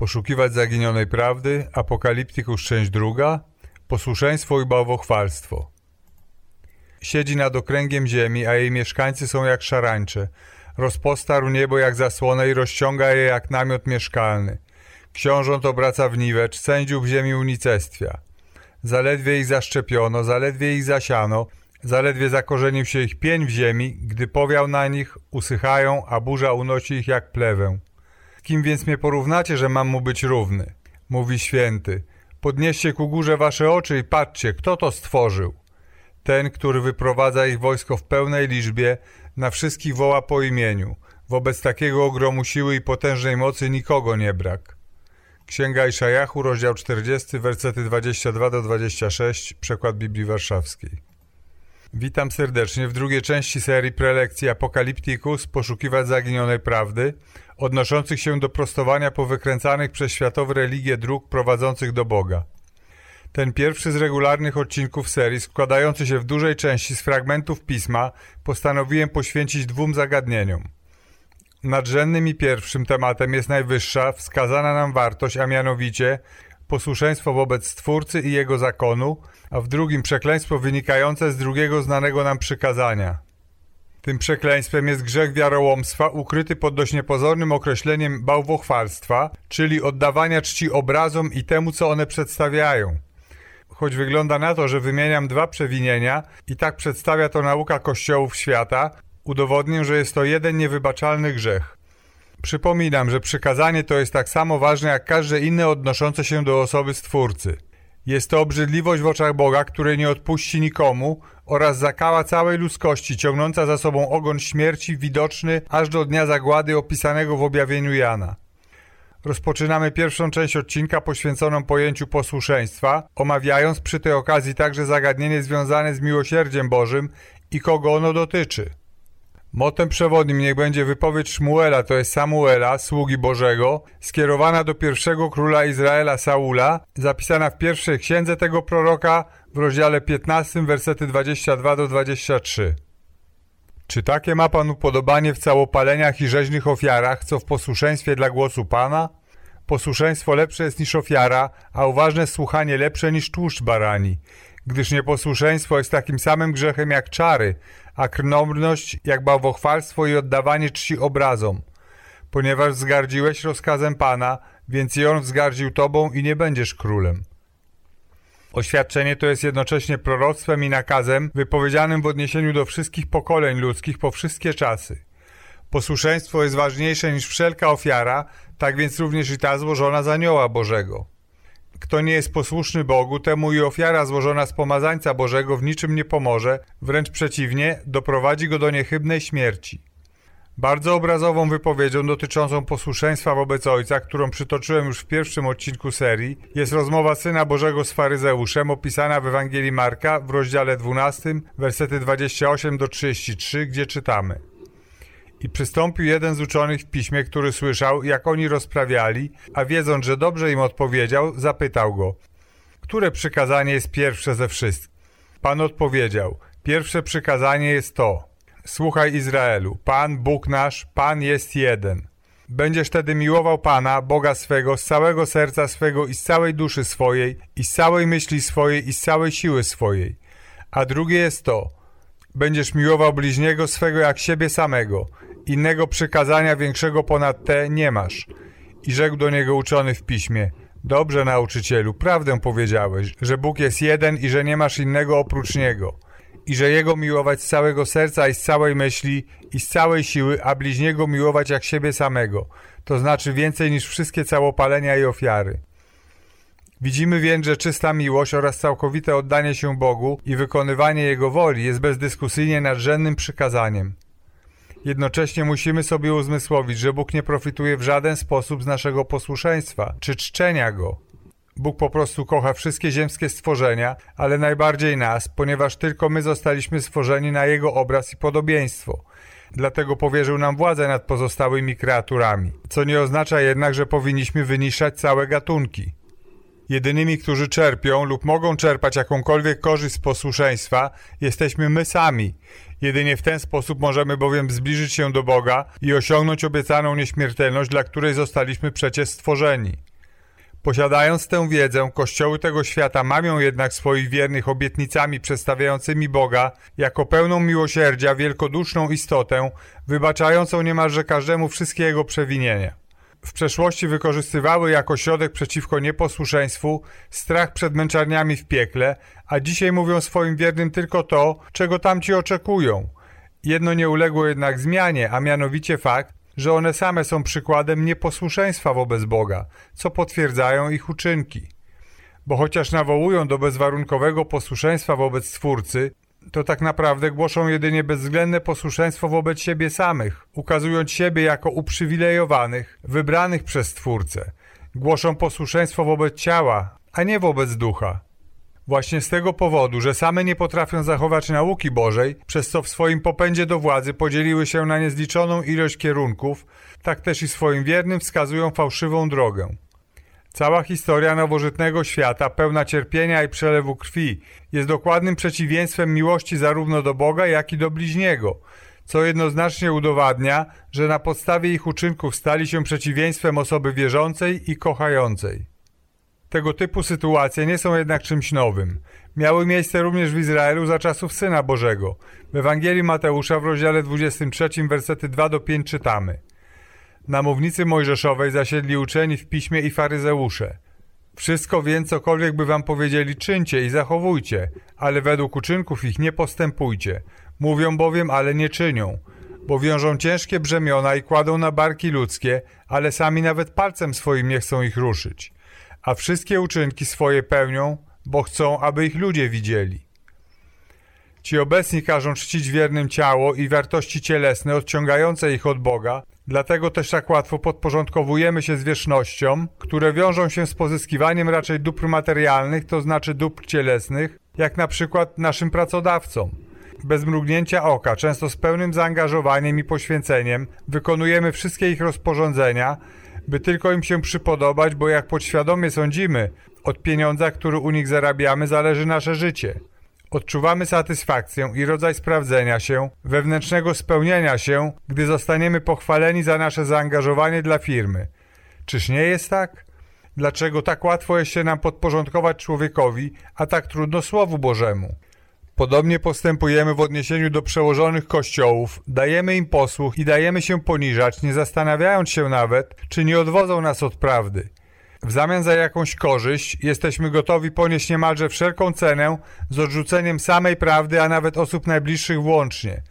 Poszukiwać zaginionej prawdy, Apokaliptykus część druga, posłuszeństwo i bałwochwalstwo. Siedzi nad okręgiem ziemi, a jej mieszkańcy są jak szarańcze. Rozpostarł niebo jak zasłonę i rozciąga je jak namiot mieszkalny. Książąt obraca w niwecz, sędziów ziemi unicestwia. Zaledwie ich zaszczepiono, zaledwie ich zasiano, zaledwie zakorzenił się ich pień w ziemi, gdy powiał na nich, usychają, a burza unosi ich jak plewę. Kim więc mnie porównacie, że mam mu być równy? Mówi święty. Podnieście ku górze wasze oczy i patrzcie, kto to stworzył. Ten, który wyprowadza ich wojsko w pełnej liczbie, na wszystkich woła po imieniu. Wobec takiego ogromu siły i potężnej mocy nikogo nie brak. Księga Iszajachu, rozdział 40, wersety 22 do 26, przekład Biblii Warszawskiej. Witam serdecznie w drugiej części serii prelekcji Apokaliptikus Poszukiwać zaginionej prawdy, odnoszących się do prostowania powykręcanych przez światowe religie dróg prowadzących do Boga. Ten pierwszy z regularnych odcinków serii, składający się w dużej części z fragmentów pisma, postanowiłem poświęcić dwóm zagadnieniom. Nadrzędnym i pierwszym tematem jest najwyższa, wskazana nam wartość, a mianowicie posłuszeństwo wobec Stwórcy i Jego zakonu, a w drugim przekleństwo wynikające z drugiego znanego nam przykazania. Tym przekleństwem jest grzech wiarołomstwa ukryty pod dość niepozornym określeniem bałwochwalstwa, czyli oddawania czci obrazom i temu, co one przedstawiają. Choć wygląda na to, że wymieniam dwa przewinienia i tak przedstawia to nauka kościołów świata, udowodnię, że jest to jeden niewybaczalny grzech. Przypominam, że przykazanie to jest tak samo ważne jak każde inne odnoszące się do osoby Stwórcy. Jest to obrzydliwość w oczach Boga, której nie odpuści nikomu oraz zakała całej ludzkości, ciągnąca za sobą ogon śmierci widoczny aż do dnia zagłady opisanego w objawieniu Jana. Rozpoczynamy pierwszą część odcinka poświęconą pojęciu posłuszeństwa, omawiając przy tej okazji także zagadnienie związane z miłosierdziem Bożym i kogo ono dotyczy. Motem przewodnim niech będzie wypowiedź Szmuela, to jest Samuela, sługi Bożego, skierowana do pierwszego króla Izraela Saula, zapisana w pierwszej księdze tego proroka w rozdziale 15, versety 22 do 23. Czy takie ma Pan upodobanie w całopaleniach i rzeźnych ofiarach, co w posłuszeństwie dla głosu Pana? Posłuszeństwo lepsze jest niż ofiara, a uważne słuchanie lepsze niż tłuszcz barani, gdyż nieposłuszeństwo jest takim samym grzechem jak czary, a krnąbrność jak bałwochwalstwo i oddawanie czci obrazom. Ponieważ wzgardziłeś rozkazem Pana, więc i On wzgardził Tobą i nie będziesz królem. Oświadczenie to jest jednocześnie proroctwem i nakazem wypowiedzianym w odniesieniu do wszystkich pokoleń ludzkich po wszystkie czasy. Posłuszeństwo jest ważniejsze niż wszelka ofiara, tak więc również i ta złożona z anioła Bożego. Kto nie jest posłuszny Bogu, temu i ofiara złożona z pomazańca Bożego w niczym nie pomoże, wręcz przeciwnie, doprowadzi go do niechybnej śmierci. Bardzo obrazową wypowiedzią dotyczącą posłuszeństwa wobec Ojca, którą przytoczyłem już w pierwszym odcinku serii, jest rozmowa Syna Bożego z faryzeuszem opisana w Ewangelii Marka w rozdziale 12, versety 28 do 33, gdzie czytamy – i przystąpił jeden z uczonych w piśmie, który słyszał, jak oni rozprawiali, a wiedząc, że dobrze im odpowiedział, zapytał go, które przykazanie jest pierwsze ze wszystkich? Pan odpowiedział, pierwsze przykazanie jest to, słuchaj Izraelu, Pan, Bóg nasz, Pan jest jeden. Będziesz wtedy miłował Pana, Boga swego, z całego serca swego i z całej duszy swojej, i z całej myśli swojej, i z całej siły swojej. A drugie jest to, będziesz miłował bliźniego swego jak siebie samego. Innego przykazania większego ponad te nie masz. I rzekł do niego uczony w piśmie, Dobrze, nauczycielu, prawdę powiedziałeś, że Bóg jest jeden i że nie masz innego oprócz Niego. I że Jego miłować z całego serca i z całej myśli i z całej siły, a bliźniego miłować jak siebie samego. To znaczy więcej niż wszystkie całopalenia i ofiary. Widzimy więc, że czysta miłość oraz całkowite oddanie się Bogu i wykonywanie Jego woli jest bezdyskusyjnie nadrzędnym przykazaniem. Jednocześnie musimy sobie uzmysłowić, że Bóg nie profituje w żaden sposób z naszego posłuszeństwa czy czczenia Go. Bóg po prostu kocha wszystkie ziemskie stworzenia, ale najbardziej nas, ponieważ tylko my zostaliśmy stworzeni na Jego obraz i podobieństwo. Dlatego powierzył nam władzę nad pozostałymi kreaturami, co nie oznacza jednak, że powinniśmy wyniszczać całe gatunki. Jedynymi, którzy czerpią lub mogą czerpać jakąkolwiek korzyść z posłuszeństwa, jesteśmy my sami. Jedynie w ten sposób możemy bowiem zbliżyć się do Boga i osiągnąć obiecaną nieśmiertelność, dla której zostaliśmy przecież stworzeni. Posiadając tę wiedzę, kościoły tego świata mamią jednak swoich wiernych obietnicami przedstawiającymi Boga jako pełną miłosierdzia, wielkoduszną istotę, wybaczającą niemalże każdemu wszystkie jego przewinienia. W przeszłości wykorzystywały jako środek przeciwko nieposłuszeństwu strach przed męczarniami w piekle, a dzisiaj mówią swoim wiernym tylko to, czego tamci oczekują. Jedno nie uległo jednak zmianie, a mianowicie fakt, że one same są przykładem nieposłuszeństwa wobec Boga, co potwierdzają ich uczynki. Bo chociaż nawołują do bezwarunkowego posłuszeństwa wobec Stwórcy, to tak naprawdę głoszą jedynie bezwzględne posłuszeństwo wobec siebie samych, ukazując siebie jako uprzywilejowanych, wybranych przez Stwórcę. Głoszą posłuszeństwo wobec ciała, a nie wobec ducha. Właśnie z tego powodu, że same nie potrafią zachować nauki Bożej, przez co w swoim popędzie do władzy podzieliły się na niezliczoną ilość kierunków, tak też i swoim wiernym wskazują fałszywą drogę. Cała historia nowożytnego świata, pełna cierpienia i przelewu krwi, jest dokładnym przeciwieństwem miłości zarówno do Boga, jak i do bliźniego, co jednoznacznie udowadnia, że na podstawie ich uczynków stali się przeciwieństwem osoby wierzącej i kochającej. Tego typu sytuacje nie są jednak czymś nowym. Miały miejsce również w Izraelu za czasów Syna Bożego. W Ewangelii Mateusza w rozdziale 23, wersety 2 do 5 czytamy. Na mównicy mojżeszowej zasiedli uczeni w piśmie i faryzeusze. Wszystko więc, cokolwiek by wam powiedzieli, czyńcie i zachowujcie, ale według uczynków ich nie postępujcie. Mówią bowiem, ale nie czynią. Bo wiążą ciężkie brzemiona i kładą na barki ludzkie, ale sami nawet palcem swoim nie chcą ich ruszyć a wszystkie uczynki swoje pełnią, bo chcą, aby ich ludzie widzieli. Ci obecni każą czcić wiernym ciało i wartości cielesne odciągające ich od Boga, dlatego też tak łatwo podporządkowujemy się zwierzchnościom, które wiążą się z pozyskiwaniem raczej dóbr materialnych, to znaczy dóbr cielesnych, jak na przykład naszym pracodawcom. Bez mrugnięcia oka, często z pełnym zaangażowaniem i poświęceniem, wykonujemy wszystkie ich rozporządzenia, by tylko im się przypodobać, bo jak podświadomie sądzimy, od pieniądza, który u nich zarabiamy, zależy nasze życie. Odczuwamy satysfakcję i rodzaj sprawdzenia się, wewnętrznego spełnienia się, gdy zostaniemy pochwaleni za nasze zaangażowanie dla firmy. Czyż nie jest tak? Dlaczego tak łatwo jest się nam podporządkować człowiekowi, a tak trudno Słowu Bożemu? Podobnie postępujemy w odniesieniu do przełożonych kościołów, dajemy im posłuch i dajemy się poniżać, nie zastanawiając się nawet, czy nie odwodzą nas od prawdy. W zamian za jakąś korzyść jesteśmy gotowi ponieść niemalże wszelką cenę z odrzuceniem samej prawdy, a nawet osób najbliższych włącznie.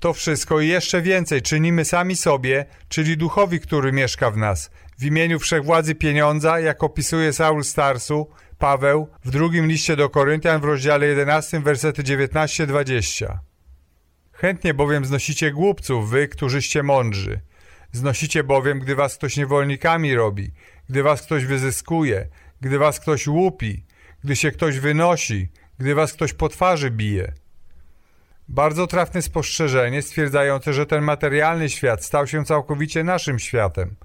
To wszystko i jeszcze więcej czynimy sami sobie, czyli duchowi, który mieszka w nas, w imieniu wszechwładzy pieniądza, jak opisuje Saul Starsu, Paweł w drugim liście do Koryntian w rozdziale 11, wersety 19-20. Chętnie bowiem znosicie głupców, wy, którzyście mądrzy. Znosicie bowiem, gdy was ktoś niewolnikami robi, gdy was ktoś wyzyskuje, gdy was ktoś łupi, gdy się ktoś wynosi, gdy was ktoś po twarzy bije. Bardzo trafne spostrzeżenie stwierdzające, że ten materialny świat stał się całkowicie naszym światem –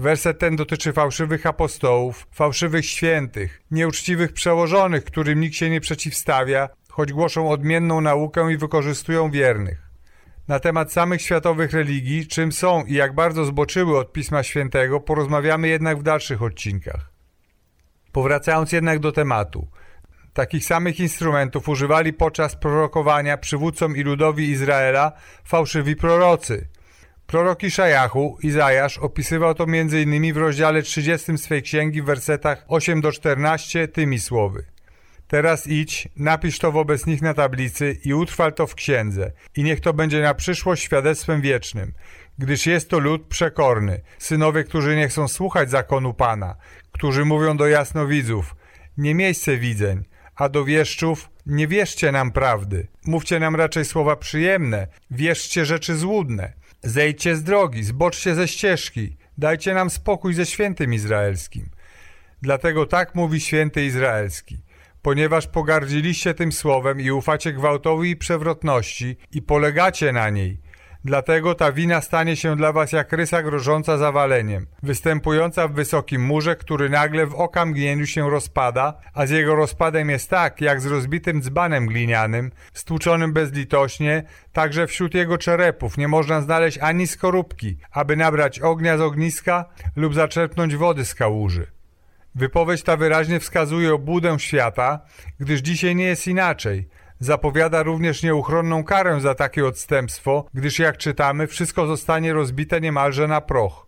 Werset ten dotyczy fałszywych apostołów, fałszywych świętych, nieuczciwych przełożonych, którym nikt się nie przeciwstawia, choć głoszą odmienną naukę i wykorzystują wiernych. Na temat samych światowych religii, czym są i jak bardzo zboczyły od Pisma Świętego, porozmawiamy jednak w dalszych odcinkach. Powracając jednak do tematu. Takich samych instrumentów używali podczas prorokowania przywódcom i ludowi Izraela fałszywi prorocy – Prorok Iszajachu, Izajasz, opisywał to m.in. w rozdziale 30 swej księgi w wersetach 8 do 14 tymi słowy. Teraz idź, napisz to wobec nich na tablicy i utrwal to w księdze i niech to będzie na przyszłość świadectwem wiecznym, gdyż jest to lud przekorny, synowie, którzy nie chcą słuchać zakonu Pana, którzy mówią do jasnowidzów, nie miejsce widzeń, a do wieszczów, nie wierzcie nam prawdy, mówcie nam raczej słowa przyjemne, wierzcie rzeczy złudne. Zejdźcie z drogi, zboczcie ze ścieżki, dajcie nam spokój ze świętym izraelskim. Dlatego tak mówi święty izraelski. Ponieważ pogardziliście tym słowem i ufacie gwałtowi i przewrotności i polegacie na niej, Dlatego ta wina stanie się dla was jak rysa grożąca zawaleniem, występująca w wysokim murze, który nagle w okamgnieniu się rozpada, a z jego rozpadem jest tak, jak z rozbitym dzbanem glinianym, stłuczonym bezlitośnie, także wśród jego czerepów nie można znaleźć ani skorupki, aby nabrać ognia z ogniska lub zaczerpnąć wody z kałuży. Wypowiedź ta wyraźnie wskazuje obłudę świata, gdyż dzisiaj nie jest inaczej. Zapowiada również nieuchronną karę za takie odstępstwo, gdyż jak czytamy, wszystko zostanie rozbite niemalże na proch.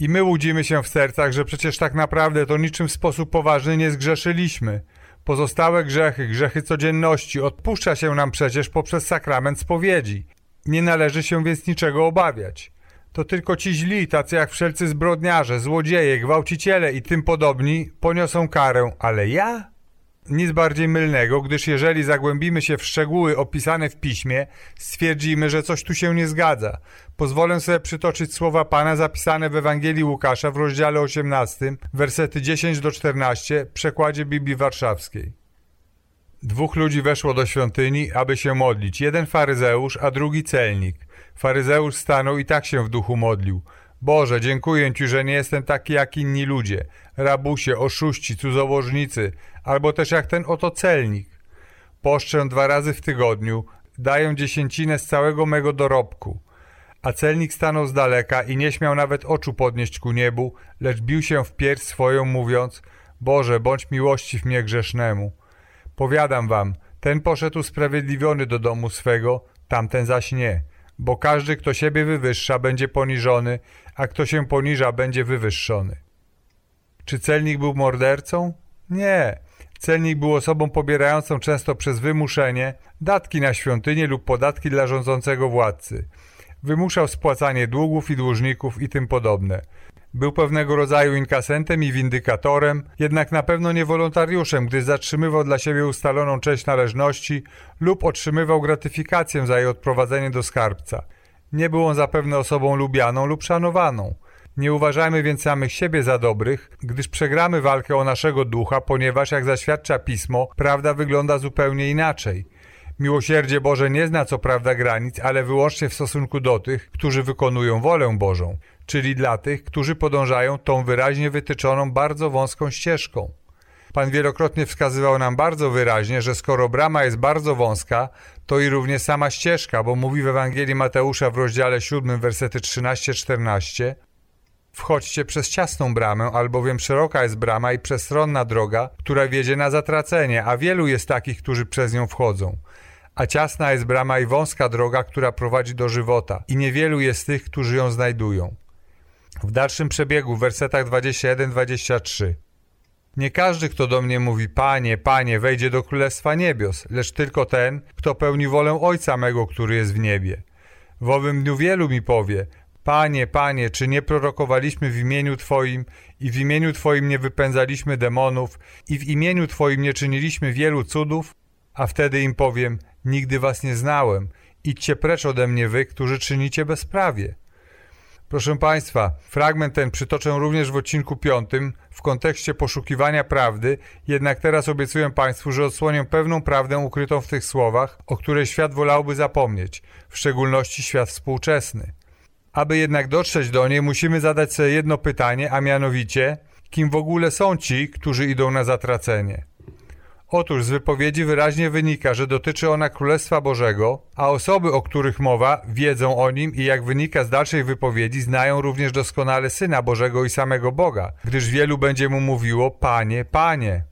I my łudzimy się w sercach, że przecież tak naprawdę to niczym w sposób poważny nie zgrzeszyliśmy. Pozostałe grzechy, grzechy codzienności odpuszcza się nam przecież poprzez sakrament spowiedzi. Nie należy się więc niczego obawiać. To tylko ci źli, tacy jak wszelcy zbrodniarze, złodzieje, gwałciciele i tym podobni, poniosą karę, ale ja? Nic bardziej mylnego, gdyż jeżeli zagłębimy się w szczegóły opisane w piśmie, stwierdzimy, że coś tu się nie zgadza. Pozwolę sobie przytoczyć słowa Pana zapisane w Ewangelii Łukasza w rozdziale 18, wersety 10 do 14, w przekładzie Biblii Warszawskiej. Dwóch ludzi weszło do świątyni, aby się modlić. Jeden faryzeusz, a drugi celnik. Faryzeusz stanął i tak się w duchu modlił. Boże, dziękuję Ci, że nie jestem taki jak inni ludzie. Rabusie, oszuści, cudzołożnicy, albo też jak ten oto celnik. Poszczę dwa razy w tygodniu, daję dziesięcinę z całego mego dorobku. A celnik stanął z daleka i nie śmiał nawet oczu podnieść ku niebu, lecz bił się w pierś swoją, mówiąc Boże, bądź miłościw mnie grzesznemu. Powiadam wam, ten poszedł usprawiedliwiony do domu swego, tamten zaś nie. Bo każdy, kto siebie wywyższa, będzie poniżony, a kto się poniża, będzie wywyższony. Czy celnik był mordercą? Nie. Celnik był osobą pobierającą często przez wymuszenie datki na świątynię lub podatki dla rządzącego władcy. Wymuszał spłacanie długów i dłużników i tym podobne. Był pewnego rodzaju inkasentem i windykatorem, jednak na pewno nie wolontariuszem, gdy zatrzymywał dla siebie ustaloną część należności lub otrzymywał gratyfikację za jej odprowadzenie do skarbca. Nie był on zapewne osobą lubianą lub szanowaną. Nie uważajmy więc samych siebie za dobrych, gdyż przegramy walkę o naszego ducha, ponieważ, jak zaświadcza pismo, prawda wygląda zupełnie inaczej. Miłosierdzie Boże nie zna co prawda granic, ale wyłącznie w stosunku do tych, którzy wykonują wolę Bożą, czyli dla tych, którzy podążają tą wyraźnie wytyczoną bardzo wąską ścieżką. Pan wielokrotnie wskazywał nam bardzo wyraźnie, że skoro brama jest bardzo wąska, to i również sama ścieżka, bo mówi w Ewangelii Mateusza w rozdziale 7, wersety 13-14 Wchodźcie przez ciasną bramę, albowiem szeroka jest brama i przestronna droga, która wiedzie na zatracenie, a wielu jest takich, którzy przez nią wchodzą. A ciasna jest brama i wąska droga, która prowadzi do żywota, i niewielu jest tych, którzy ją znajdują. W dalszym przebiegu, w wersetach 21-23 nie każdy, kto do mnie mówi, Panie, Panie, wejdzie do Królestwa Niebios, lecz tylko ten, kto pełni wolę Ojca mego, który jest w niebie. W owym dniu wielu mi powie, Panie, Panie, czy nie prorokowaliśmy w imieniu Twoim i w imieniu Twoim nie wypędzaliśmy demonów i w imieniu Twoim nie czyniliśmy wielu cudów? A wtedy im powiem, nigdy Was nie znałem, idźcie precz ode mnie wy, którzy czynicie bezprawie. Proszę Państwa, fragment ten przytoczę również w odcinku piątym w kontekście poszukiwania prawdy, jednak teraz obiecuję Państwu, że odsłonię pewną prawdę ukrytą w tych słowach, o której świat wolałby zapomnieć, w szczególności świat współczesny. Aby jednak dotrzeć do niej, musimy zadać sobie jedno pytanie, a mianowicie, kim w ogóle są ci, którzy idą na zatracenie? Otóż z wypowiedzi wyraźnie wynika, że dotyczy ona Królestwa Bożego, a osoby, o których mowa, wiedzą o nim i jak wynika z dalszej wypowiedzi, znają również doskonale Syna Bożego i samego Boga, gdyż wielu będzie mu mówiło Panie, Panie.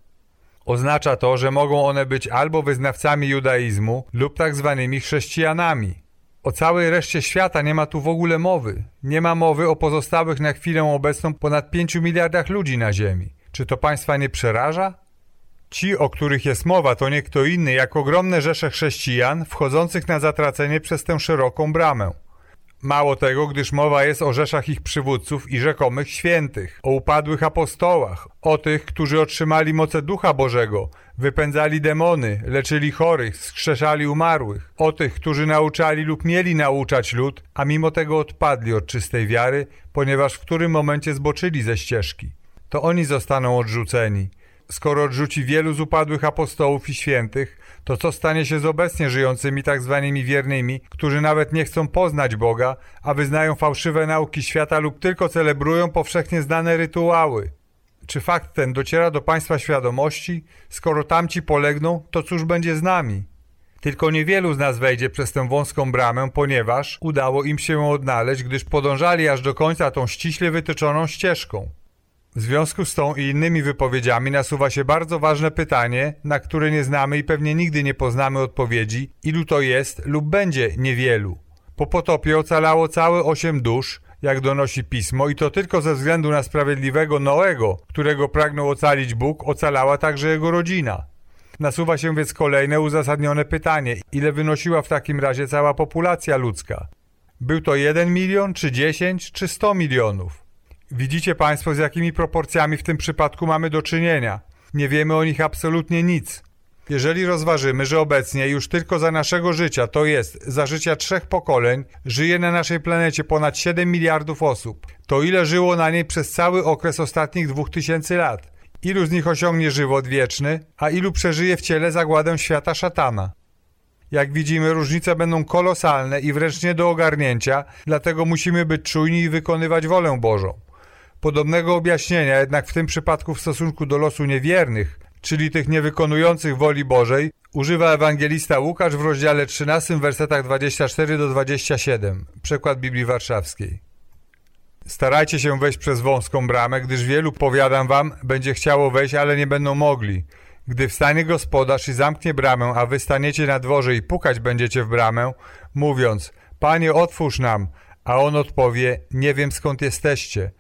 Oznacza to, że mogą one być albo wyznawcami judaizmu lub tak zwanymi chrześcijanami. O całej reszcie świata nie ma tu w ogóle mowy. Nie ma mowy o pozostałych na chwilę obecną ponad 5 miliardach ludzi na Ziemi. Czy to państwa nie przeraża? Ci, o których jest mowa, to nie kto inny, jak ogromne rzesze chrześcijan wchodzących na zatracenie przez tę szeroką bramę. Mało tego, gdyż mowa jest o rzeszach ich przywódców i rzekomych świętych, o upadłych apostołach, o tych, którzy otrzymali moce Ducha Bożego, wypędzali demony, leczyli chorych, skrzeszali umarłych, o tych, którzy nauczali lub mieli nauczać lud, a mimo tego odpadli od czystej wiary, ponieważ w którym momencie zboczyli ze ścieżki. To oni zostaną odrzuceni. Skoro odrzuci wielu z upadłych apostołów i świętych, to co stanie się z obecnie żyjącymi tak zwanymi wiernymi, którzy nawet nie chcą poznać Boga, a wyznają fałszywe nauki świata lub tylko celebrują powszechnie znane rytuały? Czy fakt ten dociera do Państwa świadomości? Skoro tamci polegną, to cóż będzie z nami? Tylko niewielu z nas wejdzie przez tę wąską bramę, ponieważ udało im się odnaleźć, gdyż podążali aż do końca tą ściśle wytyczoną ścieżką. W związku z tą i innymi wypowiedziami nasuwa się bardzo ważne pytanie, na które nie znamy i pewnie nigdy nie poznamy odpowiedzi, ilu to jest lub będzie niewielu. Po potopie ocalało całe osiem dusz, jak donosi pismo, i to tylko ze względu na sprawiedliwego Noego, którego pragnął ocalić Bóg, ocalała także jego rodzina. Nasuwa się więc kolejne uzasadnione pytanie, ile wynosiła w takim razie cała populacja ludzka? Był to jeden milion, czy dziesięć, czy sto milionów? Widzicie Państwo, z jakimi proporcjami w tym przypadku mamy do czynienia. Nie wiemy o nich absolutnie nic. Jeżeli rozważymy, że obecnie już tylko za naszego życia, to jest za życia trzech pokoleń, żyje na naszej planecie ponad 7 miliardów osób, to ile żyło na niej przez cały okres ostatnich 2000 lat? Ilu z nich osiągnie żywot wieczny, a ilu przeżyje w ciele zagładę świata szatana? Jak widzimy, różnice będą kolosalne i wręcz nie do ogarnięcia, dlatego musimy być czujni i wykonywać wolę Bożą. Podobnego objaśnienia jednak w tym przypadku w stosunku do losu niewiernych, czyli tych niewykonujących woli Bożej, używa ewangelista Łukasz w rozdziale 13, wersetach 24 do 27, przekład Biblii Warszawskiej. Starajcie się wejść przez wąską bramę, gdyż wielu, powiadam wam, będzie chciało wejść, ale nie będą mogli. Gdy wstanie gospodarz i zamknie bramę, a wy staniecie na dworze i pukać będziecie w bramę, mówiąc, Panie, otwórz nam, a on odpowie, nie wiem skąd jesteście.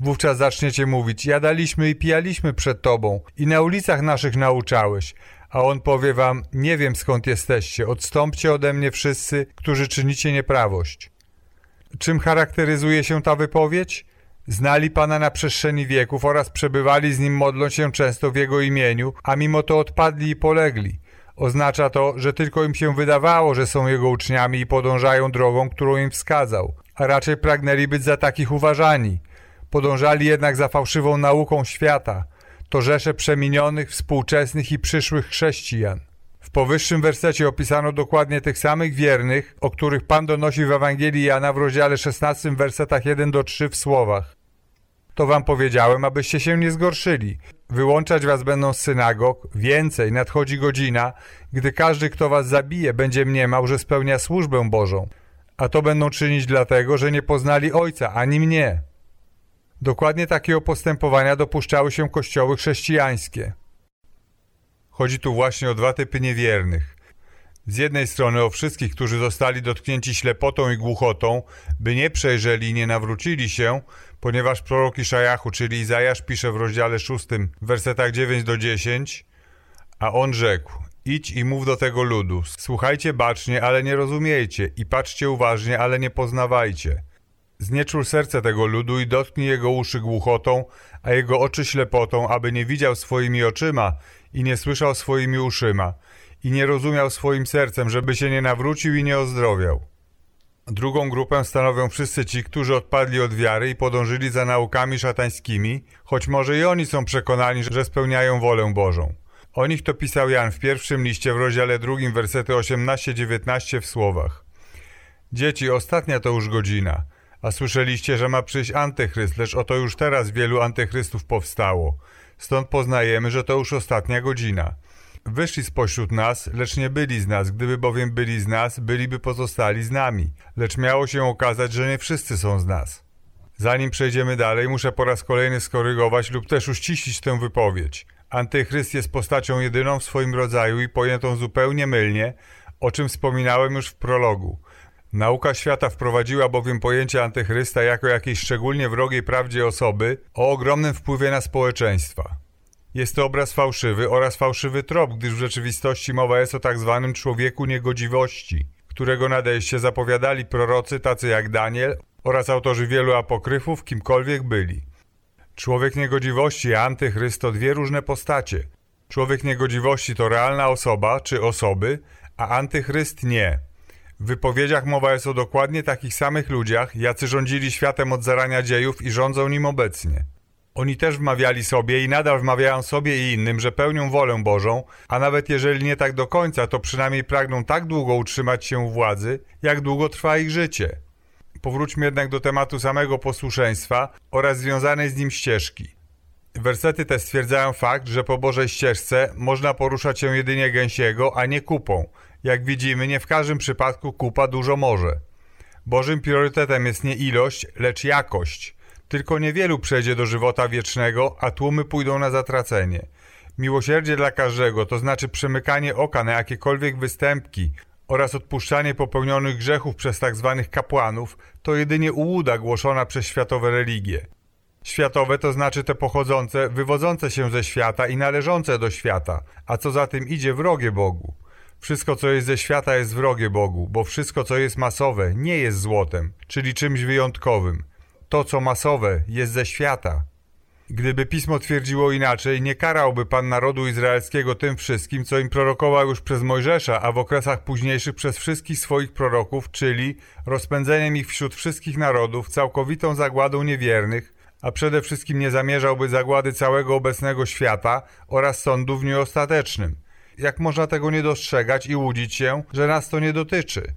Wówczas zaczniecie mówić, jadaliśmy i pijaliśmy przed tobą i na ulicach naszych nauczałeś. A on powie wam, nie wiem skąd jesteście, odstąpcie ode mnie wszyscy, którzy czynicie nieprawość. Czym charakteryzuje się ta wypowiedź? Znali Pana na przestrzeni wieków oraz przebywali z Nim modląc się często w Jego imieniu, a mimo to odpadli i polegli. Oznacza to, że tylko im się wydawało, że są Jego uczniami i podążają drogą, którą im wskazał, a raczej pragnęli być za takich uważani – Podążali jednak za fałszywą nauką świata. To rzesze przemienionych, współczesnych i przyszłych chrześcijan. W powyższym wersecie opisano dokładnie tych samych wiernych, o których Pan donosi w Ewangelii Jana w rozdziale 16, wersetach 1 do 3 w słowach. To wam powiedziałem, abyście się nie zgorszyli. Wyłączać was będą z synagog. Więcej, nadchodzi godzina, gdy każdy, kto was zabije, będzie mniemał, że spełnia służbę Bożą. A to będą czynić dlatego, że nie poznali Ojca, ani mnie. Dokładnie takiego postępowania dopuszczały się kościoły chrześcijańskie. Chodzi tu właśnie o dwa typy niewiernych. Z jednej strony o wszystkich, którzy zostali dotknięci ślepotą i głuchotą, by nie przejrzeli i nie nawrócili się, ponieważ prorok Iszajachu, czyli Izajasz pisze w rozdziale 6, w wersetach 9 do 10, a on rzekł, idź i mów do tego ludu, słuchajcie bacznie, ale nie rozumiejcie i patrzcie uważnie, ale nie poznawajcie. Znieczul serce tego ludu i dotknij jego uszy głuchotą, a jego oczy ślepotą, aby nie widział swoimi oczyma i nie słyszał swoimi uszyma i nie rozumiał swoim sercem, żeby się nie nawrócił i nie ozdrowiał. Drugą grupę stanowią wszyscy ci, którzy odpadli od wiary i podążyli za naukami szatańskimi, choć może i oni są przekonani, że spełniają wolę Bożą. O nich to pisał Jan w pierwszym liście w rozdziale drugim, wersety 18-19 w słowach. Dzieci, ostatnia to już godzina – a słyszeliście, że ma przyjść antychryst, lecz oto już teraz wielu antychrystów powstało. Stąd poznajemy, że to już ostatnia godzina. Wyszli spośród nas, lecz nie byli z nas. Gdyby bowiem byli z nas, byliby pozostali z nami. Lecz miało się okazać, że nie wszyscy są z nas. Zanim przejdziemy dalej, muszę po raz kolejny skorygować lub też uściślić tę wypowiedź. Antychryst jest postacią jedyną w swoim rodzaju i pojętą zupełnie mylnie, o czym wspominałem już w prologu. Nauka świata wprowadziła bowiem pojęcie antychrysta jako jakiejś szczególnie wrogiej prawdzie osoby o ogromnym wpływie na społeczeństwa. Jest to obraz fałszywy oraz fałszywy trop, gdyż w rzeczywistości mowa jest o tak zwanym człowieku niegodziwości, którego nadejście zapowiadali prorocy tacy jak Daniel oraz autorzy wielu apokryfów, kimkolwiek byli. Człowiek niegodziwości i antychryst to dwie różne postacie. Człowiek niegodziwości to realna osoba czy osoby, a antychryst nie – w wypowiedziach mowa jest o dokładnie takich samych ludziach, jacy rządzili światem od zarania dziejów i rządzą nim obecnie. Oni też wmawiali sobie i nadal wmawiają sobie i innym, że pełnią wolę Bożą, a nawet jeżeli nie tak do końca, to przynajmniej pragną tak długo utrzymać się u władzy, jak długo trwa ich życie. Powróćmy jednak do tematu samego posłuszeństwa oraz związanej z nim ścieżki. Wersety te stwierdzają fakt, że po Bożej ścieżce można poruszać się jedynie gęsiego, a nie kupą, jak widzimy, nie w każdym przypadku kupa dużo może. Bożym priorytetem jest nie ilość, lecz jakość. Tylko niewielu przejdzie do żywota wiecznego, a tłumy pójdą na zatracenie. Miłosierdzie dla każdego, to znaczy przemykanie oka na jakiekolwiek występki oraz odpuszczanie popełnionych grzechów przez tak zwanych kapłanów, to jedynie ułuda głoszona przez światowe religie. Światowe to znaczy te pochodzące, wywodzące się ze świata i należące do świata, a co za tym idzie wrogie Bogu. Wszystko, co jest ze świata, jest wrogie Bogu, bo wszystko, co jest masowe, nie jest złotem, czyli czymś wyjątkowym. To, co masowe, jest ze świata. Gdyby pismo twierdziło inaczej, nie karałby Pan narodu izraelskiego tym wszystkim, co im prorokował już przez Mojżesza, a w okresach późniejszych przez wszystkich swoich proroków, czyli rozpędzeniem ich wśród wszystkich narodów, całkowitą zagładą niewiernych, a przede wszystkim nie zamierzałby zagłady całego obecnego świata oraz sądu w ostatecznym. Jak można tego nie dostrzegać i łudzić się, że nas to nie dotyczy?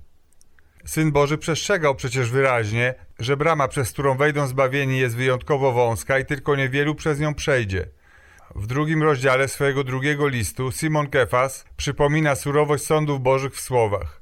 Syn Boży przestrzegał przecież wyraźnie, że brama, przez którą wejdą zbawieni, jest wyjątkowo wąska i tylko niewielu przez nią przejdzie. W drugim rozdziale swojego drugiego listu Simon Kefas przypomina surowość sądów bożych w słowach.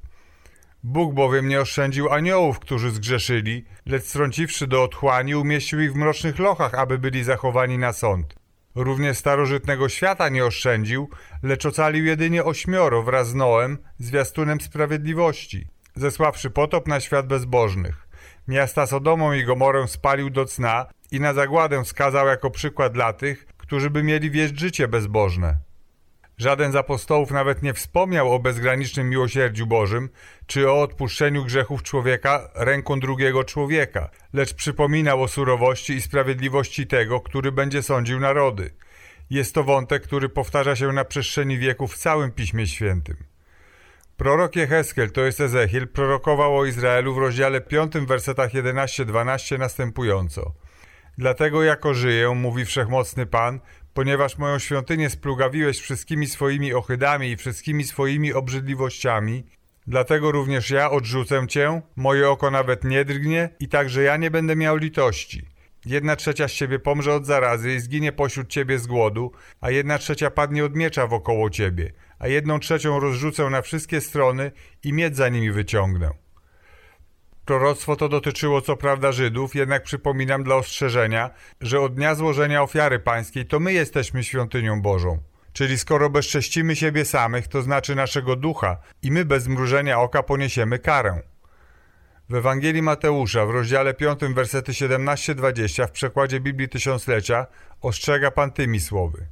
Bóg bowiem nie oszczędził aniołów, którzy zgrzeszyli, lecz strąciwszy do otchłani, umieścił ich w mrocznych lochach, aby byli zachowani na sąd. Również starożytnego świata nie oszczędził, lecz ocalił jedynie ośmioro wraz z Noem, zwiastunem sprawiedliwości, zesławszy potop na świat bezbożnych. Miasta Sodomą i Gomorę spalił do cna i na zagładę skazał jako przykład dla tych, którzy by mieli wieść życie bezbożne. Żaden z apostołów nawet nie wspomniał o bezgranicznym miłosierdziu Bożym, czy o odpuszczeniu grzechów człowieka ręką drugiego człowieka, lecz przypominał o surowości i sprawiedliwości tego, który będzie sądził narody. Jest to wątek, który powtarza się na przestrzeni wieków w całym Piśmie Świętym. Prorok Jehezkiel, to jest Ezechiel, prorokował o Izraelu w rozdziale 5, wersetach 11-12 następująco. Dlatego jako żyję, mówi Wszechmocny Pan, ponieważ moją świątynię splugawiłeś wszystkimi swoimi ohydami i wszystkimi swoimi obrzydliwościami, dlatego również ja odrzucę cię, moje oko nawet nie drgnie i także ja nie będę miał litości. Jedna trzecia z ciebie pomrze od zarazy i zginie pośród ciebie z głodu, a jedna trzecia padnie od miecza wokoło ciebie, a jedną trzecią rozrzucę na wszystkie strony i miecz za nimi wyciągnę. Proroctwo to dotyczyło co prawda Żydów, jednak przypominam dla ostrzeżenia, że od dnia złożenia ofiary pańskiej to my jesteśmy świątynią Bożą. Czyli skoro bezcześcimy siebie samych, to znaczy naszego ducha i my bez mrużenia oka poniesiemy karę. W Ewangelii Mateusza w rozdziale 5 wersety 17-20 w przekładzie Biblii Tysiąclecia ostrzega Pan tymi słowy.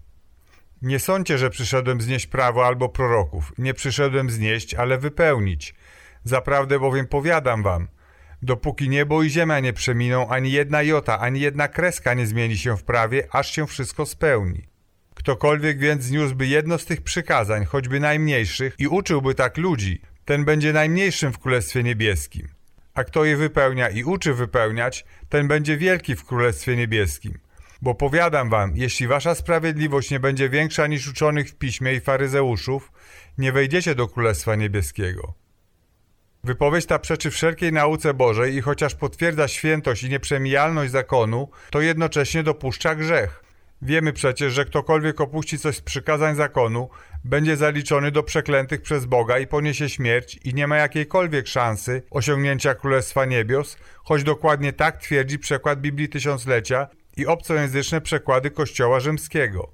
Nie sądźcie, że przyszedłem znieść prawo albo proroków. Nie przyszedłem znieść, ale wypełnić. Zaprawdę bowiem powiadam wam – dopóki niebo i ziemia nie przeminą, ani jedna jota, ani jedna kreska nie zmieni się w prawie, aż się wszystko spełni. Ktokolwiek więc zniósłby jedno z tych przykazań, choćby najmniejszych, i uczyłby tak ludzi, ten będzie najmniejszym w Królestwie Niebieskim. A kto je wypełnia i uczy wypełniać, ten będzie wielki w Królestwie Niebieskim. Bo powiadam wam, jeśli wasza sprawiedliwość nie będzie większa niż uczonych w piśmie i faryzeuszów, nie wejdziecie do Królestwa Niebieskiego. Wypowiedź ta przeczy wszelkiej nauce Bożej i chociaż potwierdza świętość i nieprzemijalność zakonu, to jednocześnie dopuszcza grzech. Wiemy przecież, że ktokolwiek opuści coś z przykazań zakonu, będzie zaliczony do przeklętych przez Boga i poniesie śmierć i nie ma jakiejkolwiek szansy osiągnięcia Królestwa Niebios, choć dokładnie tak twierdzi przekład Biblii Tysiąclecia i obcojęzyczne przekłady Kościoła Rzymskiego.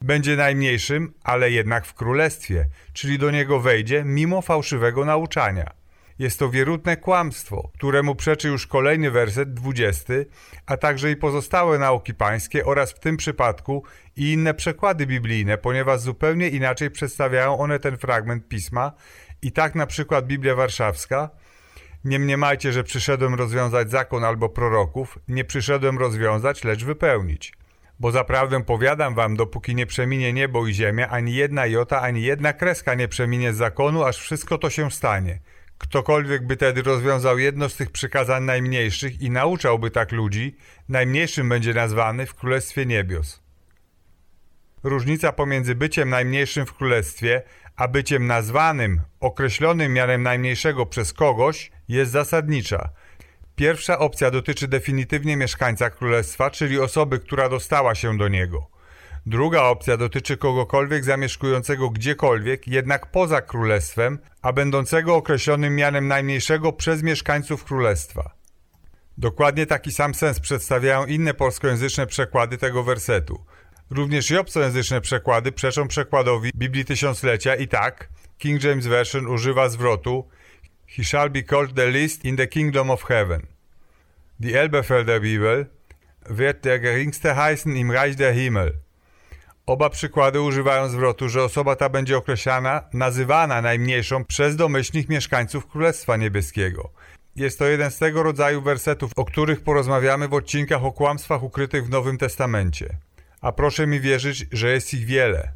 Będzie najmniejszym, ale jednak w Królestwie, czyli do niego wejdzie mimo fałszywego nauczania. Jest to wierutne kłamstwo, któremu przeczy już kolejny werset, 20, a także i pozostałe nauki pańskie oraz w tym przypadku i inne przekłady biblijne, ponieważ zupełnie inaczej przedstawiają one ten fragment pisma. I tak na przykład Biblia Warszawska. Nie mniemajcie, że przyszedłem rozwiązać zakon albo proroków, nie przyszedłem rozwiązać, lecz wypełnić. Bo zaprawdę powiadam wam, dopóki nie przeminie niebo i ziemia, ani jedna jota, ani jedna kreska nie przeminie z zakonu, aż wszystko to się stanie – Ktokolwiek by tedy rozwiązał jedno z tych przykazań najmniejszych i nauczałby tak ludzi, najmniejszym będzie nazwany w Królestwie Niebios. Różnica pomiędzy byciem najmniejszym w Królestwie, a byciem nazwanym, określonym mianem najmniejszego przez kogoś jest zasadnicza. Pierwsza opcja dotyczy definitywnie mieszkańca Królestwa, czyli osoby, która dostała się do niego – Druga opcja dotyczy kogokolwiek zamieszkującego gdziekolwiek, jednak poza królestwem, a będącego określonym mianem najmniejszego przez mieszkańców królestwa. Dokładnie taki sam sens przedstawiają inne polskojęzyczne przekłady tego wersetu. Również i obcojęzyczne przekłady przeczą przekładowi Biblii Tysiąclecia i tak King James Version używa zwrotu He shall be called the least in the kingdom of heaven. Die Elberfelder Bibel wird der geringste heißen im Reich der Himmel. Oba przykłady używają zwrotu, że osoba ta będzie określana, nazywana najmniejszą przez domyślnych mieszkańców Królestwa Niebieskiego. Jest to jeden z tego rodzaju wersetów, o których porozmawiamy w odcinkach o kłamstwach ukrytych w Nowym Testamencie. A proszę mi wierzyć, że jest ich wiele.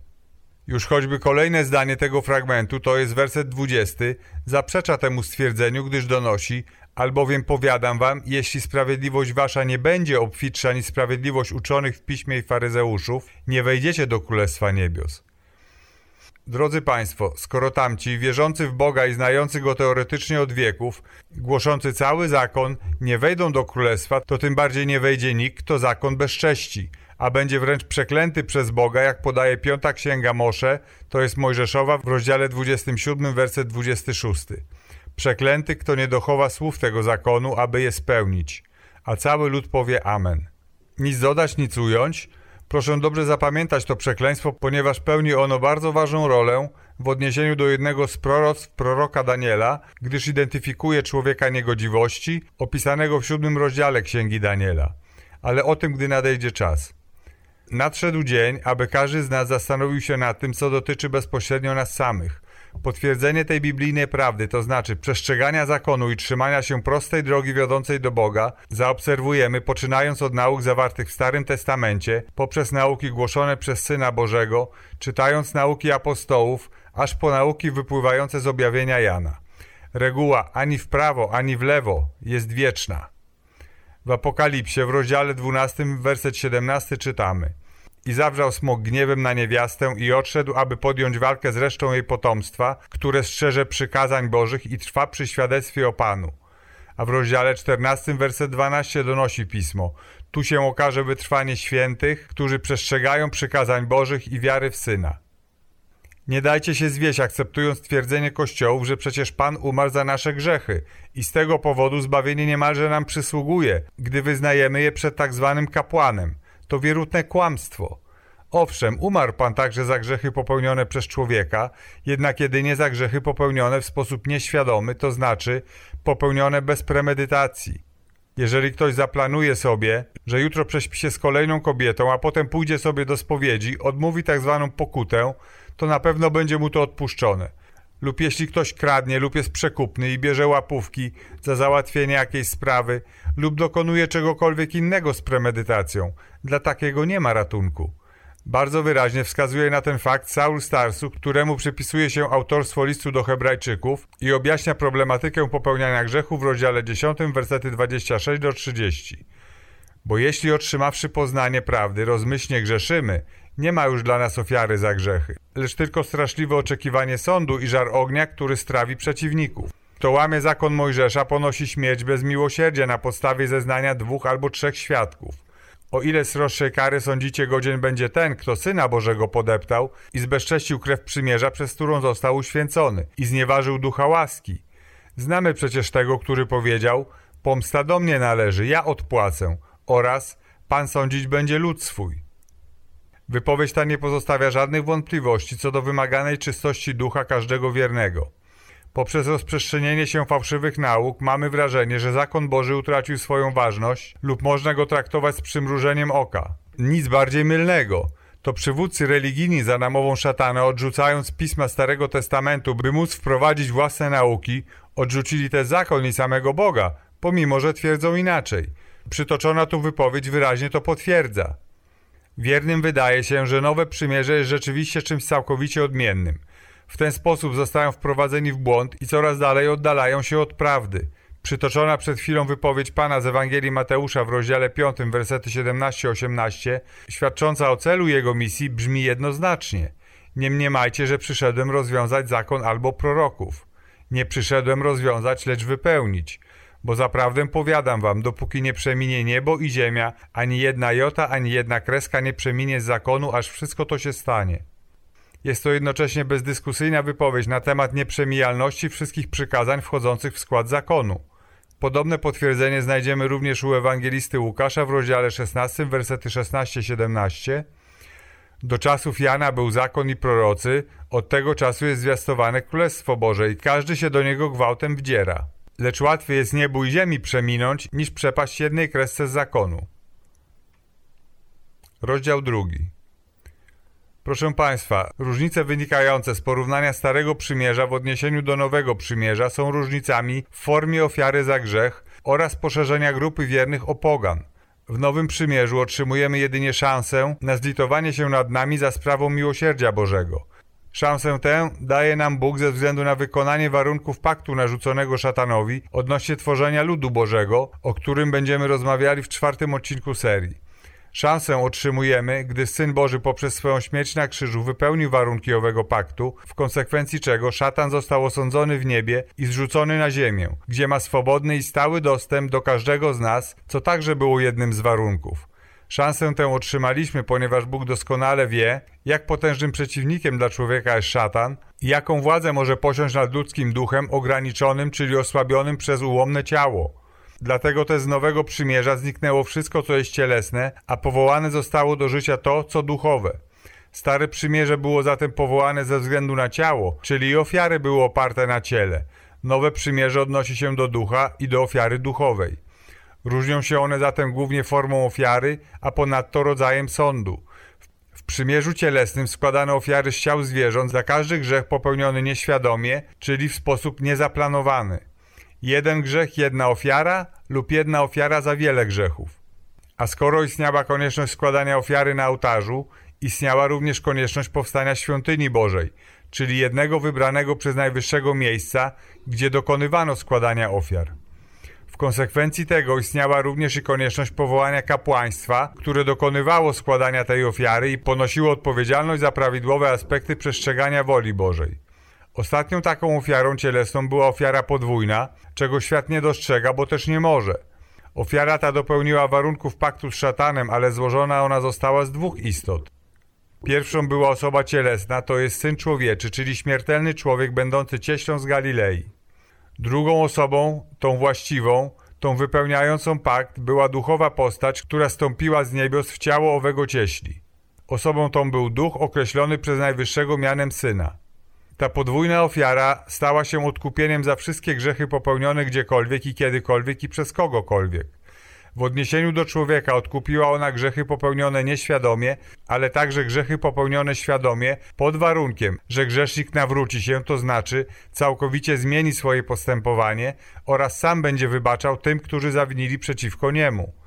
Już choćby kolejne zdanie tego fragmentu, to jest werset 20, zaprzecza temu stwierdzeniu, gdyż donosi, albowiem powiadam wam, jeśli sprawiedliwość wasza nie będzie obfitsza niż sprawiedliwość uczonych w piśmie i faryzeuszów, nie wejdziecie do Królestwa Niebios. Drodzy Państwo, skoro tamci, wierzący w Boga i znający Go teoretycznie od wieków, głoszący cały zakon, nie wejdą do Królestwa, to tym bardziej nie wejdzie nikt, kto zakon bezcześci, a będzie wręcz przeklęty przez Boga, jak podaje piąta księga Mosze, to jest Mojżeszowa w rozdziale 27, werset 26. Przeklęty, kto nie dochowa słów tego zakonu, aby je spełnić. A cały lud powie Amen. Nic dodać, nic ująć. Proszę dobrze zapamiętać to przekleństwo, ponieważ pełni ono bardzo ważną rolę w odniesieniu do jednego z proroctw proroka Daniela, gdyż identyfikuje człowieka niegodziwości, opisanego w siódmym rozdziale Księgi Daniela. Ale o tym, gdy nadejdzie czas. Nadszedł dzień, aby każdy z nas zastanowił się nad tym, co dotyczy bezpośrednio nas samych. Potwierdzenie tej biblijnej prawdy, to znaczy przestrzegania zakonu i trzymania się prostej drogi wiodącej do Boga, zaobserwujemy poczynając od nauk zawartych w Starym Testamencie, poprzez nauki głoszone przez Syna Bożego, czytając nauki apostołów, aż po nauki wypływające z objawienia Jana. Reguła ani w prawo, ani w lewo jest wieczna. W Apokalipsie w rozdziale 12, werset 17 czytamy I zawrzał smok gniewem na niewiastę i odszedł, aby podjąć walkę z resztą jej potomstwa, które strzeże przykazań Bożych i trwa przy świadectwie o Panu. A w rozdziale 14, werset 12 donosi pismo Tu się okaże wytrwanie świętych, którzy przestrzegają przykazań Bożych i wiary w Syna. Nie dajcie się zwieść, akceptując twierdzenie Kościołów, że przecież Pan umarł za nasze grzechy i z tego powodu zbawienie niemalże nam przysługuje, gdy wyznajemy je przed tak zwanym kapłanem. To wierutne kłamstwo. Owszem, umarł Pan także za grzechy popełnione przez człowieka, jednak jedynie za grzechy popełnione w sposób nieświadomy, to znaczy popełnione bez premedytacji. Jeżeli ktoś zaplanuje sobie, że jutro prześpi się z kolejną kobietą, a potem pójdzie sobie do spowiedzi, odmówi tak zwaną pokutę, to na pewno będzie mu to odpuszczone. Lub jeśli ktoś kradnie lub jest przekupny i bierze łapówki za załatwienie jakiejś sprawy lub dokonuje czegokolwiek innego z premedytacją, dla takiego nie ma ratunku. Bardzo wyraźnie wskazuje na ten fakt Saul Starsu, któremu przypisuje się autorstwo listu do Hebrajczyków i objaśnia problematykę popełniania grzechu w rozdziale 10, versety 26 do 30. Bo jeśli otrzymawszy poznanie prawdy rozmyślnie grzeszymy, nie ma już dla nas ofiary za grzechy, lecz tylko straszliwe oczekiwanie sądu i żar ognia, który strawi przeciwników. Kto łamie zakon Mojżesza, ponosi śmierć bez miłosierdzia na podstawie zeznania dwóch albo trzech świadków. O ile sroższej kary sądzicie godzien będzie ten, kto Syna Bożego podeptał i zbezcześcił krew przymierza, przez którą został uświęcony i znieważył ducha łaski. Znamy przecież tego, który powiedział, pomsta do mnie należy, ja odpłacę oraz Pan sądzić będzie lud swój. Wypowiedź ta nie pozostawia żadnych wątpliwości co do wymaganej czystości ducha każdego wiernego. Poprzez rozprzestrzenienie się fałszywych nauk mamy wrażenie, że zakon Boży utracił swoją ważność lub można go traktować z przymrużeniem oka. Nic bardziej mylnego. To przywódcy religijni za namową szatana, odrzucając pisma Starego Testamentu, by móc wprowadzić własne nauki, odrzucili też zakon i samego Boga, pomimo że twierdzą inaczej. Przytoczona tu wypowiedź wyraźnie to potwierdza. Wiernym wydaje się, że nowe przymierze jest rzeczywiście czymś całkowicie odmiennym. W ten sposób zostają wprowadzeni w błąd i coraz dalej oddalają się od prawdy. Przytoczona przed chwilą wypowiedź Pana z Ewangelii Mateusza w rozdziale 5, versety 17-18, świadcząca o celu jego misji, brzmi jednoznacznie. Nie mniemajcie, że przyszedłem rozwiązać zakon albo proroków. Nie przyszedłem rozwiązać, lecz wypełnić. Bo zaprawdę powiadam wam, dopóki nie przeminie niebo i ziemia, ani jedna jota, ani jedna kreska nie przeminie z zakonu, aż wszystko to się stanie. Jest to jednocześnie bezdyskusyjna wypowiedź na temat nieprzemijalności wszystkich przykazań wchodzących w skład zakonu. Podobne potwierdzenie znajdziemy również u ewangelisty Łukasza w rozdziale 16, wersety 16-17. Do czasów Jana był zakon i prorocy, od tego czasu jest zwiastowane Królestwo Boże i każdy się do niego gwałtem wdziera. Lecz łatwiej jest niebu i ziemi przeminąć, niż przepaść jednej kresce z zakonu. Rozdział drugi. Proszę Państwa, różnice wynikające z porównania Starego Przymierza w odniesieniu do Nowego Przymierza są różnicami w formie ofiary za grzech oraz poszerzenia grupy wiernych o pogan. W Nowym Przymierzu otrzymujemy jedynie szansę na zlitowanie się nad nami za sprawą miłosierdzia Bożego. Szansę tę daje nam Bóg ze względu na wykonanie warunków paktu narzuconego szatanowi odnośnie tworzenia ludu Bożego, o którym będziemy rozmawiali w czwartym odcinku serii. Szansę otrzymujemy, gdy Syn Boży poprzez swoją śmierć na krzyżu wypełnił warunki owego paktu, w konsekwencji czego szatan został osądzony w niebie i zrzucony na ziemię, gdzie ma swobodny i stały dostęp do każdego z nas, co także było jednym z warunków. Szansę tę otrzymaliśmy, ponieważ Bóg doskonale wie, jak potężnym przeciwnikiem dla człowieka jest szatan i jaką władzę może posiąść nad ludzkim duchem ograniczonym, czyli osłabionym przez ułomne ciało. Dlatego też z nowego przymierza zniknęło wszystko, co jest cielesne, a powołane zostało do życia to, co duchowe. Stare przymierze było zatem powołane ze względu na ciało, czyli ofiary były oparte na ciele. Nowe przymierze odnosi się do ducha i do ofiary duchowej. Różnią się one zatem głównie formą ofiary, a ponadto rodzajem sądu. W przymierzu cielesnym składano ofiary z ciał zwierząt za każdy grzech popełniony nieświadomie, czyli w sposób niezaplanowany. Jeden grzech, jedna ofiara lub jedna ofiara za wiele grzechów. A skoro istniała konieczność składania ofiary na ołtarzu, istniała również konieczność powstania świątyni Bożej, czyli jednego wybranego przez Najwyższego miejsca, gdzie dokonywano składania ofiar. W konsekwencji tego istniała również i konieczność powołania kapłaństwa, które dokonywało składania tej ofiary i ponosiło odpowiedzialność za prawidłowe aspekty przestrzegania woli Bożej. Ostatnią taką ofiarą cielesną była ofiara podwójna, czego świat nie dostrzega, bo też nie może. Ofiara ta dopełniła warunków paktu z szatanem, ale złożona ona została z dwóch istot. Pierwszą była osoba cielesna, to jest Syn Człowieczy, czyli śmiertelny człowiek będący cieślą z Galilei. Drugą osobą, tą właściwą, tą wypełniającą pakt, była duchowa postać, która stąpiła z niebios w ciało owego cieśli. Osobą tą był duch określony przez Najwyższego mianem Syna. Ta podwójna ofiara stała się odkupieniem za wszystkie grzechy popełnione gdziekolwiek i kiedykolwiek i przez kogokolwiek. W odniesieniu do człowieka odkupiła ona grzechy popełnione nieświadomie, ale także grzechy popełnione świadomie pod warunkiem, że grzesznik nawróci się, to znaczy całkowicie zmieni swoje postępowanie oraz sam będzie wybaczał tym, którzy zawinili przeciwko niemu.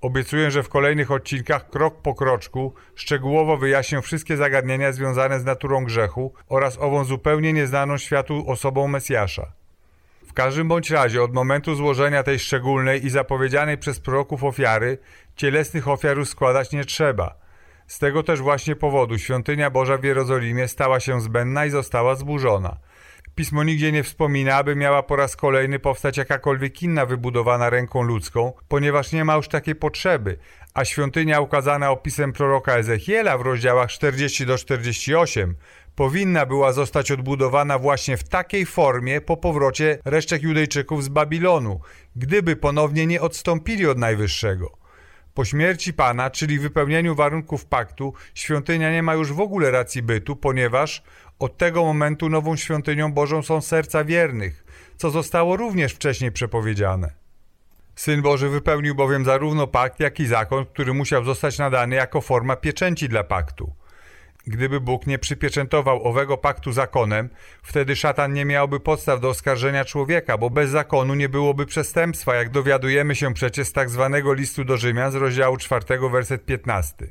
Obiecuję, że w kolejnych odcinkach krok po kroczku szczegółowo wyjaśnię wszystkie zagadnienia związane z naturą grzechu oraz ową zupełnie nieznaną światu osobą Mesjasza. W każdym bądź razie od momentu złożenia tej szczególnej i zapowiedzianej przez proroków ofiary, cielesnych ofiar już składać nie trzeba. Z tego też właśnie powodu świątynia Boża w Jerozolimie stała się zbędna i została zburzona – Pismo nigdzie nie wspomina, aby miała po raz kolejny powstać jakakolwiek inna wybudowana ręką ludzką, ponieważ nie ma już takiej potrzeby, a świątynia ukazana opisem proroka Ezechiela w rozdziałach 40 do 48 powinna była zostać odbudowana właśnie w takiej formie po powrocie resztek Judejczyków z Babilonu, gdyby ponownie nie odstąpili od Najwyższego. Po śmierci Pana, czyli wypełnieniu warunków paktu, świątynia nie ma już w ogóle racji bytu, ponieważ od tego momentu nową świątynią Bożą są serca wiernych, co zostało również wcześniej przepowiedziane. Syn Boży wypełnił bowiem zarówno pakt, jak i zakon, który musiał zostać nadany jako forma pieczęci dla paktu. Gdyby Bóg nie przypieczętował owego paktu zakonem, wtedy szatan nie miałby podstaw do oskarżenia człowieka, bo bez zakonu nie byłoby przestępstwa, jak dowiadujemy się przecież z tak zwanego listu do Rzymian z rozdziału 4, werset 15.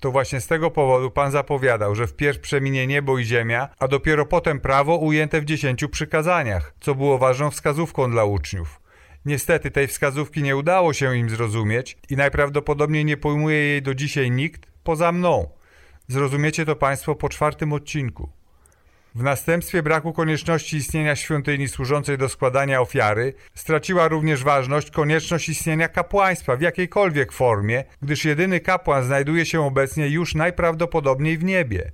To właśnie z tego powodu Pan zapowiadał, że wpierw przeminie niebo i ziemia, a dopiero potem prawo ujęte w dziesięciu przykazaniach, co było ważną wskazówką dla uczniów. Niestety tej wskazówki nie udało się im zrozumieć i najprawdopodobniej nie pojmuje jej do dzisiaj nikt poza mną. Zrozumiecie to Państwo po czwartym odcinku. W następstwie braku konieczności istnienia świątyni służącej do składania ofiary, straciła również ważność konieczność istnienia kapłaństwa w jakiejkolwiek formie, gdyż jedyny kapłan znajduje się obecnie już najprawdopodobniej w niebie.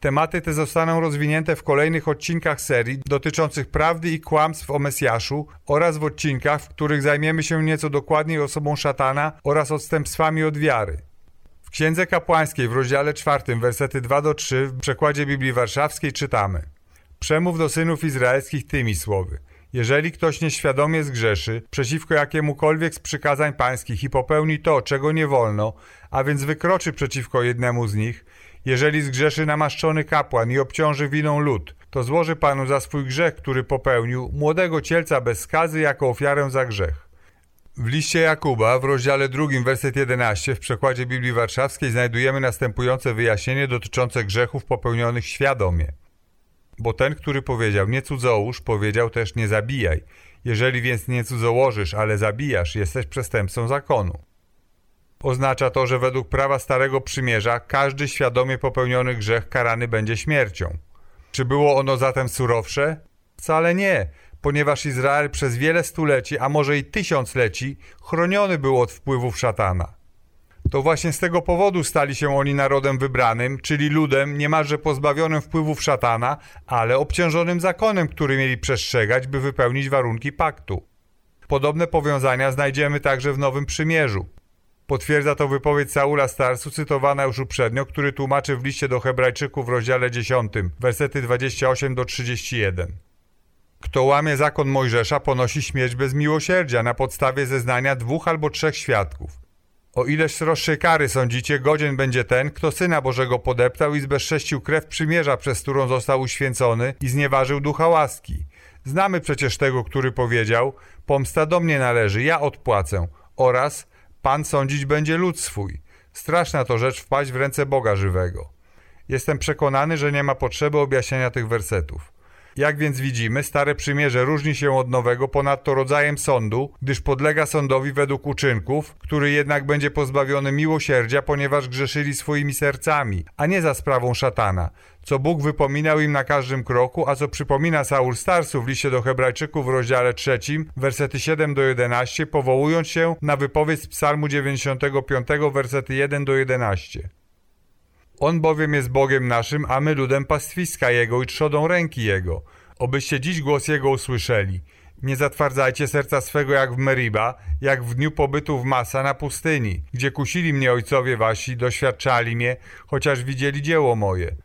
Tematy te zostaną rozwinięte w kolejnych odcinkach serii dotyczących prawdy i kłamstw o Mesjaszu oraz w odcinkach, w których zajmiemy się nieco dokładniej osobą szatana oraz odstępstwami od wiary. Księdze Kapłańskiej w rozdziale 4, wersety 2 do 3 w przekładzie Biblii Warszawskiej czytamy Przemów do synów izraelskich tymi słowy – jeżeli ktoś nieświadomie zgrzeszy przeciwko jakiemukolwiek z przykazań pańskich i popełni to, czego nie wolno, a więc wykroczy przeciwko jednemu z nich, jeżeli zgrzeszy namaszczony kapłan i obciąży winą lud, to złoży Panu za swój grzech, który popełnił, młodego cielca bez skazy jako ofiarę za grzech. W liście Jakuba w rozdziale drugim, werset 11 w przekładzie Biblii Warszawskiej znajdujemy następujące wyjaśnienie dotyczące grzechów popełnionych świadomie. Bo ten, który powiedział nie cudzołóż, powiedział też nie zabijaj. Jeżeli więc nie cudzołożysz, ale zabijasz, jesteś przestępcą zakonu. Oznacza to, że według prawa Starego Przymierza każdy świadomie popełniony grzech karany będzie śmiercią. Czy było ono zatem surowsze? Wcale nie, ponieważ Izrael przez wiele stuleci, a może i tysiącleci, chroniony był od wpływów szatana. To właśnie z tego powodu stali się oni narodem wybranym, czyli ludem niemalże pozbawionym wpływów szatana, ale obciążonym zakonem, który mieli przestrzegać, by wypełnić warunki paktu. Podobne powiązania znajdziemy także w Nowym Przymierzu. Potwierdza to wypowiedź Saula Starsu, cytowana już uprzednio, który tłumaczy w liście do Hebrajczyków w rozdziale 10, wersety 28 do 31. Kto łamie zakon Mojżesza, ponosi śmierć bez miłosierdzia na podstawie zeznania dwóch albo trzech świadków. O ile sroższej kary sądzicie, godzien będzie ten, kto Syna Bożego podeptał i zbezcześcił krew przymierza, przez którą został uświęcony i znieważył ducha łaski. Znamy przecież tego, który powiedział, pomsta do mnie należy, ja odpłacę, oraz Pan sądzić będzie lud swój. Straszna to rzecz wpaść w ręce Boga żywego. Jestem przekonany, że nie ma potrzeby objaśnienia tych wersetów. Jak więc widzimy, Stare Przymierze różni się od Nowego ponadto rodzajem sądu, gdyż podlega sądowi według uczynków, który jednak będzie pozbawiony miłosierdzia, ponieważ grzeszyli swoimi sercami, a nie za sprawą szatana, co Bóg wypominał im na każdym kroku, a co przypomina Saul Starsu w liście do Hebrajczyków w rozdziale 3, wersety 7 do 11, powołując się na wypowiedź z Psalmu 95, wersety 1 do 11. On bowiem jest Bogiem naszym, a my ludem pastwiska Jego i trzodą ręki Jego. Obyście dziś głos Jego usłyszeli. Nie zatwardzajcie serca swego jak w Meriba, jak w dniu pobytu w Masa na pustyni, gdzie kusili mnie ojcowie wasi, doświadczali mnie, chociaż widzieli dzieło moje.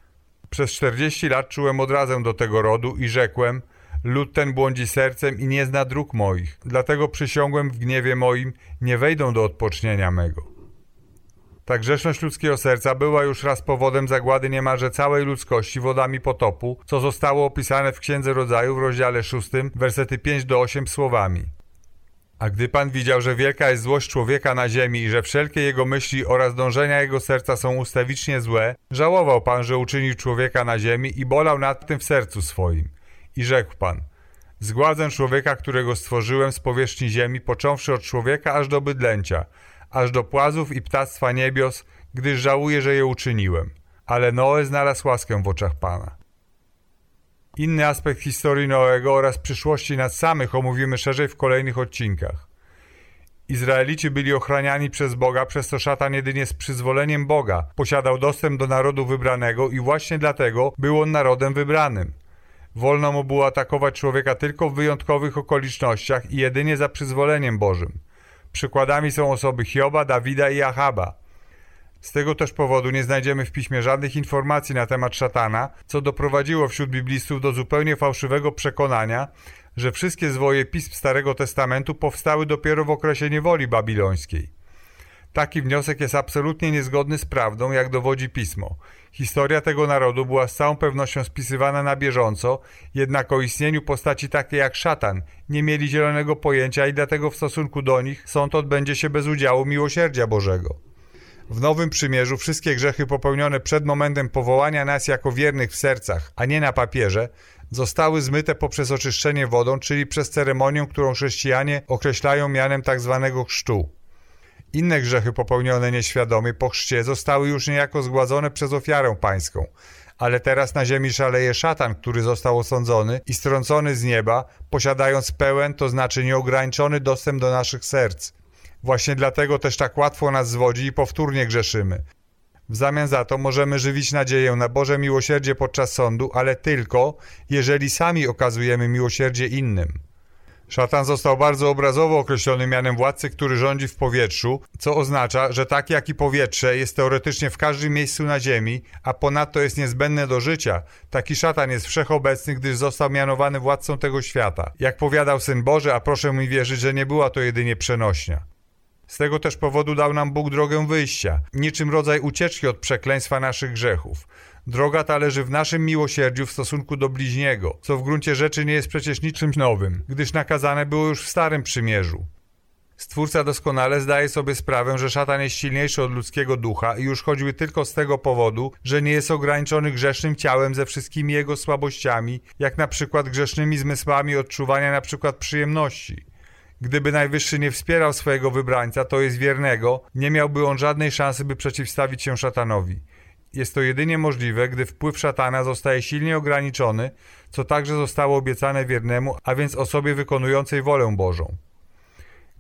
Przez czterdzieści lat czułem odrazę do tego rodu i rzekłem, lud ten błądzi sercem i nie zna dróg moich, dlatego przysiągłem w gniewie moim, nie wejdą do odpocznienia mego. Ta grzeszność ludzkiego serca była już raz powodem zagłady niemalże całej ludzkości wodami potopu, co zostało opisane w Księdze Rodzaju w rozdziale 6, wersety 5 do 8 słowami. A gdy Pan widział, że wielka jest złość człowieka na ziemi i że wszelkie jego myśli oraz dążenia jego serca są ustawicznie złe, żałował Pan, że uczynił człowieka na ziemi i bolał nad tym w sercu swoim. I rzekł Pan, zgładzę człowieka, którego stworzyłem z powierzchni ziemi, począwszy od człowieka aż do bydlęcia, aż do płazów i ptactwa niebios, gdyż żałuję, że je uczyniłem. Ale Noe znalazł łaskę w oczach Pana. Inny aspekt historii Noego oraz przyszłości nas samych omówimy szerzej w kolejnych odcinkach. Izraelici byli ochraniani przez Boga, przez to szatan jedynie z przyzwoleniem Boga posiadał dostęp do narodu wybranego i właśnie dlatego był on narodem wybranym. Wolno mu było atakować człowieka tylko w wyjątkowych okolicznościach i jedynie za przyzwoleniem Bożym. Przykładami są osoby Hioba, Dawida i Ahaba. Z tego też powodu nie znajdziemy w piśmie żadnych informacji na temat szatana, co doprowadziło wśród biblistów do zupełnie fałszywego przekonania, że wszystkie zwoje pism Starego Testamentu powstały dopiero w okresie niewoli babilońskiej. Taki wniosek jest absolutnie niezgodny z prawdą, jak dowodzi pismo. Historia tego narodu była z całą pewnością spisywana na bieżąco, jednak o istnieniu postaci takiej jak szatan nie mieli zielonego pojęcia i dlatego w stosunku do nich sąd odbędzie się bez udziału miłosierdzia Bożego. W Nowym Przymierzu wszystkie grzechy popełnione przed momentem powołania nas jako wiernych w sercach, a nie na papierze, zostały zmyte poprzez oczyszczenie wodą, czyli przez ceremonię, którą chrześcijanie określają mianem tzw. Tak chrztu. Inne grzechy popełnione nieświadomie po chrzcie zostały już niejako zgładzone przez ofiarę pańską. Ale teraz na ziemi szaleje szatan, który został osądzony i strącony z nieba, posiadając pełen, to znaczy nieograniczony dostęp do naszych serc. Właśnie dlatego też tak łatwo nas zwodzi i powtórnie grzeszymy. W zamian za to możemy żywić nadzieję na Boże miłosierdzie podczas sądu, ale tylko, jeżeli sami okazujemy miłosierdzie innym. Szatan został bardzo obrazowo określony mianem władcy, który rządzi w powietrzu, co oznacza, że tak jak i powietrze jest teoretycznie w każdym miejscu na ziemi, a ponadto jest niezbędne do życia, taki szatan jest wszechobecny, gdyż został mianowany władcą tego świata. Jak powiadał Syn Boży, a proszę mi wierzyć, że nie była to jedynie przenośnia. Z tego też powodu dał nam Bóg drogę wyjścia, niczym rodzaj ucieczki od przekleństwa naszych grzechów. Droga ta leży w naszym miłosierdziu w stosunku do bliźniego, co w gruncie rzeczy nie jest przecież niczym nowym, gdyż nakazane było już w Starym Przymierzu. Stwórca doskonale zdaje sobie sprawę, że szatan jest silniejszy od ludzkiego ducha i już choćby tylko z tego powodu, że nie jest ograniczony grzesznym ciałem ze wszystkimi jego słabościami, jak na przykład grzesznymi zmysłami odczuwania na przykład przyjemności. Gdyby Najwyższy nie wspierał swojego wybrańca, to jest wiernego, nie miałby on żadnej szansy, by przeciwstawić się szatanowi. Jest to jedynie możliwe, gdy wpływ szatana zostaje silnie ograniczony, co także zostało obiecane wiernemu, a więc osobie wykonującej wolę Bożą.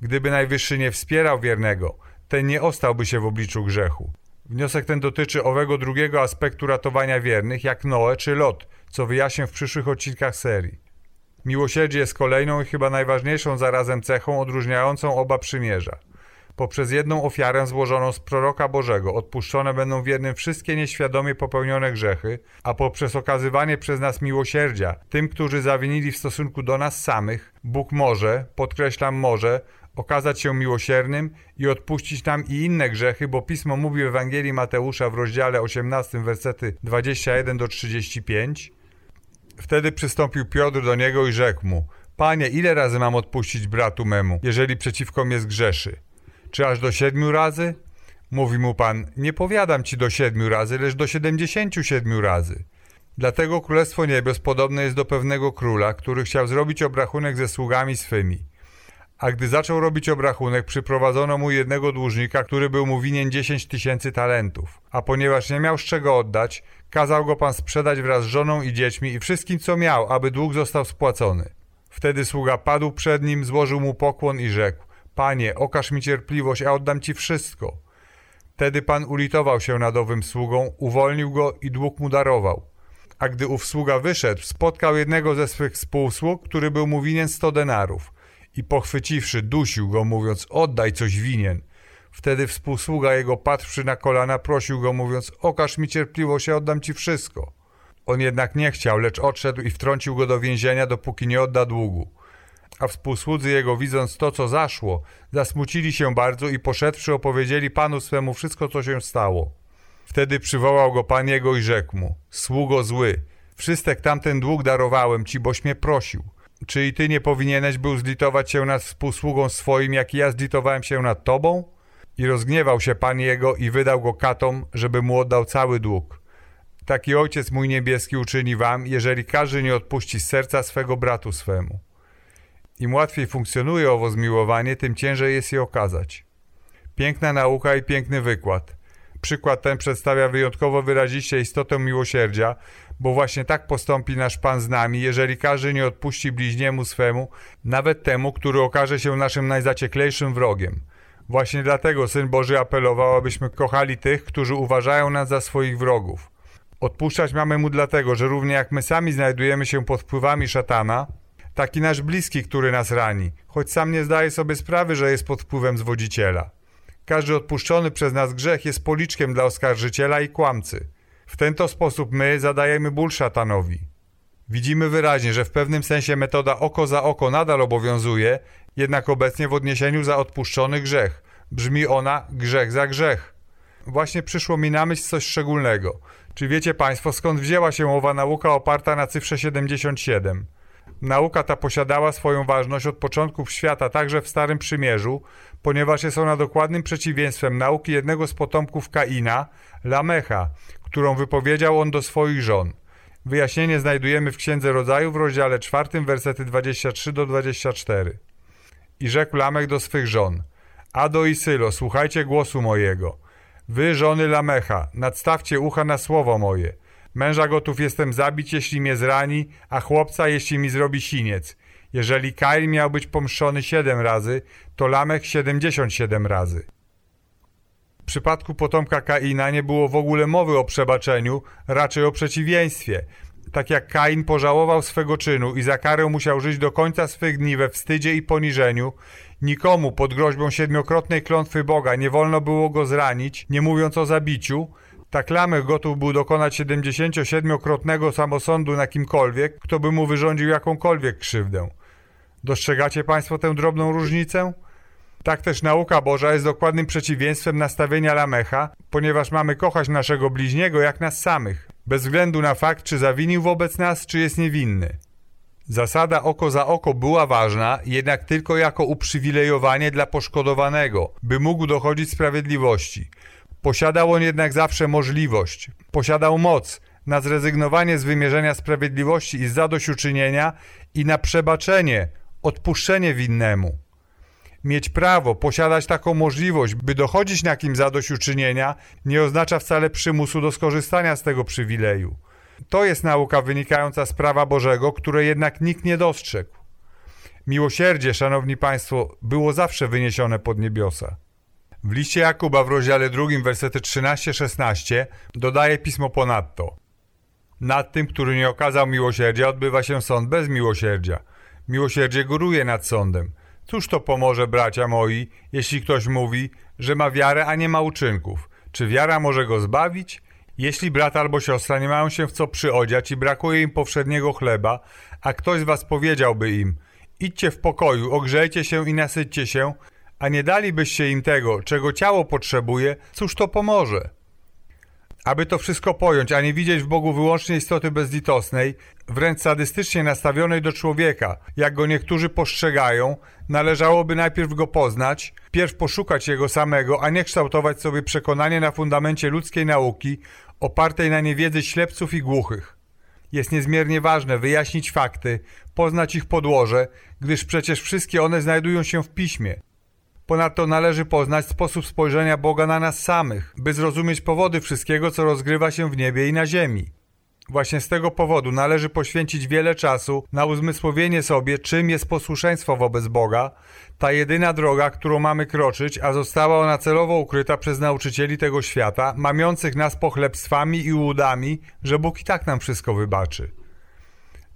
Gdyby Najwyższy nie wspierał wiernego, ten nie ostałby się w obliczu grzechu. Wniosek ten dotyczy owego drugiego aspektu ratowania wiernych, jak Noe czy Lot, co wyjaśnię w przyszłych odcinkach serii. Miłosierdzie jest kolejną i chyba najważniejszą zarazem cechą odróżniającą oba przymierza. Poprzez jedną ofiarę złożoną z proroka Bożego odpuszczone będą wiernym wszystkie nieświadomie popełnione grzechy, a poprzez okazywanie przez nas miłosierdzia tym, którzy zawinili w stosunku do nas samych, Bóg może, podkreślam może, okazać się miłosiernym i odpuścić nam i inne grzechy, bo Pismo mówi w Ewangelii Mateusza w rozdziale 18, wersety 21 do 35. Wtedy przystąpił Piotr do niego i rzekł mu: Panie, ile razy mam odpuścić bratu memu, jeżeli przeciwko mnie zgrzeszy? Czy aż do siedmiu razy? Mówi mu Pan: Nie powiadam ci do siedmiu razy, lecz do siedemdziesięciu siedmiu razy. Dlatego Królestwo Niebios podobne jest do pewnego króla, który chciał zrobić obrachunek ze sługami swymi. A gdy zaczął robić obrachunek, przyprowadzono mu jednego dłużnika, który był mu winien dziesięć tysięcy talentów. A ponieważ nie miał z czego oddać, kazał go pan sprzedać wraz z żoną i dziećmi i wszystkim, co miał, aby dług został spłacony. Wtedy sługa padł przed nim, złożył mu pokłon i rzekł: Panie, okaż mi cierpliwość, a oddam ci wszystko. Wtedy pan ulitował się nad owym sługą, uwolnił go i dług mu darował. A gdy ów sługa wyszedł, spotkał jednego ze swych współsług, który był mu winien sto denarów i pochwyciwszy, dusił go, mówiąc, oddaj coś winien. Wtedy współsługa jego, patrzszy na kolana, prosił go, mówiąc, okaż mi cierpliwość, ja oddam ci wszystko. On jednak nie chciał, lecz odszedł i wtrącił go do więzienia, dopóki nie odda długu. A współsłudzy jego, widząc to, co zaszło, zasmucili się bardzo i poszedłszy opowiedzieli panu swemu wszystko, co się stało. Wtedy przywołał go pan jego i rzekł mu, sługo zły, wszystek tamten dług darowałem ci, boś mnie prosił. Czy i ty nie powinieneś był zlitować się nad współsługą swoim, jak i ja zlitowałem się nad tobą? I rozgniewał się pan jego i wydał go katom, żeby mu oddał cały dług. Taki ojciec mój niebieski uczyni wam, jeżeli każdy nie odpuści serca swego bratu swemu. Im łatwiej funkcjonuje owo zmiłowanie, tym ciężej jest je okazać. Piękna nauka i piękny wykład. Przykład ten przedstawia wyjątkowo wyraziście istotę miłosierdzia, bo właśnie tak postąpi nasz Pan z nami, jeżeli każdy nie odpuści bliźniemu swemu, nawet temu, który okaże się naszym najzacieklejszym wrogiem. Właśnie dlatego Syn Boży apelował, abyśmy kochali tych, którzy uważają nas za swoich wrogów. Odpuszczać mamy mu dlatego, że równie jak my sami znajdujemy się pod wpływami szatana, taki nasz bliski, który nas rani, choć sam nie zdaje sobie sprawy, że jest pod wpływem zwodziciela. Każdy odpuszczony przez nas grzech jest policzkiem dla oskarżyciela i kłamcy. W ten to sposób my zadajemy ból szatanowi. Widzimy wyraźnie, że w pewnym sensie metoda oko za oko nadal obowiązuje, jednak obecnie w odniesieniu za odpuszczony grzech. Brzmi ona grzech za grzech. Właśnie przyszło mi na myśl coś szczególnego. Czy wiecie Państwo, skąd wzięła się owa nauka oparta na cyfrze 77? Nauka ta posiadała swoją ważność od początków świata, także w Starym Przymierzu, ponieważ jest ona dokładnym przeciwieństwem nauki jednego z potomków Kaina, Lamecha, którą wypowiedział on do swoich żon. Wyjaśnienie znajdujemy w Księdze Rodzaju w rozdziale 4, wersety 23 do 24. I rzekł Lamech do swych żon: Ado i Sylo, słuchajcie głosu mojego. Wy, żony Lamecha, nadstawcie ucha na słowo moje. Męża gotów jestem zabić, jeśli mnie zrani, a chłopca, jeśli mi zrobi siniec. Jeżeli Kain miał być pomszczony siedem razy, to Lamech siedemdziesiąt siedem razy. przypadku potomka Kaina nie było w ogóle mowy o przebaczeniu, raczej o przeciwieństwie. Tak jak Kain pożałował swego czynu i za karę musiał żyć do końca swych dni we wstydzie i poniżeniu, nikomu pod groźbą siedmiokrotnej klątwy Boga nie wolno było go zranić, nie mówiąc o zabiciu, tak Lamech gotów był dokonać 77-krotnego samosądu na kimkolwiek, kto by mu wyrządził jakąkolwiek krzywdę. Dostrzegacie Państwo tę drobną różnicę? Tak też nauka Boża jest dokładnym przeciwieństwem nastawienia Lamecha, ponieważ mamy kochać naszego bliźniego jak nas samych, bez względu na fakt, czy zawinił wobec nas, czy jest niewinny. Zasada oko za oko była ważna, jednak tylko jako uprzywilejowanie dla poszkodowanego, by mógł dochodzić sprawiedliwości. Posiadał on jednak zawsze możliwość, posiadał moc na zrezygnowanie z wymierzenia sprawiedliwości i zadośćuczynienia i na przebaczenie, odpuszczenie winnemu. Mieć prawo, posiadać taką możliwość, by dochodzić na kim zadośćuczynienia, nie oznacza wcale przymusu do skorzystania z tego przywileju. To jest nauka wynikająca z prawa Bożego, które jednak nikt nie dostrzegł. Miłosierdzie, szanowni państwo, było zawsze wyniesione pod niebiosa. W liście Jakuba w rozdziale drugim, wersety 13-16 dodaje pismo ponadto. Nad tym, który nie okazał miłosierdzia, odbywa się sąd bez miłosierdzia. Miłosierdzie góruje nad sądem. Cóż to pomoże, bracia moi, jeśli ktoś mówi, że ma wiarę, a nie ma uczynków? Czy wiara może go zbawić? Jeśli brat albo siostra nie mają się w co przyodziać i brakuje im powszedniego chleba, a ktoś z was powiedziałby im, idźcie w pokoju, ogrzejcie się i nasyćcie się, a nie dalibyście im tego, czego ciało potrzebuje, cóż to pomoże? Aby to wszystko pojąć, a nie widzieć w Bogu wyłącznie istoty bezlitosnej, wręcz sadystycznie nastawionej do człowieka, jak go niektórzy postrzegają, należałoby najpierw go poznać, pierw poszukać jego samego, a nie kształtować sobie przekonanie na fundamencie ludzkiej nauki, opartej na niewiedzy ślepców i głuchych. Jest niezmiernie ważne wyjaśnić fakty, poznać ich podłoże, gdyż przecież wszystkie one znajdują się w piśmie. Ponadto należy poznać sposób spojrzenia Boga na nas samych, by zrozumieć powody wszystkiego, co rozgrywa się w niebie i na ziemi. Właśnie z tego powodu należy poświęcić wiele czasu na uzmysłowienie sobie, czym jest posłuszeństwo wobec Boga, ta jedyna droga, którą mamy kroczyć, a została ona celowo ukryta przez nauczycieli tego świata, mamiących nas pochlebstwami i łudami, że Bóg i tak nam wszystko wybaczy.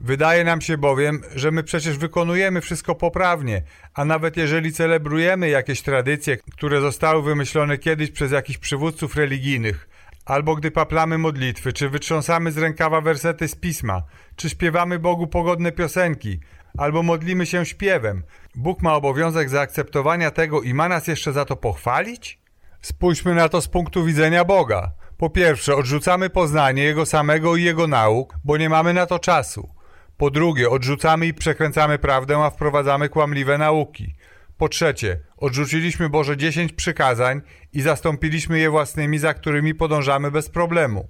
Wydaje nam się bowiem, że my przecież wykonujemy wszystko poprawnie, a nawet jeżeli celebrujemy jakieś tradycje, które zostały wymyślone kiedyś przez jakichś przywódców religijnych, albo gdy paplamy modlitwy, czy wytrząsamy z rękawa wersety z pisma, czy śpiewamy Bogu pogodne piosenki, albo modlimy się śpiewem, Bóg ma obowiązek zaakceptowania tego i ma nas jeszcze za to pochwalić? Spójrzmy na to z punktu widzenia Boga. Po pierwsze, odrzucamy poznanie Jego samego i Jego nauk, bo nie mamy na to czasu. Po drugie, odrzucamy i przekręcamy prawdę, a wprowadzamy kłamliwe nauki. Po trzecie, odrzuciliśmy Boże dziesięć przykazań i zastąpiliśmy je własnymi, za którymi podążamy bez problemu.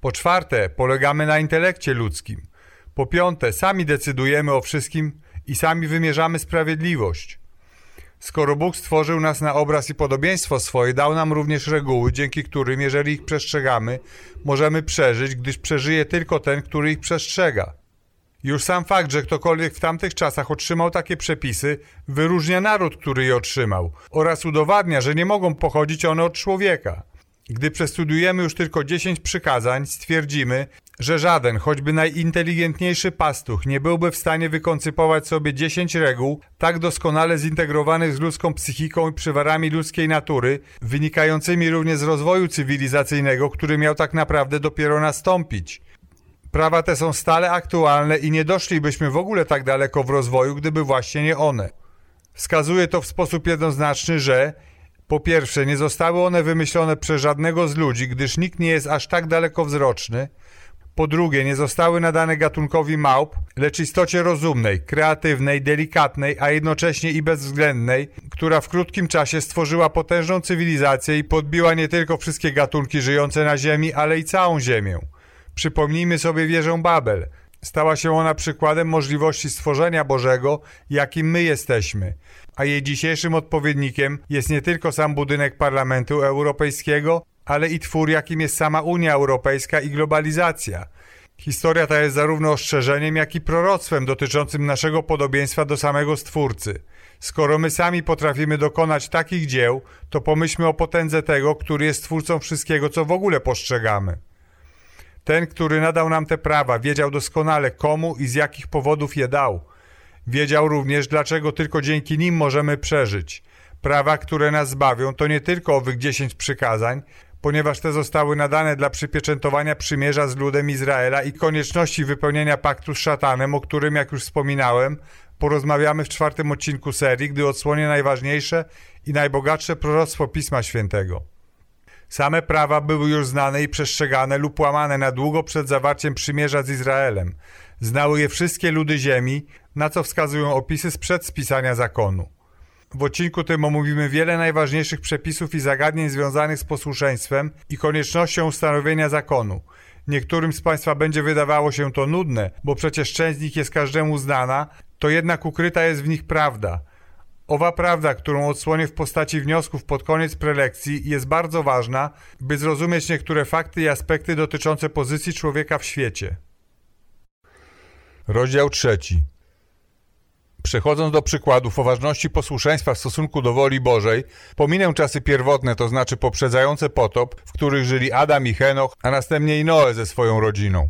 Po czwarte, polegamy na intelekcie ludzkim. Po piąte, sami decydujemy o wszystkim i sami wymierzamy sprawiedliwość. Skoro Bóg stworzył nas na obraz i podobieństwo swoje, dał nam również reguły, dzięki którym, jeżeli ich przestrzegamy, możemy przeżyć, gdyż przeżyje tylko ten, który ich przestrzega. Już sam fakt, że ktokolwiek w tamtych czasach otrzymał takie przepisy, wyróżnia naród, który je otrzymał, oraz udowadnia, że nie mogą pochodzić one od człowieka. Gdy przestudiujemy już tylko 10 przykazań, stwierdzimy, że żaden, choćby najinteligentniejszy pastuch nie byłby w stanie wykoncypować sobie 10 reguł tak doskonale zintegrowanych z ludzką psychiką i przywarami ludzkiej natury, wynikającymi również z rozwoju cywilizacyjnego, który miał tak naprawdę dopiero nastąpić. Prawa te są stale aktualne i nie doszlibyśmy w ogóle tak daleko w rozwoju, gdyby właśnie nie one. Wskazuje to w sposób jednoznaczny, że po pierwsze, nie zostały one wymyślone przez żadnego z ludzi, gdyż nikt nie jest aż tak dalekowzroczny. Po drugie, nie zostały nadane gatunkowi małp, lecz istocie rozumnej, kreatywnej, delikatnej, a jednocześnie i bezwzględnej, która w krótkim czasie stworzyła potężną cywilizację i podbiła nie tylko wszystkie gatunki żyjące na Ziemi, ale i całą Ziemię. Przypomnijmy sobie wieżę Babel. Stała się ona przykładem możliwości stworzenia Bożego, jakim my jesteśmy, a jej dzisiejszym odpowiednikiem jest nie tylko sam budynek Parlamentu Europejskiego, ale i twór, jakim jest sama Unia Europejska i globalizacja. Historia ta jest zarówno ostrzeżeniem, jak i proroctwem dotyczącym naszego podobieństwa do samego Stwórcy. Skoro my sami potrafimy dokonać takich dzieł, to pomyślmy o potędze tego, który jest twórcą wszystkiego, co w ogóle postrzegamy. Ten, który nadał nam te prawa, wiedział doskonale komu i z jakich powodów je dał. Wiedział również, dlaczego tylko dzięki nim możemy przeżyć. Prawa, które nas zbawią, to nie tylko owych dziesięć przykazań, ponieważ te zostały nadane dla przypieczętowania przymierza z ludem Izraela i konieczności wypełnienia paktu z szatanem, o którym, jak już wspominałem, porozmawiamy w czwartym odcinku serii, gdy odsłonię najważniejsze i najbogatsze proroctwo Pisma Świętego. Same prawa były już znane i przestrzegane lub łamane na długo przed zawarciem przymierza z Izraelem. Znały je wszystkie ludy ziemi, na co wskazują opisy sprzed spisania zakonu. W odcinku tym omówimy wiele najważniejszych przepisów i zagadnień związanych z posłuszeństwem i koniecznością ustanowienia zakonu. Niektórym z Państwa będzie wydawało się to nudne, bo przecież część z nich jest każdemu znana, to jednak ukryta jest w nich prawda. Owa prawda, którą odsłonię w postaci wniosków pod koniec prelekcji, jest bardzo ważna, by zrozumieć niektóre fakty i aspekty dotyczące pozycji człowieka w świecie. Rozdział trzeci. Przechodząc do przykładów o ważności posłuszeństwa w stosunku do woli Bożej, pominę czasy pierwotne, to znaczy poprzedzające potop, w których żyli Adam i Henoch, a następnie i Noe ze swoją rodziną.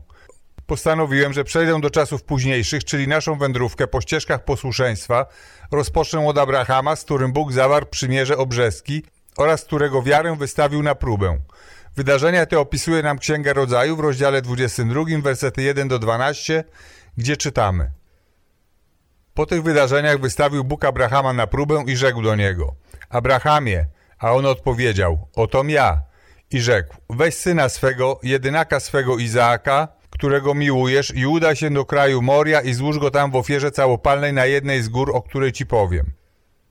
Postanowiłem, że przejdę do czasów późniejszych, czyli naszą wędrówkę po ścieżkach posłuszeństwa, rozpocznę od Abrahama, z którym Bóg zawarł przymierze obrzeski oraz którego wiarę wystawił na próbę. Wydarzenia te opisuje nam Księga Rodzaju w rozdziale 22, wersety 1 do 12, gdzie czytamy – po tych wydarzeniach wystawił Bóg Abrahama na próbę i rzekł do niego: Abrahamie, a on odpowiedział: Otom ja. I rzekł: Weź syna swego, jedynaka swego Izaaka, którego miłujesz, i udaj się do kraju Moria i złóż go tam w ofierze całopalnej na jednej z gór, o której ci powiem.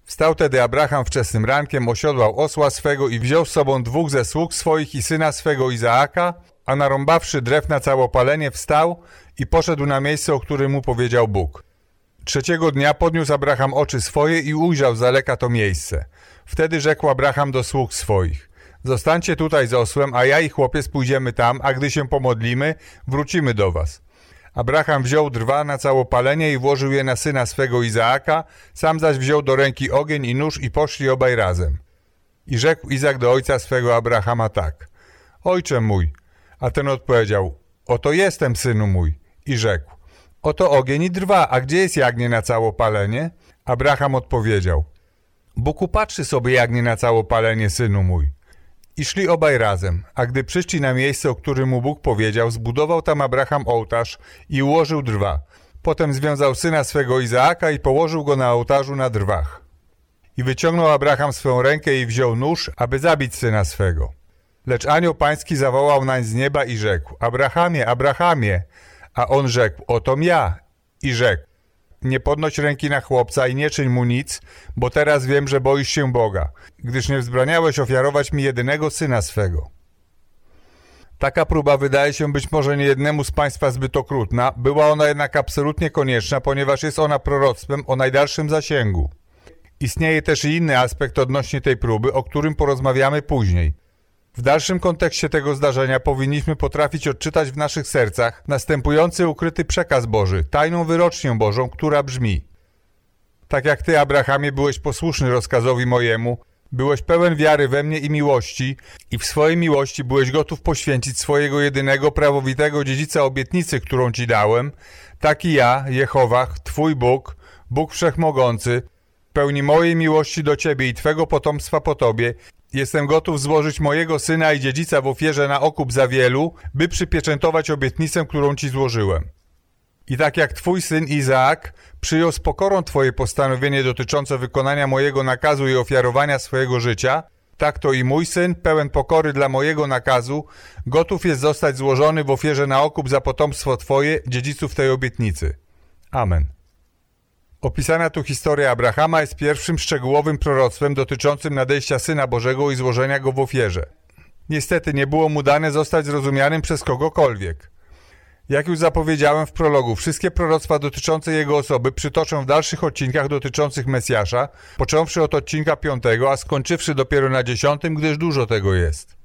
Wstał tedy Abraham wczesnym rankiem, osiodłał osła swego i wziął z sobą dwóch ze sług swoich i syna swego Izaaka, a narąbawszy drew na całopalenie, wstał i poszedł na miejsce, o którym mu powiedział Bóg. Trzeciego dnia podniósł Abraham oczy swoje i ujrzał z daleka to miejsce. Wtedy rzekł Abraham do sług swoich. Zostańcie tutaj z osłem, a ja i chłopiec pójdziemy tam, a gdy się pomodlimy, wrócimy do was. Abraham wziął drwa na całopalenie i włożył je na syna swego Izaaka, sam zaś wziął do ręki ogień i nóż i poszli obaj razem. I rzekł Izak do ojca swego Abrahama tak. Ojcze mój. A ten odpowiedział, oto jestem, synu mój. I rzekł, Oto ogień i drwa, a gdzie jest jagnię na całopalenie? Abraham odpowiedział. Bóg upatrzy sobie jagnię na całopalenie, synu mój. I szli obaj razem, a gdy przyszli na miejsce, o którym mu Bóg powiedział, zbudował tam Abraham ołtarz i ułożył drwa. Potem związał syna swego Izaaka i położył go na ołtarzu na drwach. I wyciągnął Abraham swoją rękę i wziął nóż, aby zabić syna swego. Lecz anioł pański zawołał nań z nieba i rzekł, Abrahamie, Abrahamie! A on rzekł, otom ja. I rzekł, nie podnoś ręki na chłopca i nie czyń mu nic, bo teraz wiem, że boisz się Boga, gdyż nie wzbraniałeś ofiarować mi jedynego syna swego. Taka próba wydaje się być może niejednemu z Państwa zbyt okrutna, była ona jednak absolutnie konieczna, ponieważ jest ona proroctwem o najdalszym zasięgu. Istnieje też i inny aspekt odnośnie tej próby, o którym porozmawiamy później – w dalszym kontekście tego zdarzenia powinniśmy potrafić odczytać w naszych sercach następujący ukryty przekaz Boży, tajną wyrocznię Bożą, która brzmi. Tak jak Ty, Abrahamie, byłeś posłuszny rozkazowi mojemu, byłeś pełen wiary we mnie i miłości i w swojej miłości byłeś gotów poświęcić swojego jedynego prawowitego dziedzica obietnicy, którą Ci dałem, tak i ja, Jehowach, Twój Bóg, Bóg Wszechmogący, pełni mojej miłości do Ciebie i Twego potomstwa po Tobie Jestem gotów złożyć mojego syna i dziedzica w ofierze na okup za wielu, by przypieczętować obietnicę, którą ci złożyłem. I tak jak twój syn Izaak przyjął z pokorą twoje postanowienie dotyczące wykonania mojego nakazu i ofiarowania swojego życia, tak to i mój syn, pełen pokory dla mojego nakazu, gotów jest zostać złożony w ofierze na okup za potomstwo twoje, dziedziców tej obietnicy. Amen. Opisana tu historia Abrahama jest pierwszym szczegółowym proroctwem dotyczącym nadejścia Syna Bożego i złożenia go w ofierze. Niestety nie było mu dane zostać zrozumianym przez kogokolwiek. Jak już zapowiedziałem w prologu, wszystkie proroctwa dotyczące jego osoby przytoczę w dalszych odcinkach dotyczących Mesjasza, począwszy od odcinka 5, a skończywszy dopiero na 10, gdyż dużo tego jest.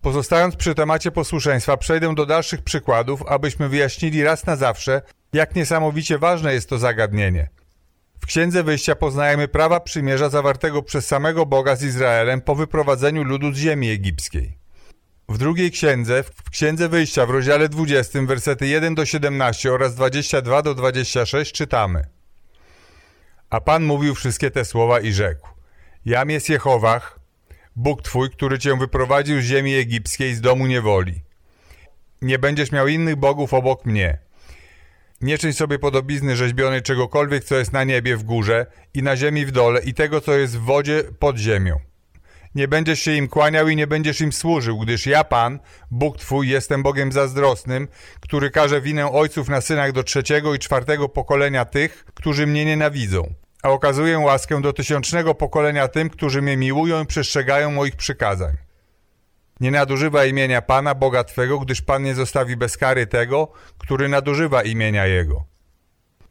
Pozostając przy temacie posłuszeństwa, przejdę do dalszych przykładów, abyśmy wyjaśnili raz na zawsze, jak niesamowicie ważne jest to zagadnienie. W Księdze Wyjścia poznajemy prawa przymierza zawartego przez samego Boga z Izraelem po wyprowadzeniu ludu z ziemi egipskiej. W drugiej księdze, w Księdze Wyjścia w rozdziale 20, versety 1 do 17 oraz 22 do 26 czytamy. A Pan mówił wszystkie te słowa i rzekł: Jam jest Jehowach, Bóg Twój, który Cię wyprowadził z ziemi egipskiej, z domu niewoli. Nie będziesz miał innych bogów obok mnie. Nie czyń sobie podobizny rzeźbionej czegokolwiek, co jest na niebie w górze i na ziemi w dole i tego, co jest w wodzie pod ziemią. Nie będziesz się im kłaniał i nie będziesz im służył, gdyż ja, Pan, Bóg Twój, jestem Bogiem zazdrosnym, który każe winę ojców na synach do trzeciego i czwartego pokolenia tych, którzy mnie nienawidzą, a okazuję łaskę do tysiącznego pokolenia tym, którzy mnie miłują i przestrzegają moich przykazań. Nie nadużywa imienia Pana, Boga Twego, gdyż Pan nie zostawi bez kary tego, który nadużywa imienia Jego.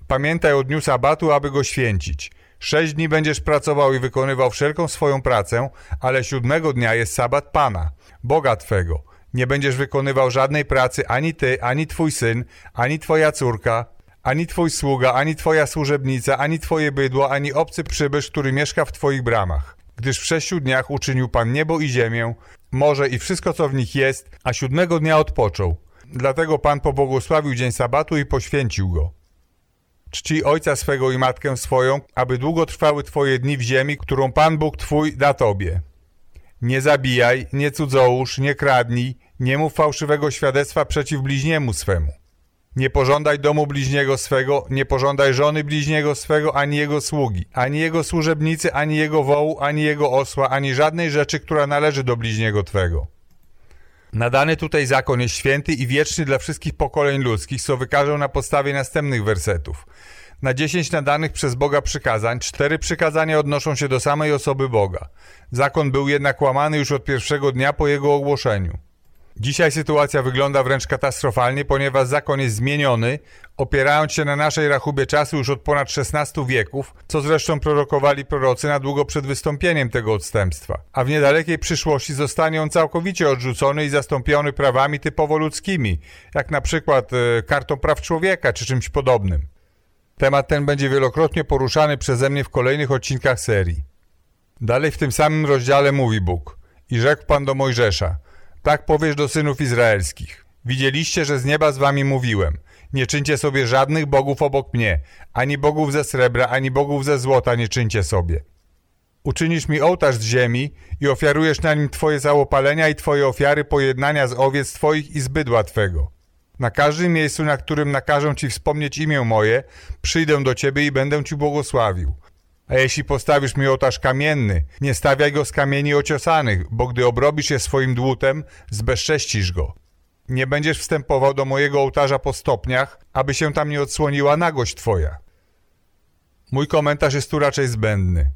Pamiętaj o dniu sabatu, aby go święcić. Sześć dni będziesz pracował i wykonywał wszelką swoją pracę, ale siódmego dnia jest sabat Pana, Boga Twego. Nie będziesz wykonywał żadnej pracy ani Ty, ani Twój syn, ani Twoja córka, ani Twój sługa, ani Twoja służebnica, ani Twoje bydło, ani obcy przybysz, który mieszka w Twoich bramach. Gdyż w sześciu dniach uczynił Pan niebo i ziemię, morze i wszystko, co w nich jest, a siódmego dnia odpoczął. Dlatego Pan pobłogosławił dzień sabatu i poświęcił go. Czci ojca swego i matkę swoją, aby długo trwały Twoje dni w ziemi, którą Pan Bóg Twój da Tobie. Nie zabijaj, nie cudzołóż, nie kradnij, nie mów fałszywego świadectwa przeciw bliźniemu swemu. Nie pożądaj domu bliźniego swego, nie pożądaj żony bliźniego swego, ani jego sługi, ani jego służebnicy, ani jego wołu, ani jego osła, ani żadnej rzeczy, która należy do bliźniego Twego. Nadany tutaj zakon jest święty i wieczny dla wszystkich pokoleń ludzkich, co wykażę na podstawie następnych wersetów. Na dziesięć nadanych przez Boga przykazań, cztery przykazania odnoszą się do samej osoby Boga. Zakon był jednak łamany już od pierwszego dnia po jego ogłoszeniu. Dzisiaj sytuacja wygląda wręcz katastrofalnie, ponieważ zakon jest zmieniony, opierając się na naszej rachubie czasu już od ponad 16 wieków, co zresztą prorokowali prorocy na długo przed wystąpieniem tego odstępstwa. A w niedalekiej przyszłości zostanie on całkowicie odrzucony i zastąpiony prawami typowo ludzkimi, jak na przykład e, kartą praw człowieka czy czymś podobnym. Temat ten będzie wielokrotnie poruszany przeze mnie w kolejnych odcinkach serii. Dalej w tym samym rozdziale mówi Bóg: I rzekł Pan do Mojżesza: tak powiesz do synów izraelskich. Widzieliście, że z nieba z wami mówiłem. Nie czyńcie sobie żadnych bogów obok mnie, ani bogów ze srebra, ani bogów ze złota nie czyńcie sobie. Uczynisz mi ołtarz z ziemi i ofiarujesz na nim twoje załopalenia i twoje ofiary pojednania z owiec twoich i z bydła twego. Na każdym miejscu, na którym nakażą ci wspomnieć imię moje, przyjdę do ciebie i będę ci błogosławił. A jeśli postawisz mi ołtarz kamienny, nie stawiaj go z kamieni ociosanych, bo gdy obrobisz je swoim dłutem, zbezcześcisz go. Nie będziesz wstępował do mojego ołtarza po stopniach, aby się tam nie odsłoniła nagość twoja. Mój komentarz jest tu raczej zbędny.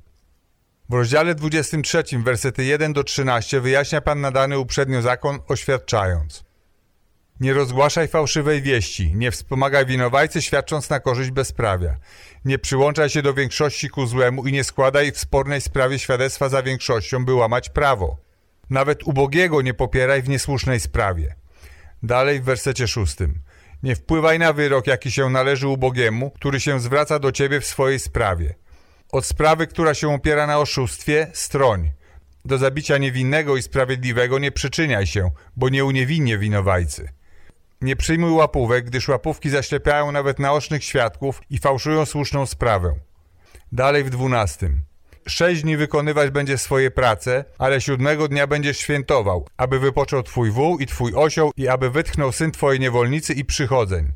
W rozdziale 23, wersety 1 do 13 wyjaśnia Pan nadany uprzednio zakon, oświadczając nie rozgłaszaj fałszywej wieści, nie wspomagaj winowajcy świadcząc na korzyść bezprawia. Nie przyłączaj się do większości ku złemu i nie składaj w spornej sprawie świadectwa za większością, by łamać prawo. Nawet ubogiego nie popieraj w niesłusznej sprawie. Dalej w wersecie szóstym. Nie wpływaj na wyrok, jaki się należy ubogiemu, który się zwraca do ciebie w swojej sprawie. Od sprawy, która się opiera na oszustwie, stroń. Do zabicia niewinnego i sprawiedliwego nie przyczyniaj się, bo nie uniewinnie winowajcy. Nie przyjmuj łapówek, gdyż łapówki zaślepiają nawet naocznych świadków i fałszują słuszną sprawę. Dalej w dwunastym. Sześć dni wykonywać będzie swoje prace, ale siódmego dnia będziesz świętował, aby wypoczął twój wół i twój osioł i aby wytchnął syn twojej niewolnicy i przychodzeń.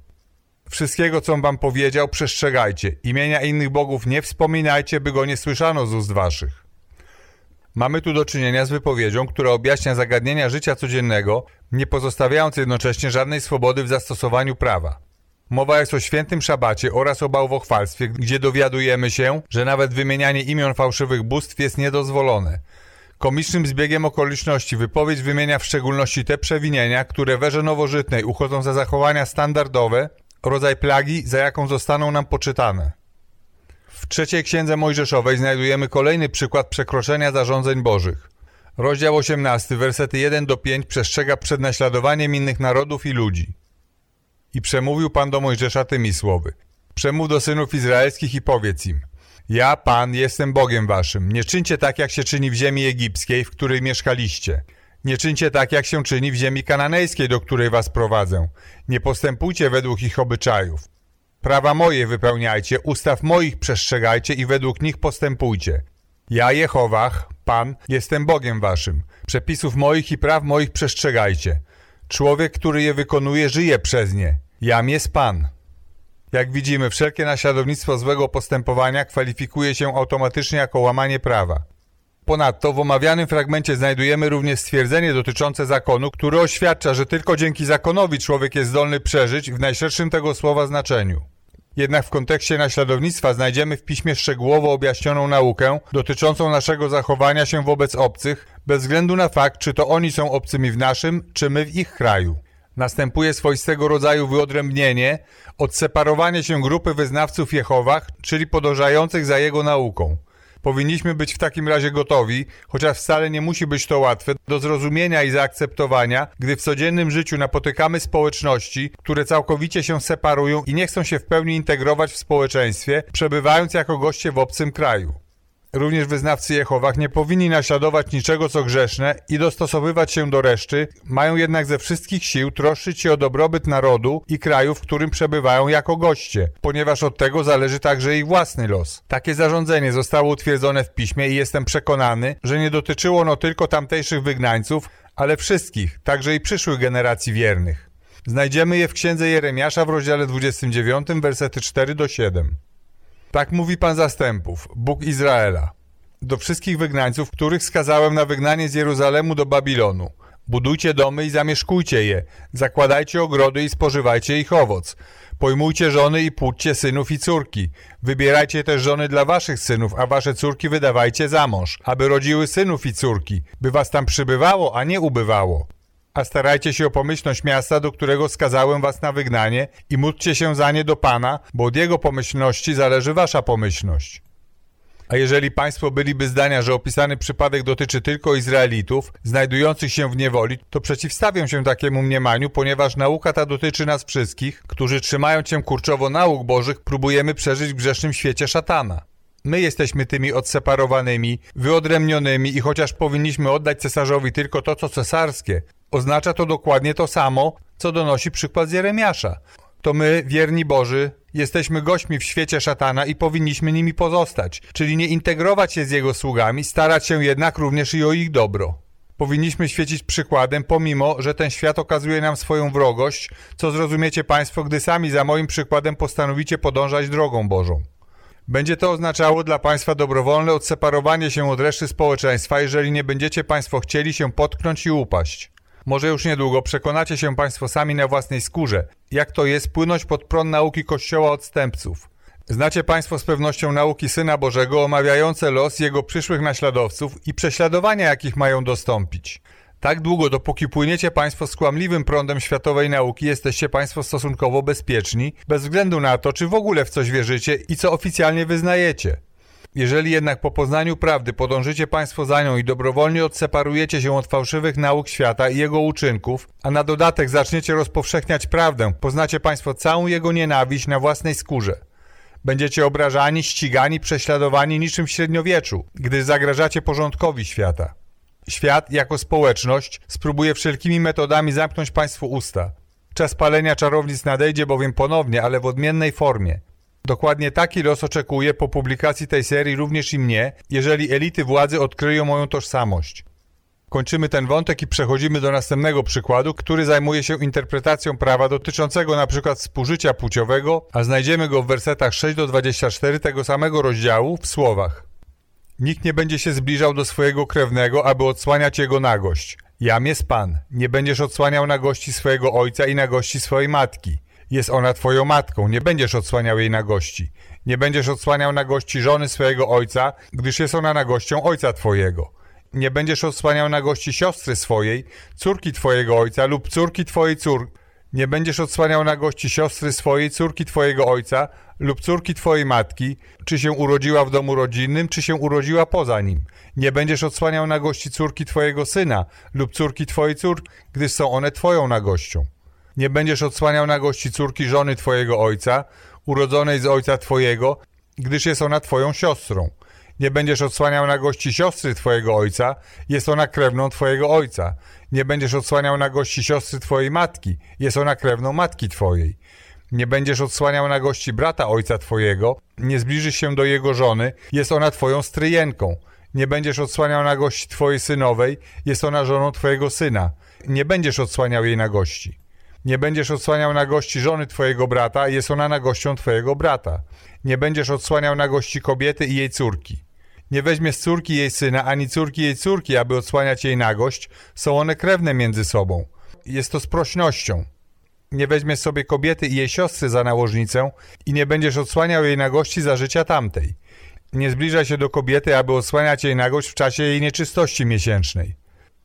Wszystkiego, co wam powiedział, przestrzegajcie. Imienia innych bogów nie wspominajcie, by go nie słyszano z ust waszych. Mamy tu do czynienia z wypowiedzią, która objaśnia zagadnienia życia codziennego, nie pozostawiając jednocześnie żadnej swobody w zastosowaniu prawa. Mowa jest o świętym szabacie oraz o bałwochwalstwie, gdzie dowiadujemy się, że nawet wymienianie imion fałszywych bóstw jest niedozwolone. Komicznym zbiegiem okoliczności wypowiedź wymienia w szczególności te przewinienia, które w erze nowożytnej uchodzą za zachowania standardowe, rodzaj plagi, za jaką zostaną nam poczytane. W trzeciej księdze Mojżeszowej znajdujemy kolejny przykład przekroczenia zarządzeń bożych. Rozdział 18, wersety 1 do 5 przestrzega przed naśladowaniem innych narodów i ludzi. I przemówił Pan do Mojżesza tymi słowy. Przemów do synów izraelskich i powiedz im. Ja, Pan, jestem Bogiem waszym. Nie czyńcie tak, jak się czyni w ziemi egipskiej, w której mieszkaliście. Nie czyńcie tak, jak się czyni w ziemi kananejskiej, do której was prowadzę. Nie postępujcie według ich obyczajów. Prawa moje wypełniajcie, ustaw moich przestrzegajcie i według nich postępujcie. Ja, Jehowach, Pan, jestem Bogiem waszym. Przepisów moich i praw moich przestrzegajcie. Człowiek, który je wykonuje, żyje przez nie. Jam jest Pan. Jak widzimy, wszelkie naśladownictwo złego postępowania kwalifikuje się automatycznie jako łamanie prawa. Ponadto w omawianym fragmencie znajdujemy również stwierdzenie dotyczące zakonu, które oświadcza, że tylko dzięki zakonowi człowiek jest zdolny przeżyć w najszerszym tego słowa znaczeniu. Jednak w kontekście naśladownictwa znajdziemy w piśmie szczegółowo objaśnioną naukę dotyczącą naszego zachowania się wobec obcych, bez względu na fakt, czy to oni są obcymi w naszym, czy my w ich kraju. Następuje swoistego rodzaju wyodrębnienie, odseparowanie się grupy wyznawców Jehowach, czyli podążających za jego nauką. Powinniśmy być w takim razie gotowi, chociaż wcale nie musi być to łatwe, do zrozumienia i zaakceptowania, gdy w codziennym życiu napotykamy społeczności, które całkowicie się separują i nie chcą się w pełni integrować w społeczeństwie, przebywając jako goście w obcym kraju. Również wyznawcy Jehowach nie powinni naśladować niczego, co grzeszne i dostosowywać się do reszty, mają jednak ze wszystkich sił troszczyć się o dobrobyt narodu i kraju, w którym przebywają jako goście, ponieważ od tego zależy także ich własny los. Takie zarządzenie zostało utwierdzone w piśmie i jestem przekonany, że nie dotyczyło ono tylko tamtejszych wygnańców, ale wszystkich, także i przyszłych generacji wiernych. Znajdziemy je w księdze Jeremiasza w rozdziale 29, versety 4 do 7. Tak mówi Pan zastępów, Bóg Izraela. Do wszystkich wygnańców, których skazałem na wygnanie z Jeruzalemu do Babilonu. Budujcie domy i zamieszkujcie je, zakładajcie ogrody i spożywajcie ich owoc. Pojmujcie żony i płódźcie synów i córki. Wybierajcie też żony dla waszych synów, a wasze córki wydawajcie za mąż, aby rodziły synów i córki, by was tam przybywało, a nie ubywało a starajcie się o pomyślność miasta, do którego skazałem was na wygnanie i módlcie się za nie do Pana, bo od Jego pomyślności zależy wasza pomyślność. A jeżeli Państwo byliby zdania, że opisany przypadek dotyczy tylko Izraelitów, znajdujących się w niewoli, to przeciwstawią się takiemu mniemaniu, ponieważ nauka ta dotyczy nas wszystkich, którzy trzymając się kurczowo nauk Bożych, próbujemy przeżyć w grzesznym świecie szatana. My jesteśmy tymi odseparowanymi, wyodrębnionymi i chociaż powinniśmy oddać cesarzowi tylko to, co cesarskie, Oznacza to dokładnie to samo, co donosi przykład z Jeremiasza. To my, wierni Boży, jesteśmy gośćmi w świecie szatana i powinniśmy nimi pozostać, czyli nie integrować się z jego sługami, starać się jednak również i o ich dobro. Powinniśmy świecić przykładem, pomimo, że ten świat okazuje nam swoją wrogość, co zrozumiecie Państwo, gdy sami za moim przykładem postanowicie podążać drogą Bożą. Będzie to oznaczało dla Państwa dobrowolne odseparowanie się od reszty społeczeństwa, jeżeli nie będziecie Państwo chcieli się potknąć i upaść. Może już niedługo przekonacie się Państwo sami na własnej skórze, jak to jest płynąć pod prąd nauki Kościoła odstępców. Znacie Państwo z pewnością nauki Syna Bożego omawiające los Jego przyszłych naśladowców i prześladowania, jakich mają dostąpić. Tak długo, dopóki płyniecie Państwo z kłamliwym prądem światowej nauki, jesteście Państwo stosunkowo bezpieczni, bez względu na to, czy w ogóle w coś wierzycie i co oficjalnie wyznajecie. Jeżeli jednak po poznaniu prawdy podążycie Państwo za nią i dobrowolnie odseparujecie się od fałszywych nauk świata i jego uczynków, a na dodatek zaczniecie rozpowszechniać prawdę, poznacie Państwo całą jego nienawiść na własnej skórze. Będziecie obrażani, ścigani, prześladowani niczym w średniowieczu, gdy zagrażacie porządkowi świata. Świat, jako społeczność, spróbuje wszelkimi metodami zamknąć Państwu usta. Czas palenia czarownic nadejdzie bowiem ponownie, ale w odmiennej formie. Dokładnie taki los oczekuje po publikacji tej serii również i mnie, jeżeli elity władzy odkryją moją tożsamość. Kończymy ten wątek i przechodzimy do następnego przykładu, który zajmuje się interpretacją prawa dotyczącego np. współżycia płciowego, a znajdziemy go w wersetach 6 do 24 tego samego rozdziału w słowach. Nikt nie będzie się zbliżał do swojego krewnego, aby odsłaniać jego nagość. Jam jest Pan. Nie będziesz odsłaniał nagości swojego ojca i nagości swojej matki. Jest ona twoją matką, nie będziesz odsłaniał jej nagości. Nie będziesz odsłaniał nagości żony swojego ojca, gdyż jest ona nagością ojca twojego. Nie będziesz odsłaniał nagości siostry swojej, córki twojego ojca lub córki twojej córki. Nie będziesz odsłaniał nagości siostry swojej, córki twojego ojca lub córki twojej matki, czy się urodziła w domu rodzinnym, czy się urodziła poza nim. Nie będziesz odsłaniał nagości córki twojego syna lub córki twojej córki, gdyż są one twoją nagością. Nie będziesz odsłaniał nagości córki żony twojego ojca, urodzonej z ojca twojego, gdyż jest ona twoją siostrą. Nie będziesz odsłaniał nagości siostry twojego ojca, jest ona krewną twojego ojca. Nie będziesz odsłaniał nagości siostry twojej matki, jest ona krewną matki twojej. Nie będziesz odsłaniał nagości brata ojca twojego, nie zbliżysz się do jego żony, jest ona twoją stryjenką. Nie będziesz odsłaniał nagości twojej synowej, jest ona żoną twojego syna. Nie będziesz odsłaniał jej nagości. Nie będziesz odsłaniał nagości żony twojego brata, jest ona nagością twojego brata. Nie będziesz odsłaniał nagości kobiety i jej córki. Nie weźmiesz córki jej syna, ani córki jej córki, aby odsłaniać jej nagość. Są one krewne między sobą. Jest to sprośnością. Nie weźmiesz sobie kobiety i jej siostry za nałożnicę i nie będziesz odsłaniał jej nagości za życia tamtej. Nie zbliżaj się do kobiety, aby odsłaniać jej nagość w czasie jej nieczystości miesięcznej.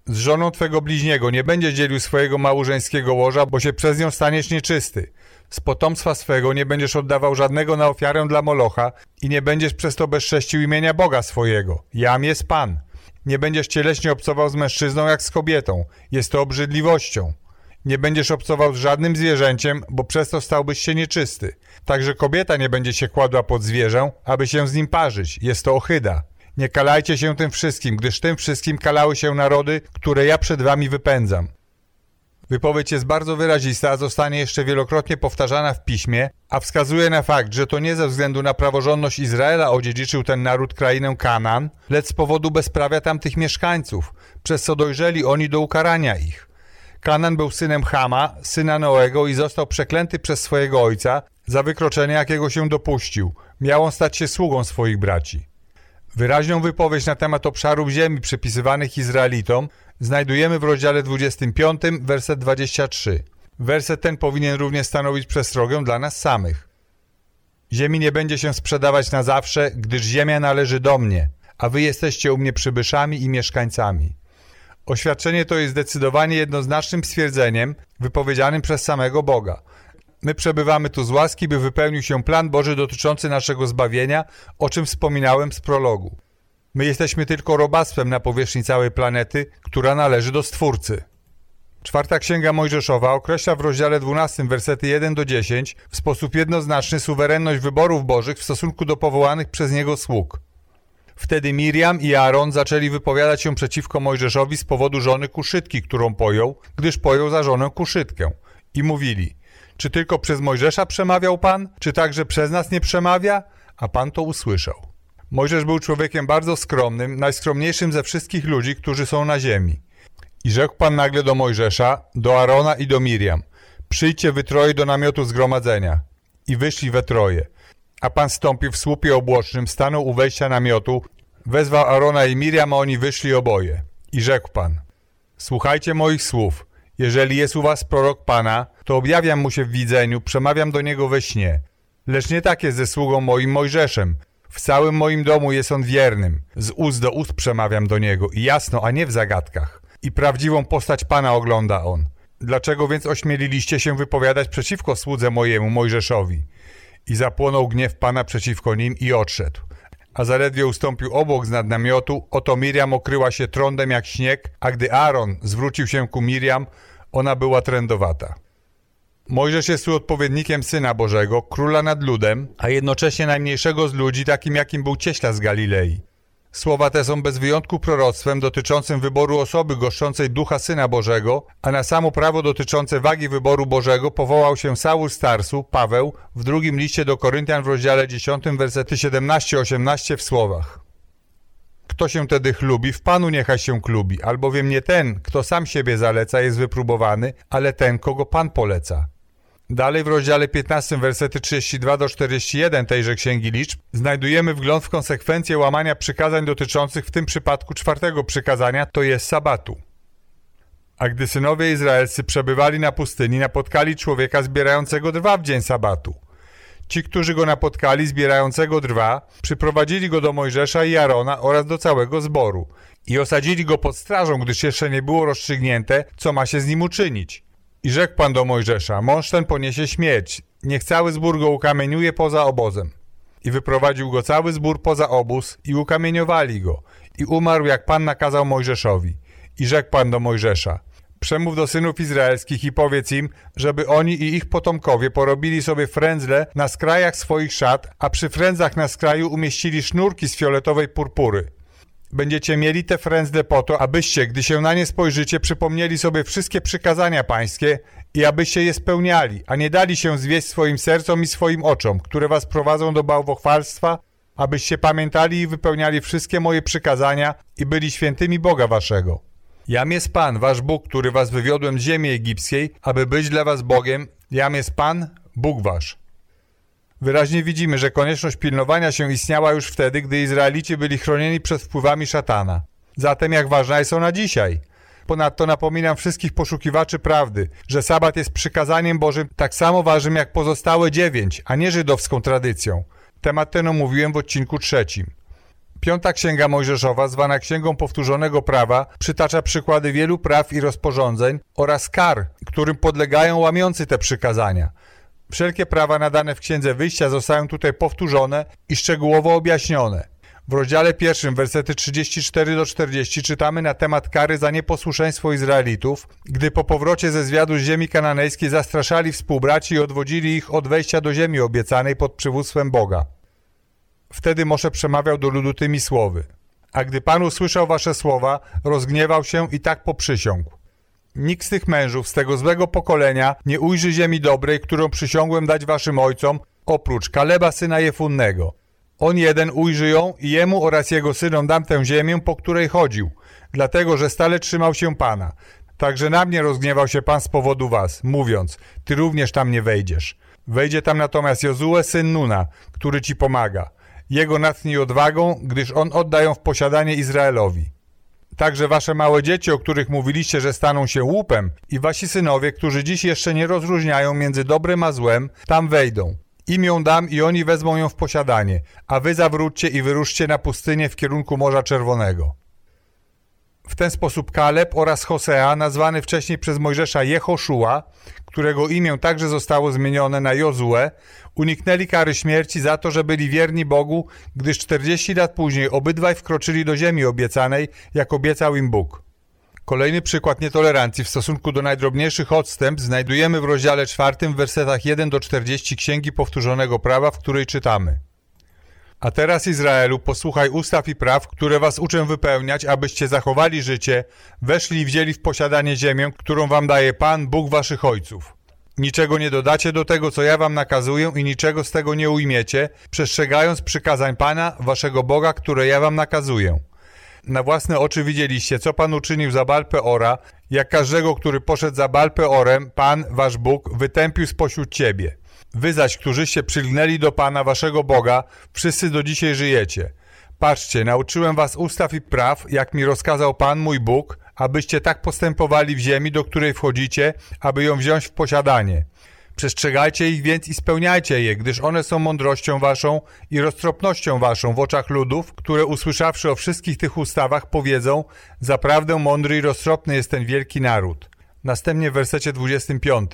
Z żoną twego bliźniego nie będziesz dzielił swojego małżeńskiego łoża, bo się przez nią staniesz nieczysty. Z potomstwa swego nie będziesz oddawał żadnego na ofiarę dla Molocha i nie będziesz przez to bezcześcił imienia Boga swojego. Jam jest Pan. Nie będziesz cieleśnie obcował z mężczyzną jak z kobietą. Jest to obrzydliwością. Nie będziesz obcował z żadnym zwierzęciem, bo przez to stałbyś się nieczysty. Także kobieta nie będzie się kładła pod zwierzę, aby się z nim parzyć. Jest to ochyda. Nie kalajcie się tym wszystkim, gdyż tym wszystkim kalały się narody, które ja przed wami wypędzam. Wypowiedź jest bardzo wyrazista, zostanie jeszcze wielokrotnie powtarzana w piśmie, a wskazuje na fakt, że to nie ze względu na praworządność Izraela odziedziczył ten naród krainę Kanan, lecz z powodu bezprawia tamtych mieszkańców, przez co dojrzeli oni do ukarania ich. Kanan był synem Hama, syna Noego i został przeklęty przez swojego ojca za wykroczenie, jakiego się dopuścił. Miał on stać się sługą swoich braci. Wyraźną wypowiedź na temat obszarów ziemi przypisywanych Izraelitom znajdujemy w rozdziale 25, werset 23. Werset ten powinien również stanowić przestrogę dla nas samych. Ziemi nie będzie się sprzedawać na zawsze, gdyż ziemia należy do mnie, a wy jesteście u mnie przybyszami i mieszkańcami. Oświadczenie to jest zdecydowanie jednoznacznym stwierdzeniem wypowiedzianym przez samego Boga. My przebywamy tu z łaski, by wypełnił się plan Boży dotyczący naszego zbawienia, o czym wspominałem z prologu. My jesteśmy tylko robactwem na powierzchni całej planety, która należy do Stwórcy. Czwarta Księga Mojżeszowa określa w rozdziale 12, wersety 1 do 10 w sposób jednoznaczny suwerenność wyborów bożych w stosunku do powołanych przez niego sług. Wtedy Miriam i Aaron zaczęli wypowiadać się przeciwko Mojżeszowi z powodu żony Kuszytki, którą pojął, gdyż pojął za żonę Kuszytkę. I mówili, czy tylko przez Mojżesza przemawiał Pan, czy także przez nas nie przemawia? A Pan to usłyszał. Mojżesz był człowiekiem bardzo skromnym, najskromniejszym ze wszystkich ludzi, którzy są na ziemi. I rzekł Pan nagle do Mojżesza, do Arona i do Miriam, przyjdźcie wy troje do namiotu zgromadzenia. I wyszli we troje. A Pan stąpił w słupie obłocznym, stanął u wejścia namiotu, wezwał Arona i Miriam, a oni wyszli oboje. I rzekł Pan, słuchajcie moich słów. Jeżeli jest u was prorok Pana, to objawiam mu się w widzeniu, przemawiam do niego we śnie. Lecz nie tak jest ze sługą moim Mojżeszem. W całym moim domu jest on wiernym. Z ust do ust przemawiam do niego i jasno, a nie w zagadkach. I prawdziwą postać Pana ogląda on. Dlaczego więc ośmieliliście się wypowiadać przeciwko słudze mojemu Mojżeszowi? I zapłonął gniew Pana przeciwko nim i odszedł. A zaledwie ustąpił obok z nad namiotu, oto Miriam okryła się trądem jak śnieg, a gdy Aaron zwrócił się ku Miriam, ona była trędowata. Mojżesz jest tu odpowiednikiem Syna Bożego, króla nad ludem, a jednocześnie najmniejszego z ludzi, takim jakim był cieśla z Galilei. Słowa te są bez wyjątku proroctwem dotyczącym wyboru osoby goszczącej Ducha Syna Bożego, a na samo prawo dotyczące wagi wyboru Bożego powołał się Saul Starsu, Paweł, w drugim liście do Koryntian w rozdziale 10, wersety 17-18 w słowach. Kto się tedy chlubi, w Panu niechaj się klubi, albowiem nie ten, kto sam siebie zaleca, jest wypróbowany, ale ten, kogo Pan poleca. Dalej w rozdziale 15, wersety 32 do 41 tejże księgi liczb znajdujemy wgląd w konsekwencje łamania przykazań dotyczących w tym przypadku czwartego przykazania, to jest sabatu. A gdy synowie izraelscy przebywali na pustyni, napotkali człowieka zbierającego drwa w dzień sabatu. Ci, którzy go napotkali zbierającego drwa, przyprowadzili go do Mojżesza i Arona oraz do całego zboru i osadzili go pod strażą, gdyż jeszcze nie było rozstrzygnięte, co ma się z nim uczynić. I rzekł Pan do Mojżesza, mąż ten poniesie śmierć, niech cały zbór go ukamieniuje poza obozem. I wyprowadził go cały zbór poza obóz i ukamieniowali go. I umarł, jak Pan nakazał Mojżeszowi. I rzekł Pan do Mojżesza, Przemów do synów izraelskich i powiedz im, żeby oni i ich potomkowie porobili sobie frędzle na skrajach swoich szat, a przy frędzach na skraju umieścili sznurki z fioletowej purpury. Będziecie mieli te frędzle po to, abyście, gdy się na nie spojrzycie, przypomnieli sobie wszystkie przykazania pańskie i abyście je spełniali, a nie dali się zwieść swoim sercom i swoim oczom, które was prowadzą do bałwochwalstwa, abyście pamiętali i wypełniali wszystkie moje przykazania i byli świętymi Boga waszego. Jam jest Pan, wasz Bóg, który was wywiodłem z ziemi egipskiej, aby być dla was Bogiem. Jam jest Pan, Bóg wasz. Wyraźnie widzimy, że konieczność pilnowania się istniała już wtedy, gdy Izraelici byli chronieni przed wpływami szatana. Zatem jak ważna jest ona dzisiaj? Ponadto napominam wszystkich poszukiwaczy prawdy, że sabat jest przykazaniem Bożym tak samo ważnym jak pozostałe dziewięć, a nie żydowską tradycją. Temat ten omówiłem w odcinku trzecim. Piąta Księga Mojżeszowa, zwana Księgą Powtórzonego Prawa, przytacza przykłady wielu praw i rozporządzeń oraz kar, którym podlegają łamiący te przykazania. Wszelkie prawa nadane w Księdze Wyjścia zostają tutaj powtórzone i szczegółowo objaśnione. W rozdziale pierwszym, wersety 34 do 40 czytamy na temat kary za nieposłuszeństwo Izraelitów, gdy po powrocie ze zwiadu z ziemi kananejskiej zastraszali współbraci i odwodzili ich od wejścia do ziemi obiecanej pod przywództwem Boga. Wtedy Mosze przemawiał do ludu tymi słowy. A gdy Pan usłyszał wasze słowa, rozgniewał się i tak poprzysiągł. Nikt z tych mężów, z tego złego pokolenia, nie ujrzy ziemi dobrej, którą przysiągłem dać waszym ojcom, oprócz Kaleba syna Jefunnego. On jeden ujrzy ją i jemu oraz jego synom dam tę ziemię, po której chodził, dlatego, że stale trzymał się Pana. Także na mnie rozgniewał się Pan z powodu was, mówiąc, ty również tam nie wejdziesz. Wejdzie tam natomiast Jozue, syn Nuna, który ci pomaga. Jego natchnij odwagą, gdyż on oddają w posiadanie Izraelowi. Także wasze małe dzieci, o których mówiliście, że staną się łupem, i wasi synowie, którzy dziś jeszcze nie rozróżniają między dobrem a złem, tam wejdą. Im ją dam i oni wezmą ją w posiadanie, a wy zawróćcie i wyruszcie na pustynię w kierunku Morza Czerwonego. W ten sposób Kaleb oraz Hosea, nazwany wcześniej przez Mojżesza Jehoszua, którego imię także zostało zmienione na Jozue, uniknęli kary śmierci za to, że byli wierni Bogu, gdyż 40 lat później obydwaj wkroczyli do ziemi obiecanej, jak obiecał im Bóg. Kolejny przykład nietolerancji w stosunku do najdrobniejszych odstęp znajdujemy w rozdziale czwartym w wersetach 1 do 40 Księgi Powtórzonego Prawa, w której czytamy. A teraz Izraelu, posłuchaj ustaw i praw, które was uczę wypełniać, abyście zachowali życie, weszli i wzięli w posiadanie ziemię, którą wam daje Pan, Bóg waszych ojców. Niczego nie dodacie do tego, co ja wam nakazuję i niczego z tego nie ujmiecie, przestrzegając przykazań Pana, waszego Boga, które ja wam nakazuję. Na własne oczy widzieliście, co Pan uczynił za Balpeora, jak każdego, który poszedł za Balpeorem, Pan, wasz Bóg, wytępił spośród ciebie. Wy zaś, którzyście przylgnęli do Pana, waszego Boga, wszyscy do dzisiaj żyjecie. Patrzcie, nauczyłem was ustaw i praw, jak mi rozkazał Pan, mój Bóg, abyście tak postępowali w ziemi, do której wchodzicie, aby ją wziąć w posiadanie. Przestrzegajcie ich więc i spełniajcie je, gdyż one są mądrością waszą i roztropnością waszą w oczach ludów, które usłyszawszy o wszystkich tych ustawach powiedzą, zaprawdę mądry i roztropny jest ten wielki naród. Następnie w wersecie 25.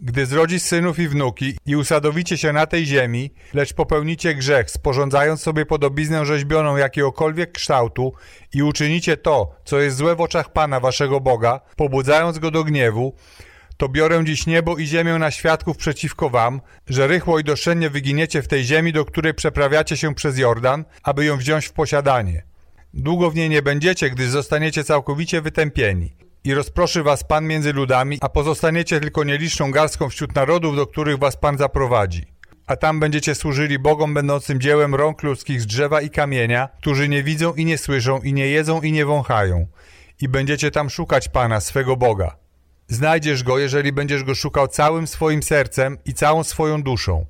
Gdy zrodzisz synów i wnuki i usadowicie się na tej ziemi, lecz popełnicie grzech, sporządzając sobie podobiznę rzeźbioną jakiegokolwiek kształtu i uczynicie to, co jest złe w oczach Pana waszego Boga, pobudzając go do gniewu, to biorę dziś niebo i ziemię na świadków przeciwko wam, że rychło i doszczętnie wyginiecie w tej ziemi, do której przeprawiacie się przez Jordan, aby ją wziąć w posiadanie. Długo w niej nie będziecie, gdyż zostaniecie całkowicie wytępieni. I rozproszy was Pan między ludami, a pozostaniecie tylko nieliczną garstką wśród narodów, do których was Pan zaprowadzi. A tam będziecie służyli Bogom będącym dziełem rąk ludzkich z drzewa i kamienia, którzy nie widzą i nie słyszą, i nie jedzą i nie wąchają. I będziecie tam szukać Pana, swego Boga. Znajdziesz Go, jeżeli będziesz Go szukał całym swoim sercem i całą swoją duszą.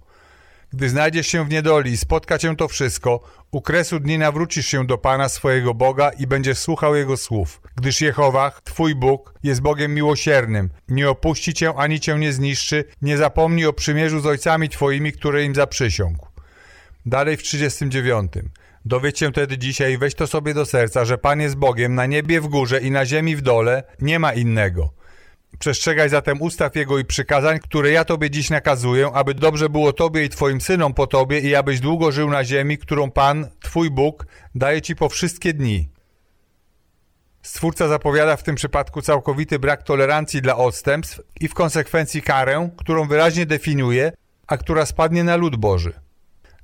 Gdy znajdziesz się w niedoli i spotka cię to wszystko, u kresu dni nawrócisz się do Pana swojego Boga i będziesz słuchał Jego słów. Gdyż Jehowach, Twój Bóg, jest Bogiem miłosiernym, nie opuści Cię ani Cię nie zniszczy, nie zapomni o przymierzu z ojcami Twoimi, które im zaprzysiągł. Dalej w 39. Dowiedz się tedy dzisiaj, weź to sobie do serca, że Pan jest Bogiem na niebie w górze i na ziemi w dole, nie ma innego. Przestrzegaj zatem ustaw Jego i przykazań, które ja Tobie dziś nakazuję, aby dobrze było Tobie i Twoim synom po Tobie i abyś długo żył na ziemi, którą Pan, Twój Bóg, daje Ci po wszystkie dni. Stwórca zapowiada w tym przypadku całkowity brak tolerancji dla odstępstw i w konsekwencji karę, którą wyraźnie definiuje, a która spadnie na lud Boży.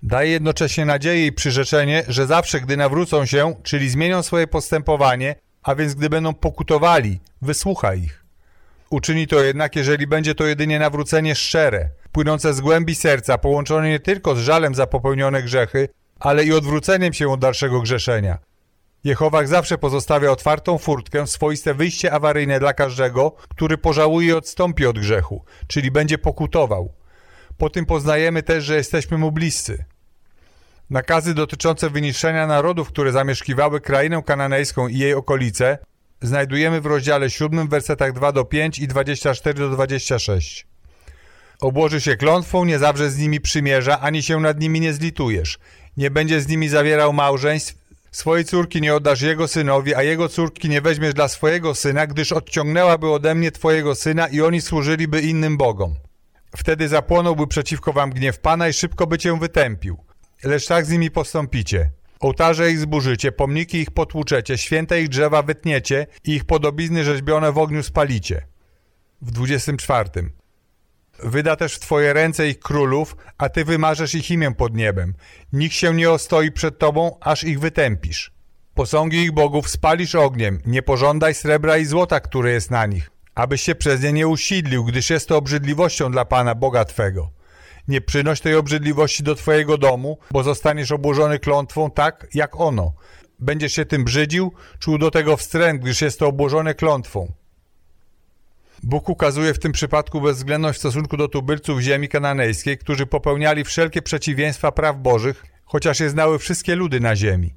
Daje jednocześnie nadzieję i przyrzeczenie, że zawsze, gdy nawrócą się, czyli zmienią swoje postępowanie, a więc gdy będą pokutowali, wysłucha ich. Uczyni to jednak, jeżeli będzie to jedynie nawrócenie szczere, płynące z głębi serca, połączone nie tylko z żalem za popełnione grzechy, ale i odwróceniem się od dalszego grzeszenia. Jehowach zawsze pozostawia otwartą furtkę, swoiste wyjście awaryjne dla każdego, który pożałuje i odstąpi od grzechu, czyli będzie pokutował. Po tym poznajemy też, że jesteśmy mu bliscy. Nakazy dotyczące wyniszczenia narodów, które zamieszkiwały krainę kananejską i jej okolice, znajdujemy w rozdziale 7, wersetach 2 do 5 i 24 do 26. Obłoży się klątwą, nie zawrze z nimi przymierza, ani się nad nimi nie zlitujesz. Nie będzie z nimi zawierał małżeństw, swojej córki nie oddasz jego synowi, a jego córki nie weźmiesz dla swojego syna, gdyż odciągnęłaby ode mnie twojego syna i oni służyliby innym bogom. Wtedy zapłonąłby przeciwko wam gniew Pana i szybko by cię wytępił. Lecz tak z nimi postąpicie. Ołtarze ich zburzycie, pomniki ich potłuczecie, święte ich drzewa wytniecie i ich podobizny rzeźbione w ogniu spalicie. W 24. Wyda też w twoje ręce ich królów, a ty wymarzesz ich imię pod niebem. Nikt się nie ostoi przed tobą, aż ich wytępisz. Posągi ich bogów spalisz ogniem, nie pożądaj srebra i złota, które jest na nich, abyś się przez nie nie usidlił, gdyż jest to obrzydliwością dla Pana Boga Twego. Nie przynoś tej obrzydliwości do Twojego domu, bo zostaniesz obłożony klątwą tak, jak ono. Będziesz się tym brzydził, czuł do tego wstręt, gdyż jest to obłożone klątwą. Bóg ukazuje w tym przypadku bezwzględność w stosunku do tubylców ziemi kananejskiej, którzy popełniali wszelkie przeciwieństwa praw bożych, chociaż je znały wszystkie ludy na ziemi.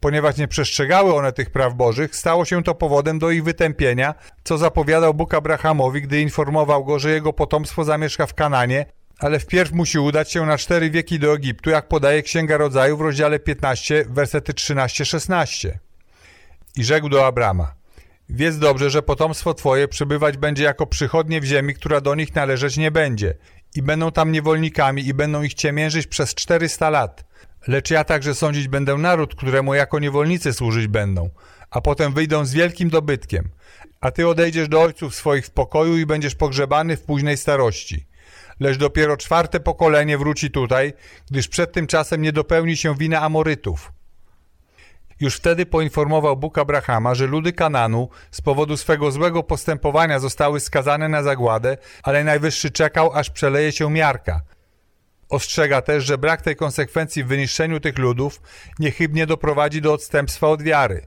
Ponieważ nie przestrzegały one tych praw bożych, stało się to powodem do ich wytępienia, co zapowiadał Bóg Abrahamowi, gdy informował go, że jego potomstwo zamieszka w Kananie, ale wpierw musi udać się na cztery wieki do Egiptu, jak podaje Księga Rodzaju w rozdziale 15, wersety 13-16. I rzekł do Abrama – Wiedz dobrze, że potomstwo Twoje przybywać będzie jako przychodnie w ziemi, która do nich należeć nie będzie. I będą tam niewolnikami i będą ich ciemiężyć przez czterysta lat. Lecz ja także sądzić będę naród, któremu jako niewolnicy służyć będą, a potem wyjdą z wielkim dobytkiem. A Ty odejdziesz do ojców swoich w pokoju i będziesz pogrzebany w późnej starości. Lecz dopiero czwarte pokolenie wróci tutaj, gdyż przed tym czasem nie dopełni się wina Amorytów. Już wtedy poinformował Bóg Abrahama, że ludy Kananu z powodu swego złego postępowania zostały skazane na zagładę, ale Najwyższy czekał, aż przeleje się miarka. Ostrzega też, że brak tej konsekwencji w wyniszczeniu tych ludów niechybnie doprowadzi do odstępstwa od wiary.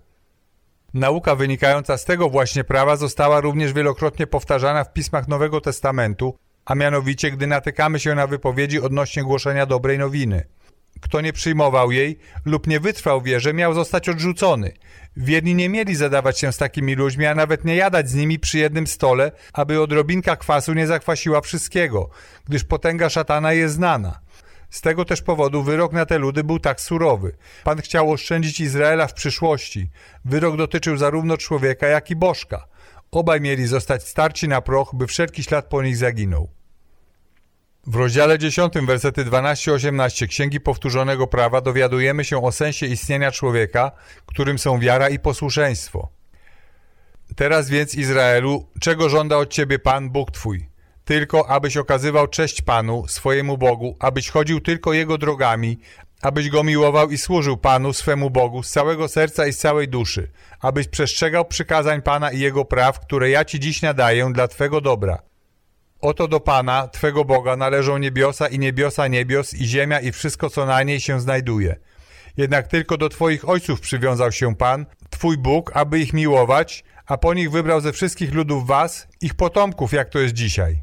Nauka wynikająca z tego właśnie prawa została również wielokrotnie powtarzana w pismach Nowego Testamentu, a mianowicie gdy natykamy się na wypowiedzi odnośnie głoszenia dobrej nowiny – kto nie przyjmował jej lub nie wytrwał wierze, miał zostać odrzucony. Wierni nie mieli zadawać się z takimi ludźmi, a nawet nie jadać z nimi przy jednym stole, aby odrobinka kwasu nie zakwasiła wszystkiego, gdyż potęga szatana jest znana. Z tego też powodu wyrok na te ludy był tak surowy. Pan chciał oszczędzić Izraela w przyszłości. Wyrok dotyczył zarówno człowieka, jak i bożka. Obaj mieli zostać starci na proch, by wszelki ślad po nich zaginął. W rozdziale 10, wersety 12-18 Księgi Powtórzonego Prawa dowiadujemy się o sensie istnienia człowieka, którym są wiara i posłuszeństwo. Teraz więc, Izraelu, czego żąda od ciebie Pan, Bóg Twój? Tylko, abyś okazywał cześć Panu, swojemu Bogu, abyś chodził tylko Jego drogami, abyś Go miłował i służył Panu, swemu Bogu, z całego serca i z całej duszy, abyś przestrzegał przykazań Pana i Jego praw, które ja Ci dziś nadaję dla Twego dobra, Oto do Pana, Twego Boga, należą niebiosa i niebiosa niebios i ziemia i wszystko, co na niej się znajduje. Jednak tylko do Twoich ojców przywiązał się Pan, Twój Bóg, aby ich miłować, a po nich wybrał ze wszystkich ludów was, ich potomków, jak to jest dzisiaj.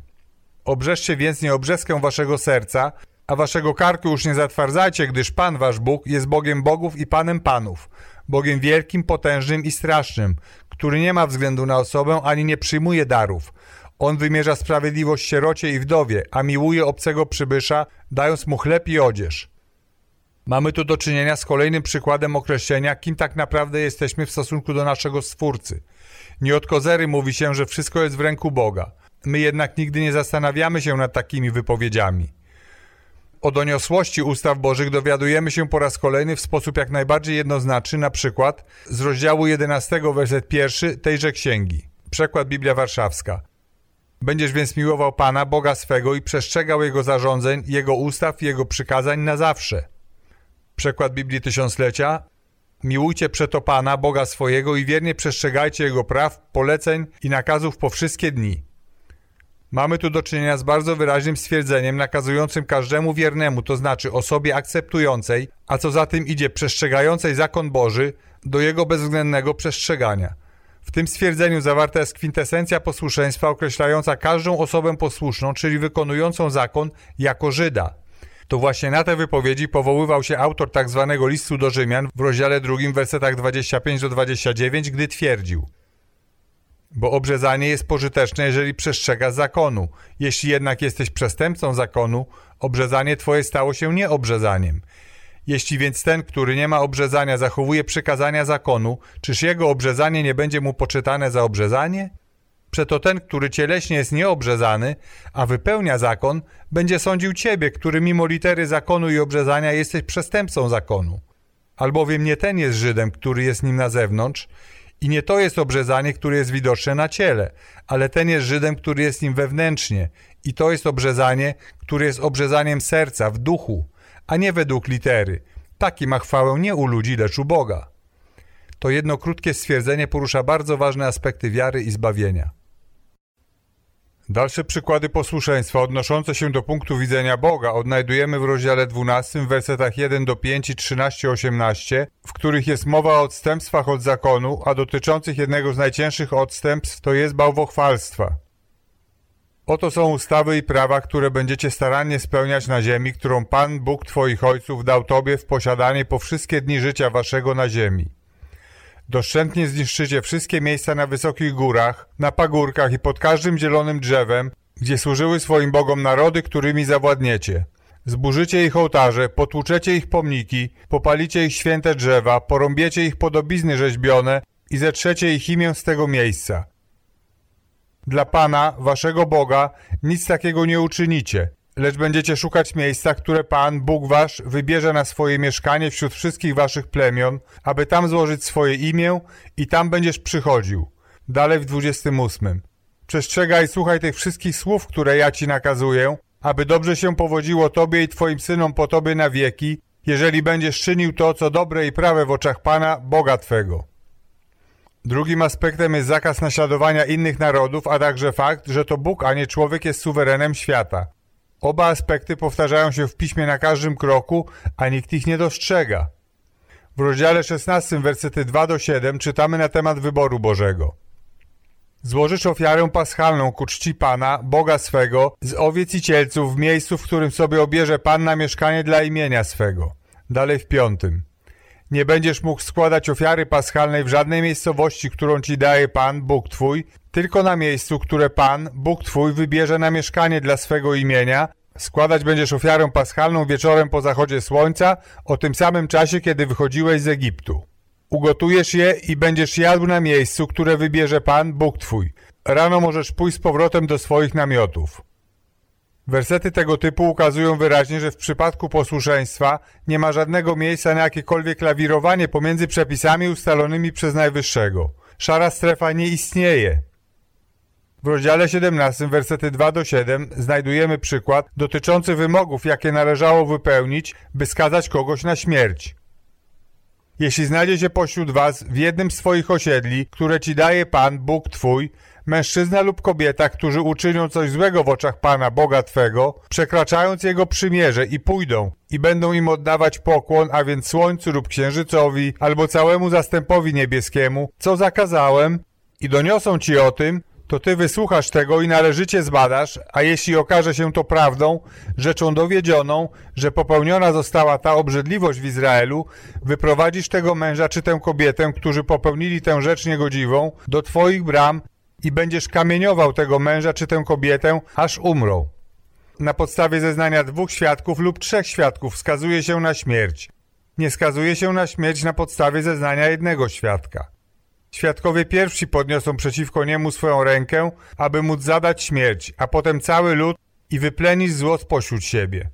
Obrzeszcie więc nie obrzeskę waszego serca, a waszego karku już nie zatwardzajcie, gdyż Pan wasz Bóg jest Bogiem bogów i Panem panów, Bogiem wielkim, potężnym i strasznym, który nie ma względu na osobę ani nie przyjmuje darów, on wymierza sprawiedliwość sierocie i wdowie, a miłuje obcego przybysza, dając mu chleb i odzież. Mamy tu do czynienia z kolejnym przykładem określenia, kim tak naprawdę jesteśmy w stosunku do naszego Stwórcy. Nie od kozery mówi się, że wszystko jest w ręku Boga. My jednak nigdy nie zastanawiamy się nad takimi wypowiedziami. O doniosłości ustaw Bożych dowiadujemy się po raz kolejny w sposób jak najbardziej jednoznaczny, na przykład z rozdziału 11, werset pierwszy tejże księgi. Przekład Biblia Warszawska. Będziesz więc miłował Pana, Boga swego i przestrzegał Jego zarządzeń, Jego ustaw Jego przykazań na zawsze. Przekład Biblii Tysiąclecia. Miłujcie przeto Pana, Boga swojego i wiernie przestrzegajcie Jego praw, poleceń i nakazów po wszystkie dni. Mamy tu do czynienia z bardzo wyraźnym stwierdzeniem nakazującym każdemu wiernemu, to znaczy osobie akceptującej, a co za tym idzie przestrzegającej zakon Boży, do jego bezwzględnego przestrzegania. W tym stwierdzeniu zawarta jest kwintesencja posłuszeństwa określająca każdą osobę posłuszną, czyli wykonującą zakon, jako Żyda. To właśnie na te wypowiedzi powoływał się autor tak zwanego listu do Rzymian w rozdziale drugim, wersetach 25 do 29, gdy twierdził – bo obrzezanie jest pożyteczne, jeżeli przestrzega zakonu. Jeśli jednak jesteś przestępcą zakonu, obrzezanie twoje stało się nieobrzezaniem. Jeśli więc ten, który nie ma obrzezania, zachowuje przykazania zakonu, czyż jego obrzezanie nie będzie mu poczytane za obrzezanie? Przeto ten, który cieleśnie jest nieobrzezany, a wypełnia zakon, będzie sądził ciebie, który mimo litery zakonu i obrzezania jesteś przestępcą zakonu. Albowiem nie ten jest Żydem, który jest nim na zewnątrz, i nie to jest obrzezanie, które jest widoczne na ciele, ale ten jest Żydem, który jest nim wewnętrznie. I to jest obrzezanie, które jest obrzezaniem serca, w duchu, a nie według litery. Taki ma chwałę nie u ludzi, lecz u Boga. To jedno krótkie stwierdzenie porusza bardzo ważne aspekty wiary i zbawienia. Dalsze przykłady posłuszeństwa odnoszące się do punktu widzenia Boga odnajdujemy w rozdziale 12, w wersetach 1 do 5 i 13-18, w których jest mowa o odstępstwach od zakonu, a dotyczących jednego z najcięższych odstępstw to jest bałwochwalstwa. Oto są ustawy i prawa, które będziecie starannie spełniać na ziemi, którą Pan Bóg Twoich ojców dał Tobie w posiadanie po wszystkie dni życia Waszego na ziemi Doszczętnie zniszczycie wszystkie miejsca na wysokich górach, na pagórkach i pod każdym zielonym drzewem, gdzie służyły swoim bogom narody, którymi zawładniecie. Zburzycie ich ołtarze, potłuczecie ich pomniki, popalicie ich święte drzewa, porąbiecie ich podobizny rzeźbione i zetrzecie ich imię z tego miejsca. Dla Pana, waszego Boga, nic takiego nie uczynicie, lecz będziecie szukać miejsca, które Pan, Bóg wasz, wybierze na swoje mieszkanie wśród wszystkich waszych plemion, aby tam złożyć swoje imię i tam będziesz przychodził. Dalej w 28. Przestrzegaj i słuchaj tych wszystkich słów, które ja ci nakazuję, aby dobrze się powodziło tobie i twoim synom po tobie na wieki, jeżeli będziesz czynił to, co dobre i prawe w oczach Pana, Boga Twego. Drugim aspektem jest zakaz naśladowania innych narodów, a także fakt, że to Bóg, a nie człowiek jest suwerenem świata. Oba aspekty powtarzają się w piśmie na każdym kroku, a nikt ich nie dostrzega. W rozdziale 16, wersety 2 do 7 czytamy na temat wyboru Bożego. Złożysz ofiarę paschalną ku czci Pana, Boga swego, z owiec i cielców w miejscu, w którym sobie obierze Pan na mieszkanie dla imienia swego. Dalej w piątym. Nie będziesz mógł składać ofiary paschalnej w żadnej miejscowości, którą ci daje Pan, Bóg Twój, tylko na miejscu, które Pan, Bóg Twój, wybierze na mieszkanie dla swego imienia. Składać będziesz ofiarę paschalną wieczorem po zachodzie słońca, o tym samym czasie, kiedy wychodziłeś z Egiptu. Ugotujesz je i będziesz jadł na miejscu, które wybierze Pan, Bóg Twój. Rano możesz pójść z powrotem do swoich namiotów. Wersety tego typu ukazują wyraźnie, że w przypadku posłuszeństwa nie ma żadnego miejsca na jakiekolwiek lawirowanie pomiędzy przepisami ustalonymi przez Najwyższego. Szara strefa nie istnieje. W rozdziale 17, wersety 2 do 7 znajdujemy przykład dotyczący wymogów, jakie należało wypełnić, by skazać kogoś na śmierć. Jeśli znajdzie się pośród was w jednym z swoich osiedli, które ci daje Pan, Bóg Twój, mężczyzna lub kobieta, którzy uczynią coś złego w oczach Pana, Boga Twego, przekraczając Jego przymierze i pójdą i będą im oddawać pokłon, a więc słońcu lub księżycowi, albo całemu zastępowi niebieskiemu, co zakazałem, i doniosą Ci o tym, to Ty wysłuchasz tego i należycie zbadasz, a jeśli okaże się to prawdą, rzeczą dowiedzioną, że popełniona została ta obrzydliwość w Izraelu, wyprowadzisz tego męża czy tę kobietę, którzy popełnili tę rzecz niegodziwą, do Twoich bram i będziesz kamieniował tego męża czy tę kobietę, aż umrą. Na podstawie zeznania dwóch świadków lub trzech świadków skazuje się na śmierć. Nie skazuje się na śmierć na podstawie zeznania jednego świadka. Świadkowie pierwsi podniosą przeciwko niemu swoją rękę, aby móc zadać śmierć, a potem cały lud i wyplenić zło spośród siebie.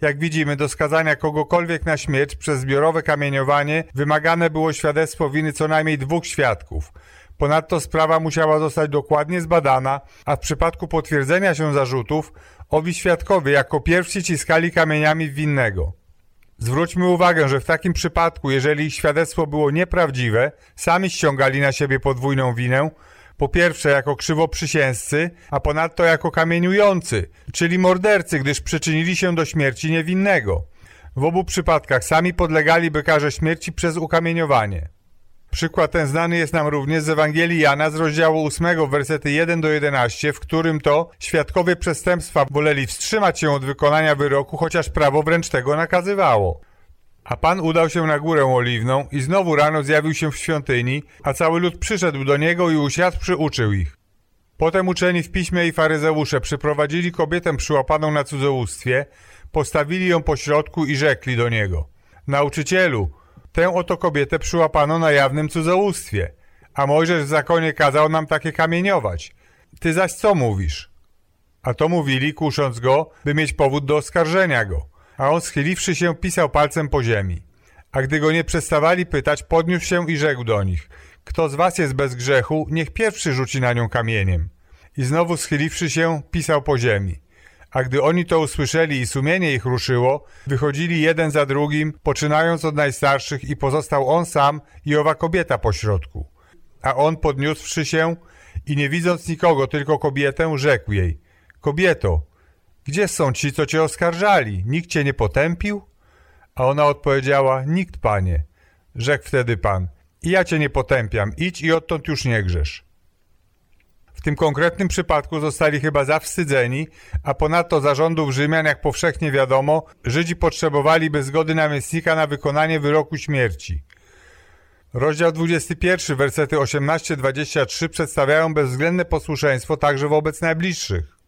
Jak widzimy, do skazania kogokolwiek na śmierć przez zbiorowe kamieniowanie wymagane było świadectwo winy co najmniej dwóch świadków. Ponadto sprawa musiała zostać dokładnie zbadana, a w przypadku potwierdzenia się zarzutów, owi świadkowie jako pierwsi ciskali kamieniami winnego. Zwróćmy uwagę, że w takim przypadku, jeżeli ich świadectwo było nieprawdziwe, sami ściągali na siebie podwójną winę, po pierwsze jako krzywoprzysięzcy, a ponadto jako kamieniujący, czyli mordercy, gdyż przyczynili się do śmierci niewinnego. W obu przypadkach sami podlegaliby karze śmierci przez ukamieniowanie. Przykład ten znany jest nam również z Ewangelii Jana z rozdziału 8, wersety 1 do 11, w którym to świadkowie przestępstwa woleli wstrzymać się od wykonania wyroku, chociaż prawo wręcz tego nakazywało. A Pan udał się na górę oliwną i znowu rano zjawił się w świątyni, a cały lud przyszedł do niego i usiadłszy uczył ich. Potem uczeni w piśmie i faryzeusze przyprowadzili kobietę przyłapaną na cudzołóstwie, postawili ją po środku i rzekli do niego. Nauczycielu, tę oto kobietę przyłapano na jawnym cudzołóstwie, a Mojżesz w zakonie kazał nam takie kamieniować. Ty zaś co mówisz? A to mówili, kusząc go, by mieć powód do oskarżenia go. A on schyliwszy się, pisał palcem po ziemi. A gdy go nie przestawali pytać, podniósł się i rzekł do nich. Kto z was jest bez grzechu, niech pierwszy rzuci na nią kamieniem. I znowu schyliwszy się, pisał po ziemi. A gdy oni to usłyszeli i sumienie ich ruszyło, wychodzili jeden za drugim, poczynając od najstarszych i pozostał on sam i owa kobieta pośrodku. A on podniósłszy się i nie widząc nikogo, tylko kobietę, rzekł jej, kobieto, gdzie są ci, co cię oskarżali? Nikt cię nie potępił? A ona odpowiedziała, nikt, panie. Rzekł wtedy pan, i ja cię nie potępiam, idź i odtąd już nie grzesz. W tym konkretnym przypadku zostali chyba zawstydzeni, a ponadto zarządów Rzymian, jak powszechnie wiadomo, Żydzi potrzebowaliby zgody namiestnika na wykonanie wyroku śmierci. Rozdział 21, wersety 18-23 przedstawiają bezwzględne posłuszeństwo także wobec najbliższych.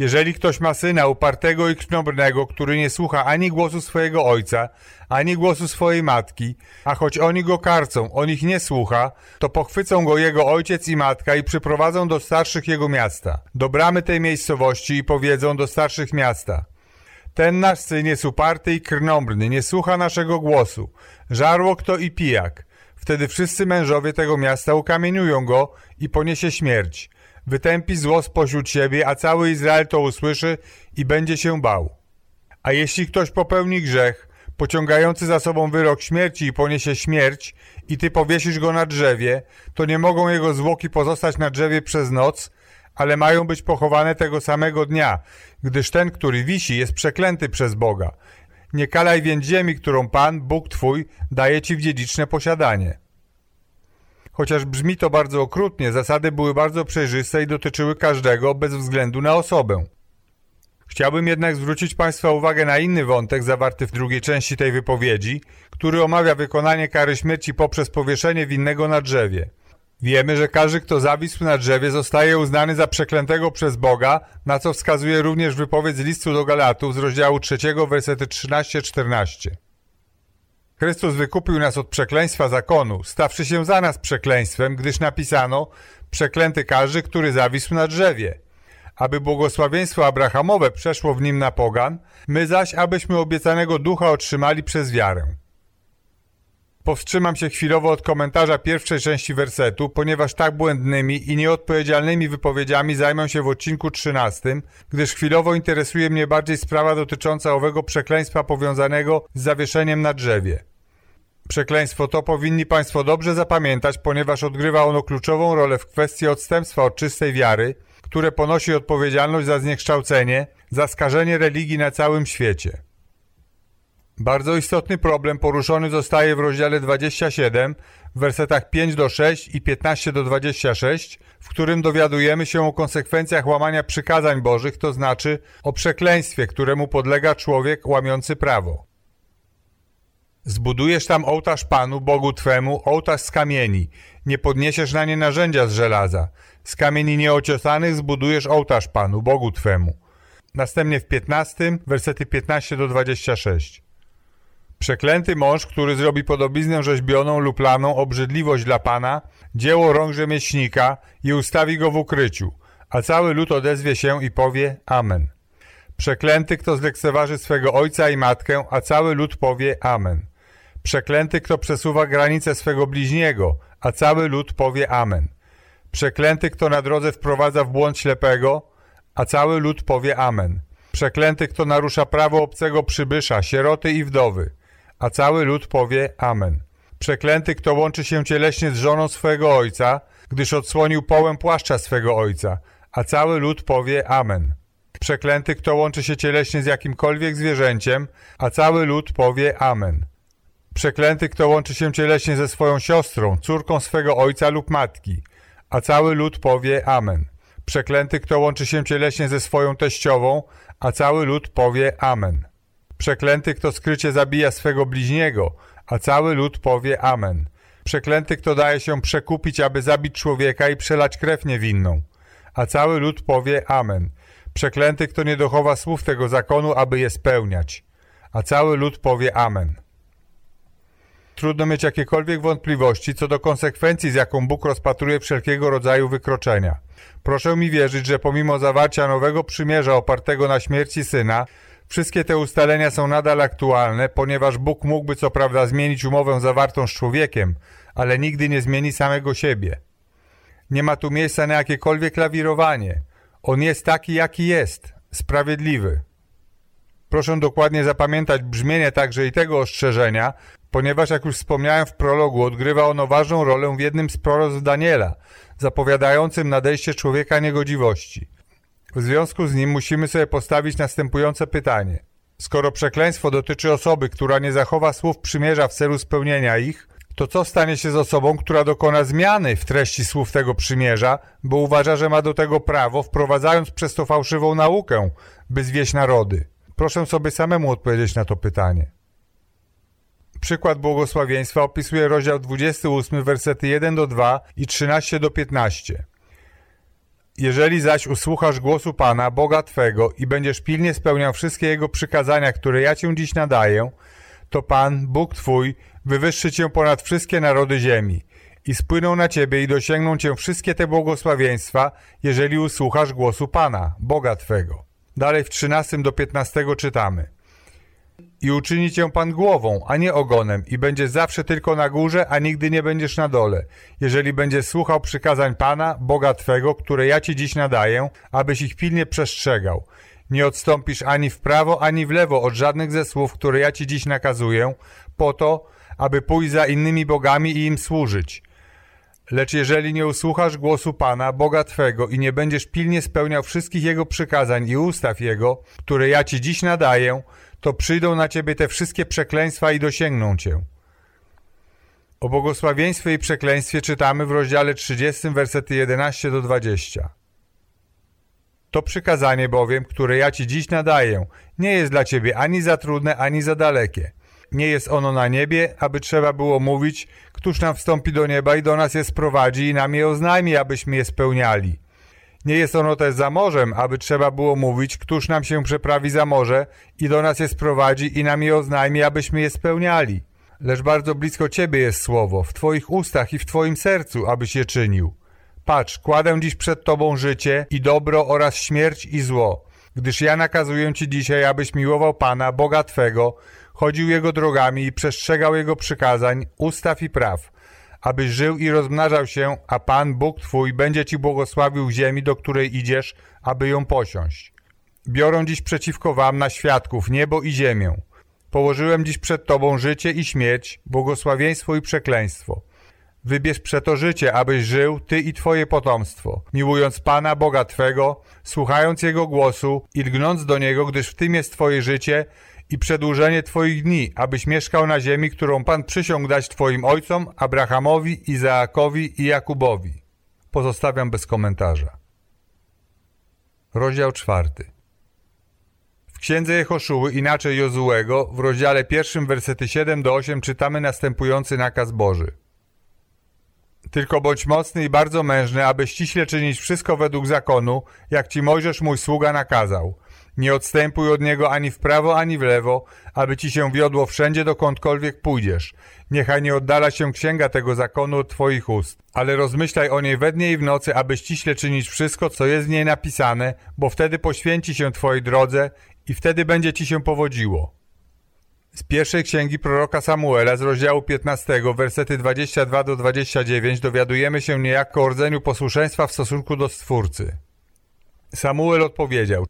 Jeżeli ktoś ma syna upartego i krniobrnego, który nie słucha ani głosu swojego ojca, ani głosu swojej matki, a choć oni go karcą, on ich nie słucha, to pochwycą go jego ojciec i matka i przyprowadzą do starszych jego miasta, do bramy tej miejscowości i powiedzą do starszych miasta. Ten nasz syn jest uparty i krnąbrny, nie słucha naszego głosu. Żarło kto i pijak. Wtedy wszyscy mężowie tego miasta ukamieniują go i poniesie śmierć wytępi zło spośród siebie, a cały Izrael to usłyszy i będzie się bał. A jeśli ktoś popełni grzech, pociągający za sobą wyrok śmierci i poniesie śmierć, i ty powiesisz go na drzewie, to nie mogą jego zwłoki pozostać na drzewie przez noc, ale mają być pochowane tego samego dnia, gdyż ten, który wisi, jest przeklęty przez Boga. Nie kalaj więc ziemi, którą Pan, Bóg Twój, daje Ci w dziedziczne posiadanie. Chociaż brzmi to bardzo okrutnie, zasady były bardzo przejrzyste i dotyczyły każdego bez względu na osobę. Chciałbym jednak zwrócić Państwa uwagę na inny wątek zawarty w drugiej części tej wypowiedzi, który omawia wykonanie kary śmierci poprzez powieszenie winnego na drzewie. Wiemy, że każdy, kto zawisł na drzewie, zostaje uznany za przeklętego przez Boga, na co wskazuje również wypowiedź listu do Galatów z rozdziału 3, wersety 13-14. Chrystus wykupił nas od przekleństwa zakonu, stawszy się za nas przekleństwem, gdyż napisano przeklęty każdy, który zawisł na drzewie. Aby błogosławieństwo Abrahamowe przeszło w nim na pogan, my zaś, abyśmy obiecanego ducha otrzymali przez wiarę. Powstrzymam się chwilowo od komentarza pierwszej części wersetu, ponieważ tak błędnymi i nieodpowiedzialnymi wypowiedziami zajmę się w odcinku 13, gdyż chwilowo interesuje mnie bardziej sprawa dotycząca owego przekleństwa powiązanego z zawieszeniem na drzewie. Przekleństwo to powinni Państwo dobrze zapamiętać, ponieważ odgrywa ono kluczową rolę w kwestii odstępstwa od czystej wiary, które ponosi odpowiedzialność za zniekształcenie, za skażenie religii na całym świecie. Bardzo istotny problem poruszony zostaje w rozdziale 27, w wersetach 5 do 6 i 15 do 26, w którym dowiadujemy się o konsekwencjach łamania przykazań Bożych, to znaczy o przekleństwie, któremu podlega człowiek łamiący prawo. Zbudujesz tam ołtarz Panu, Bogu Twemu, ołtarz z kamieni. Nie podniesiesz na nie narzędzia z żelaza. Z kamieni nieociosanych zbudujesz ołtarz Panu, Bogu Twemu. Następnie w 15, wersety 15 do 26. Przeklęty mąż, który zrobi podobiznę rzeźbioną lub laną obrzydliwość dla Pana, dzieło rąk rzemieślnika i ustawi go w ukryciu, a cały lud odezwie się i powie Amen. Przeklęty, kto zlekceważy swego ojca i matkę, a cały lud powie Amen. Przeklęty, kto przesuwa granice swego bliźniego, a cały lud powie Amen. Przeklęty, kto na drodze wprowadza w błąd ślepego, a cały lud powie Amen. Przeklęty, kto narusza prawo obcego przybysza, sieroty i wdowy, a cały lud powie Amen. Przeklęty, kto łączy się cieleśnie z żoną swego ojca, gdyż odsłonił połem płaszcza swego ojca, a cały lud powie Amen. Przeklęty, kto łączy się cieleśnie z jakimkolwiek zwierzęciem, a cały lud powie Amen. Przeklęty, kto łączy się cieleśnie ze swoją siostrą, córką swego ojca lub matki, a cały lud powie Amen. Przeklęty, kto łączy się cieleśnie ze swoją teściową, a cały lud powie Amen. Przeklęty, kto skrycie zabija swego bliźniego, a cały lud powie Amen. Przeklęty, kto daje się przekupić, aby zabić człowieka i przelać krew niewinną, a cały lud powie Amen. Przeklęty, kto nie dochowa słów tego zakonu, aby je spełniać, a cały lud powie Amen. Trudno mieć jakiekolwiek wątpliwości co do konsekwencji, z jaką Bóg rozpatruje wszelkiego rodzaju wykroczenia. Proszę mi wierzyć, że pomimo zawarcia nowego przymierza opartego na śmierci Syna, wszystkie te ustalenia są nadal aktualne, ponieważ Bóg mógłby co prawda zmienić umowę zawartą z człowiekiem, ale nigdy nie zmieni samego siebie. Nie ma tu miejsca na jakiekolwiek lawirowanie. On jest taki, jaki jest, sprawiedliwy. Proszę dokładnie zapamiętać brzmienie także i tego ostrzeżenia, ponieważ jak już wspomniałem w prologu, odgrywa ono ważną rolę w jednym z proroctw Daniela, zapowiadającym nadejście człowieka niegodziwości. W związku z nim musimy sobie postawić następujące pytanie. Skoro przekleństwo dotyczy osoby, która nie zachowa słów przymierza w celu spełnienia ich, to co stanie się z osobą, która dokona zmiany w treści słów tego przymierza, bo uważa, że ma do tego prawo, wprowadzając przez to fałszywą naukę, by zwieść narody? Proszę sobie samemu odpowiedzieć na to pytanie. Przykład błogosławieństwa opisuje rozdział 28, wersety 1 do 2 i 13 do 15. Jeżeli zaś usłuchasz głosu Pana, Boga Twego i będziesz pilnie spełniał wszystkie Jego przykazania, które ja Cię dziś nadaję, to Pan, Bóg Twój, wywyższy Cię ponad wszystkie narody ziemi i spłyną na Ciebie i dosięgną Cię wszystkie te błogosławieństwa, jeżeli usłuchasz głosu Pana, Boga Twego. Dalej w 13 do 15 czytamy – i uczyni cię Pan głową, a nie ogonem i będziesz zawsze tylko na górze, a nigdy nie będziesz na dole. Jeżeli będziesz słuchał przykazań Pana, Boga Twego, które ja Ci dziś nadaję, abyś ich pilnie przestrzegał. Nie odstąpisz ani w prawo, ani w lewo od żadnych ze słów, które ja Ci dziś nakazuję, po to, aby pójść za innymi bogami i im służyć. Lecz jeżeli nie usłuchasz głosu Pana, Boga Twego i nie będziesz pilnie spełniał wszystkich Jego przykazań i ustaw Jego, które ja Ci dziś nadaję, to przyjdą na ciebie te wszystkie przekleństwa i dosięgną cię. O błogosławieństwie i przekleństwie czytamy w rozdziale 30, wersety 11 do 20. To przykazanie bowiem, które ja ci dziś nadaję, nie jest dla ciebie ani za trudne, ani za dalekie. Nie jest ono na niebie, aby trzeba było mówić, któż nam wstąpi do nieba i do nas je sprowadzi i nam je oznajmi, abyśmy je spełniali. Nie jest ono też za morzem, aby trzeba było mówić, któż nam się przeprawi za morze i do nas je sprowadzi i nam je oznajmi, abyśmy je spełniali. Lecz bardzo blisko Ciebie jest słowo, w Twoich ustach i w Twoim sercu, abyś je czynił. Patrz, kładę dziś przed Tobą życie i dobro oraz śmierć i zło, gdyż ja nakazuję Ci dzisiaj, abyś miłował Pana, Boga Twego, chodził Jego drogami i przestrzegał Jego przykazań, ustaw i praw, abyś żył i rozmnażał się, a Pan, Bóg Twój, będzie Ci błogosławił ziemi, do której idziesz, aby ją posiąść. Biorę dziś przeciwko Wam na świadków niebo i ziemię. Położyłem dziś przed Tobą życie i śmierć, błogosławieństwo i przekleństwo. Wybierz przeto życie, abyś żył, Ty i Twoje potomstwo, miłując Pana Boga Twego, słuchając Jego głosu i lgnąc do Niego, gdyż w tym jest Twoje życie i przedłużenie Twoich dni, abyś mieszkał na ziemi, którą Pan przysiągł dać Twoim ojcom, Abrahamowi, Izaakowi i Jakubowi. Pozostawiam bez komentarza. Rozdział czwarty. W księdze Jehoszuły, inaczej Jozułego, w rozdziale pierwszym, wersety 7 do 8 czytamy następujący nakaz Boży. Tylko bądź mocny i bardzo mężny, aby ściśle czynić wszystko według zakonu, jak ci Mojżesz mój sługa nakazał – Nie odstępuj od niego ani w prawo, ani w lewo, aby ci się wiodło wszędzie, dokądkolwiek pójdziesz. Niechaj nie oddala się księga tego zakonu od twoich ust, ale rozmyślaj o niej we dnie i w nocy, aby ściśle czynić wszystko, co jest w niej napisane, bo wtedy poświęci się twojej drodze i wtedy będzie ci się powodziło. Z pierwszej księgi proroka Samuela z rozdziału 15, wersety 22 do 29 dowiadujemy się niejako o rdzeniu posłuszeństwa w stosunku do Stwórcy. Samuel odpowiedział: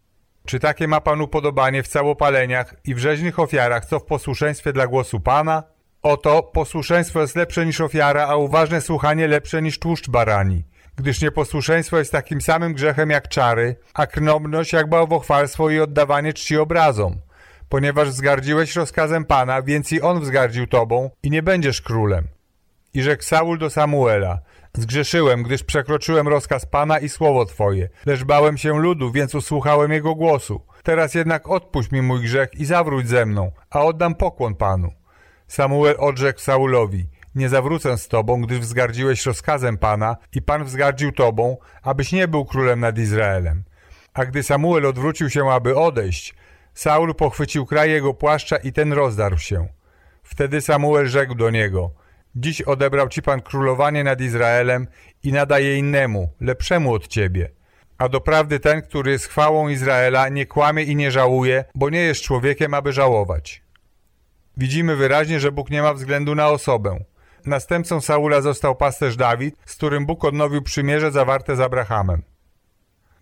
Czy takie ma Pan upodobanie w całopaleniach i w rzeźnych ofiarach, co w posłuszeństwie dla głosu Pana? Oto posłuszeństwo jest lepsze niż ofiara, a uważne słuchanie lepsze niż tłuszcz barani. Gdyż nieposłuszeństwo jest takim samym grzechem jak czary, a krnobność jak bałwochwalstwo i oddawanie czci obrazom. Ponieważ wzgardziłeś rozkazem Pana, więc i On wzgardził Tobą i nie będziesz królem. I rzekł Saul do Samuela, zgrzeszyłem, gdyż przekroczyłem rozkaz Pana i słowo Twoje, lecz bałem się ludu, więc usłuchałem Jego głosu. Teraz jednak odpuść mi mój grzech i zawróć ze mną, a oddam pokłon Panu. Samuel odrzekł Saulowi, nie zawrócę z Tobą, gdyż wzgardziłeś rozkazem Pana i Pan wzgardził Tobą, abyś nie był królem nad Izraelem. A gdy Samuel odwrócił się, aby odejść, Saul pochwycił kraj jego płaszcza i ten rozdarł się. Wtedy Samuel rzekł do niego, Dziś odebrał ci Pan królowanie nad Izraelem i nadaje innemu, lepszemu od ciebie. A doprawdy ten, który jest chwałą Izraela, nie kłamie i nie żałuje, bo nie jest człowiekiem, aby żałować. Widzimy wyraźnie, że Bóg nie ma względu na osobę. Następcą Saula został pasterz Dawid, z którym Bóg odnowił przymierze zawarte z Abrahamem.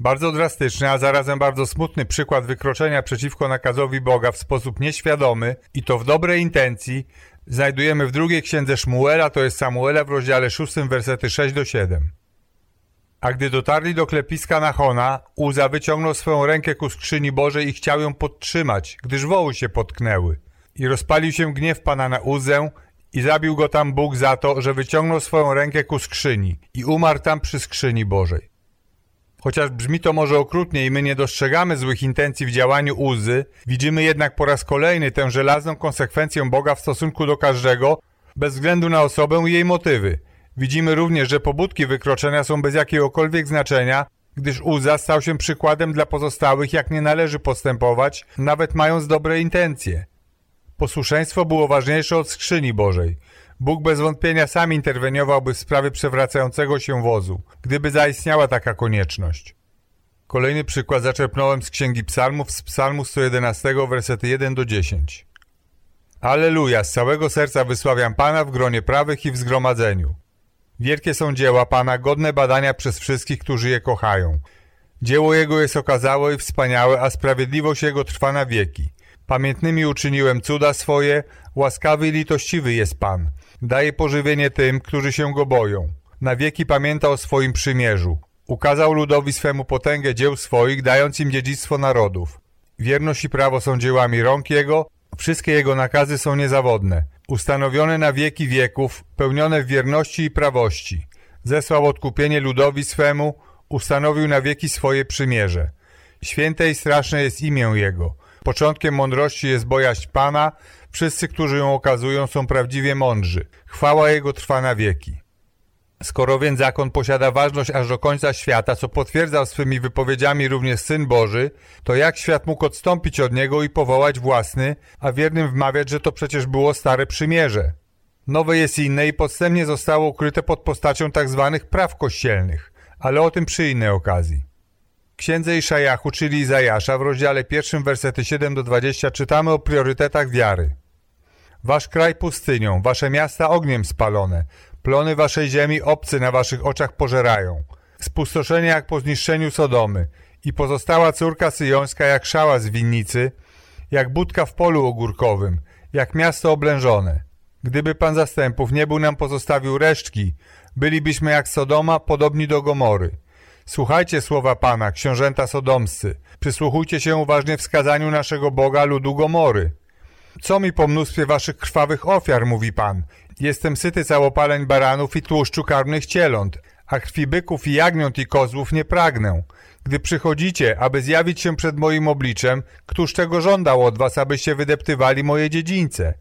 Bardzo drastyczny, a zarazem bardzo smutny przykład wykroczenia przeciwko nakazowi Boga w sposób nieświadomy i to w dobrej intencji znajdujemy w drugiej księdze Szmuela, to jest Samuela w rozdziale 6, wersety 6 do 7. A gdy dotarli do klepiska Nachona, Uza wyciągnął swoją rękę ku skrzyni Bożej i chciał ją podtrzymać, gdyż woły się potknęły. I rozpalił się gniew Pana na Uzę i zabił go tam Bóg za to, że wyciągnął swoją rękę ku skrzyni i umarł tam przy skrzyni Bożej. Chociaż brzmi to może okrutnie i my nie dostrzegamy złych intencji w działaniu Uzy, widzimy jednak po raz kolejny tę żelazną konsekwencję Boga w stosunku do każdego, bez względu na osobę i jej motywy. Widzimy również, że pobudki wykroczenia są bez jakiegokolwiek znaczenia, gdyż Uza stał się przykładem dla pozostałych, jak nie należy postępować, nawet mając dobre intencje. Posłuszeństwo było ważniejsze od skrzyni Bożej. Bóg bez wątpienia sam interweniowałby w sprawie przewracającego się wozu, gdyby zaistniała taka konieczność. Kolejny przykład zaczerpnąłem z Księgi Psalmów, z Psalmu 111, wersety 1 do 10. Aleluja, z całego serca wysławiam Pana w gronie prawych i w zgromadzeniu. Wielkie są dzieła Pana, godne badania przez wszystkich, którzy je kochają. Dzieło Jego jest okazałe i wspaniałe, a sprawiedliwość Jego trwa na wieki. Pamiętnymi uczyniłem cuda swoje, łaskawy i litościwy jest Pan. Daje pożywienie tym, którzy się Go boją. Na wieki pamięta o swoim przymierzu. Ukazał ludowi swemu potęgę dzieł swoich, dając im dziedzictwo narodów. Wierność i prawo są dziełami rąk Jego, wszystkie Jego nakazy są niezawodne. Ustanowione na wieki wieków, pełnione w wierności i prawości. Zesłał odkupienie ludowi swemu, ustanowił na wieki swoje przymierze. Święte i straszne jest imię Jego. Początkiem mądrości jest bojaźń Pana, wszyscy, którzy ją okazują, są prawdziwie mądrzy. Chwała Jego trwa na wieki. Skoro więc zakon posiada ważność aż do końca świata, co potwierdzał swymi wypowiedziami również Syn Boży, to jak świat mógł odstąpić od niego i powołać własny, a wiernym wmawiać, że to przecież było stare przymierze? Nowe jest inne i podstępnie zostało ukryte pod postacią tzw. Tak praw kościelnych, ale o tym przy innej okazji księdze Iszajachu, czyli Izajasza, w rozdziale pierwszym, wersety 7 do 20 czytamy o priorytetach wiary. Wasz kraj pustynią, wasze miasta ogniem spalone, plony waszej ziemi obcy na waszych oczach pożerają. Spustoszenie jak po zniszczeniu Sodomy i pozostała córka syjońska jak szała z winnicy, jak budka w polu ogórkowym, jak miasto oblężone. Gdyby Pan zastępów nie był nam pozostawił resztki, bylibyśmy jak Sodoma, podobni do Gomory. Słuchajcie słowa Pana, książęta sodomscy. Przysłuchujcie się uważnie wskazaniu naszego Boga ludu Gomory. Co mi po mnóstwie waszych krwawych ofiar, mówi Pan. Jestem syty całopaleń baranów i tłuszczu karmnych cieląt, a krwi byków i jagniąt i kozłów nie pragnę. Gdy przychodzicie, aby zjawić się przed moim obliczem, któż tego żądał od was, abyście wydeptywali moje dziedzińce?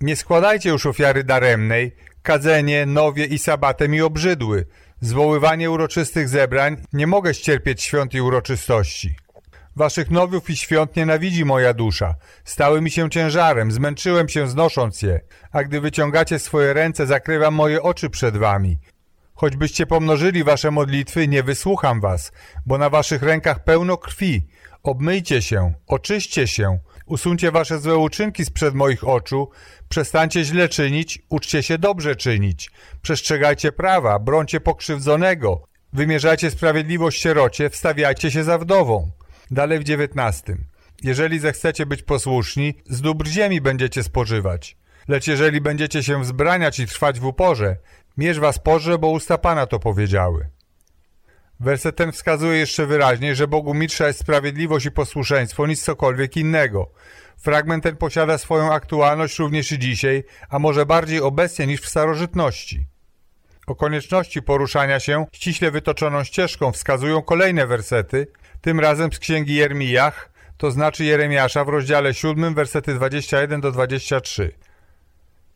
Nie składajcie już ofiary daremnej, kadzenie, nowie i sabatem mi obrzydły, zwoływanie uroczystych zebrań, nie mogę ścierpieć świąt i uroczystości. Waszych nowiów i świąt nienawidzi moja dusza. Stały mi się ciężarem, zmęczyłem się znosząc je. A gdy wyciągacie swoje ręce, zakrywam moje oczy przed wami. Choćbyście pomnożyli wasze modlitwy, nie wysłucham was, bo na waszych rękach pełno krwi. Obmyjcie się, oczyście się, usuńcie wasze złe uczynki sprzed moich oczu, przestańcie źle czynić, uczcie się dobrze czynić. Przestrzegajcie prawa, brońcie pokrzywdzonego, wymierzajcie sprawiedliwość sierocie, wstawiajcie się za wdową. Dalej w dziewiętnastym. Jeżeli zechcecie być posłuszni, z dóbr ziemi będziecie spożywać. Lecz jeżeli będziecie się wzbraniać i trwać w uporze, mierz was porze, bo usta Pana to powiedziały. Werset ten wskazuje jeszcze wyraźniej, że Bogu milsza jest sprawiedliwość i posłuszeństwo niż cokolwiek innego. Fragment ten posiada swoją aktualność również i dzisiaj, a może bardziej obecnie niż w starożytności. O konieczności poruszania się ściśle wytoczoną ścieżką wskazują kolejne wersety, tym razem z księgi Jermijach, to znaczy Jeremiasza w rozdziale 7, wersety 21 do 23.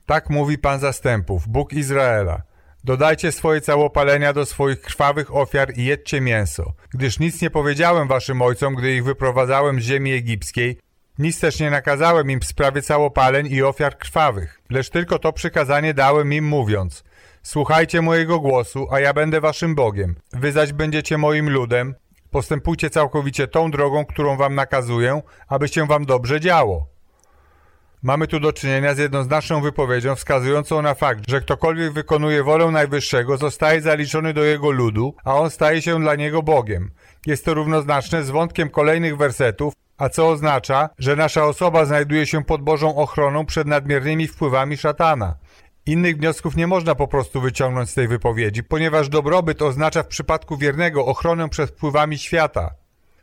Tak mówi Pan zastępów, Bóg Izraela. Dodajcie swoje całopalenia do swoich krwawych ofiar i jedźcie mięso, gdyż nic nie powiedziałem waszym ojcom, gdy ich wyprowadzałem z ziemi egipskiej, nic też nie nakazałem im w sprawie całopaleń i ofiar krwawych, lecz tylko to przykazanie dałem im mówiąc, słuchajcie mojego głosu, a ja będę waszym Bogiem, wy zaś będziecie moim ludem, postępujcie całkowicie tą drogą, którą wam nakazuję, aby się wam dobrze działo. Mamy tu do czynienia z jednoznaczną wypowiedzią wskazującą na fakt, że ktokolwiek wykonuje wolę Najwyższego zostaje zaliczony do jego ludu, a on staje się dla niego Bogiem. Jest to równoznaczne z wątkiem kolejnych wersetów, a co oznacza, że nasza osoba znajduje się pod Bożą ochroną przed nadmiernymi wpływami szatana. Innych wniosków nie można po prostu wyciągnąć z tej wypowiedzi, ponieważ dobrobyt oznacza w przypadku wiernego ochronę przed wpływami świata.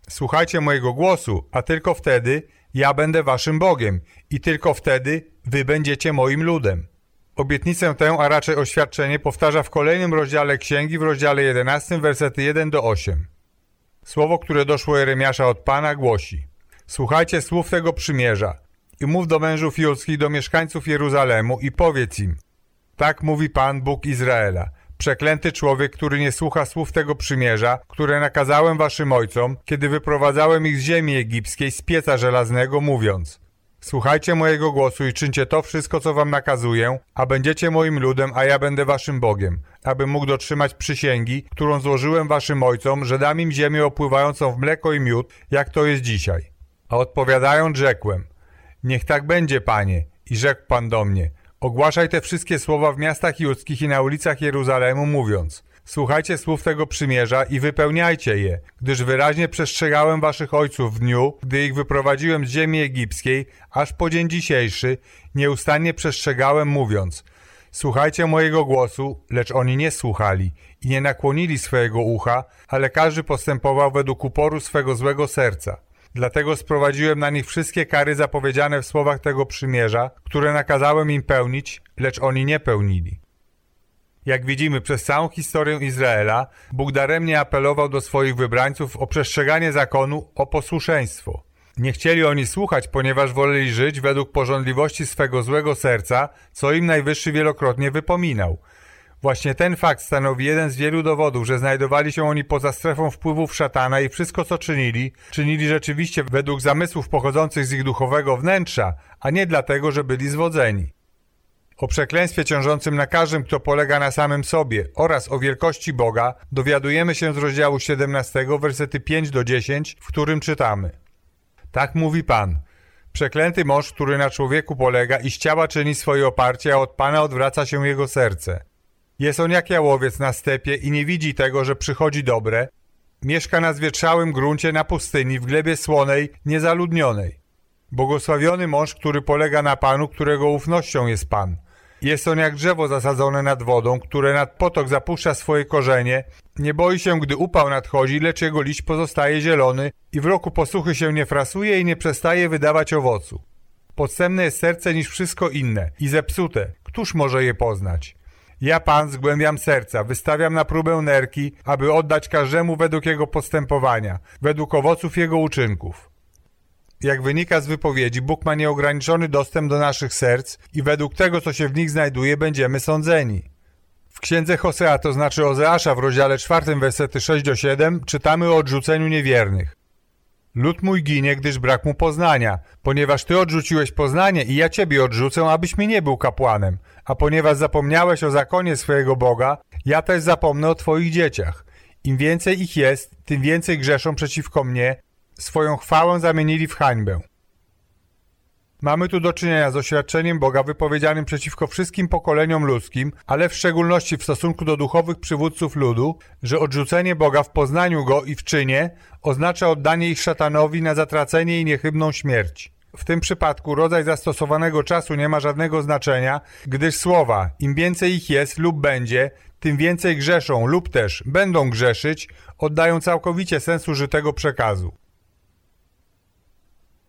Słuchajcie mojego głosu, a tylko wtedy ja będę waszym Bogiem i tylko wtedy wy będziecie moim ludem. Obietnicę tę, a raczej oświadczenie powtarza w kolejnym rozdziale księgi, w rozdziale 11, wersety 1 do 8. Słowo, które doszło Jeremiasza od Pana, głosi: Słuchajcie słów tego przymierza i mów do mężów judzkich, do mieszkańców Jeruzalemu i powiedz im: Tak mówi Pan, Bóg Izraela. Przeklęty człowiek, który nie słucha słów tego przymierza, które nakazałem waszym ojcom, kiedy wyprowadzałem ich z ziemi egipskiej, z pieca żelaznego, mówiąc Słuchajcie mojego głosu i czyńcie to wszystko, co wam nakazuję, a będziecie moim ludem, a ja będę waszym Bogiem, aby mógł dotrzymać przysięgi, którą złożyłem waszym ojcom, że dam im ziemię opływającą w mleko i miód, jak to jest dzisiaj. Odpowiadając rzekłem, niech tak będzie, panie. I rzekł pan do mnie, ogłaszaj te wszystkie słowa w miastach judzkich i na ulicach Jeruzalemu, mówiąc, słuchajcie słów tego przymierza i wypełniajcie je, gdyż wyraźnie przestrzegałem waszych ojców w dniu, gdy ich wyprowadziłem z ziemi egipskiej, aż po dzień dzisiejszy, nieustannie przestrzegałem, mówiąc, Słuchajcie mojego głosu, lecz oni nie słuchali i nie nakłonili swojego ucha, ale każdy postępował według uporu swego złego serca. Dlatego sprowadziłem na nich wszystkie kary zapowiedziane w słowach tego przymierza, które nakazałem im pełnić, lecz oni nie pełnili. Jak widzimy przez całą historię Izraela, Bóg daremnie apelował do swoich wybrańców o przestrzeganie zakonu, o posłuszeństwo. Nie chcieli oni słuchać, ponieważ woleli żyć według porządliwości swego złego serca, co im Najwyższy wielokrotnie wypominał – Właśnie ten fakt stanowi jeden z wielu dowodów, że znajdowali się oni poza strefą wpływów szatana i wszystko co czynili, czynili rzeczywiście według zamysłów pochodzących z ich duchowego wnętrza, a nie dlatego, że byli zwodzeni. O przekleństwie ciążącym na każdym, kto polega na samym sobie oraz o wielkości Boga dowiadujemy się z rozdziału 17, wersety 5 do 10, w którym czytamy. Tak mówi Pan. Przeklęty mąż, który na człowieku polega i z ciała czyni swoje oparcie, a od Pana odwraca się jego serce. Jest on jak jałowiec na stepie i nie widzi tego, że przychodzi dobre. Mieszka na zwietrzałym gruncie na pustyni, w glebie słonej, niezaludnionej. Błogosławiony mąż, który polega na Panu, którego ufnością jest Pan. Jest on jak drzewo zasadzone nad wodą, które nad potok zapuszcza swoje korzenie. Nie boi się, gdy upał nadchodzi, lecz jego liść pozostaje zielony i w roku posuchy się nie frasuje i nie przestaje wydawać owocu. Podstępne jest serce niż wszystko inne i zepsute. Któż może je poznać? Ja Pan zgłębiam serca, wystawiam na próbę nerki, aby oddać każdemu według jego postępowania, według owoców jego uczynków. Jak wynika z wypowiedzi, Bóg ma nieograniczony dostęp do naszych serc i według tego, co się w nich znajduje, będziemy sądzeni. W księdze Hosea, to znaczy Ozeasza w rozdziale 4, wersety 6 do 7, czytamy o odrzuceniu niewiernych. Lud mój ginie, gdyż brak mu poznania, ponieważ ty odrzuciłeś poznanie i ja ciebie odrzucę, abyś mi nie był kapłanem. A ponieważ zapomniałeś o zakonie swojego Boga, ja też zapomnę o twoich dzieciach. Im więcej ich jest, tym więcej grzeszą przeciwko mnie, swoją chwałę zamienili w hańbę. Mamy tu do czynienia z oświadczeniem Boga wypowiedzianym przeciwko wszystkim pokoleniom ludzkim, ale w szczególności w stosunku do duchowych przywódców ludu, że odrzucenie Boga w poznaniu Go i w czynie oznacza oddanie ich szatanowi na zatracenie i niechybną śmierć. W tym przypadku rodzaj zastosowanego czasu nie ma żadnego znaczenia, gdyż słowa im więcej ich jest lub będzie, tym więcej grzeszą lub też będą grzeszyć, oddają całkowicie sens użytego przekazu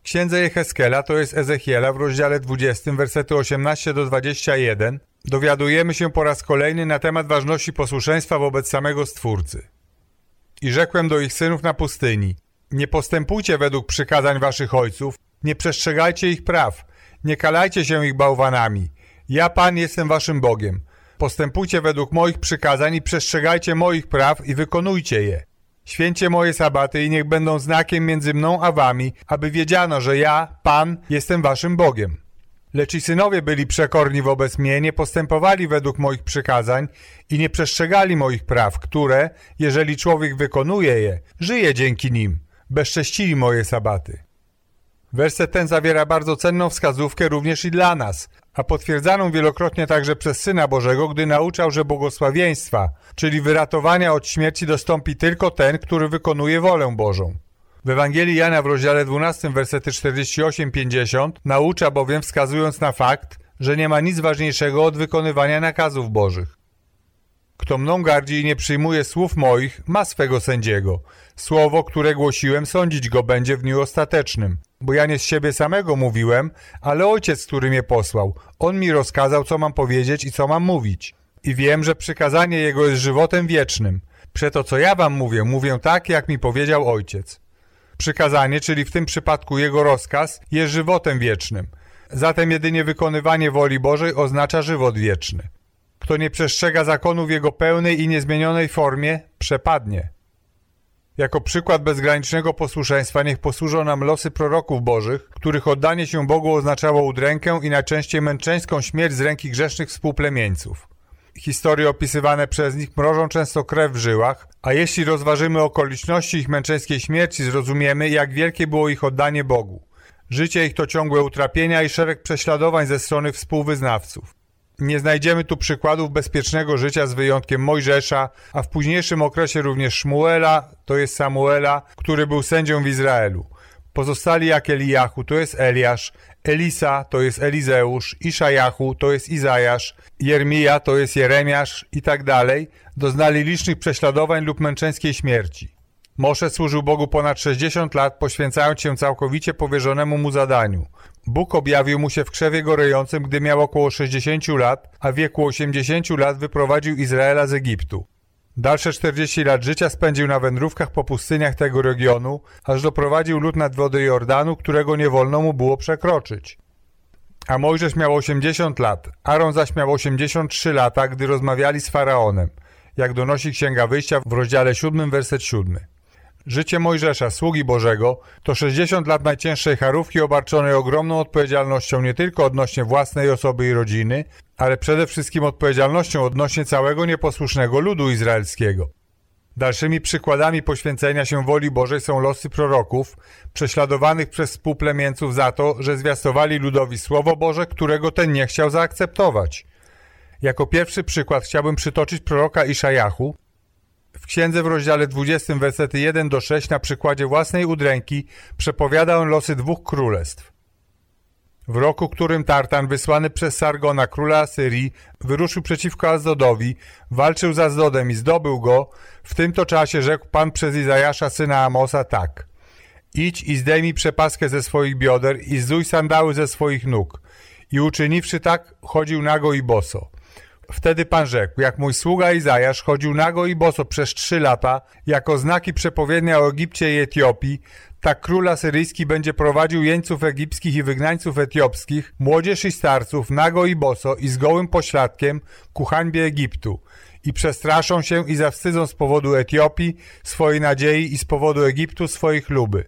księdze Jecheskela, to jest Ezechiela w rozdziale 20, versety 18 do 21, dowiadujemy się po raz kolejny na temat ważności posłuszeństwa wobec samego Stwórcy. I rzekłem do ich synów na pustyni, nie postępujcie według przykazań waszych ojców, nie przestrzegajcie ich praw, nie kalajcie się ich bałwanami. Ja, Pan, jestem waszym Bogiem. Postępujcie według moich przykazań i przestrzegajcie moich praw i wykonujcie je. Święcie moje sabaty i niech będą znakiem między mną a wami, aby wiedziano, że ja, Pan, jestem waszym Bogiem. Lecz i synowie byli przekorni wobec mnie, nie postępowali według moich przykazań i nie przestrzegali moich praw, które, jeżeli człowiek wykonuje je, żyje dzięki nim. Bezcześcili moje sabaty. Werset ten zawiera bardzo cenną wskazówkę również i dla nas, a potwierdzaną wielokrotnie także przez Syna Bożego, gdy nauczał, że błogosławieństwa, czyli wyratowania od śmierci dostąpi tylko ten, który wykonuje wolę Bożą. W Ewangelii Jana w rozdziale 12, versety 48-50 naucza bowiem wskazując na fakt, że nie ma nic ważniejszego od wykonywania nakazów Bożych. Kto mną gardzi i nie przyjmuje słów moich, ma swego sędziego. Słowo, które głosiłem, sądzić go będzie w dniu ostatecznym. Bo ja nie z siebie samego mówiłem, ale ojciec, który mnie posłał. On mi rozkazał, co mam powiedzieć i co mam mówić. I wiem, że przykazanie jego jest żywotem wiecznym. Przeto, co ja wam mówię, mówię tak, jak mi powiedział ojciec. Przykazanie, czyli w tym przypadku jego rozkaz, jest żywotem wiecznym. Zatem jedynie wykonywanie woli Bożej oznacza żywot wieczny. Kto nie przestrzega zakonu w jego pełnej i niezmienionej formie, przepadnie. Jako przykład bezgranicznego posłuszeństwa niech posłużą nam losy proroków bożych, których oddanie się Bogu oznaczało udrękę i najczęściej męczeńską śmierć z ręki grzesznych współplemieńców. Historie opisywane przez nich mrożą często krew w żyłach, a jeśli rozważymy okoliczności ich męczeńskiej śmierci, zrozumiemy, jak wielkie było ich oddanie Bogu. Życie ich to ciągłe utrapienia i szereg prześladowań ze strony współwyznawców. Nie znajdziemy tu przykładów bezpiecznego życia z wyjątkiem Mojżesza, a w późniejszym okresie również Szmuela, to jest Samuela, który był sędzią w Izraelu. Pozostali jak Eliachu, to jest Eliasz, Elisa, to jest Elizeusz, Iszajachu, to jest Izajasz, Jermija, to jest Jeremiasz i tak dalej, doznali licznych prześladowań lub męczeńskiej śmierci. Mosze służył Bogu ponad 60 lat, poświęcając się całkowicie powierzonemu mu zadaniu. Bóg objawił mu się w krzewie gorejącym, gdy miał około 60 lat, a w wieku 80 lat wyprowadził Izraela z Egiptu. Dalsze 40 lat życia spędził na wędrówkach po pustyniach tego regionu, aż doprowadził lud nad wody Jordanu, którego nie wolno mu było przekroczyć. A Mojżesz miał 80 lat, Aaron zaś miał 83 lata, gdy rozmawiali z Faraonem, jak donosi Księga Wyjścia w rozdziale 7, werset 7. Życie Mojżesza, sługi Bożego, to 60 lat najcięższej charówki obarczonej ogromną odpowiedzialnością nie tylko odnośnie własnej osoby i rodziny, ale przede wszystkim odpowiedzialnością odnośnie całego nieposłusznego ludu izraelskiego. Dalszymi przykładami poświęcenia się woli Bożej są losy proroków, prześladowanych przez współplemieńców za to, że zwiastowali ludowi Słowo Boże, którego ten nie chciał zaakceptować. Jako pierwszy przykład chciałbym przytoczyć proroka Iszajachu, w księdze w rozdziale 20, wersety 1 do 6 na przykładzie własnej udręki przepowiada on losy dwóch królestw. W roku, którym Tartan, wysłany przez Sargona, króla Asyrii, wyruszył przeciwko Azdodowi, walczył z Azdodem i zdobył go, w tym to czasie rzekł Pan przez Izajasza, syna Amosa, tak. Idź i zdejmij przepaskę ze swoich bioder i zduj sandały ze swoich nóg. I uczyniwszy tak, chodził nago i boso. Wtedy Pan rzekł, jak mój sługa Izajasz chodził nago i boso przez trzy lata, jako znaki przepowiednia o Egipcie i Etiopii, tak król asyryjski będzie prowadził jeńców egipskich i wygnańców etiopskich, młodzież i starców, nago i boso i z gołym pośladkiem ku hańbie Egiptu. I przestraszą się i zawstydzą z powodu Etiopii swojej nadziei i z powodu Egiptu swoich luby.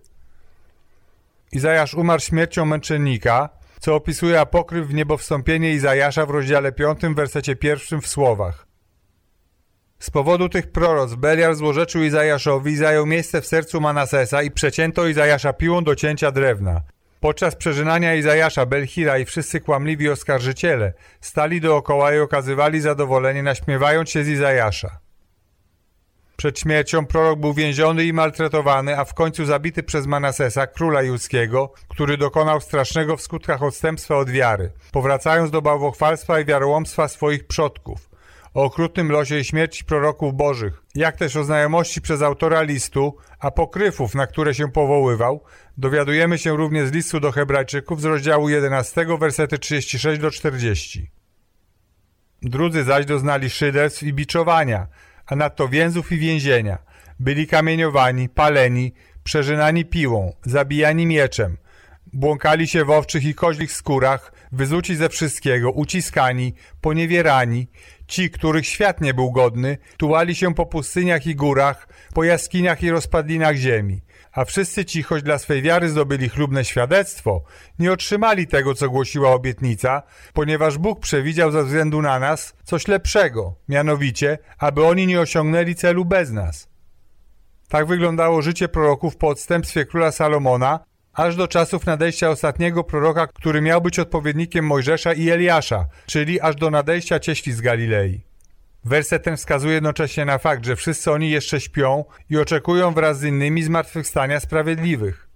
Izajasz umarł śmiercią męczennika, co opisuje apokryf w niebowstąpienie Izajasza w rozdziale 5, wersecie pierwszym w słowach. Z powodu tych proroc Beliar złorzeczył Izajaszowi i zajął miejsce w sercu Manasesa i przecięto Izajasza piłą do cięcia drewna. Podczas przeżynania Izajasza, Belhira i wszyscy kłamliwi oskarżyciele stali dookoła i okazywali zadowolenie, naśmiewając się z Izajasza. Przed śmiercią prorok był więziony i maltretowany, a w końcu zabity przez Manasesa, króla judzkiego, który dokonał strasznego w skutkach odstępstwa od wiary, powracając do bałwochwalstwa i wiarołomstwa swoich przodków. O okrutnym losie i śmierci proroków bożych, jak też o znajomości przez autora listu, apokryfów, na które się powoływał, dowiadujemy się również z listu do Hebrajczyków z rozdziału 11, wersety 36 do 40. Drudzy zaś doznali szyderstw i biczowania, a nadto więzów i więzienia. Byli kamieniowani, paleni, przeżynani piłą, zabijani mieczem, błąkali się w owczych i koźlich skórach, wyzuci ze wszystkiego, uciskani, poniewierani. Ci, których świat nie był godny, tułali się po pustyniach i górach, po jaskiniach i rozpadlinach ziemi. A wszyscy ci, choć dla swej wiary zdobyli chlubne świadectwo, nie otrzymali tego, co głosiła obietnica, ponieważ Bóg przewidział ze względu na nas coś lepszego, mianowicie, aby oni nie osiągnęli celu bez nas. Tak wyglądało życie proroków po odstępstwie króla Salomona, aż do czasów nadejścia ostatniego proroka, który miał być odpowiednikiem Mojżesza i Eliasza, czyli aż do nadejścia cieśli z Galilei. Werset ten wskazuje jednocześnie na fakt, że wszyscy oni jeszcze śpią i oczekują wraz z innymi zmartwychwstania sprawiedliwych.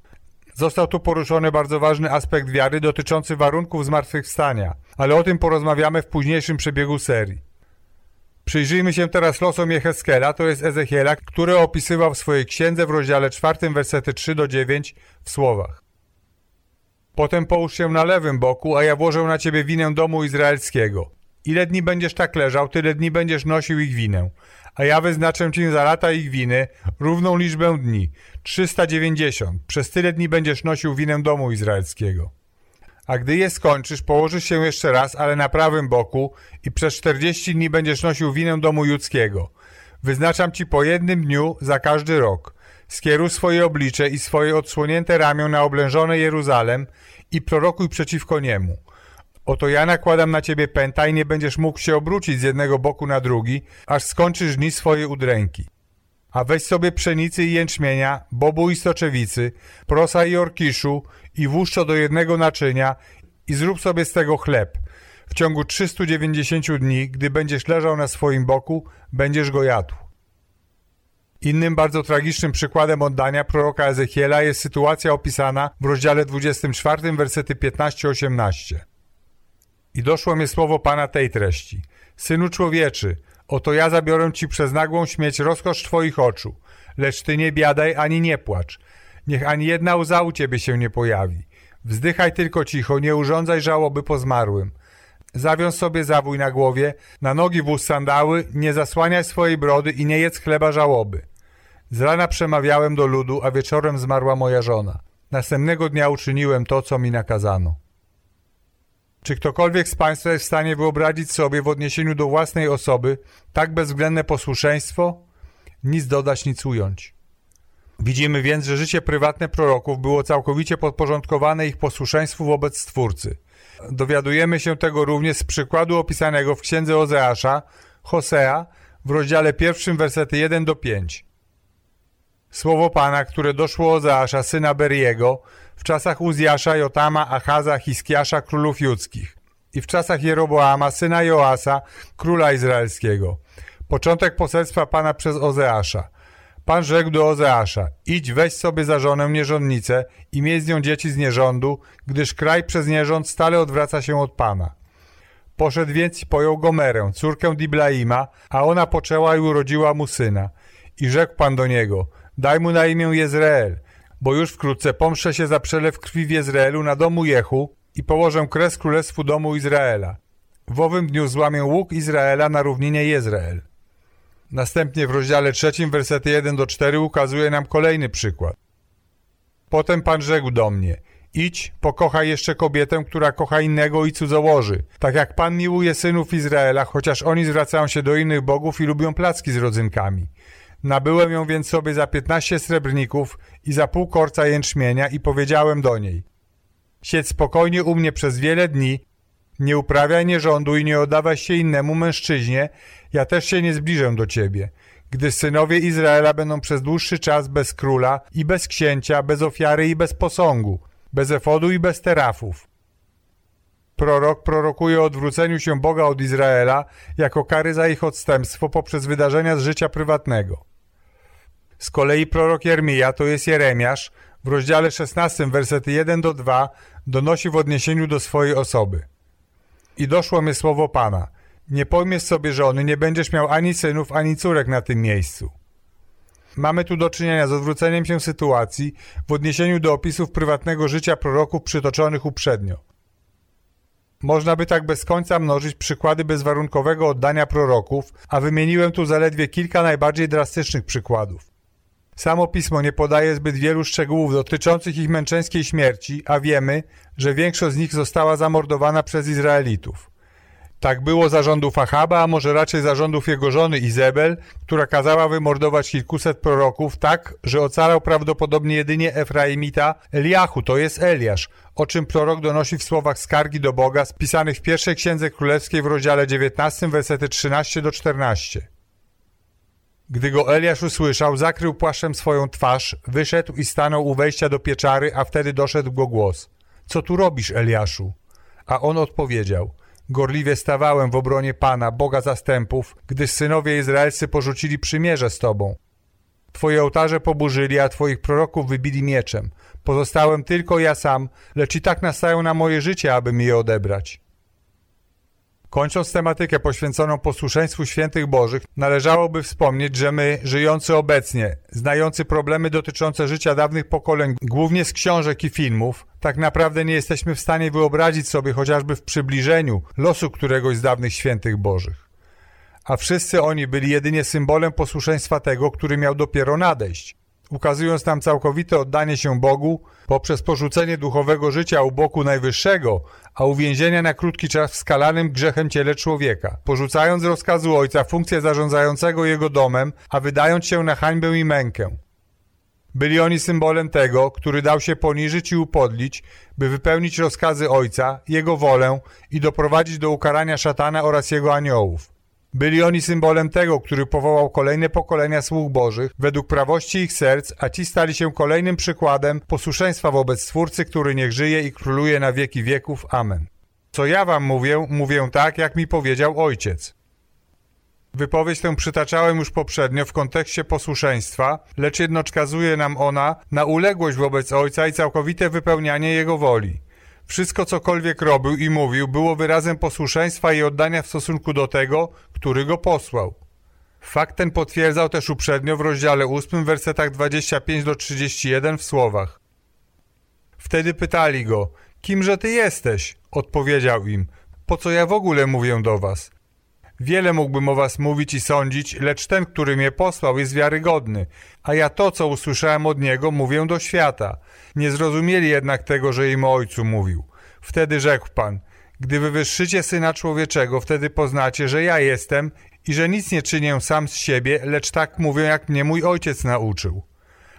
Został tu poruszony bardzo ważny aspekt wiary dotyczący warunków zmartwychwstania, ale o tym porozmawiamy w późniejszym przebiegu serii. Przyjrzyjmy się teraz losom Jeheskela, to jest Ezechiela, który opisywał w swojej księdze w rozdziale 4, wersety 3 do 9 w słowach. Potem połóż się na lewym boku, a ja włożę na ciebie winę domu izraelskiego. Ile dni będziesz tak leżał, tyle dni będziesz nosił ich winę. A ja wyznaczę ci za lata ich winy równą liczbę dni, 390. Przez tyle dni będziesz nosił winę domu izraelskiego. A gdy je skończysz, położysz się jeszcze raz, ale na prawym boku i przez 40 dni będziesz nosił winę domu judzkiego. Wyznaczam ci po jednym dniu za każdy rok. Skieruj swoje oblicze i swoje odsłonięte ramię na oblężone Jeruzalem i prorokuj przeciwko niemu. Oto ja nakładam na ciebie pęta i nie będziesz mógł się obrócić z jednego boku na drugi, aż skończysz dni swojej udręki. A weź sobie pszenicy i jęczmienia, bobu i stoczewicy, prosa i orkiszu i włóż do jednego naczynia i zrób sobie z tego chleb. W ciągu 390 dni, gdy będziesz leżał na swoim boku, będziesz go jadł. Innym bardzo tragicznym przykładem oddania proroka Ezechiela jest sytuacja opisana w rozdziale 24, wersety 15-18. I doszło mi słowo Pana tej treści. Synu człowieczy, oto ja zabiorę ci przez nagłą śmieć rozkosz twoich oczu, lecz ty nie biadaj ani nie płacz. Niech ani jedna łza u ciebie się nie pojawi. Wzdychaj tylko cicho, nie urządzaj żałoby po zmarłym. Zawiąż sobie zawój na głowie, na nogi włóż sandały, nie zasłaniaj swojej brody i nie jedz chleba żałoby. Z rana przemawiałem do ludu, a wieczorem zmarła moja żona. Następnego dnia uczyniłem to, co mi nakazano. Czy ktokolwiek z Państwa jest w stanie wyobrazić sobie w odniesieniu do własnej osoby tak bezwzględne posłuszeństwo? Nic dodać, nic ująć. Widzimy więc, że życie prywatne proroków było całkowicie podporządkowane ich posłuszeństwu wobec Stwórcy. Dowiadujemy się tego również z przykładu opisanego w księdze Ozeasza, Hosea, w rozdziale pierwszym, wersety 1 do 5. Słowo Pana, które doszło Ozeasza, syna Beriego, w czasach Uzjasza, Jotama, Achaza, Hiskiasza, królów judzkich i w czasach Jeroboama, syna Joasa, króla izraelskiego. Początek poselstwa Pana przez Ozeasza. Pan rzekł do Ozeasza, idź weź sobie za żonę nierządnicę i miej z nią dzieci z nierządu, gdyż kraj przez nierząd stale odwraca się od Pana. Poszedł więc i pojął Gomerę, córkę Diblaima, a ona poczęła i urodziła mu syna. I rzekł Pan do niego, daj mu na imię Jezreel, bo już wkrótce pomszę się za przelew krwi w Jezreelu na domu Jehu i położę kres królestwu domu Izraela. W owym dniu złamię łuk Izraela na równinie Jezreel. Następnie w rozdziale trzecim, wersety 1 do 4 ukazuje nam kolejny przykład. Potem Pan rzekł do mnie, idź, pokochaj jeszcze kobietę, która kocha innego i cudzołoży, tak jak Pan miłuje synów Izraela, chociaż oni zwracają się do innych bogów i lubią placki z rodzynkami. Nabyłem ją więc sobie za piętnaście srebrników i za pół korca jęczmienia i powiedziałem do niej Siedź spokojnie u mnie przez wiele dni, nie uprawiaj nierządu i nie oddawaj się innemu mężczyźnie, ja też się nie zbliżę do ciebie, gdy synowie Izraela będą przez dłuższy czas bez króla i bez księcia, bez ofiary i bez posągu, bez efodu i bez terafów. Prorok prorokuje o odwróceniu się Boga od Izraela jako kary za ich odstępstwo poprzez wydarzenia z życia prywatnego. Z kolei prorok Jermija, to jest Jeremiasz, w rozdziale 16, wersety 1 do 2, donosi w odniesieniu do swojej osoby. I doszło mi słowo Pana. Nie pojmiesz sobie żony, nie będziesz miał ani synów, ani córek na tym miejscu. Mamy tu do czynienia z odwróceniem się sytuacji w odniesieniu do opisów prywatnego życia proroków przytoczonych uprzednio. Można by tak bez końca mnożyć przykłady bezwarunkowego oddania proroków, a wymieniłem tu zaledwie kilka najbardziej drastycznych przykładów. Samo pismo nie podaje zbyt wielu szczegółów dotyczących ich męczeńskiej śmierci, a wiemy, że większość z nich została zamordowana przez Izraelitów. Tak było zarządów Achaba, a może raczej zarządów jego żony Izebel, która kazała wymordować kilkuset proroków tak, że ocalał prawdopodobnie jedynie Efraimita Eliachu, to jest Eliasz, o czym prorok donosi w słowach skargi do Boga spisanych w pierwszej księdze królewskiej w rozdziale 19, wersety 13 do 14. Gdy go Eliasz usłyszał, zakrył płaszczem swoją twarz, wyszedł i stanął u wejścia do pieczary, a wtedy doszedł go głos. Co tu robisz, Eliaszu? A on odpowiedział. Gorliwie stawałem w obronie Pana, Boga zastępów, gdyż synowie izraelscy porzucili przymierze z Tobą. Twoje ołtarze poburzyli, a Twoich proroków wybili mieczem. Pozostałem tylko ja sam, lecz i tak nastają na moje życie, aby mi je odebrać. Kończąc tematykę poświęconą posłuszeństwu świętych Bożych, należałoby wspomnieć, że my, żyjący obecnie, znający problemy dotyczące życia dawnych pokoleń, głównie z książek i filmów, tak naprawdę nie jesteśmy w stanie wyobrazić sobie chociażby w przybliżeniu losu któregoś z dawnych świętych Bożych. A wszyscy oni byli jedynie symbolem posłuszeństwa tego, który miał dopiero nadejść ukazując nam całkowite oddanie się Bogu poprzez porzucenie duchowego życia u boku Najwyższego, a uwięzienia na krótki czas w skalanym grzechem ciele człowieka, porzucając rozkazu Ojca funkcję zarządzającego Jego domem, a wydając się na hańbę i mękę. Byli oni symbolem tego, który dał się poniżyć i upodlić, by wypełnić rozkazy Ojca, Jego wolę i doprowadzić do ukarania szatana oraz jego aniołów. Byli oni symbolem tego, który powołał kolejne pokolenia sług bożych według prawości ich serc, a ci stali się kolejnym przykładem posłuszeństwa wobec Stwórcy, który niech żyje i króluje na wieki wieków. Amen. Co ja wam mówię, mówię tak, jak mi powiedział Ojciec. Wypowiedź tę przytaczałem już poprzednio w kontekście posłuszeństwa, lecz jedno wskazuje nam ona na uległość wobec Ojca i całkowite wypełnianie Jego woli. Wszystko, cokolwiek robił i mówił, było wyrazem posłuszeństwa i oddania w stosunku do tego, który go posłał. Fakt ten potwierdzał też uprzednio w rozdziale 8, wersetach 25 do 31 w słowach. Wtedy pytali go, kimże ty jesteś? Odpowiedział im, po co ja w ogóle mówię do was? Wiele mógłbym o was mówić i sądzić, lecz ten, który mnie posłał, jest wiarygodny, a ja to, co usłyszałem od niego, mówię do świata. Nie zrozumieli jednak tego, że im ojcu mówił. Wtedy rzekł Pan, gdy wywyższycie Syna Człowieczego, wtedy poznacie, że ja jestem i że nic nie czynię sam z siebie, lecz tak mówię, jak mnie mój Ojciec nauczył.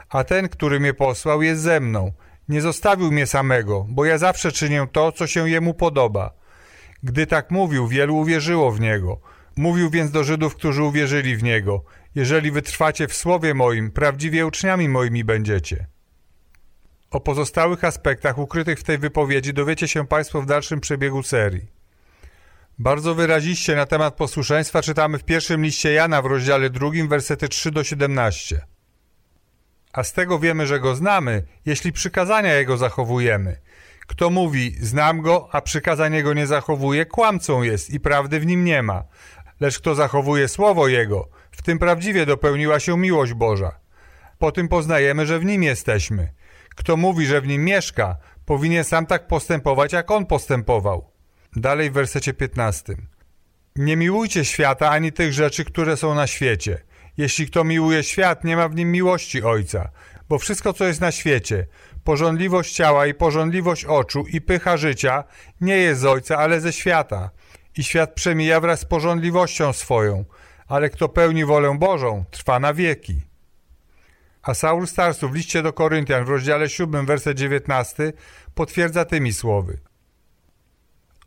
A ten, który mnie posłał, jest ze mną. Nie zostawił mnie samego, bo ja zawsze czynię to, co się Jemu podoba. Gdy tak mówił, wielu uwierzyło w Niego. Mówił więc do Żydów, którzy uwierzyli w Niego. Jeżeli wytrwacie w słowie moim, prawdziwie uczniami moimi będziecie. O pozostałych aspektach ukrytych w tej wypowiedzi dowiecie się Państwo w dalszym przebiegu serii. Bardzo wyraziście na temat posłuszeństwa czytamy w pierwszym liście Jana w rozdziale drugim, wersety 3 do 17. A z tego wiemy, że go znamy, jeśli przykazania jego zachowujemy. Kto mówi, znam go, a przykazań jego nie zachowuje, kłamcą jest i prawdy w nim nie ma. Lecz kto zachowuje słowo jego, w tym prawdziwie dopełniła się miłość Boża. Po tym poznajemy, że w nim jesteśmy. Kto mówi, że w nim mieszka, powinien sam tak postępować, jak on postępował. Dalej w wersecie 15. Nie miłujcie świata ani tych rzeczy, które są na świecie. Jeśli kto miłuje świat, nie ma w nim miłości Ojca, bo wszystko, co jest na świecie, pożądliwość ciała i pożądliwość oczu i pycha życia, nie jest z Ojca, ale ze świata. I świat przemija wraz z pożądliwością swoją, ale kto pełni wolę Bożą, trwa na wieki. A Saul Starsu w liście do Koryntian w rozdziale 7, werset 19 potwierdza tymi słowy.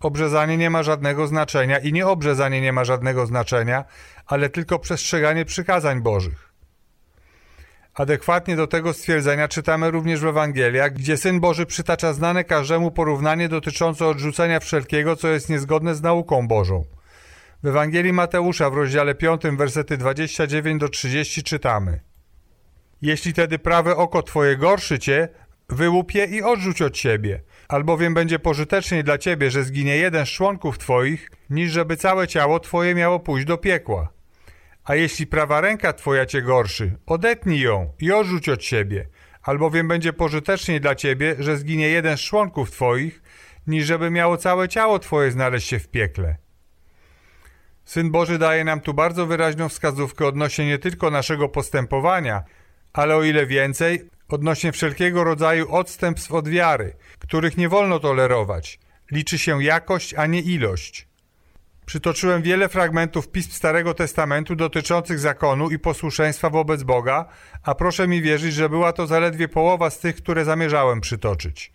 Obrzezanie nie ma żadnego znaczenia i nie obrzezanie nie ma żadnego znaczenia, ale tylko przestrzeganie przykazań Bożych. Adekwatnie do tego stwierdzenia czytamy również w Ewangeliach, gdzie Syn Boży przytacza znane każdemu porównanie dotyczące odrzucenia wszelkiego, co jest niezgodne z nauką Bożą. W Ewangelii Mateusza w rozdziale 5, wersety 29 do 30 czytamy Jeśli tedy prawe oko twoje gorszy cię, wyłup je i odrzuć od siebie, albowiem będzie pożyteczniej dla ciebie, że zginie jeden z członków twoich, niż żeby całe ciało twoje miało pójść do piekła. A jeśli prawa ręka twoja cię gorszy, odetnij ją i odrzuć od siebie, albowiem będzie pożyteczniej dla ciebie, że zginie jeden z członków twoich, niż żeby miało całe ciało twoje znaleźć się w piekle. Syn Boży daje nam tu bardzo wyraźną wskazówkę odnośnie nie tylko naszego postępowania, ale o ile więcej, odnośnie wszelkiego rodzaju odstępstw od wiary, których nie wolno tolerować. Liczy się jakość, a nie ilość. Przytoczyłem wiele fragmentów pism Starego Testamentu dotyczących zakonu i posłuszeństwa wobec Boga, a proszę mi wierzyć, że była to zaledwie połowa z tych, które zamierzałem przytoczyć.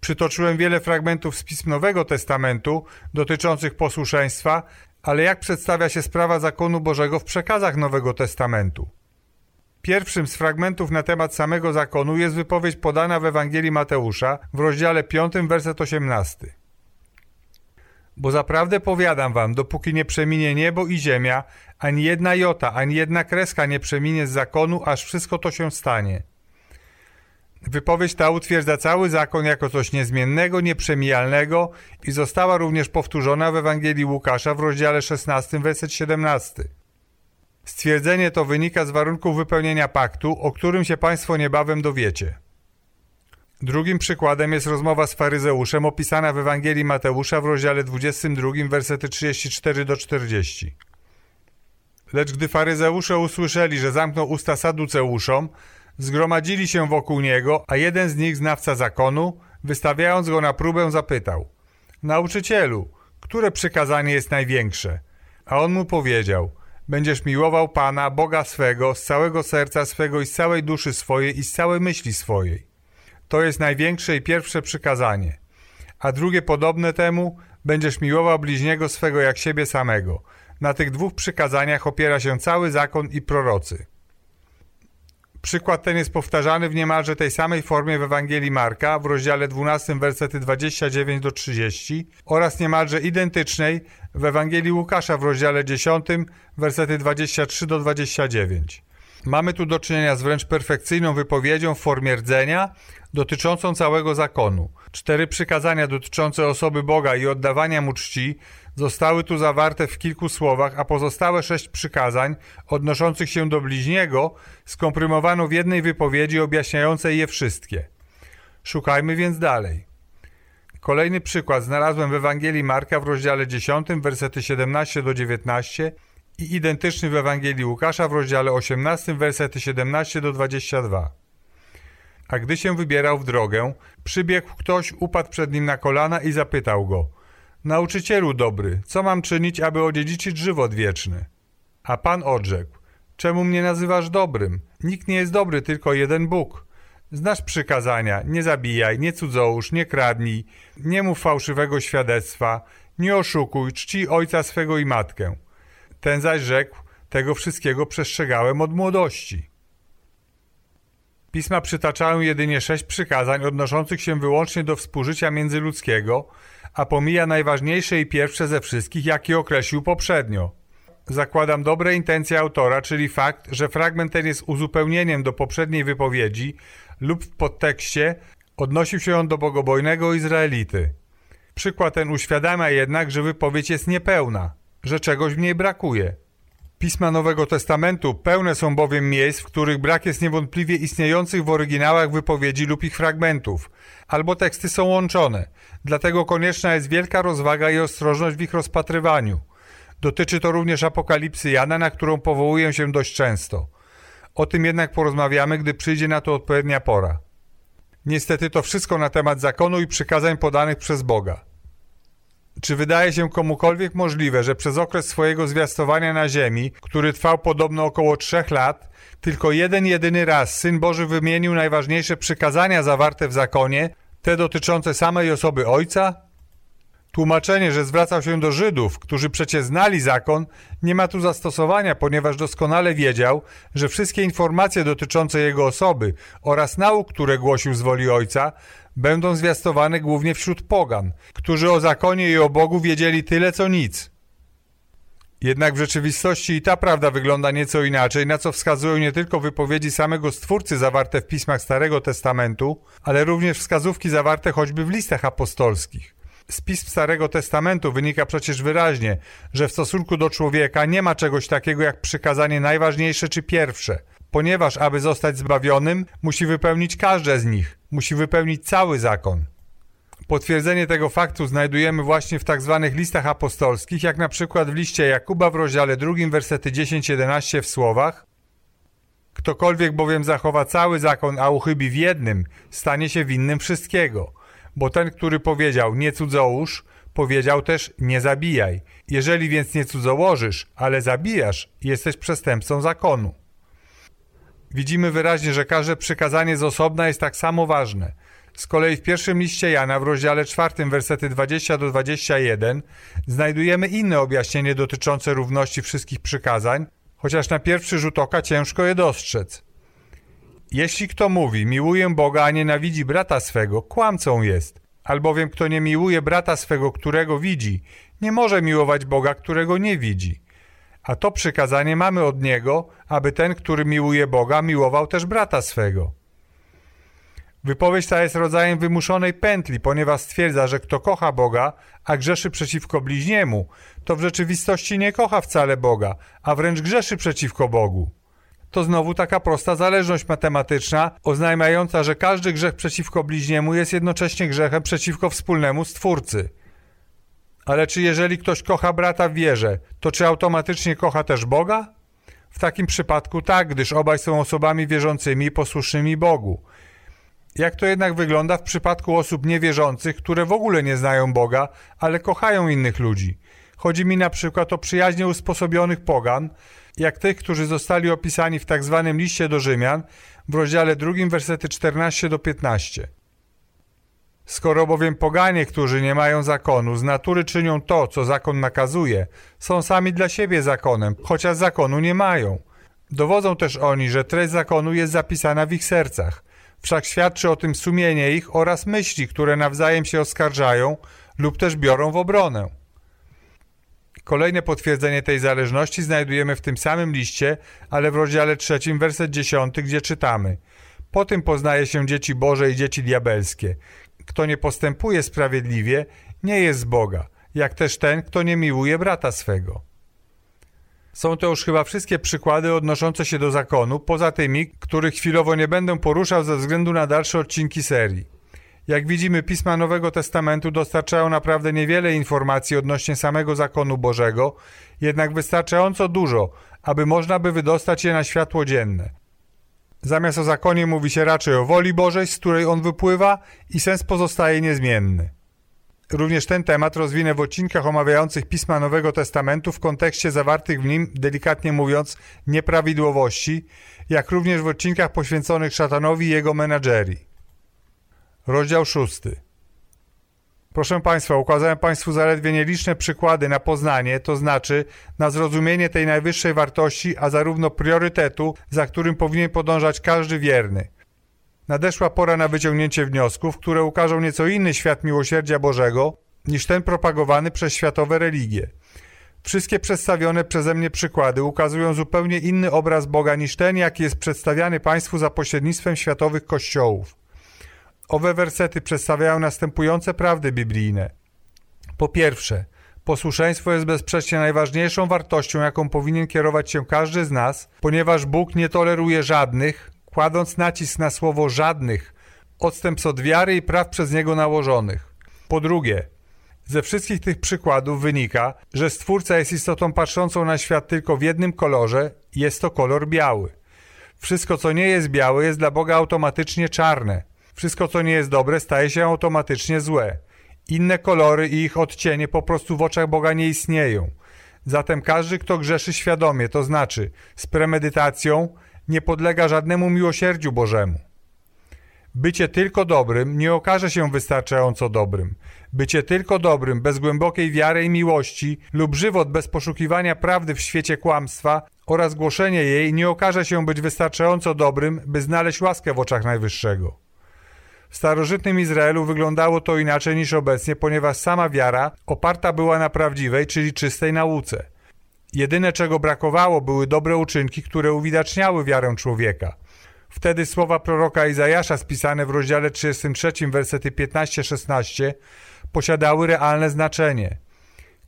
Przytoczyłem wiele fragmentów z pism Nowego Testamentu dotyczących posłuszeństwa, ale jak przedstawia się sprawa zakonu Bożego w przekazach Nowego Testamentu? Pierwszym z fragmentów na temat samego zakonu jest wypowiedź podana w Ewangelii Mateusza w rozdziale 5, werset 18. Bo zaprawdę powiadam wam, dopóki nie przeminie niebo i ziemia, ani jedna jota, ani jedna kreska nie przeminie z zakonu, aż wszystko to się stanie. Wypowiedź ta utwierdza cały zakon jako coś niezmiennego, nieprzemijalnego i została również powtórzona w Ewangelii Łukasza w rozdziale 16, werset 17. Stwierdzenie to wynika z warunków wypełnienia paktu, o którym się Państwo niebawem dowiecie. Drugim przykładem jest rozmowa z faryzeuszem opisana w Ewangelii Mateusza w rozdziale 22, versety 34 do 40. Lecz gdy faryzeusze usłyszeli, że zamknął usta saduceuszom, zgromadzili się wokół niego, a jeden z nich, znawca zakonu, wystawiając go na próbę, zapytał: Nauczycielu, które przykazanie jest największe? A on mu powiedział: Będziesz miłował Pana, Boga swego, z całego serca swego i z całej duszy swojej i z całej myśli swojej. To jest największe i pierwsze przykazanie. A drugie podobne temu, będziesz miłował bliźniego swego jak siebie samego. Na tych dwóch przykazaniach opiera się cały zakon i prorocy. Przykład ten jest powtarzany w niemalże tej samej formie w Ewangelii Marka w rozdziale 12 versety 29 do 30 oraz niemalże identycznej w Ewangelii Łukasza w rozdziale 10 versety 23 do 29. Mamy tu do czynienia z wręcz perfekcyjną wypowiedzią w formie rdzenia dotyczącą całego zakonu. Cztery przykazania dotyczące osoby Boga i oddawania mu czci zostały tu zawarte w kilku słowach, a pozostałe sześć przykazań odnoszących się do bliźniego skomprymowano w jednej wypowiedzi objaśniającej je wszystkie. Szukajmy więc dalej. Kolejny przykład znalazłem w Ewangelii Marka w rozdziale 10, versety 17 do 19 i identyczny w Ewangelii Łukasza w rozdziale 18, versety 17 do 22. A gdy się wybierał w drogę, przybiegł ktoś, upadł przed nim na kolana i zapytał go: Nauczycielu dobry, co mam czynić, aby odziedziczyć żywot wieczny? A pan odrzekł: Czemu mnie nazywasz dobrym? Nikt nie jest dobry, tylko jeden Bóg. Znasz przykazania: nie zabijaj, nie cudzołóż, nie kradnij, nie mów fałszywego świadectwa, nie oszukuj, czci ojca swego i matkę. Ten zaś rzekł: Tego wszystkiego przestrzegałem od młodości. Pisma przytaczają jedynie sześć przykazań odnoszących się wyłącznie do współżycia międzyludzkiego, a pomija najważniejsze i pierwsze ze wszystkich, jakie określił poprzednio. Zakładam dobre intencje autora, czyli fakt, że fragment ten jest uzupełnieniem do poprzedniej wypowiedzi lub w podtekście odnosił się on do bogobojnego Izraelity. Przykład ten uświadamia jednak, że wypowiedź jest niepełna, że czegoś w niej brakuje. Pisma Nowego Testamentu pełne są bowiem miejsc, w których brak jest niewątpliwie istniejących w oryginałach wypowiedzi lub ich fragmentów, albo teksty są łączone, dlatego konieczna jest wielka rozwaga i ostrożność w ich rozpatrywaniu. Dotyczy to również Apokalipsy Jana, na którą powołuję się dość często. O tym jednak porozmawiamy, gdy przyjdzie na to odpowiednia pora. Niestety to wszystko na temat zakonu i przykazań podanych przez Boga. Czy wydaje się komukolwiek możliwe, że przez okres swojego zwiastowania na ziemi, który trwał podobno około trzech lat, tylko jeden jedyny raz Syn Boży wymienił najważniejsze przykazania zawarte w zakonie, te dotyczące samej osoby Ojca? Tłumaczenie, że zwracał się do Żydów, którzy przecież znali zakon, nie ma tu zastosowania, ponieważ doskonale wiedział, że wszystkie informacje dotyczące jego osoby oraz nauk, które głosił z woli Ojca, będą zwiastowane głównie wśród pogan, którzy o zakonie i o Bogu wiedzieli tyle co nic. Jednak w rzeczywistości i ta prawda wygląda nieco inaczej, na co wskazują nie tylko wypowiedzi samego Stwórcy zawarte w pismach Starego Testamentu, ale również wskazówki zawarte choćby w listach apostolskich. Z pism Starego Testamentu wynika przecież wyraźnie, że w stosunku do człowieka nie ma czegoś takiego jak przykazanie najważniejsze czy pierwsze, ponieważ aby zostać zbawionym, musi wypełnić każde z nich, musi wypełnić cały zakon. Potwierdzenie tego faktu znajdujemy właśnie w tak zwanych listach apostolskich, jak na przykład w liście Jakuba w rozdziale 2, wersety 10-11 w słowach Ktokolwiek bowiem zachowa cały zakon, a uchybi w jednym, stanie się winnym wszystkiego. Bo ten, który powiedział nie cudzołóż, powiedział też nie zabijaj. Jeżeli więc nie cudzołożysz, ale zabijasz, jesteś przestępcą zakonu. Widzimy wyraźnie, że każde przykazanie z osobna jest tak samo ważne – z kolei w pierwszym liście Jana w rozdziale czwartym wersety 20 do 21 znajdujemy inne objaśnienie dotyczące równości wszystkich przykazań, chociaż na pierwszy rzut oka ciężko je dostrzec. Jeśli kto mówi, miłuję Boga, a nienawidzi brata swego, kłamcą jest. Albowiem kto nie miłuje brata swego, którego widzi, nie może miłować Boga, którego nie widzi. A to przykazanie mamy od Niego, aby ten, który miłuje Boga, miłował też brata swego. Wypowiedź ta jest rodzajem wymuszonej pętli, ponieważ stwierdza, że kto kocha Boga, a grzeszy przeciwko bliźniemu, to w rzeczywistości nie kocha wcale Boga, a wręcz grzeszy przeciwko Bogu. To znowu taka prosta zależność matematyczna, oznajmiająca, że każdy grzech przeciwko bliźniemu jest jednocześnie grzechem przeciwko wspólnemu Stwórcy. Ale czy jeżeli ktoś kocha brata w wierze, to czy automatycznie kocha też Boga? W takim przypadku tak, gdyż obaj są osobami wierzącymi i posłusznymi Bogu. Jak to jednak wygląda w przypadku osób niewierzących, które w ogóle nie znają Boga, ale kochają innych ludzi? Chodzi mi na przykład o przyjaźnie usposobionych pogan, jak tych, którzy zostali opisani w tak zwanym liście do Rzymian w rozdziale drugim wersety 14 do 15. Skoro bowiem poganie, którzy nie mają zakonu, z natury czynią to, co zakon nakazuje, są sami dla siebie zakonem, chociaż zakonu nie mają. Dowodzą też oni, że treść zakonu jest zapisana w ich sercach, Wszak świadczy o tym sumienie ich oraz myśli, które nawzajem się oskarżają lub też biorą w obronę. Kolejne potwierdzenie tej zależności znajdujemy w tym samym liście, ale w rozdziale trzecim, werset dziesiąty, gdzie czytamy Po tym poznaje się dzieci Boże i dzieci diabelskie. Kto nie postępuje sprawiedliwie, nie jest z Boga, jak też ten, kto nie miłuje brata swego. Są to już chyba wszystkie przykłady odnoszące się do zakonu, poza tymi, których chwilowo nie będę poruszał ze względu na dalsze odcinki serii. Jak widzimy, pisma Nowego Testamentu dostarczają naprawdę niewiele informacji odnośnie samego zakonu Bożego, jednak wystarczająco dużo, aby można by wydostać je na światło dzienne. Zamiast o zakonie mówi się raczej o woli Bożej, z której on wypływa i sens pozostaje niezmienny. Również ten temat rozwinę w odcinkach omawiających Pisma Nowego Testamentu w kontekście zawartych w nim, delikatnie mówiąc, nieprawidłowości, jak również w odcinkach poświęconych szatanowi i jego menadżerii. Rozdział szósty. Proszę Państwa, ukazałem Państwu zaledwie nieliczne przykłady na poznanie, to znaczy na zrozumienie tej najwyższej wartości, a zarówno priorytetu, za którym powinien podążać każdy wierny – Nadeszła pora na wyciągnięcie wniosków, które ukażą nieco inny świat miłosierdzia Bożego niż ten propagowany przez światowe religie. Wszystkie przedstawione przeze mnie przykłady ukazują zupełnie inny obraz Boga niż ten, jaki jest przedstawiany Państwu za pośrednictwem światowych kościołów. Owe wersety przedstawiają następujące prawdy biblijne. Po pierwsze, posłuszeństwo jest bezsprzecznie najważniejszą wartością, jaką powinien kierować się każdy z nas, ponieważ Bóg nie toleruje żadnych, kładąc nacisk na słowo żadnych, odstępstw od wiary i praw przez niego nałożonych. Po drugie, ze wszystkich tych przykładów wynika, że Stwórca jest istotą patrzącą na świat tylko w jednym kolorze, jest to kolor biały. Wszystko, co nie jest białe, jest dla Boga automatycznie czarne. Wszystko, co nie jest dobre, staje się automatycznie złe. Inne kolory i ich odcienie po prostu w oczach Boga nie istnieją. Zatem każdy, kto grzeszy świadomie, to znaczy z premedytacją, nie podlega żadnemu miłosierdziu Bożemu. Bycie tylko dobrym nie okaże się wystarczająco dobrym. Bycie tylko dobrym, bez głębokiej wiary i miłości lub żywot bez poszukiwania prawdy w świecie kłamstwa oraz głoszenie jej nie okaże się być wystarczająco dobrym, by znaleźć łaskę w oczach Najwyższego. W starożytnym Izraelu wyglądało to inaczej niż obecnie, ponieważ sama wiara oparta była na prawdziwej, czyli czystej nauce. Jedyne czego brakowało były dobre uczynki, które uwidaczniały wiarę człowieka – Wtedy słowa proroka Izajasza spisane w rozdziale 33, wersety 15-16 posiadały realne znaczenie.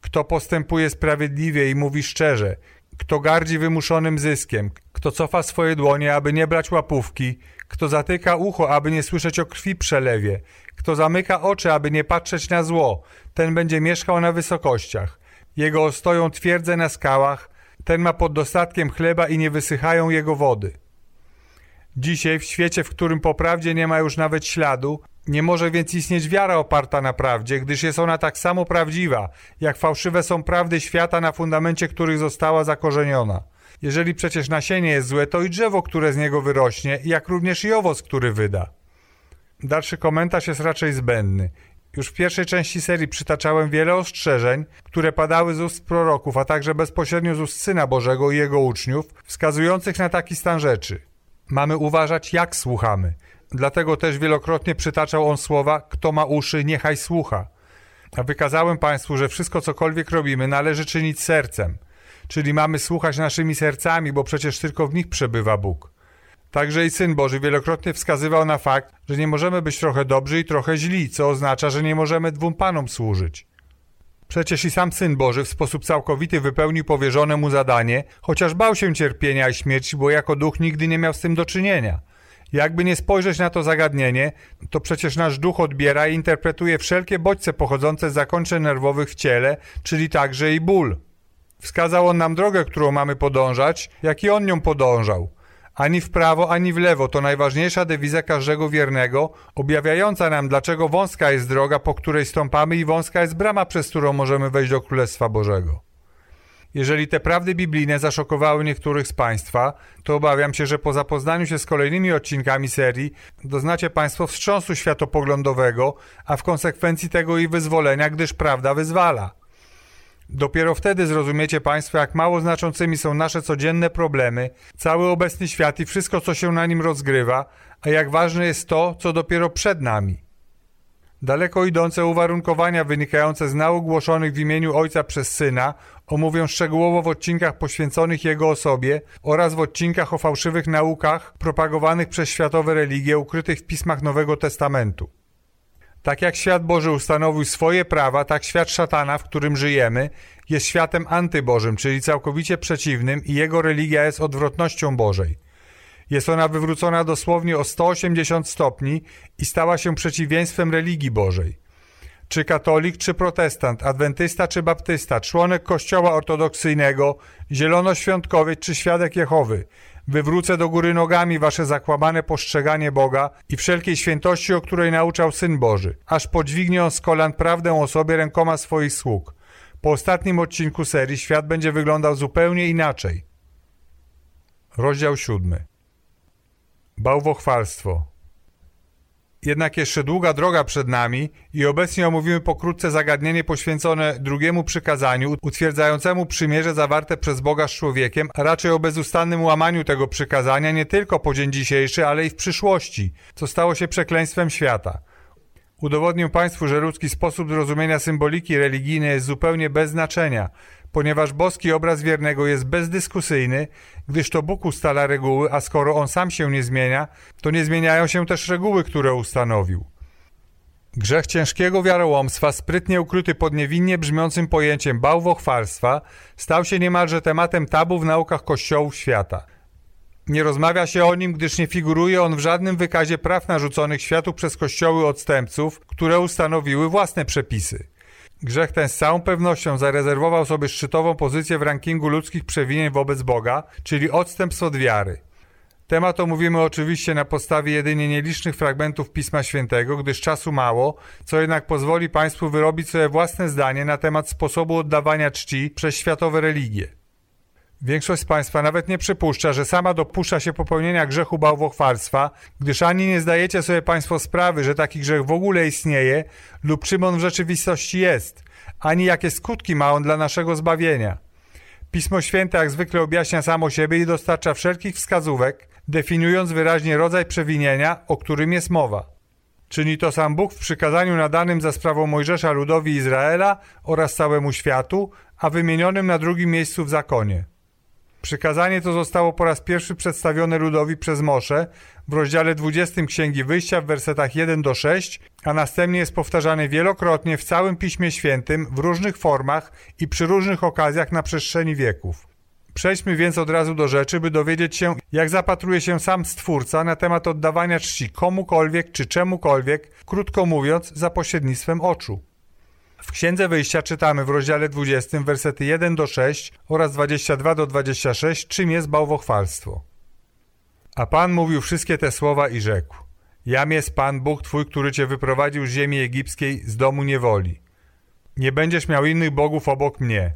Kto postępuje sprawiedliwie i mówi szczerze, kto gardzi wymuszonym zyskiem, kto cofa swoje dłonie, aby nie brać łapówki, kto zatyka ucho, aby nie słyszeć o krwi przelewie, kto zamyka oczy, aby nie patrzeć na zło, ten będzie mieszkał na wysokościach. Jego ostoją twierdze na skałach, ten ma pod dostatkiem chleba i nie wysychają jego wody. Dzisiaj, w świecie, w którym po prawdzie nie ma już nawet śladu, nie może więc istnieć wiara oparta na prawdzie, gdyż jest ona tak samo prawdziwa, jak fałszywe są prawdy świata, na fundamencie których została zakorzeniona. Jeżeli przecież nasienie jest złe, to i drzewo, które z niego wyrośnie, jak również i owoc, który wyda. Dalszy komentarz jest raczej zbędny. Już w pierwszej części serii przytaczałem wiele ostrzeżeń, które padały z ust proroków, a także bezpośrednio z ust Syna Bożego i jego uczniów, wskazujących na taki stan rzeczy. Mamy uważać, jak słuchamy. Dlatego też wielokrotnie przytaczał on słowa: Kto ma uszy, niechaj słucha. A wykazałem Państwu, że wszystko, cokolwiek robimy, należy czynić sercem. Czyli mamy słuchać naszymi sercami, bo przecież tylko w nich przebywa Bóg. Także i Syn Boży wielokrotnie wskazywał na fakt, że nie możemy być trochę dobrzy i trochę źli, co oznacza, że nie możemy dwóm Panom służyć. Przecież i sam Syn Boży w sposób całkowity wypełnił powierzone mu zadanie, chociaż bał się cierpienia i śmierci, bo jako duch nigdy nie miał z tym do czynienia. Jakby nie spojrzeć na to zagadnienie, to przecież nasz duch odbiera i interpretuje wszelkie bodźce pochodzące z zakończeń nerwowych w ciele, czyli także i ból. Wskazał on nam drogę, którą mamy podążać, jak i on nią podążał. Ani w prawo, ani w lewo to najważniejsza dewiza każdego wiernego, objawiająca nam, dlaczego wąska jest droga, po której stąpamy i wąska jest brama, przez którą możemy wejść do Królestwa Bożego. Jeżeli te prawdy biblijne zaszokowały niektórych z Państwa, to obawiam się, że po zapoznaniu się z kolejnymi odcinkami serii doznacie Państwo wstrząsu światopoglądowego, a w konsekwencji tego i wyzwolenia, gdyż prawda wyzwala. Dopiero wtedy zrozumiecie Państwo, jak mało znaczącymi są nasze codzienne problemy, cały obecny świat i wszystko, co się na nim rozgrywa, a jak ważne jest to, co dopiero przed nami. Daleko idące uwarunkowania wynikające z nauk głoszonych w imieniu Ojca przez Syna omówię szczegółowo w odcinkach poświęconych Jego osobie oraz w odcinkach o fałszywych naukach propagowanych przez światowe religie ukrytych w pismach Nowego Testamentu. Tak jak świat Boży ustanowił swoje prawa, tak świat szatana, w którym żyjemy, jest światem antybożym, czyli całkowicie przeciwnym i jego religia jest odwrotnością Bożej. Jest ona wywrócona dosłownie o 180 stopni i stała się przeciwieństwem religii Bożej. Czy katolik, czy protestant, adwentysta, czy baptysta, członek kościoła ortodoksyjnego, zielonoświątkowiec, czy świadek Jehowy – Wywrócę do góry nogami wasze zakłamane postrzeganie Boga i wszelkiej świętości, o której nauczał Syn Boży, aż podźwignie on z kolan prawdę o sobie rękoma swoich sług. Po ostatnim odcinku serii świat będzie wyglądał zupełnie inaczej. Rozdział siódmy. Bałwochwalstwo. Jednak jeszcze długa droga przed nami i obecnie omówimy pokrótce zagadnienie poświęcone drugiemu przykazaniu, utwierdzającemu przymierze zawarte przez Boga z człowiekiem, a raczej o bezustannym łamaniu tego przykazania nie tylko po dzień dzisiejszy, ale i w przyszłości, co stało się przekleństwem świata. Udowodnię Państwu, że ludzki sposób zrozumienia symboliki religijnej jest zupełnie bez znaczenia, ponieważ boski obraz wiernego jest bezdyskusyjny, gdyż to Bóg ustala reguły, a skoro On sam się nie zmienia, to nie zmieniają się też reguły, które ustanowił. Grzech ciężkiego wiarołomstwa, sprytnie ukryty pod niewinnie brzmiącym pojęciem bałwochwalstwa, stał się niemalże tematem tabu w naukach kościołów świata. Nie rozmawia się o nim, gdyż nie figuruje on w żadnym wykazie praw narzuconych światu przez kościoły odstępców, które ustanowiły własne przepisy. Grzech ten z całą pewnością zarezerwował sobie szczytową pozycję w rankingu ludzkich przewinień wobec Boga, czyli odstępstwo od wiary. Temat omówimy oczywiście na podstawie jedynie nielicznych fragmentów Pisma Świętego, gdyż czasu mało, co jednak pozwoli Państwu wyrobić sobie własne zdanie na temat sposobu oddawania czci przez światowe religie. Większość z Państwa nawet nie przypuszcza, że sama dopuszcza się popełnienia grzechu bałwochwalstwa, gdyż ani nie zdajecie sobie Państwo sprawy, że taki grzech w ogóle istnieje lub czym on w rzeczywistości jest, ani jakie skutki ma on dla naszego zbawienia. Pismo Święte jak zwykle objaśnia samo siebie i dostarcza wszelkich wskazówek, definiując wyraźnie rodzaj przewinienia, o którym jest mowa. Czyni to sam Bóg w przykazaniu nadanym za sprawą Mojżesza ludowi Izraela oraz całemu światu, a wymienionym na drugim miejscu w zakonie. Przykazanie to zostało po raz pierwszy przedstawione ludowi przez Mosze w rozdziale 20 Księgi Wyjścia w wersetach 1 do 6, a następnie jest powtarzane wielokrotnie w całym Piśmie Świętym w różnych formach i przy różnych okazjach na przestrzeni wieków. Przejdźmy więc od razu do rzeczy, by dowiedzieć się, jak zapatruje się sam Stwórca na temat oddawania czci komukolwiek czy czemukolwiek, krótko mówiąc, za pośrednictwem oczu. W Księdze Wyjścia czytamy w rozdziale 20, wersety 1 do 6 oraz 22 do 26, czym jest bałwochwalstwo. A Pan mówił wszystkie te słowa i rzekł: Jam jest Pan, Bóg Twój, który Cię wyprowadził z ziemi egipskiej, z domu niewoli. Nie będziesz miał innych bogów obok mnie.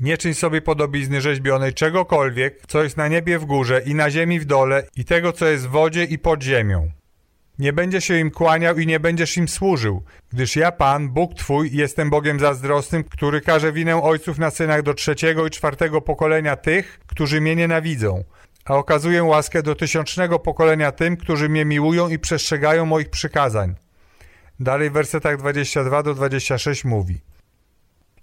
Nie czyń sobie podobizny rzeźbionej czegokolwiek, co jest na niebie w górze i na ziemi w dole i tego, co jest w wodzie i pod ziemią. Nie będziesz się im kłaniał i nie będziesz im służył, gdyż ja, Pan, Bóg Twój, jestem Bogiem zazdrosnym, który każe winę ojców na synach do trzeciego i czwartego pokolenia tych, którzy mnie nienawidzą, a okazuję łaskę do tysiącznego pokolenia tym, którzy mnie miłują i przestrzegają moich przykazań. Dalej w wersetach 22 do 26 mówi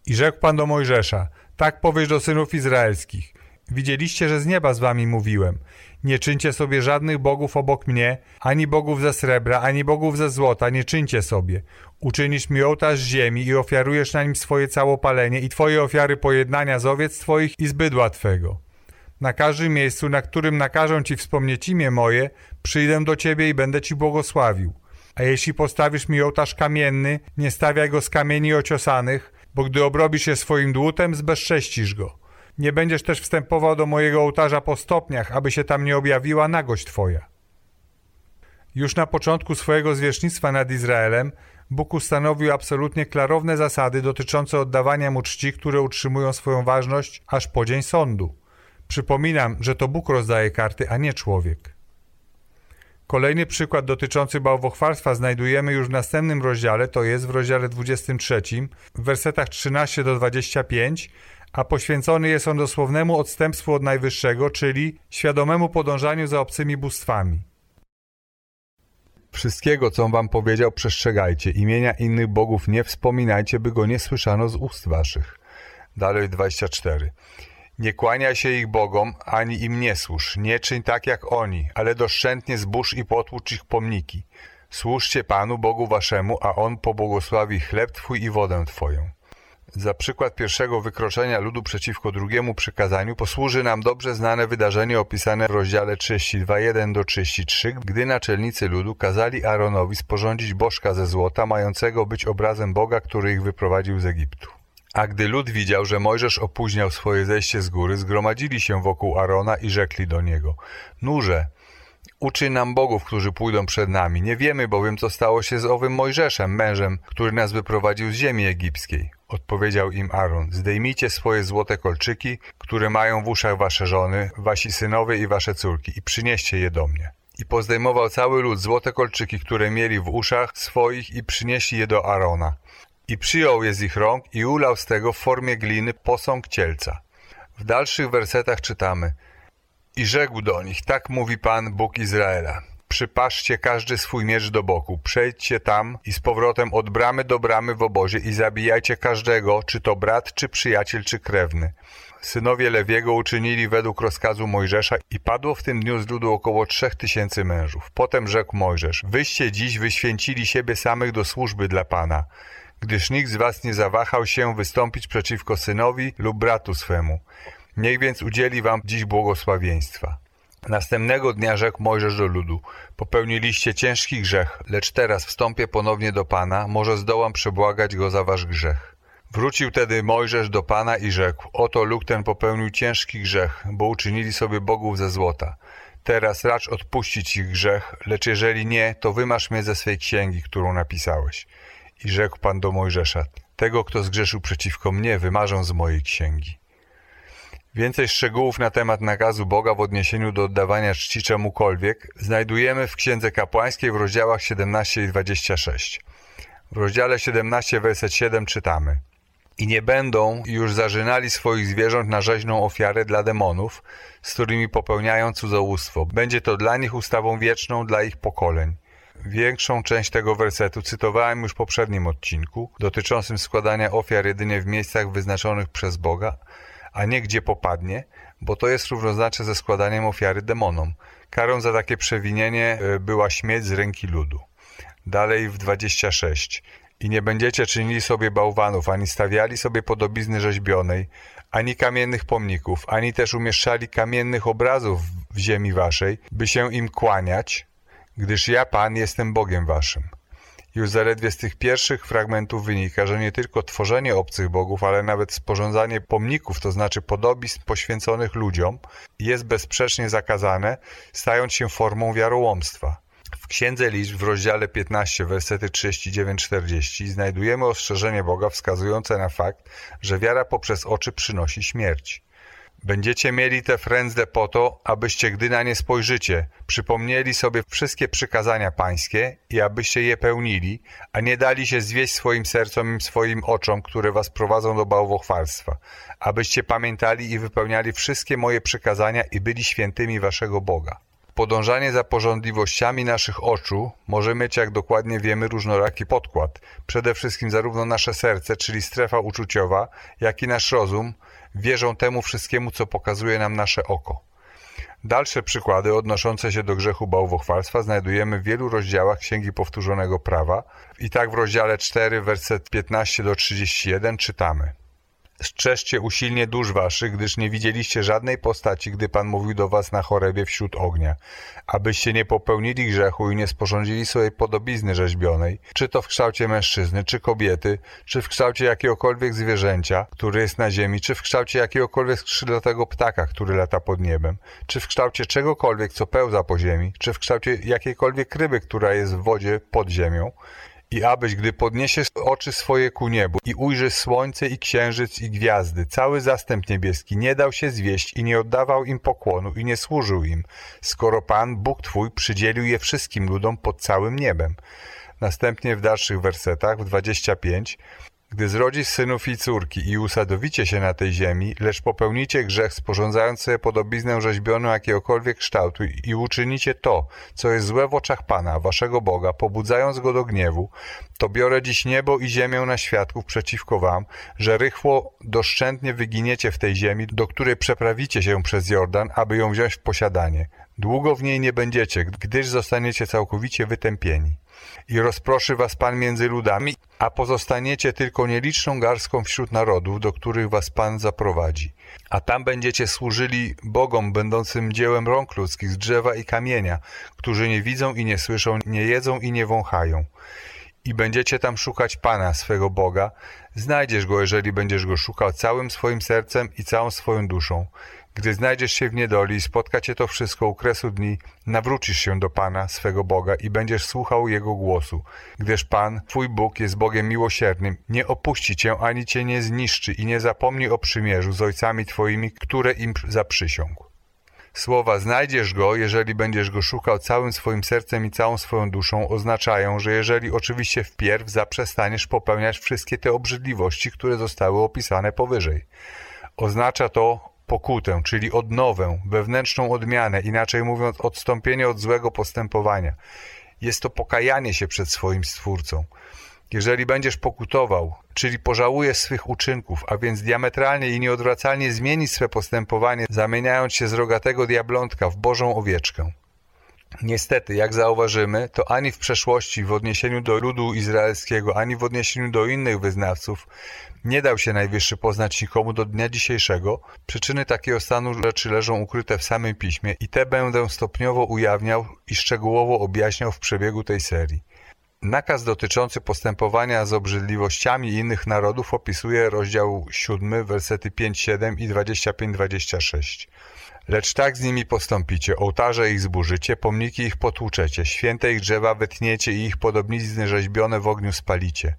I rzekł Pan do Mojżesza, tak powiesz do synów izraelskich, widzieliście, że z nieba z wami mówiłem, nie czyńcie sobie żadnych bogów obok mnie, ani bogów ze srebra, ani bogów ze złota, nie czyńcie sobie. Uczynisz mi ołtarz ziemi i ofiarujesz na nim swoje całopalenie i twoje ofiary pojednania z owiec twoich i z bydła twego. Na każdym miejscu, na którym nakażą ci wspomnieć imię moje, przyjdę do ciebie i będę ci błogosławił. A jeśli postawisz mi ołtarz kamienny, nie stawiaj go z kamieni ociosanych, bo gdy obrobisz je swoim dłutem, zbezcześcisz go. Nie będziesz też wstępował do mojego ołtarza po stopniach, aby się tam nie objawiła nagość Twoja. Już na początku swojego zwierzchnictwa nad Izraelem Bóg ustanowił absolutnie klarowne zasady dotyczące oddawania mu czci, które utrzymują swoją ważność aż po dzień sądu. Przypominam, że to Bóg rozdaje karty, a nie człowiek. Kolejny przykład dotyczący bałwochwalstwa znajdujemy już w następnym rozdziale, to jest w rozdziale 23, w wersetach 13 do 25, a poświęcony jest on dosłownemu odstępstwu od Najwyższego, czyli świadomemu podążaniu za obcymi bóstwami. Wszystkiego, co wam powiedział, przestrzegajcie. Imienia innych bogów nie wspominajcie, by go nie słyszano z ust waszych. Dalej 24. Nie kłaniaj się ich bogom, ani im nie służ. Nie czyń tak jak oni, ale doszczętnie zbóż i potłucz ich pomniki. Służcie Panu Bogu waszemu, a On pobłogosławi chleb twój i wodę twoją. Za przykład pierwszego wykroczenia ludu przeciwko drugiemu przykazaniu posłuży nam dobrze znane wydarzenie opisane w rozdziale 32.1 do 33, gdy naczelnicy ludu kazali Aaronowi sporządzić bożka ze złota, mającego być obrazem Boga, który ich wyprowadził z Egiptu. A gdy lud widział, że Mojżesz opóźniał swoje zejście z góry, zgromadzili się wokół Arona i rzekli do niego: Nurze, Uczy nam bogów, którzy pójdą przed nami. Nie wiemy bowiem, co stało się z owym Mojżeszem, mężem, który nas wyprowadził z ziemi egipskiej. Odpowiedział im Aaron, zdejmijcie swoje złote kolczyki, które mają w uszach wasze żony, wasi synowie i wasze córki i przynieście je do mnie. I pozdejmował cały lud złote kolczyki, które mieli w uszach swoich i przynieśli je do Arona. I przyjął je z ich rąk i ulał z tego w formie gliny posąg cielca. W dalszych wersetach czytamy – i rzekł do nich, tak mówi Pan, Bóg Izraela. Przypaszcie każdy swój miecz do boku, przejdźcie tam i z powrotem od bramy do bramy w obozie i zabijajcie każdego, czy to brat, czy przyjaciel, czy krewny. Synowie Lewiego uczynili według rozkazu Mojżesza i padło w tym dniu z ludu około trzech tysięcy mężów. Potem rzekł Mojżesz, wyście dziś wyświęcili siebie samych do służby dla Pana, gdyż nikt z was nie zawahał się wystąpić przeciwko synowi lub bratu swemu. Niech więc udzieli wam dziś błogosławieństwa. Następnego dnia rzekł Mojżesz do ludu: Popełniliście ciężki grzech, lecz teraz wstąpię ponownie do Pana, może zdołam przebłagać go za wasz grzech. Wrócił tedy Mojżesz do Pana i rzekł: Oto lud ten popełnił ciężki grzech, bo uczynili sobie bogów ze złota. Teraz racz odpuścić ich grzech, lecz jeżeli nie, to wymasz mnie ze swej księgi, którą napisałeś. I rzekł Pan do Mojżesza, tego, kto zgrzeszył przeciwko mnie, wymarzą z mojej księgi. Więcej szczegółów na temat nakazu Boga w odniesieniu do oddawania czci czemukolwiek znajdujemy w Księdze Kapłańskiej w rozdziałach 17 i 26. W rozdziale 17, werset 7 czytamy I nie będą już zażynali swoich zwierząt na rzeźną ofiarę dla demonów, z którymi popełniają cudzołóstwo. Będzie to dla nich ustawą wieczną dla ich pokoleń. Większą część tego wersetu cytowałem już w poprzednim odcinku, dotyczącym składania ofiar jedynie w miejscach wyznaczonych przez Boga, a nie gdzie popadnie, bo to jest równoznaczne ze składaniem ofiary demonom. Karą za takie przewinienie e, była śmierć z ręki ludu. Dalej w 26. I nie będziecie czynili sobie bałwanów, ani stawiali sobie podobizny rzeźbionej, ani kamiennych pomników, ani też umieszczali kamiennych obrazów w ziemi waszej, by się im kłaniać, gdyż ja, Pan, jestem Bogiem waszym. Już zaledwie z tych pierwszych fragmentów wynika, że nie tylko tworzenie obcych bogów, ale nawet sporządzanie pomników, to znaczy podobizn poświęconych ludziom, jest bezsprzecznie zakazane, stając się formą wiarołomstwa. W Księdze Liczb w rozdziale 15, wersety 39-40 znajdujemy ostrzeżenie Boga wskazujące na fakt, że wiara poprzez oczy przynosi śmierć. Będziecie mieli te frędzle po to, abyście, gdy na nie spojrzycie, przypomnieli sobie wszystkie przykazania pańskie i abyście je pełnili, a nie dali się zwieść swoim sercom i swoim oczom, które was prowadzą do bałwochwalstwa, abyście pamiętali i wypełniali wszystkie moje przykazania i byli świętymi waszego Boga. Podążanie za porządliwościami naszych oczu może mieć, jak dokładnie wiemy, różnoraki podkład. Przede wszystkim zarówno nasze serce, czyli strefa uczuciowa, jak i nasz rozum wierzą temu wszystkiemu, co pokazuje nam nasze oko. Dalsze przykłady odnoszące się do grzechu bałwochwalstwa znajdujemy w wielu rozdziałach Księgi Powtórzonego Prawa. I tak w rozdziale 4, werset 15 do 31 czytamy. Strzeżcie usilnie dusz waszych, gdyż nie widzieliście żadnej postaci, gdy Pan mówił do was na chorebie wśród ognia, abyście nie popełnili grzechu i nie sporządzili sobie podobizny rzeźbionej, czy to w kształcie mężczyzny, czy kobiety, czy w kształcie jakiegokolwiek zwierzęcia, który jest na ziemi, czy w kształcie jakiegokolwiek skrzydlatego ptaka, który lata pod niebem, czy w kształcie czegokolwiek, co pełza po ziemi, czy w kształcie jakiejkolwiek ryby, która jest w wodzie pod ziemią, i abyś, gdy podniesiesz oczy swoje ku niebu i ujrzysz słońce i księżyc i gwiazdy, cały zastęp niebieski nie dał się zwieść i nie oddawał im pokłonu i nie służył im, skoro Pan, Bóg Twój, przydzielił je wszystkim ludom pod całym niebem. Następnie w dalszych wersetach, w 25, gdy zrodzisz synów i córki i usadowicie się na tej ziemi, lecz popełnicie grzech, sporządzając sobie podobiznę rzeźbioną jakiegokolwiek kształtu i uczynicie to, co jest złe w oczach Pana, waszego Boga, pobudzając go do gniewu, to biorę dziś niebo i ziemię na świadków przeciwko wam, że rychło doszczętnie wyginiecie w tej ziemi, do której przeprawicie się przez Jordan, aby ją wziąć w posiadanie. Długo w niej nie będziecie, gdyż zostaniecie całkowicie wytępieni i rozproszy was Pan między ludami, a pozostaniecie tylko nieliczną garstką wśród narodów, do których was Pan zaprowadzi. A tam będziecie służyli Bogom, będącym dziełem rąk ludzkich, z drzewa i kamienia, którzy nie widzą i nie słyszą, nie jedzą i nie wąchają. I będziecie tam szukać Pana, swego Boga. Znajdziesz Go, jeżeli będziesz Go szukał całym swoim sercem i całą swoją duszą. Gdy znajdziesz się w niedoli i spotka cię to wszystko u kresu dni, nawrócisz się do Pana, swego Boga i będziesz słuchał Jego głosu, gdyż Pan, Twój Bóg, jest Bogiem miłosiernym, nie opuści Cię ani Cię nie zniszczy i nie zapomni o przymierzu z ojcami Twoimi, które im zaprzysiągł. Słowa znajdziesz go, jeżeli będziesz go szukał całym swoim sercem i całą swoją duszą, oznaczają, że jeżeli oczywiście wpierw zaprzestaniesz popełniać wszystkie te obrzydliwości, które zostały opisane powyżej. Oznacza to pokutę, czyli odnowę, wewnętrzną odmianę, inaczej mówiąc, odstąpienie od złego postępowania. Jest to pokajanie się przed swoim Stwórcą. Jeżeli będziesz pokutował, czyli pożałujesz swych uczynków, a więc diametralnie i nieodwracalnie zmienisz swe postępowanie, zamieniając się z rogatego diablątka w Bożą owieczkę. Niestety, jak zauważymy, to ani w przeszłości w odniesieniu do ludu izraelskiego, ani w odniesieniu do innych wyznawców nie dał się Najwyższy poznać nikomu do dnia dzisiejszego. Przyczyny takiego stanu rzeczy leżą ukryte w samym piśmie i te będę stopniowo ujawniał i szczegółowo objaśniał w przebiegu tej serii. Nakaz dotyczący postępowania z obrzydliwościami innych narodów opisuje rozdział 7, wersety 5-7 i 25-26. Lecz tak z nimi postąpicie, ołtarze ich zburzycie, pomniki ich potłuczecie, święte ich drzewa wytniecie i ich podobnizny rzeźbione w ogniu spalicie.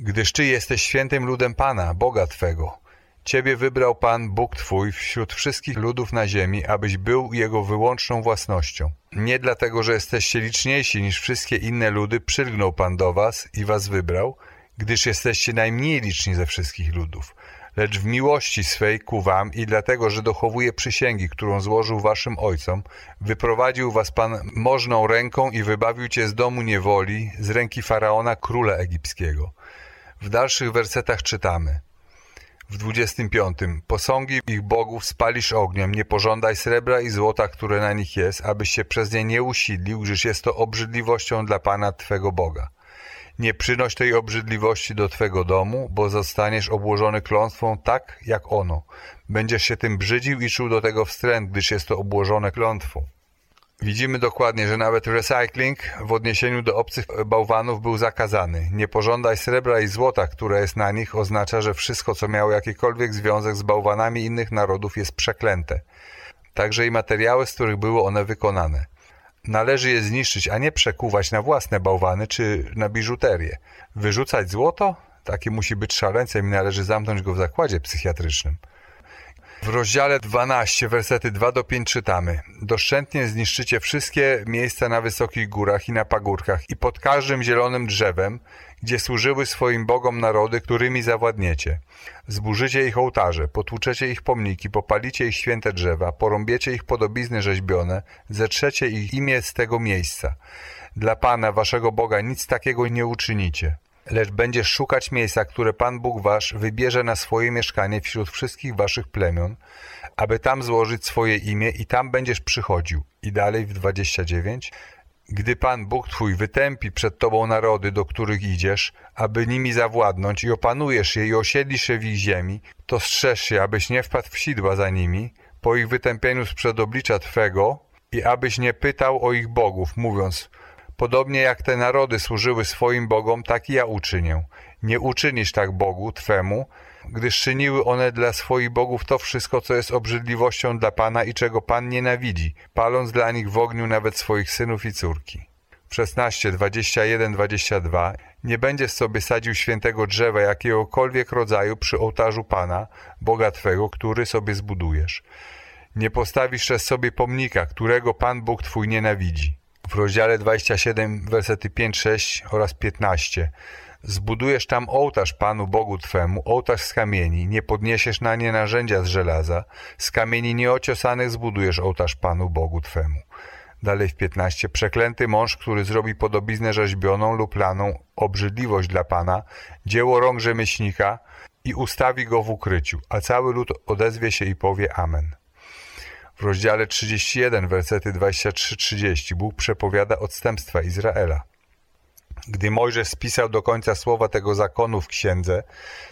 Gdyż Ty jesteś świętym ludem Pana, Boga Twego. Ciebie wybrał Pan, Bóg Twój, wśród wszystkich ludów na ziemi, abyś był Jego wyłączną własnością. Nie dlatego, że jesteście liczniejsi niż wszystkie inne ludy, przylgnął Pan do Was i Was wybrał, gdyż jesteście najmniej liczni ze wszystkich ludów lecz w miłości swej ku wam i dlatego, że dochowuje przysięgi, którą złożył waszym ojcom, wyprowadził was Pan możną ręką i wybawił cię z domu niewoli, z ręki Faraona, króla egipskiego. W dalszych wersetach czytamy w 25. Posągi ich bogów spalisz ogniem, nie pożądaj srebra i złota, które na nich jest, abyś się przez nie nie usidlił, gdyż jest to obrzydliwością dla Pana Twego Boga. Nie przynoś tej obrzydliwości do Twego domu, bo zostaniesz obłożony klątwą tak, jak ono. Będziesz się tym brzydził i czuł do tego wstręt, gdyż jest to obłożone klątwą. Widzimy dokładnie, że nawet recycling w odniesieniu do obcych bałwanów był zakazany. Nie pożądaj srebra i złota, które jest na nich, oznacza, że wszystko, co miało jakikolwiek związek z bałwanami innych narodów jest przeklęte. Także i materiały, z których były one wykonane. Należy je zniszczyć, a nie przekuwać na własne bałwany czy na biżuterię. Wyrzucać złoto? Taki musi być szaleńcem i należy zamknąć go w zakładzie psychiatrycznym. W rozdziale 12, wersety 2 do 5 czytamy: Doszczętnie zniszczycie wszystkie miejsca na wysokich górach i na pagórkach i pod każdym zielonym drzewem, gdzie służyły swoim bogom narody, którymi zawładniecie. Zburzycie ich ołtarze, potłuczecie ich pomniki, popalicie ich święte drzewa, porąbiecie ich podobizny rzeźbione, zetrzecie ich imię z tego miejsca. Dla Pana, waszego Boga, nic takiego nie uczynicie lecz będziesz szukać miejsca, które Pan Bóg wasz wybierze na swoje mieszkanie wśród wszystkich waszych plemion, aby tam złożyć swoje imię i tam będziesz przychodził. I dalej w 29. Gdy Pan Bóg Twój wytępi przed Tobą narody, do których idziesz, aby nimi zawładnąć i opanujesz je i osiedlisz się w ich ziemi, to strzeż się, abyś nie wpadł w sidła za nimi, po ich wytępieniu sprzed oblicza Twego i abyś nie pytał o ich bogów, mówiąc, Podobnie jak te narody służyły swoim bogom, tak i ja uczynię. Nie uczynisz tak Bogu Twemu, gdyż czyniły one dla swoich bogów to wszystko, co jest obrzydliwością dla Pana i czego Pan nienawidzi, paląc dla nich w ogniu nawet swoich synów i córki. W 16, 21, 22 Nie będziesz sobie sadził świętego drzewa jakiegokolwiek rodzaju przy ołtarzu Pana, Boga Twego, który sobie zbudujesz. Nie postawisz też sobie pomnika, którego Pan Bóg Twój nienawidzi w rozdziale 27, wersety 5, 6 oraz 15. Zbudujesz tam ołtarz Panu Bogu Twemu, ołtarz z kamieni, nie podniesiesz na nie narzędzia z żelaza, z kamieni nieociosanych zbudujesz ołtarz Panu Bogu Twemu. Dalej w 15. Przeklęty mąż, który zrobi podobiznę rzeźbioną lub laną, obrzydliwość dla Pana, dzieło rąk rzemieślnika i ustawi go w ukryciu, a cały lud odezwie się i powie Amen. W rozdziale 31, wersety 23-30 Bóg przepowiada odstępstwa Izraela. Gdy Mojżesz spisał do końca słowa tego zakonu w księdze,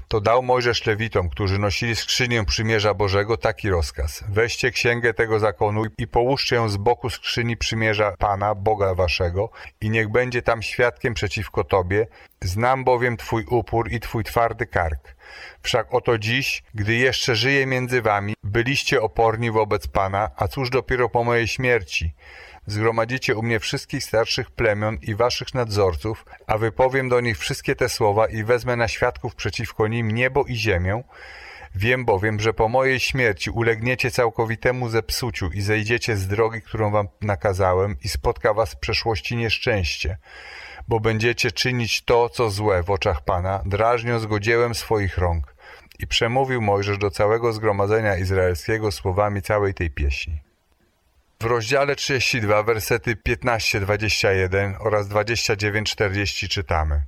to dał Mojżesz Lewitom, którzy nosili skrzynię przymierza Bożego, taki rozkaz. Weźcie księgę tego zakonu i połóżcie ją z boku skrzyni przymierza Pana, Boga waszego i niech będzie tam świadkiem przeciwko Tobie. Znam bowiem Twój upór i Twój twardy kark. Wszak oto dziś, gdy jeszcze żyję między wami, byliście oporni wobec Pana, a cóż dopiero po mojej śmierci? Zgromadzicie u mnie wszystkich starszych plemion i waszych nadzorców, a wypowiem do nich wszystkie te słowa i wezmę na świadków przeciwko nim niebo i ziemię. Wiem bowiem, że po mojej śmierci ulegniecie całkowitemu zepsuciu i zejdziecie z drogi, którą wam nakazałem i spotka was w przeszłości nieszczęście, bo będziecie czynić to, co złe w oczach Pana, drażniąc go dziełem swoich rąk. I przemówił Mojżesz do całego zgromadzenia izraelskiego słowami całej tej pieśni. W rozdziale 32, wersety 15-21 oraz 29-40 czytamy.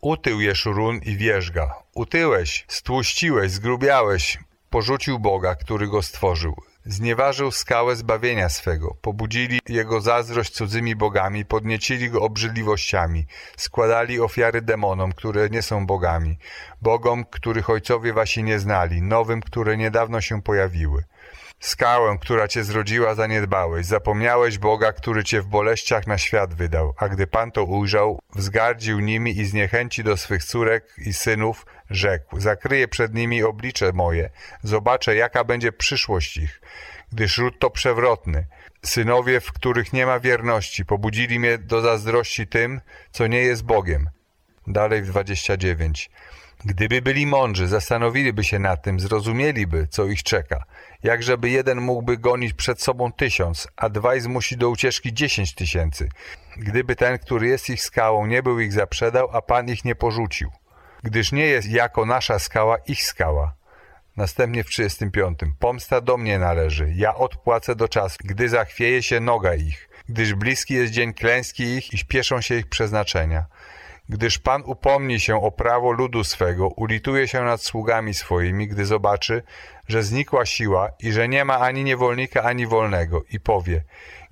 Utył Jeszurun i wierzga. Utyłeś, stłuściłeś, zgrubiałeś. Porzucił Boga, który go stworzył. Znieważył skałę zbawienia swego. Pobudzili jego zazdrość cudzymi bogami, podniecili go obrzydliwościami. Składali ofiary demonom, które nie są bogami. Bogom, których ojcowie wasi nie znali, nowym, które niedawno się pojawiły. Skałę, która cię zrodziła, zaniedbałeś. Zapomniałeś Boga, który cię w boleściach na świat wydał. A gdy Pan to ujrzał, wzgardził nimi i z niechęci do swych córek i synów rzekł: Zakryję przed nimi oblicze moje, zobaczę, jaka będzie przyszłość ich, gdyż ród to przewrotny. Synowie, w których nie ma wierności, pobudzili mnie do zazdrości tym, co nie jest Bogiem. Dalej w 29. Gdyby byli mądrzy, zastanowiliby się nad tym, zrozumieliby, co ich czeka. Jakżeby jeden mógłby gonić przed sobą tysiąc, a dwaj zmusi do ucieczki dziesięć tysięcy. Gdyby ten, który jest ich skałą, nie był ich zaprzedał, a Pan ich nie porzucił. Gdyż nie jest jako nasza skała ich skała. Następnie w 35. Pomsta do mnie należy, ja odpłacę do czasu, gdy zachwieje się noga ich, gdyż bliski jest dzień klęski ich i śpieszą się ich przeznaczenia. Gdyż Pan upomni się o prawo ludu swego, ulituje się nad sługami swoimi, gdy zobaczy, że znikła siła i że nie ma ani niewolnika, ani wolnego i powie,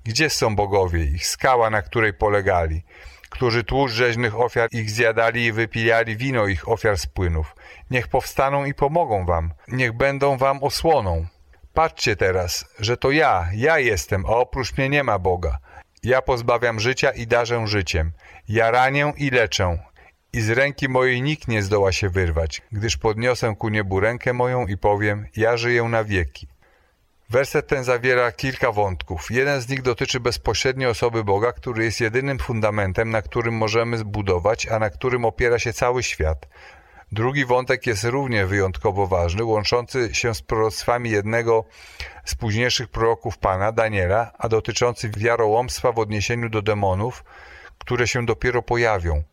gdzie są bogowie ich, skała, na której polegali, którzy tłuszcz rzeźnych ofiar ich zjadali i wypijali wino ich ofiar z płynów. Niech powstaną i pomogą wam, niech będą wam osłoną. Patrzcie teraz, że to ja, ja jestem, a oprócz mnie nie ma Boga. Ja pozbawiam życia i darzę życiem. Ja ranię i leczę. I z ręki mojej nikt nie zdoła się wyrwać, gdyż podniosę ku niebu rękę moją i powiem, ja żyję na wieki. Werset ten zawiera kilka wątków. Jeden z nich dotyczy bezpośrednio osoby Boga, który jest jedynym fundamentem, na którym możemy zbudować, a na którym opiera się cały świat. Drugi wątek jest równie wyjątkowo ważny, łączący się z proroctwami jednego z późniejszych proroków Pana, Daniela, a dotyczący wiarołomstwa w odniesieniu do demonów, które się dopiero pojawią.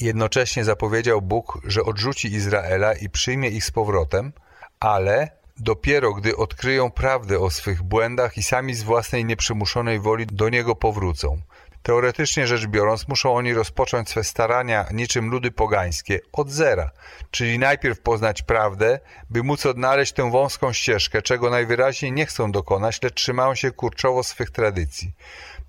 Jednocześnie zapowiedział Bóg, że odrzuci Izraela i przyjmie ich z powrotem, ale dopiero gdy odkryją prawdę o swych błędach i sami z własnej nieprzymuszonej woli do Niego powrócą. Teoretycznie rzecz biorąc, muszą oni rozpocząć swe starania niczym ludy pogańskie od zera, czyli najpierw poznać prawdę, by móc odnaleźć tę wąską ścieżkę, czego najwyraźniej nie chcą dokonać, lecz trzymają się kurczowo swych tradycji.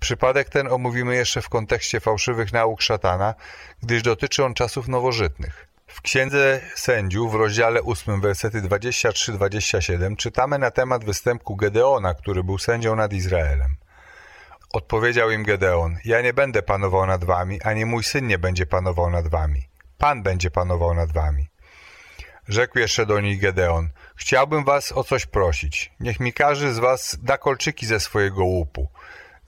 Przypadek ten omówimy jeszcze w kontekście fałszywych nauk szatana, gdyż dotyczy on czasów nowożytnych. W Księdze Sędziów w rozdziale 8, wersety 23-27 czytamy na temat występku Gedeona, który był sędzią nad Izraelem. Odpowiedział im Gedeon: Ja nie będę panował nad wami, ani mój syn nie będzie panował nad wami. Pan będzie panował nad wami. Rzekł jeszcze do nich Gedeon: Chciałbym was o coś prosić. Niech mi każdy z was da kolczyki ze swojego łupu.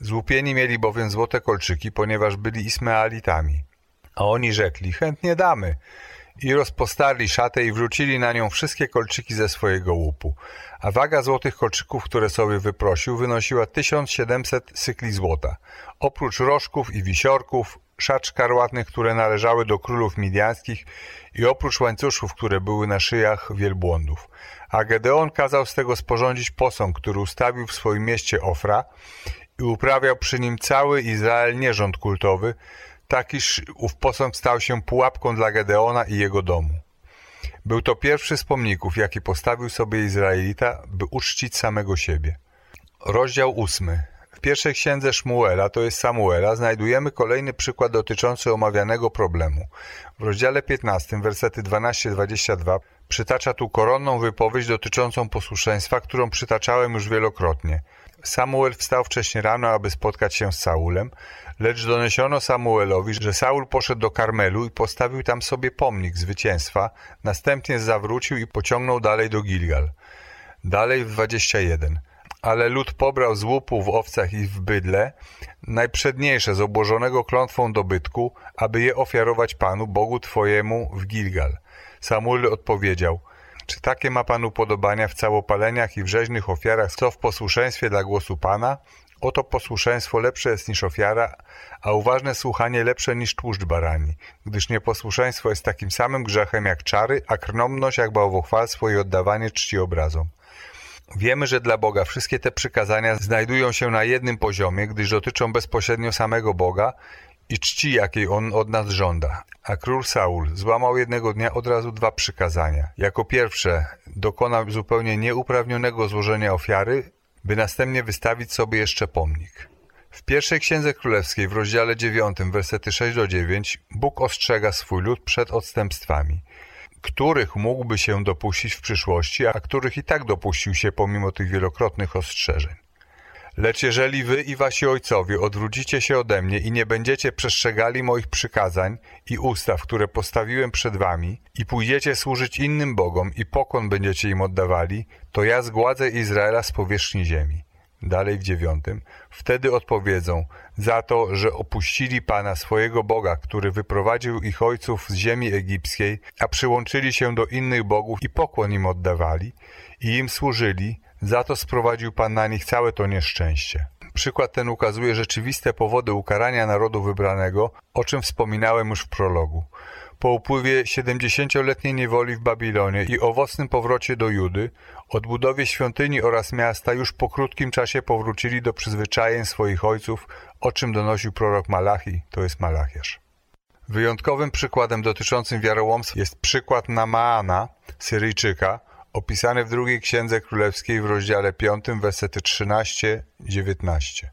Złupieni mieli bowiem złote kolczyki, ponieważ byli Ismaelitami. A oni rzekli: Chętnie damy. I rozpostarli szatę i wrzucili na nią wszystkie kolczyki ze swojego łupu. A waga złotych kolczyków, które sobie wyprosił, wynosiła 1700 sykli złota. Oprócz rożków i wisiorków, szat szkarłatnych, które należały do królów midianskich i oprócz łańcuszów, które były na szyjach wielbłądów. A Gedeon kazał z tego sporządzić posąg, który ustawił w swoim mieście Ofra i uprawiał przy nim cały Izrael nierząd kultowy, tak iż ów posąg stał się pułapką dla Gedeona i jego domu. Był to pierwszy z pomników, jaki postawił sobie Izraelita, by uczcić samego siebie. Rozdział ósmy. W pierwszej księdze Szmuela, to jest Samuela, znajdujemy kolejny przykład dotyczący omawianego problemu. W rozdziale 15, wersety 12-22 przytacza tu koronną wypowiedź dotyczącą posłuszeństwa, którą przytaczałem już wielokrotnie. Samuel wstał wcześnie rano, aby spotkać się z Saulem, lecz doniesiono Samuelowi, że Saul poszedł do Karmelu i postawił tam sobie pomnik zwycięstwa, następnie zawrócił i pociągnął dalej do Gilgal. Dalej w 21. Ale lud pobrał z łupu w owcach i w bydle najprzedniejsze z obłożonego klątwą dobytku, aby je ofiarować Panu, Bogu Twojemu w Gilgal. Samuel odpowiedział – czy takie ma Pan upodobania w całopaleniach i w rzeźnych ofiarach, co w posłuszeństwie dla głosu Pana? Oto posłuszeństwo lepsze jest niż ofiara, a uważne słuchanie lepsze niż tłuszcz barani, gdyż nieposłuszeństwo jest takim samym grzechem jak czary, a krnomność jak bałwochwalstwo i oddawanie czci obrazom. Wiemy, że dla Boga wszystkie te przykazania znajdują się na jednym poziomie, gdyż dotyczą bezpośrednio samego Boga i czci, jakiej on od nas żąda. A król Saul złamał jednego dnia od razu dwa przykazania. Jako pierwsze dokonał zupełnie nieuprawnionego złożenia ofiary, by następnie wystawić sobie jeszcze pomnik. W pierwszej księdze królewskiej w rozdziale 9, wersety 6 do 9, Bóg ostrzega swój lud przed odstępstwami. których mógłby się dopuścić w przyszłości, a których i tak dopuścił się pomimo tych wielokrotnych ostrzeżeń. Lecz jeżeli wy i wasi ojcowie odwrócicie się ode mnie i nie będziecie przestrzegali moich przykazań i ustaw, które postawiłem przed wami, i pójdziecie służyć innym bogom i pokon będziecie im oddawali, to ja zgładzę Izraela z powierzchni ziemi. Dalej w dziewiątym. Wtedy odpowiedzą za to, że opuścili Pana swojego Boga, który wyprowadził ich ojców z ziemi egipskiej, a przyłączyli się do innych bogów i pokłon im oddawali i im służyli, za to sprowadził Pan na nich całe to nieszczęście. Przykład ten ukazuje rzeczywiste powody ukarania narodu wybranego, o czym wspominałem już w prologu. Po upływie 70-letniej niewoli w Babilonie i owocnym powrocie do Judy, odbudowie świątyni oraz miasta już po krótkim czasie powrócili do przyzwyczajeń swoich ojców, o czym donosił prorok Malachi, to jest Malachiasz. Wyjątkowym przykładem dotyczącym wiarołomstwa jest przykład Namaana, Syryjczyka, opisany w drugiej księdze królewskiej w rozdziale 5, wersety 13-19.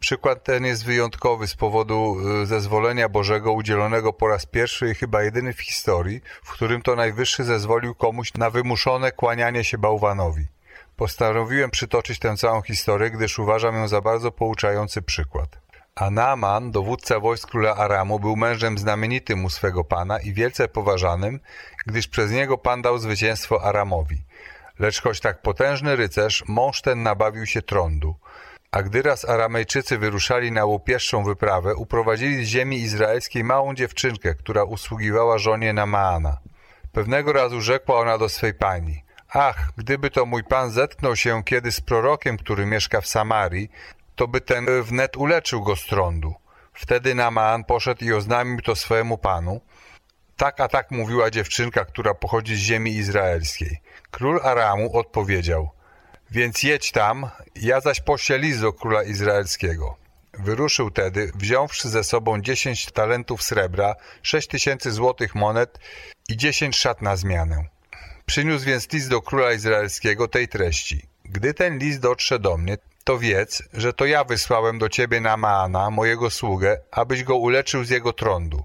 Przykład ten jest wyjątkowy z powodu y, zezwolenia Bożego udzielonego po raz pierwszy i chyba jedyny w historii, w którym to Najwyższy zezwolił komuś na wymuszone kłanianie się bałwanowi. Postanowiłem przytoczyć tę całą historię, gdyż uważam ją za bardzo pouczający przykład. A Naaman, dowódca wojsk króla Aramu, był mężem znamienitym u swego pana i wielce poważanym, gdyż przez niego pan dał zwycięstwo Aramowi. Lecz choć tak potężny rycerz, mąż ten nabawił się trądu. A gdy raz Aramejczycy wyruszali na łupieszczą wyprawę, uprowadzili z ziemi izraelskiej małą dziewczynkę, która usługiwała żonie Namaana. Pewnego razu rzekła ona do swej pani – Ach, gdyby to mój pan zetknął się kiedy z prorokiem, który mieszka w Samarii, to by ten wnet uleczył go z trądu. Wtedy Naman poszedł i oznamił to swojemu panu. Tak a tak mówiła dziewczynka, która pochodzi z ziemi izraelskiej. Król Aramu odpowiedział, więc jedź tam, ja zaś poślę list do króla izraelskiego. Wyruszył tedy, wziąwszy ze sobą dziesięć talentów srebra, sześć tysięcy złotych monet i dziesięć szat na zmianę. Przyniósł więc list do króla izraelskiego tej treści. Gdy ten list dotrze do mnie, to wiedz, że to ja wysłałem do ciebie Namaana, mojego sługę, abyś go uleczył z jego trądu.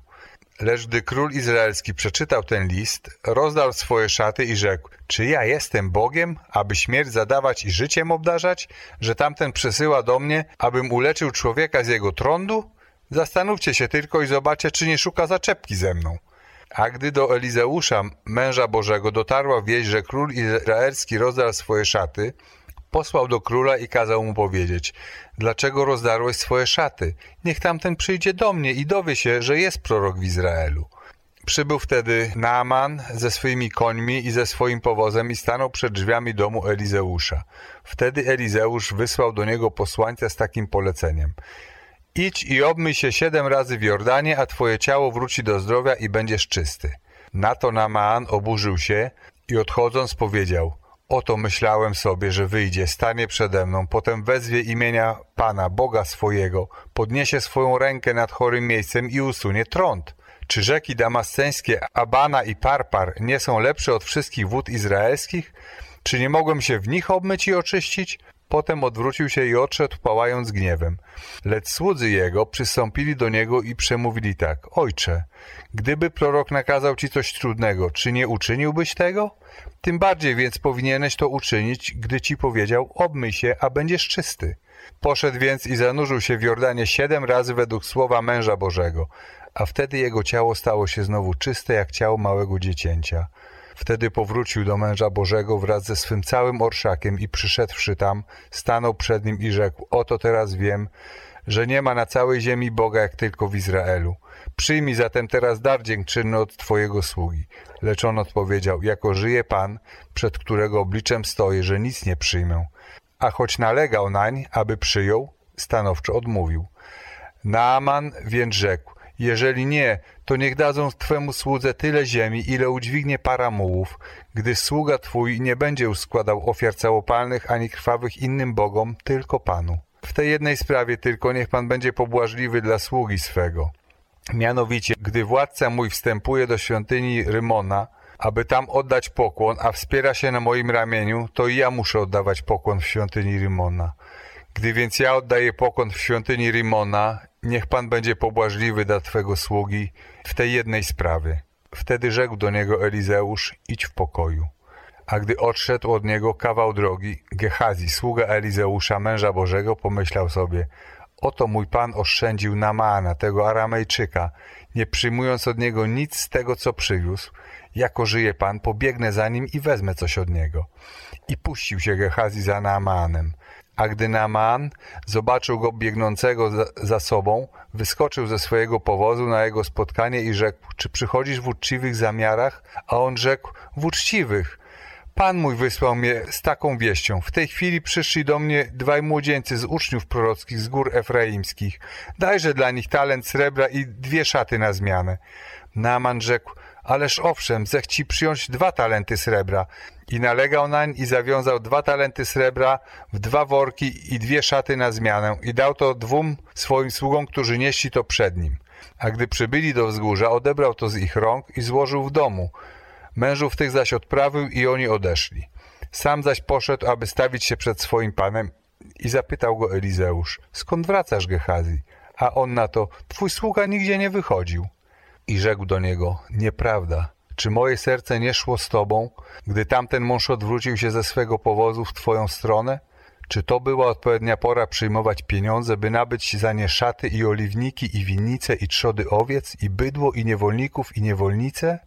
Lecz gdy król izraelski przeczytał ten list, rozdał swoje szaty i rzekł, czy ja jestem Bogiem, aby śmierć zadawać i życiem obdarzać, że tamten przesyła do mnie, abym uleczył człowieka z jego trądu? Zastanówcie się tylko i zobaczcie, czy nie szuka zaczepki ze mną. A gdy do Elizeusza, męża Bożego, dotarła wieść, że król izraelski rozdał swoje szaty, posłał do króla i kazał mu powiedzieć: Dlaczego rozdarłeś swoje szaty? Niech tamten przyjdzie do mnie i dowie się, że jest prorok w Izraelu. Przybył wtedy Naaman ze swoimi końmi i ze swoim powozem i stanął przed drzwiami domu Elizeusza. Wtedy Elizeusz wysłał do niego posłańca z takim poleceniem. Idź i obmyj się siedem razy w Jordanie, a twoje ciało wróci do zdrowia i będziesz czysty. Na to Namaan oburzył się i odchodząc powiedział – Oto myślałem sobie, że wyjdzie, stanie przede mną, potem wezwie imienia Pana, Boga swojego, podniesie swoją rękę nad chorym miejscem i usunie trąd. Czy rzeki damasceńskie Abana i Parpar nie są lepsze od wszystkich wód izraelskich? Czy nie mogłem się w nich obmyć i oczyścić? Potem odwrócił się i odszedł, pałając gniewem. Lecz słudzy jego przystąpili do niego i przemówili tak. Ojcze, gdyby prorok nakazał ci coś trudnego, czy nie uczyniłbyś tego? Tym bardziej więc powinieneś to uczynić, gdy ci powiedział, obmyj się, a będziesz czysty. Poszedł więc i zanurzył się w Jordanie siedem razy według słowa męża Bożego, a wtedy jego ciało stało się znowu czyste jak ciało małego dziecięcia. Wtedy powrócił do męża Bożego wraz ze swym całym orszakiem i przyszedłszy tam, stanął przed nim i rzekł, oto teraz wiem, że nie ma na całej ziemi Boga jak tylko w Izraelu. Przyjmij zatem teraz dar dziękczynny od Twojego sługi. Lecz on odpowiedział, jako żyje Pan, przed którego obliczem stoję, że nic nie przyjmę. A choć nalegał nań, aby przyjął, stanowczo odmówił. Naaman więc rzekł, jeżeli nie, to niech dadzą Twemu słudze tyle ziemi, ile udźwignie para mułów, gdy sługa Twój nie będzie składał ofiar całopalnych ani krwawych innym bogom, tylko Panu. W tej jednej sprawie tylko niech Pan będzie pobłażliwy dla sługi swego. Mianowicie, gdy władca mój wstępuje do świątyni Rymona, aby tam oddać pokłon, a wspiera się na moim ramieniu, to i ja muszę oddawać pokłon w świątyni Rymona. Gdy więc ja oddaję pokłon w świątyni Rimona, niech Pan będzie pobłażliwy dla Twego sługi w tej jednej sprawie. Wtedy rzekł do niego Elizeusz, idź w pokoju. A gdy odszedł od niego kawał drogi, Gehazi, sługa Elizeusza, męża Bożego, pomyślał sobie, oto mój pan oszczędził Namana, tego Aramejczyka, nie przyjmując od niego nic z tego, co przywiózł. Jako żyje pan, pobiegnę za nim i wezmę coś od niego. I puścił się Gehazi za Naamanem. A gdy Naaman zobaczył go biegnącego za, za, sobą, wyskoczył ze swojego powozu na jego spotkanie i rzekł, czy przychodzisz w uczciwych zamiarach? A on rzekł, w uczciwych. Pan mój wysłał mnie z taką wieścią. W tej chwili przyszli do mnie dwaj młodzieńcy z uczniów prorockich z gór efraimskich. Dajże dla nich talent srebra i dwie szaty na zmianę. Naaman rzekł, ależ owszem, zech ci przyjąć dwa talenty srebra. I nalegał nań i zawiązał dwa talenty srebra w dwa worki i dwie szaty na zmianę i dał to dwóm swoim sługom, którzy nieśli to przed nim. A gdy przybyli do wzgórza, odebrał to z ich rąk i złożył w domu. Mężów tych zaś odprawił i oni odeszli. Sam zaś poszedł, aby stawić się przed swoim panem i zapytał go Elizeusz, skąd wracasz, Gehazi? A on na to, twój sługa nigdzie nie wychodził. I rzekł do niego, nieprawda, czy moje serce nie szło z tobą, gdy tamten mąż odwrócił się ze swego powozu w twoją stronę? Czy to była odpowiednia pora przyjmować pieniądze, by nabyć za nie szaty i oliwniki i winnice i trzody owiec i bydło i niewolników i niewolnice?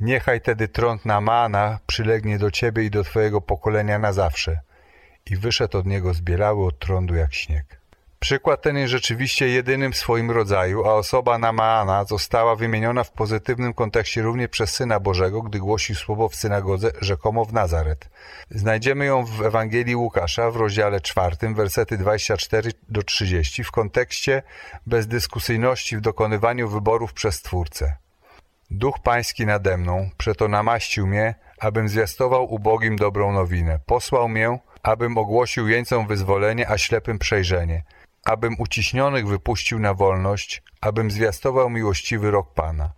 Niechaj tedy trąd Namana przylegnie do ciebie i do twojego pokolenia na zawsze. I wyszedł od niego zbielały od trądu jak śnieg. Przykład ten jest rzeczywiście jedynym w swoim rodzaju, a osoba Namaana została wymieniona w pozytywnym kontekście również przez Syna Bożego, gdy głosił słowo w synagodze rzekomo w Nazaret. Znajdziemy ją w Ewangelii Łukasza w rozdziale czwartym, wersety 24 do 30 w kontekście bezdyskusyjności w dokonywaniu wyborów przez Twórcę. Duch Pański nade mną, przeto namaścił mnie, abym zwiastował ubogim dobrą nowinę. Posłał mię, abym ogłosił jeńcom wyzwolenie, a ślepym przejrzenie, abym uciśnionych wypuścił na wolność, abym zwiastował miłościwy rok Pana.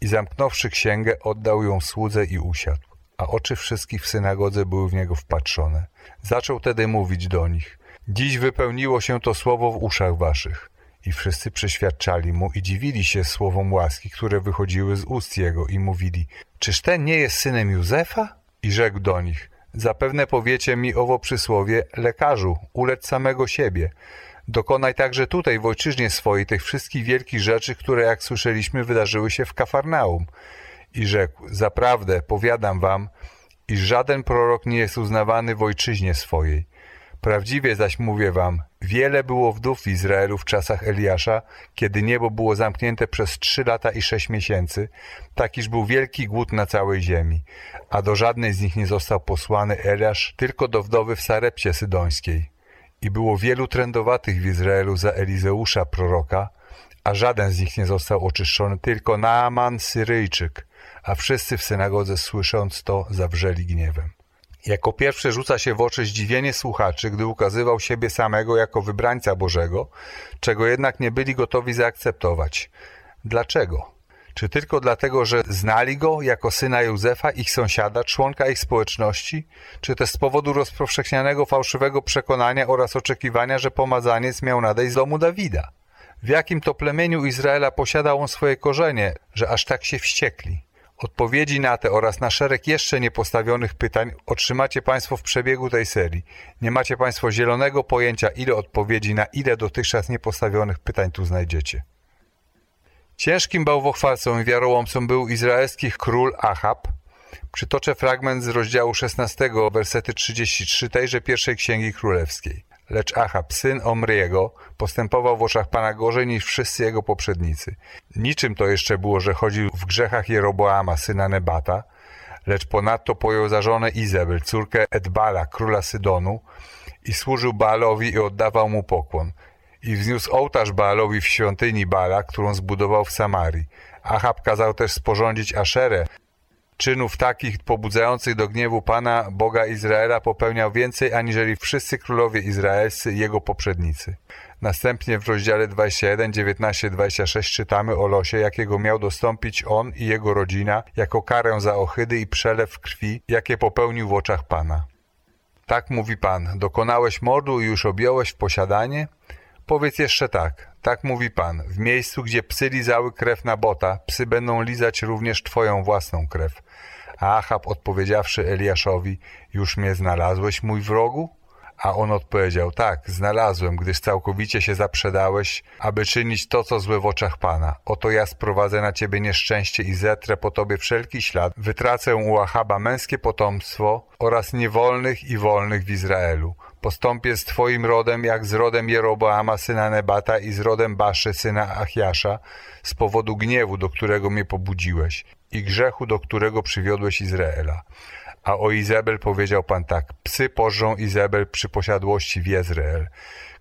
I zamknąwszy księgę, oddał ją słudze i usiadł, a oczy wszystkich w synagodze były w niego wpatrzone. Zaczął tedy mówić do nich. Dziś wypełniło się to słowo w uszach waszych. I wszyscy przeświadczali mu i dziwili się słowom łaski, które wychodziły z ust jego i mówili, czyż ten nie jest synem Józefa? I rzekł do nich, zapewne powiecie mi owo przysłowie, lekarzu, ulecz samego siebie. Dokonaj także tutaj w ojczyźnie swojej tych wszystkich wielkich rzeczy, które jak słyszeliśmy wydarzyły się w Kafarnaum. I rzekł, zaprawdę powiadam wam, iż żaden prorok nie jest uznawany w ojczyźnie swojej. Prawdziwie zaś mówię wam, wiele było wdów w Izraelu w czasach Eliasza, kiedy niebo było zamknięte przez trzy lata i sześć miesięcy, tak iż był wielki głód na całej ziemi, a do żadnej z nich nie został posłany Eliasz, tylko do wdowy w Sarepcie Sydońskiej. I było wielu trędowatych w Izraelu za Elizeusza proroka, a żaden z nich nie został oczyszczony, tylko Naaman Syryjczyk, a wszyscy w synagodze słysząc to zawrzeli gniewem. Jako pierwsze rzuca się w oczy zdziwienie słuchaczy, gdy ukazywał siebie samego jako wybrańca Bożego, czego jednak nie byli gotowi zaakceptować. Dlaczego? Czy tylko dlatego, że znali go jako syna Józefa, ich sąsiada, członka ich społeczności? Czy też z powodu rozpowszechnianego fałszywego przekonania oraz oczekiwania, że pomazaniec miał nadejść z domu Dawida? W jakim to plemieniu Izraela posiadał on swoje korzenie, że aż tak się wściekli? Odpowiedzi na te oraz na szereg jeszcze niepostawionych pytań otrzymacie Państwo w przebiegu tej serii. Nie macie Państwo zielonego pojęcia, ile odpowiedzi na ile dotychczas niepostawionych pytań tu znajdziecie. Ciężkim bałwochwalcą i wiarołomcą był izraelski król Ahab. Przytoczę fragment z rozdziału 16, wersety 33 tejże pierwszej księgi królewskiej. Lecz Achab, syn Omriego, postępował w oczach Pana gorzej niż wszyscy jego poprzednicy. Niczym to jeszcze było, że chodził w grzechach Jeroboama, syna Nebata, lecz ponadto pojął za żonę Izabel, córkę Edbala, króla Sydonu, i służył Baalowi i oddawał mu pokłon. I wzniósł ołtarz Baalowi w świątyni Bala, którą zbudował w Samarii. Achab kazał też sporządzić Aszerę, Czynów takich pobudzających do gniewu Pana, Boga Izraela popełniał więcej aniżeli wszyscy królowie izraelscy i jego poprzednicy. Następnie w rozdziale 21, 19, 26 czytamy o losie, jakiego miał dostąpić on i jego rodzina jako karę za ohydy i przelew krwi, jakie popełnił w oczach Pana. Tak mówi Pan, dokonałeś mordu i już objąłeś w posiadanie? Powiedz jeszcze tak, tak mówi Pan, w miejscu, gdzie psy lizały krew na bota, psy będą lizać również twoją własną krew. A Achab odpowiedziawszy Eliaszowi, już mnie znalazłeś, mój wrogu? A on odpowiedział, tak, znalazłem, gdyż całkowicie się zaprzedałeś, aby czynić to, co złe w oczach Pana. Oto ja sprowadzę na ciebie nieszczęście i zetrę po tobie wszelki ślad, wytracę u Achaba męskie potomstwo oraz niewolnych i wolnych w Izraelu. Postąpię z twoim rodem jak z rodem Jeroboama syna Nebata i z rodem Baszy syna Achiasza z powodu gniewu, do którego mnie pobudziłeś i grzechu, do którego przywiodłeś Izraela. A o Izabel powiedział Pan tak, psy pożrą Izabel przy posiadłości w Jezreel.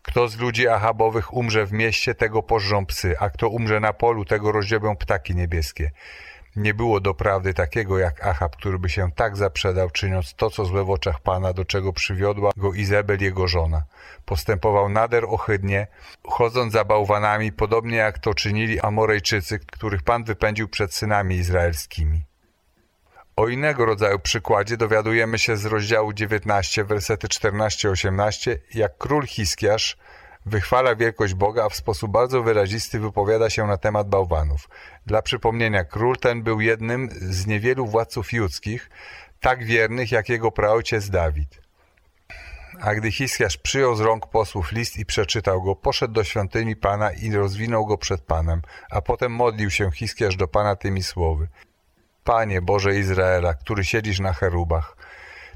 Kto z ludzi Achabowych umrze w mieście, tego pożrą psy, a kto umrze na polu, tego rozdziobią ptaki niebieskie. Nie było doprawdy takiego jak Achab, który by się tak zaprzedał, czyniąc to, co złe w oczach Pana, do czego przywiodła go Izabel, jego żona. Postępował nader ohydnie, chodząc za bałwanami, podobnie jak to czynili Amorejczycy, których Pan wypędził przed synami izraelskimi. O innego rodzaju przykładzie dowiadujemy się z rozdziału 19, wersety 14-18, jak król Hiskiasz wychwala wielkość Boga, a w sposób bardzo wyrazisty wypowiada się na temat bałwanów. Dla przypomnienia, król ten był jednym z niewielu władców judzkich, tak wiernych jak jego praojciec Dawid. A gdy Hiskiasz przyjął z rąk posłów list i przeczytał go, poszedł do świątyni Pana i rozwinął go przed Panem, a potem modlił się Hiskiasz do Pana tymi słowy. Panie Boże Izraela, który siedzisz na cherubach,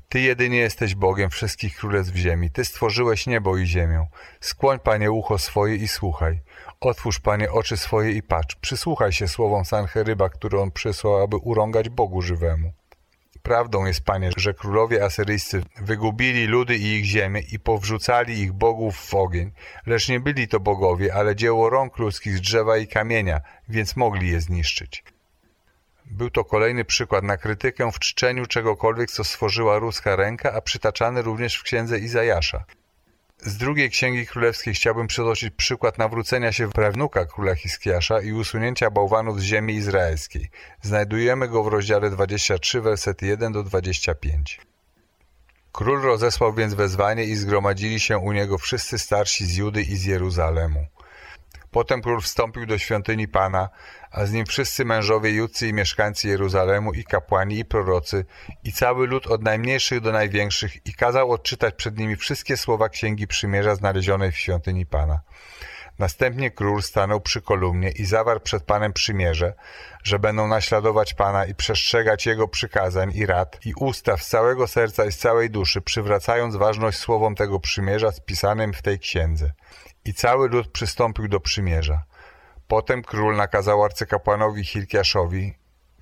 Ty jedynie jesteś Bogiem wszystkich królestw ziemi. Ty stworzyłeś niebo i ziemię. Skłoń, Panie, ucho swoje i słuchaj. Otwórz, Panie, oczy swoje i patrz. Przysłuchaj się słowom Sancheryba, który on przysłał, aby urągać Bogu żywemu. Prawdą jest, Panie, że królowie asyryjscy wygubili ludy i ich ziemię i powrzucali ich bogów w ogień, lecz nie byli to bogowie, ale dzieło rąk ludzkich z drzewa i kamienia, więc mogli je zniszczyć. Był to kolejny przykład na krytykę w czczeniu czegokolwiek, co stworzyła ruska ręka, a przytaczany również w księdze Izajasza. Z drugiej księgi królewskiej chciałbym przytoczyć przykład nawrócenia się prawnuka króla Hiskiasza i usunięcia bałwanów z ziemi izraelskiej. Znajdujemy go w rozdziale 23, wersety 1 do 25. Król rozesłał więc wezwanie i zgromadzili się u niego wszyscy starsi z Judy i z Jeruzalemu. Potem król wstąpił do świątyni Pana, a z nim wszyscy mężowie judcy i mieszkańcy Jeruzalemu i kapłani i prorocy i cały lud od najmniejszych do największych i kazał odczytać przed nimi wszystkie słowa Księgi Przymierza znalezionej w świątyni Pana. Następnie król stanął przy kolumnie i zawarł przed Panem przymierze, że będą naśladować Pana i przestrzegać Jego przykazań i rad i ustaw z całego serca i z całej duszy, przywracając ważność słowom tego przymierza spisanym w tej księdze. I cały lud przystąpił do przymierza. Potem król nakazał arcykapłanowi Hilkiaszowi,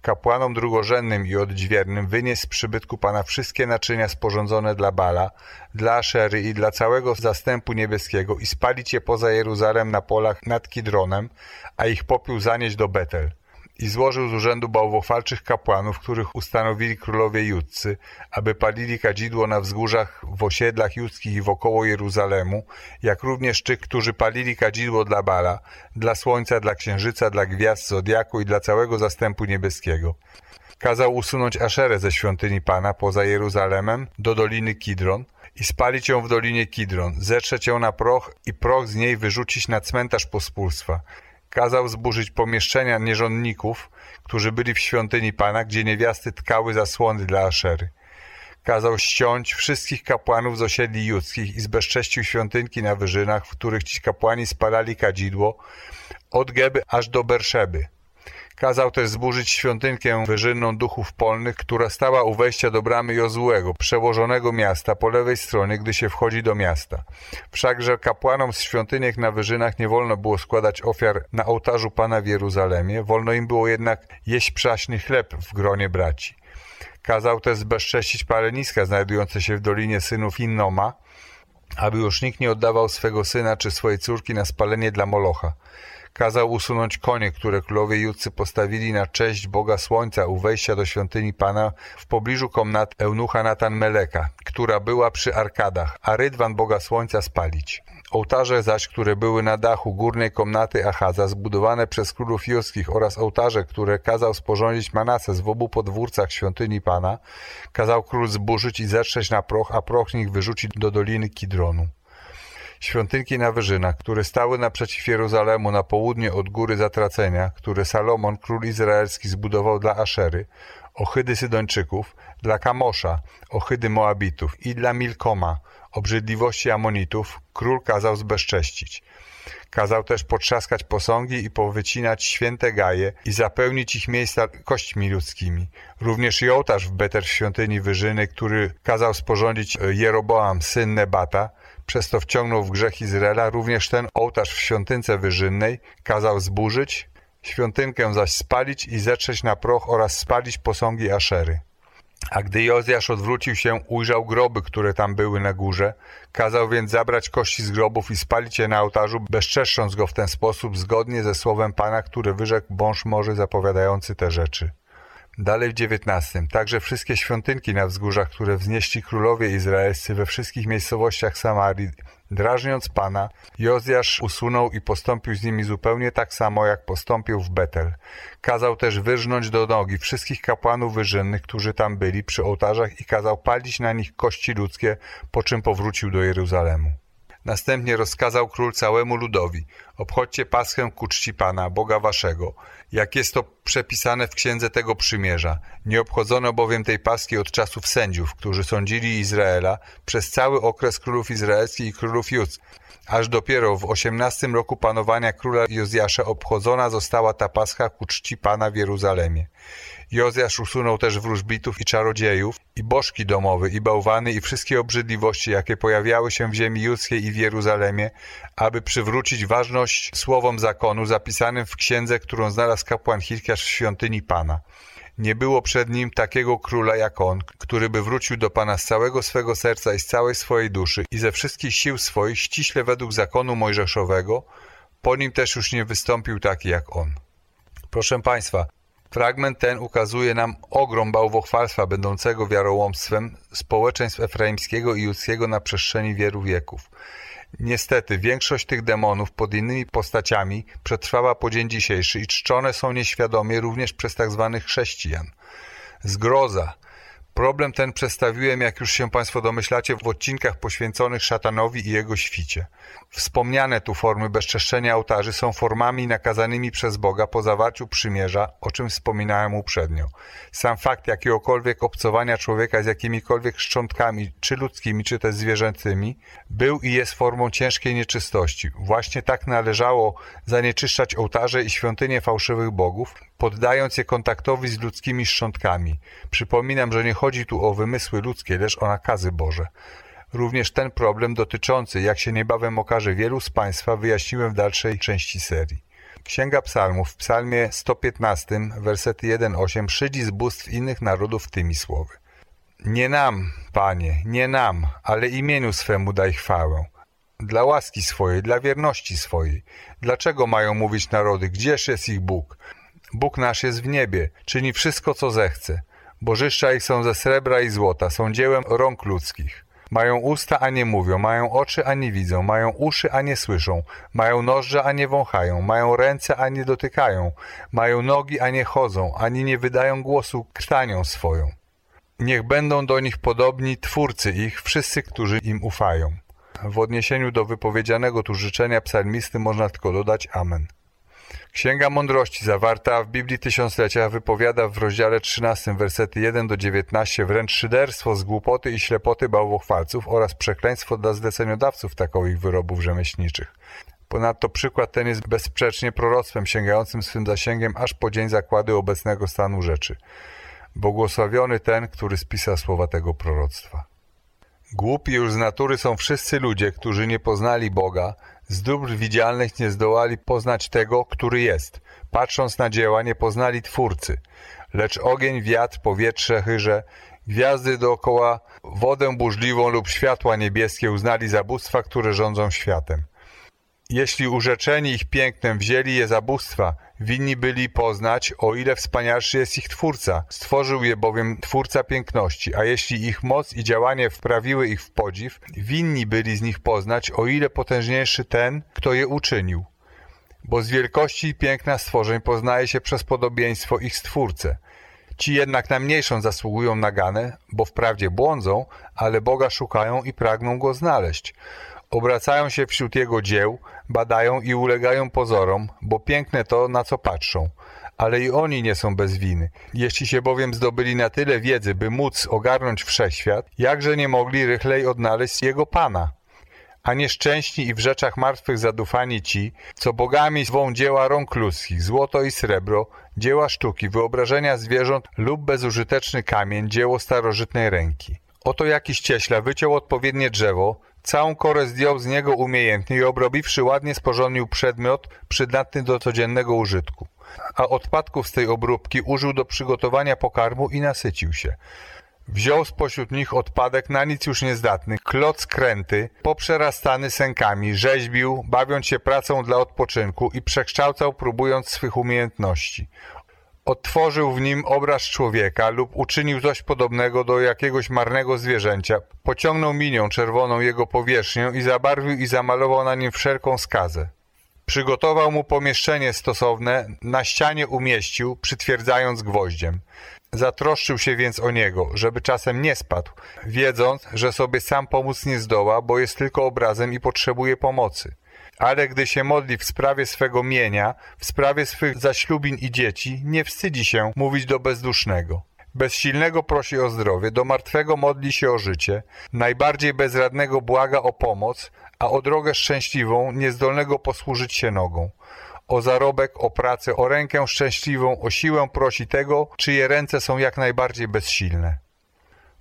kapłanom drugorzędnym i odźwiernym wynieść z przybytku Pana wszystkie naczynia sporządzone dla Bala, dla Aszery i dla całego zastępu niebieskiego i spalić je poza Jeruzalem na polach nad Kidronem, a ich popiół zanieść do Betel i złożył z urzędu bałwochwalczych kapłanów, których ustanowili królowie judcy, aby palili kadzidło na wzgórzach, w osiedlach judzkich i wokoło Jeruzalemu, jak również tych, którzy palili kadzidło dla Bala, dla słońca, dla księżyca, dla gwiazd zodiaku i dla całego zastępu niebieskiego. Kazał usunąć Aszerę ze świątyni Pana poza Jeruzalemem do doliny Kidron i spalić ją w dolinie Kidron, zetrzeć ją na proch i proch z niej wyrzucić na cmentarz pospólstwa – Kazał zburzyć pomieszczenia nierządników, którzy byli w świątyni Pana, gdzie niewiasty tkały zasłony dla Aszery. Kazał ściąć wszystkich kapłanów z osiedli judzkich i zbezcześcił świątynki na wyżynach, w których ci kapłani spalali kadzidło, od Geby aż do Berszeby. Kazał też zburzyć świątynkę wyżynną duchów polnych, która stała u wejścia do bramy Jozłego, przełożonego miasta, po lewej stronie, gdy się wchodzi do miasta. Wszakże kapłanom z świątyniek na wyżynach nie wolno było składać ofiar na ołtarzu Pana w Jeruzalemie, wolno im było jednak jeść przaśny chleb w gronie braci. Kazał też zbezcześcić paleniska znajdujące się w dolinie synów Innoma, aby już nikt nie oddawał swego syna czy swojej córki na spalenie dla Molocha. Kazał usunąć konie, które królowie Judcy postawili na cześć Boga Słońca u wejścia do świątyni Pana w pobliżu komnat eunucha Natan Meleka, która była przy arkadach, a rydwan Boga Słońca spalić. Ołtarze zaś, które były na dachu górnej komnaty Achaza, zbudowane przez królów judzkich oraz ołtarze, które kazał sporządzić Manases w obu podwórcach świątyni Pana, kazał król zburzyć i zetrzeć na proch, a proch nich wyrzucić do doliny Kidronu. Świątynki na wyżynach, które stały naprzeciw Jeruzalemu na południe od góry zatracenia, które Salomon, król izraelski, zbudował dla Aszery, ohydy Sydończyków, dla Kamosza, ohydy Moabitów i dla Milkoma, obrzydliwości Amonitów, król kazał zbezcześcić. Kazał też potrzaskać posągi i powycinać święte gaje i zapełnić ich miejsca kośćmi ludzkimi. Również i ołtarz w Beter w świątyni Wyżyny, który kazał sporządzić Jeroboam, syn Nebata, przez to wciągnął w grzech Izraela, również ten ołtarz w świątynce wyżynnej kazał zburzyć, świątynkę zaś spalić i zetrzeć na proch oraz spalić posągi Aszery. A gdy Jozjasz odwrócił się, ujrzał groby, które tam były na górze. Kazał więc zabrać kości z grobów i spalić je na ołtarzu, bezczeszcząc go w ten sposób, zgodnie ze słowem Pana, które wyrzekł bąż morzy zapowiadający te rzeczy. Dalej w dziewiętnastym. Także wszystkie świątynki na wzgórzach, które wznieśli królowie izraelscy we wszystkich miejscowościach Samarii, drażniąc Pana, Jozjasz usunął i postąpił z nimi zupełnie tak samo, jak postąpił w Betel. Kazał też wyrżnąć do nogi wszystkich kapłanów wyżynnych, którzy tam byli przy ołtarzach i kazał palić na nich kości ludzkie, po czym powrócił do Jeruzalemu. Następnie rozkazał król całemu ludowi: Obchodźcie paschę ku czci Pana, Boga waszego, jak jest to przepisane w księdze tego przymierza. Nie obchodzono bowiem tej paski od czasów sędziów, którzy sądzili Izraela przez cały okres królów izraelskich i królów judzkich. Aż dopiero w osiemnastym roku panowania króla Jozjasza obchodzona została ta pascha ku czci Pana w Jeruzalemie. Jozjasz usunął też wróżbitów i czarodziejów, i bożki domowe, i bałwany, i wszystkie obrzydliwości, jakie pojawiały się w ziemi judzkiej i w Jeruzalemie, aby przywrócić ważność słowom zakonu zapisanym w księdze, którą znalazł kapłan Hilkiasz w świątyni Pana. Nie było przed nim takiego króla jak on, który by wrócił do Pana z całego swego serca i z całej swojej duszy i ze wszystkich sił swoich, ściśle według zakonu mojżeszowego. Po nim też już nie wystąpił taki jak on. Proszę Państwa, Fragment ten ukazuje nam ogrom bałwochwalstwa będącego wiarołomstwem społeczeństw efraimskiego i judzkiego na przestrzeni wielu wieków. Niestety większość tych demonów pod innymi postaciami przetrwała po dzień dzisiejszy i czczone są nieświadomie również przez tzw. Tak chrześcijan. Zgroza, Problem ten przedstawiłem, jak już się Państwo domyślacie, w odcinkach poświęconych szatanowi i jego świcie. Wspomniane tu formy bezczeszczenia ołtarzy są formami nakazanymi przez Boga po zawarciu przymierza, o czym wspominałem uprzednio. Sam fakt jakiegokolwiek obcowania człowieka z jakimikolwiek szczątkami, czy ludzkimi, czy też zwierzęcymi, był i jest formą ciężkiej nieczystości. Właśnie tak należało zanieczyszczać ołtarze i świątynie fałszywych bogów, poddając je kontaktowi z ludzkimi szczątkami. Przypominam, że nie chodzi tu o wymysły ludzkie, lecz o nakazy Boże. Również ten problem dotyczący, jak się niebawem okaże, wielu z Państwa wyjaśniłem w dalszej części serii. Księga Psalmów w psalmie 115, wersety 1-8 szydzi z bóstw innych narodów tymi słowy. Nie nam, Panie, nie nam, ale imieniu swemu daj chwałę. Dla łaski swojej, dla wierności swojej. Dlaczego mają mówić narody, gdzież jest ich Bóg? Bóg nasz jest w niebie, czyni wszystko, co zechce. Bożyszcza ich są ze srebra i złota, są dziełem rąk ludzkich. Mają usta, a nie mówią, mają oczy, a nie widzą, mają uszy, a nie słyszą, mają nożdża, a nie wąchają, mają ręce, a nie dotykają, mają nogi, a nie chodzą, ani nie wydają głosu krtanią swoją. Niech będą do nich podobni twórcy ich, wszyscy, którzy im ufają. W odniesieniu do wypowiedzianego tu życzenia psalmisty można tylko dodać Amen. Księga Mądrości zawarta w Biblii Tysiąclecia wypowiada w rozdziale 13 wersety 1 do 19 wręcz szyderstwo z głupoty i ślepoty bałwochwalców oraz przekleństwo dla zleceniodawców takowych wyrobów rzemieślniczych. Ponadto przykład ten jest bezsprzecznie proroctwem sięgającym swym zasięgiem aż po dzień zakłady obecnego stanu rzeczy. Błogosławiony ten, który spisa słowa tego proroctwa. Głupi już z natury są wszyscy ludzie, którzy nie poznali Boga, z dóbr widzialnych nie zdołali poznać tego, który jest. Patrząc na dzieła, nie poznali Twórcy. Lecz ogień, wiatr, powietrze, chyrze, gwiazdy dookoła, wodę burzliwą lub światła niebieskie uznali za bóstwa, które rządzą światem. Jeśli urzeczeni ich pięknem wzięli je za bóstwa, winni byli poznać, o ile wspanialszy jest ich Twórca. Stworzył je bowiem Twórca piękności, a jeśli ich moc i działanie wprawiły ich w podziw, winni byli z nich poznać, o ile potężniejszy ten, kto je uczynił. Bo z wielkości i piękna stworzeń poznaje się przez podobieństwo ich Stwórcę. Ci jednak na mniejszą zasługują na ganę, bo wprawdzie błądzą, ale Boga szukają i pragną Go znaleźć. Obracają się wśród jego dzieł, badają i ulegają pozorom, bo piękne to, na co patrzą. Ale i oni nie są bez winy. Jeśli się bowiem zdobyli na tyle wiedzy, by móc ogarnąć wszechświat, jakże nie mogli rychlej odnaleźć jego Pana? a nieszczęśni i w rzeczach martwych zadufani ci, co bogami zwą dzieła rąk ludzkich, złoto i srebro, dzieła sztuki, wyobrażenia zwierząt lub bezużyteczny kamień, dzieło starożytnej ręki. Oto jakiś cieśla wyciął odpowiednie drzewo, całą korę zdjął z niego umiejętnie i obrobiwszy ładnie sporządnił przedmiot przydatny do codziennego użytku. A odpadków z tej obróbki użył do przygotowania pokarmu i nasycił się. Wziął spośród nich odpadek na nic już niezdatny, kloc kręty, poprzerastany sękami, rzeźbił, bawiąc się pracą dla odpoczynku i przekształcał, próbując swych umiejętności. Odtworzył w nim obraz człowieka lub uczynił coś podobnego do jakiegoś marnego zwierzęcia, pociągnął minią czerwoną jego powierzchnię i zabarwił i zamalował na nim wszelką skazę. Przygotował mu pomieszczenie stosowne, na ścianie umieścił, przytwierdzając gwoździem. Zatroszczył się więc o niego, żeby czasem nie spadł, wiedząc, że sobie sam pomóc nie zdoła, bo jest tylko obrazem i potrzebuje pomocy. Ale gdy się modli w sprawie swego mienia, w sprawie swych zaślubin i dzieci, nie wstydzi się mówić do bezdusznego. Bezsilnego prosi o zdrowie, do martwego modli się o życie, najbardziej bezradnego błaga o pomoc, a o drogę szczęśliwą, niezdolnego posłużyć się nogą o zarobek, o pracę, o rękę szczęśliwą, o siłę prosi tego, czyje ręce są jak najbardziej bezsilne.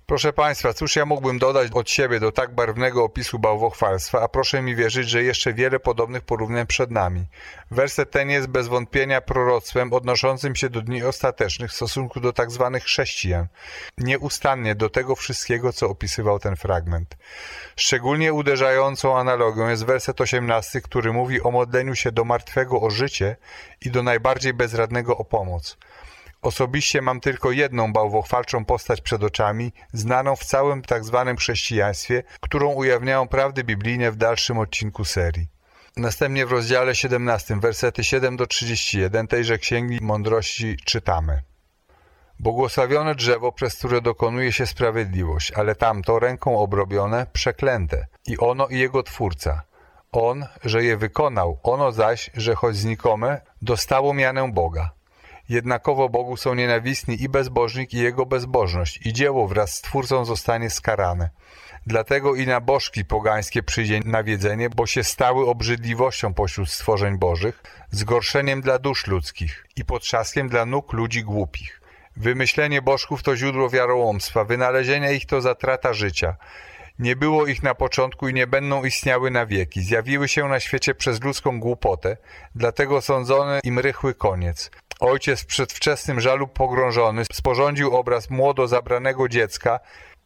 Proszę Państwa, cóż ja mógłbym dodać od siebie do tak barwnego opisu bałwochwalstwa, a proszę mi wierzyć, że jeszcze wiele podobnych porównań przed nami. Werset ten jest bez wątpienia proroctwem odnoszącym się do dni ostatecznych w stosunku do tak zwanych chrześcijan. Nieustannie do tego wszystkiego, co opisywał ten fragment. Szczególnie uderzającą analogią jest werset 18, który mówi o modleniu się do martwego o życie i do najbardziej bezradnego o pomoc. Osobiście mam tylko jedną bałwochwalczą postać przed oczami, znaną w całym tak zwanym chrześcijaństwie, którą ujawniają prawdy biblijne w dalszym odcinku serii. Następnie w rozdziale 17, wersety 7 do 31 tejże Księgi Mądrości czytamy. Błogosławione drzewo, przez które dokonuje się sprawiedliwość, ale tamto ręką obrobione, przeklęte, i ono i jego twórca. On, że je wykonał, ono zaś, że choć znikome, dostało mianę Boga. Jednakowo Bogu są nienawistni i bezbożnik i jego bezbożność i dzieło wraz z Twórcą zostanie skarane. Dlatego i na bożki pogańskie przyjdzie nawiedzenie, bo się stały obrzydliwością pośród stworzeń bożych, zgorszeniem dla dusz ludzkich i potrzaskiem dla nóg ludzi głupich. Wymyślenie bożków to źródło wiarołomstwa, wynalezienie ich to zatrata życia. Nie było ich na początku i nie będą istniały na wieki. Zjawiły się na świecie przez ludzką głupotę, dlatego sądzony im rychły koniec. Ojciec w przedwczesnym żalu pogrążony sporządził obraz młodo zabranego dziecka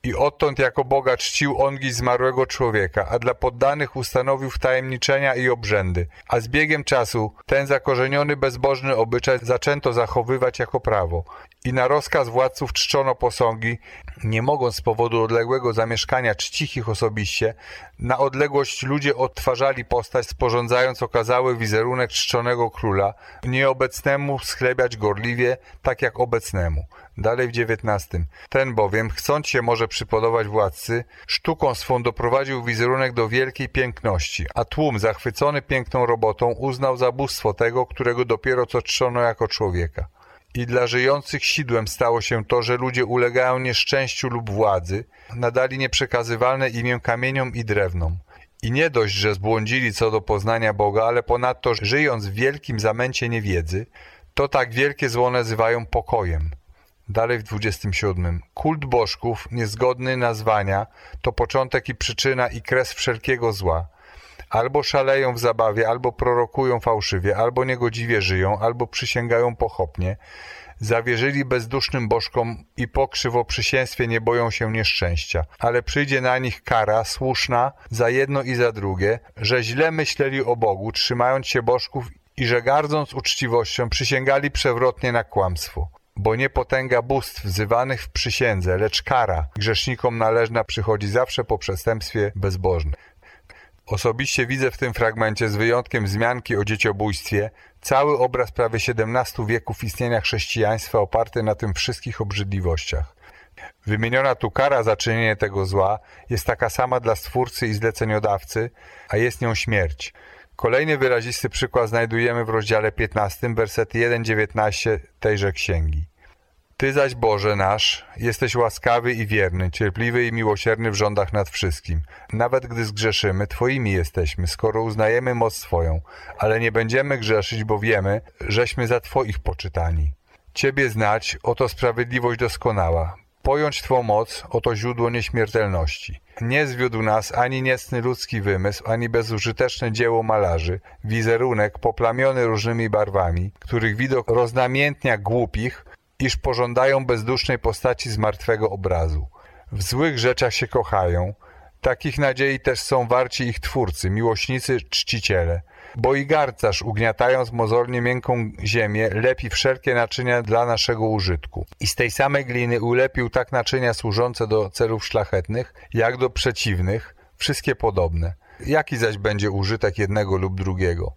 i odtąd jako Boga czcił ongi zmarłego człowieka, a dla poddanych ustanowił wtajemniczenia i obrzędy. A z biegiem czasu ten zakorzeniony bezbożny obyczaj zaczęto zachowywać jako prawo. I na rozkaz władców czczono posągi, nie mogąc z powodu odległego zamieszkania czcich ich osobiście, na odległość ludzie odtwarzali postać, sporządzając okazały wizerunek czczonego króla, nieobecnemu schlebiać gorliwie, tak jak obecnemu. Dalej w dziewiętnastym. Ten bowiem, chcąc się może przypodobać władcy, sztuką swą doprowadził wizerunek do wielkiej piękności, a tłum, zachwycony piękną robotą, uznał za bóstwo tego, którego dopiero co czczono jako człowieka. I dla żyjących sidłem stało się to, że ludzie ulegają nieszczęściu lub władzy, nadali nieprzekazywalne imię kamieniom i drewnom. I nie dość, że zbłądzili co do poznania Boga, ale ponadto żyjąc w wielkim zamęcie niewiedzy, to tak wielkie zło nazywają pokojem. Dalej w 27. Kult bożków, niezgodny nazwania, to początek i przyczyna i kres wszelkiego zła. Albo szaleją w zabawie, albo prorokują fałszywie, albo niegodziwie żyją, albo przysięgają pochopnie. Zawierzyli bezdusznym bożkom i po krzywoprzysięstwie nie boją się nieszczęścia, ale przyjdzie na nich kara słuszna za jedno i za drugie, że źle myśleli o Bogu, trzymając się bożków i że gardząc uczciwością przysięgali przewrotnie na kłamstwo. Bo nie potęga bóstw wzywanych w przysiędze, lecz kara grzesznikom należna przychodzi zawsze po przestępstwie bezbożnym. Osobiście widzę w tym fragmencie, z wyjątkiem wzmianki o dzieciobójstwie, cały obraz prawie 17 wieków istnienia chrześcijaństwa oparty na tym wszystkich obrzydliwościach. Wymieniona tu kara za czynienie tego zła jest taka sama dla stwórcy i zleceniodawcy, a jest nią śmierć. Kolejny wyrazisty przykład znajdujemy w rozdziale 15, werset 1-19 tejże księgi. Ty zaś, Boże nasz, jesteś łaskawy i wierny, cierpliwy i miłosierny w rządach nad wszystkim. Nawet gdy zgrzeszymy, Twoimi jesteśmy, skoro uznajemy moc Twoją, ale nie będziemy grzeszyć, bo wiemy, żeśmy za Twoich poczytani. Ciebie znać, oto sprawiedliwość doskonała. Pojąć Twą moc, oto źródło nieśmiertelności. Nie zwiódł nas ani niecny ludzki wymysł, ani bezużyteczne dzieło malarzy, wizerunek poplamiony różnymi barwami, których widok roznamiętnia głupich, iż pożądają bezdusznej postaci z martwego obrazu. W złych rzeczach się kochają, takich nadziei też są warci ich twórcy, miłośnicy, czciciele. Bo i garcarz, ugniatając mozolnie miękką ziemię, lepi wszelkie naczynia dla naszego użytku. I z tej samej gliny ulepił tak naczynia służące do celów szlachetnych, jak do przeciwnych, wszystkie podobne. Jaki zaś będzie użytek jednego lub drugiego?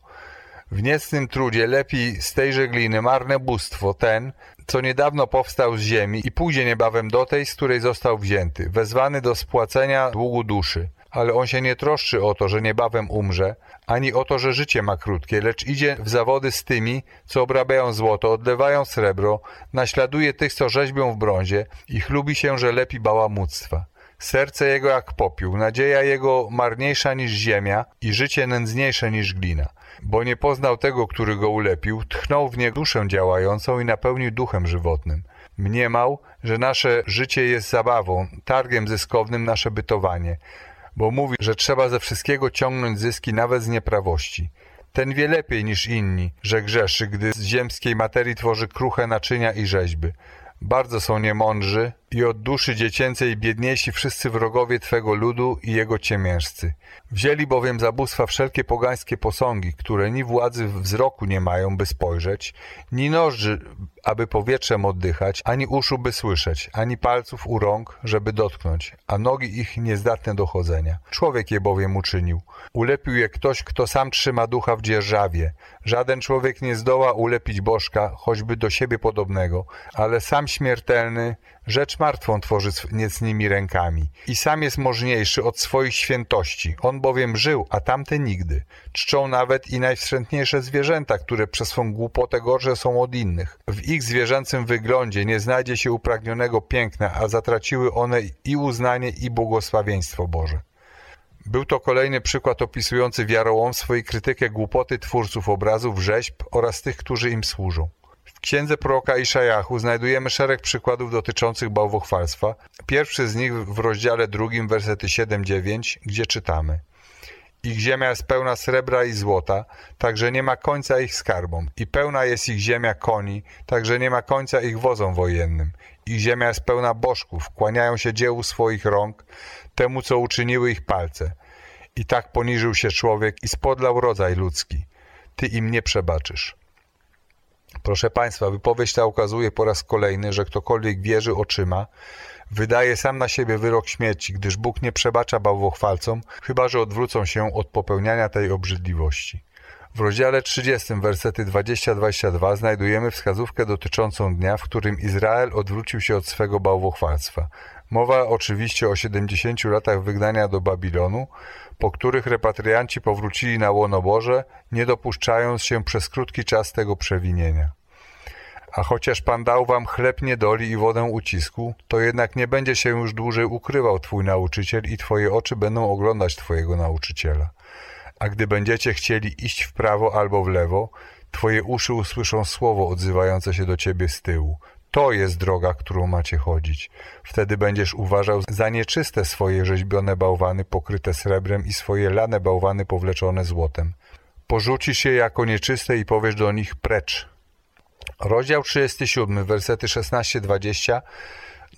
W niecnym trudzie lepi z tejże gliny marne bóstwo, ten, co niedawno powstał z ziemi i pójdzie niebawem do tej, z której został wzięty, wezwany do spłacenia długu duszy. Ale on się nie troszczy o to, że niebawem umrze, ani o to, że życie ma krótkie, lecz idzie w zawody z tymi, co obrabiają złoto, odlewają srebro, naśladuje tych, co rzeźbią w brązie i chlubi się, że lepi bałamuctwa. Serce jego jak popiół, nadzieja jego marniejsza niż ziemia i życie nędzniejsze niż glina bo nie poznał tego, który go ulepił, tchnął w nie duszę działającą i napełnił duchem żywotnym. Mniemał, że nasze życie jest zabawą, targiem zyskownym nasze bytowanie, bo mówi, że trzeba ze wszystkiego ciągnąć zyski nawet z nieprawości. Ten wie lepiej niż inni, że grzeszy, gdy z ziemskiej materii tworzy kruche naczynia i rzeźby. Bardzo są niemądrzy i od duszy dziecięcej biedniejsi wszyscy wrogowie Twego ludu i jego ciemiężcy. Wzięli bowiem za bóstwa wszelkie pogańskie posągi, które ni władzy wzroku nie mają, by spojrzeć, ni noży, aby powietrzem oddychać, ani uszu, by słyszeć, ani palców u rąk, żeby dotknąć, a nogi ich niezdatne do chodzenia. Człowiek je bowiem uczynił. Ulepił je ktoś, kto sam trzyma ducha w dzierżawie. Żaden człowiek nie zdoła ulepić bożka, choćby do siebie podobnego, ale sam śmiertelny, rzecz martwą tworzy niecnymi rękami. I sam jest możniejszy od swoich świętości. On bowiem żył, a tamte nigdy. Czczą nawet i najwstrętniejsze zwierzęta, które przez swą głupotę gorsze są od innych. W ich zwierzęcym wyglądzie nie znajdzie się upragnionego piękna, a zatraciły one i uznanie, i błogosławieństwo Boże. Był to kolejny przykład opisujący wiarołomstwo i krytykę głupoty twórców obrazów, rzeźb oraz tych, którzy im służą. Księdze proroka Iszajachu znajdujemy szereg przykładów dotyczących bałwochwalstwa. Pierwszy z nich w rozdziale drugim, wersety 7-9, gdzie czytamy – ich ziemia jest pełna srebra i złota, także nie ma końca ich skarbom. I pełna jest ich ziemia koni, także nie ma końca ich wozom wojennym. Ich ziemia jest pełna bożków, kłaniają się dziełu swoich rąk, temu, co uczyniły ich palce. I tak poniżył się człowiek i spodlał rodzaj ludzki. Ty im nie przebaczysz. Proszę Państwa, wypowiedź ta ukazuje po raz kolejny, że ktokolwiek wierzy oczyma, wydaje sam na siebie wyrok śmierci, gdyż Bóg nie przebacza bałwochwalcom, chyba że odwrócą się od popełniania tej obrzydliwości. W rozdziale 30, wersety 20-22 znajdujemy wskazówkę dotyczącą dnia, w którym Izrael odwrócił się od swego bałwochwalstwa. Mowa oczywiście o 70 latach wygnania do Babilonu, po których repatrianci powrócili na łono Boże, nie dopuszczając się przez krótki czas tego przewinienia. A chociaż Pan dał wam chleb niedoli i wodę ucisku, to jednak nie będzie się już dłużej ukrywał Twój nauczyciel i Twoje oczy będą oglądać Twojego nauczyciela. A gdy będziecie chcieli iść w prawo albo w lewo, Twoje uszy usłyszą słowo odzywające się do Ciebie z tyłu. To jest droga, którą macie chodzić. Wtedy będziesz uważał za nieczyste swoje rzeźbione bałwany pokryte srebrem i swoje lane bałwany powleczone złotem. Porzucisz je jako nieczyste i powiesz do nich precz, Rozdział 37, wersety 16-20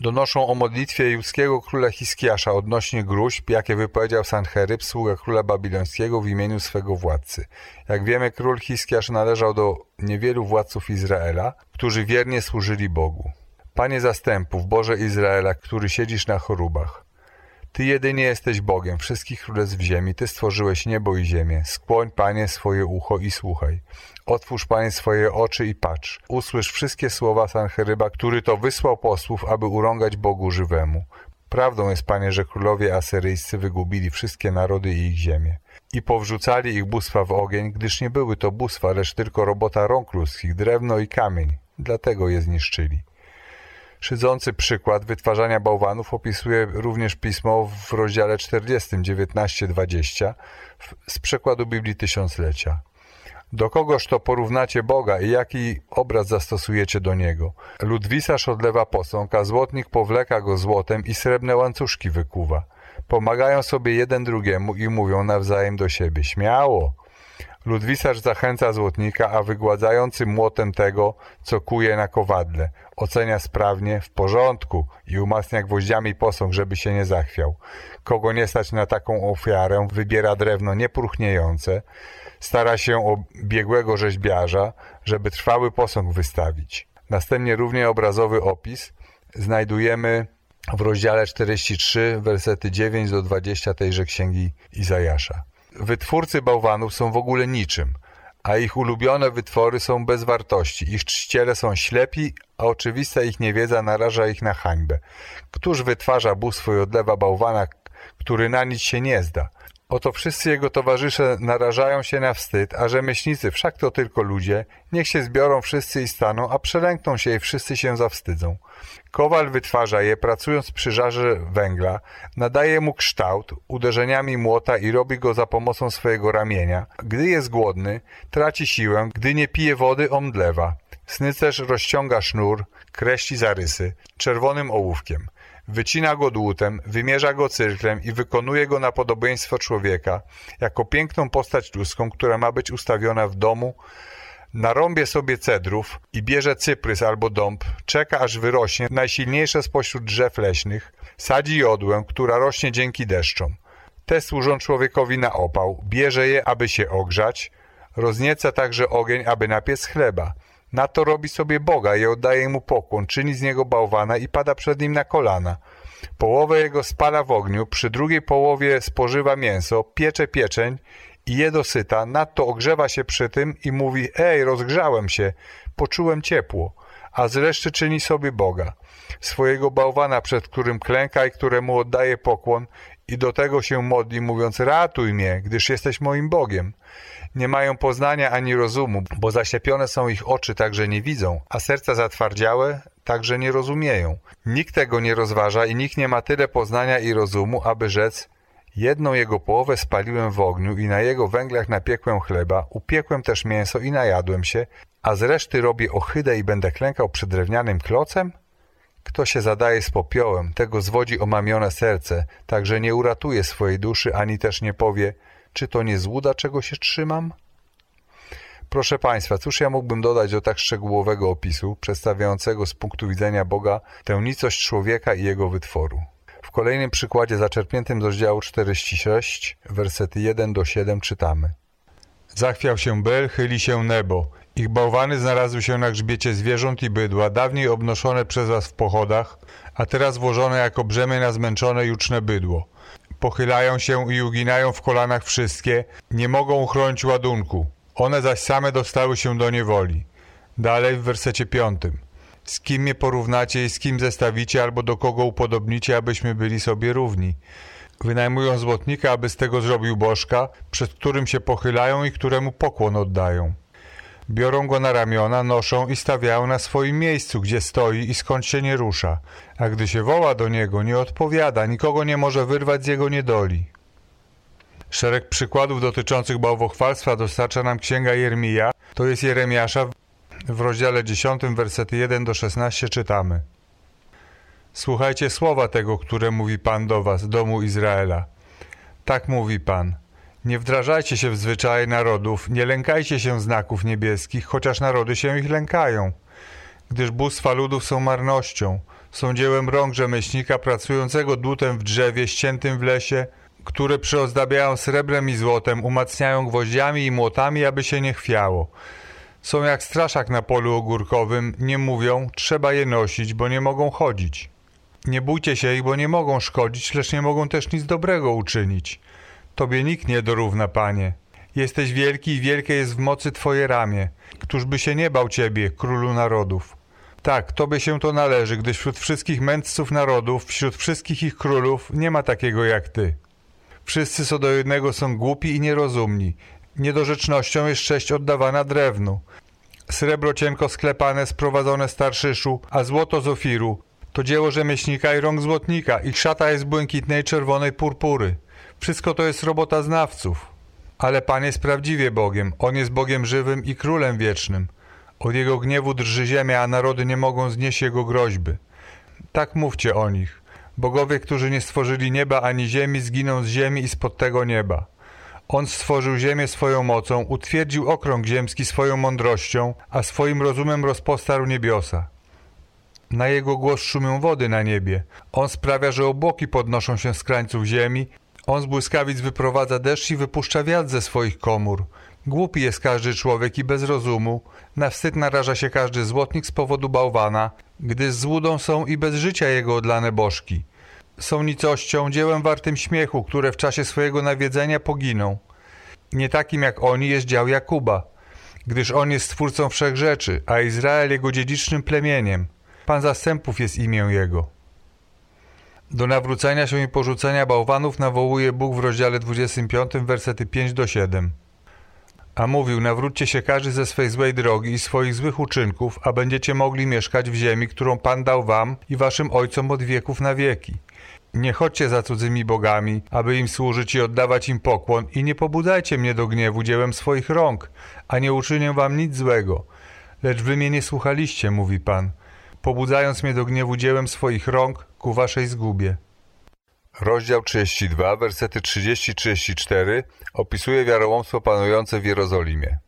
donoszą o modlitwie judzkiego króla Hiskiasza odnośnie gruźb, jakie wypowiedział Sancheryb, sługa króla babilońskiego w imieniu swego władcy. Jak wiemy, król Hiskiasz należał do niewielu władców Izraela, którzy wiernie służyli Bogu. Panie zastępów, Boże Izraela, który siedzisz na chorobach, Ty jedynie jesteś Bogiem wszystkich królestw ziemi, Ty stworzyłeś niebo i ziemię. Skłoń, Panie, swoje ucho i słuchaj. Otwórz, Panie, swoje oczy i patrz. Usłysz wszystkie słowa Sancheryba, który to wysłał posłów, aby urągać Bogu żywemu. Prawdą jest, Panie, że królowie asyryjscy wygubili wszystkie narody i ich ziemię. I powrzucali ich bóstwa w ogień, gdyż nie były to bóstwa, lecz tylko robota rąk ludzkich, drewno i kamień. Dlatego je zniszczyli. Szydzący przykład wytwarzania bałwanów opisuje również pismo w rozdziale 40, 19-20 z przekładu Biblii Tysiąclecia. Do kogoż to porównacie Boga i jaki obraz zastosujecie do Niego? Ludwisarz odlewa posąg, a złotnik powleka go złotem i srebrne łańcuszki wykuwa. Pomagają sobie jeden drugiemu i mówią nawzajem do siebie. Śmiało! Ludwisarz zachęca złotnika, a wygładzający młotem tego, co kuje na kowadle. Ocenia sprawnie, w porządku i umacnia gwoździami posąg, żeby się nie zachwiał. Kogo nie stać na taką ofiarę, wybiera drewno niepruchniejące, stara się o biegłego rzeźbiarza, żeby trwały posąg wystawić. Następnie równie obrazowy opis znajdujemy w rozdziale 43, wersety 9 do 20 tejże księgi Izajasza. Wytwórcy bałwanów są w ogóle niczym, a ich ulubione wytwory są bez wartości. Ich czciele są ślepi, a oczywista ich niewiedza naraża ich na hańbę. Któż wytwarza bóstwo i odlewa bałwana, który na nic się nie zda? Oto wszyscy jego towarzysze narażają się na wstyd, a rzemieślnicy, wszak to tylko ludzie, niech się zbiorą wszyscy i staną, a przelękną się i wszyscy się zawstydzą. Kowal wytwarza je, pracując przy żarze węgla, nadaje mu kształt uderzeniami młota i robi go za pomocą swojego ramienia. Gdy jest głodny, traci siłę, gdy nie pije wody, omdlewa. Snycerz rozciąga sznur, kreśli zarysy czerwonym ołówkiem. Wycina go dłutem, wymierza go cyrklem i wykonuje go na podobieństwo człowieka, jako piękną postać ludzką, która ma być ustawiona w domu, narąbie sobie cedrów i bierze cyprys albo dąb, czeka aż wyrośnie najsilniejsze spośród drzew leśnych, sadzi jodłę, która rośnie dzięki deszczom. Te służą człowiekowi na opał, bierze je, aby się ogrzać, roznieca także ogień, aby napiec chleba – na to robi sobie Boga i oddaje mu pokłon, czyni z niego bałwana i pada przed nim na kolana. Połowę jego spala w ogniu, przy drugiej połowie spożywa mięso, piecze pieczeń i je dosyta, nadto ogrzewa się przy tym i mówi, ej, rozgrzałem się, poczułem ciepło, a zresztą czyni sobie Boga, swojego bałwana, przed którym klęka i któremu oddaje pokłon i do tego się modli, mówiąc, ratuj mnie, gdyż jesteś moim Bogiem nie mają poznania ani rozumu, bo zaślepione są ich oczy, tak że nie widzą, a serca zatwardziałe, tak że nie rozumieją. Nikt tego nie rozważa i nikt nie ma tyle poznania i rozumu, aby rzec Jedną jego połowę spaliłem w ogniu i na jego węglach napiekłem chleba, upiekłem też mięso i najadłem się, a z reszty robię ohydę i będę klękał przed drewnianym klocem? Kto się zadaje z popiołem, tego zwodzi omamione serce, tak że nie uratuje swojej duszy, ani też nie powie – czy to nie złuda, czego się trzymam? Proszę Państwa, cóż ja mógłbym dodać do tak szczegółowego opisu, przedstawiającego z punktu widzenia Boga tę nicość człowieka i jego wytworu? W kolejnym przykładzie zaczerpniętym z rozdziału 46, wersety 1 do 7 czytamy. Zachwiał się Bel, chyli się nebo. Ich bałwany znalazły się na grzbiecie zwierząt i bydła, dawniej obnoszone przez was w pochodach, a teraz włożone jako brzemię na zmęczone juczne bydło. Pochylają się i uginają w kolanach wszystkie, nie mogą chronić ładunku. One zaś same dostały się do niewoli. Dalej w wersecie piątym. Z kim mnie porównacie i z kim zestawicie, albo do kogo upodobnicie, abyśmy byli sobie równi. Wynajmują złotnika, aby z tego zrobił bożka, przed którym się pochylają i któremu pokłon oddają. Biorą go na ramiona, noszą i stawiają na swoim miejscu, gdzie stoi i skąd się nie rusza. A gdy się woła do niego, nie odpowiada, nikogo nie może wyrwać z jego niedoli. Szereg przykładów dotyczących bałwochwalstwa dostarcza nam księga Jeremia, to jest Jeremiasza. W rozdziale 10, wersety 1 do 16 czytamy. Słuchajcie słowa tego, które mówi Pan do was, domu Izraela. Tak mówi Pan – nie wdrażajcie się w zwyczaje narodów, nie lękajcie się znaków niebieskich, chociaż narody się ich lękają. Gdyż bóstwa ludów są marnością, są dziełem rąk rzemieślnika pracującego dłutem w drzewie, ściętym w lesie, które przyozdabiają srebrem i złotem, umacniają gwoździami i młotami, aby się nie chwiało. Są jak straszak na polu ogórkowym, nie mówią, trzeba je nosić, bo nie mogą chodzić. Nie bójcie się ich, bo nie mogą szkodzić, lecz nie mogą też nic dobrego uczynić. Tobie nikt nie dorówna, Panie. Jesteś wielki i wielkie jest w mocy Twoje ramię. Któż by się nie bał Ciebie, Królu Narodów? Tak, Tobie się to należy, gdyż wśród wszystkich mędrców narodów, wśród wszystkich ich królów, nie ma takiego jak Ty. Wszyscy co do jednego są głupi i nierozumni. Niedorzecznością jest cześć oddawana drewnu. Srebro cienko sklepane, sprowadzone z Tarszyszu, a złoto z Ofiru. To dzieło rzemieślnika i rąk złotnika. Ich szata jest błękitnej, czerwonej purpury. Wszystko to jest robota znawców. Ale Pan jest prawdziwie Bogiem. On jest Bogiem żywym i Królem wiecznym. Od Jego gniewu drży ziemia, a narody nie mogą znieść Jego groźby. Tak mówcie o nich. Bogowie, którzy nie stworzyli nieba ani ziemi, zginą z ziemi i spod tego nieba. On stworzył ziemię swoją mocą, utwierdził okrąg ziemski swoją mądrością, a swoim rozumem rozpostarł niebiosa. Na jego głos szumią wody na niebie. On sprawia, że obłoki podnoszą się z krańców ziemi. On z błyskawic wyprowadza deszcz i wypuszcza wiatr ze swoich komór. Głupi jest każdy człowiek i bez rozumu. Na wstyd naraża się każdy złotnik z powodu bałwana, gdy złudą są i bez życia jego odlane bożki. Są nicością, dziełem wartym śmiechu, które w czasie swojego nawiedzenia poginą. Nie takim jak oni jest dział Jakuba, gdyż on jest stwórcą wszech rzeczy, a Izrael jego dziedzicznym plemieniem. Pan zastępów jest imię jego. Do nawrócenia się i porzucenia bałwanów nawołuje Bóg w rozdziale 25, wersety 5 do 7. A mówił, nawróćcie się każdy ze swej złej drogi i swoich złych uczynków, a będziecie mogli mieszkać w ziemi, którą Pan dał wam i waszym ojcom od wieków na wieki. Nie chodźcie za cudzymi bogami, aby im służyć i oddawać im pokłon i nie pobudzajcie mnie do gniewu dziełem swoich rąk, a nie uczynię wam nic złego. Lecz wy mnie nie słuchaliście, mówi Pan, pobudzając mnie do gniewu dziełem swoich rąk ku waszej zgubie. Rozdział 32, wersety 30-34 opisuje wiarołomstwo panujące w Jerozolimie.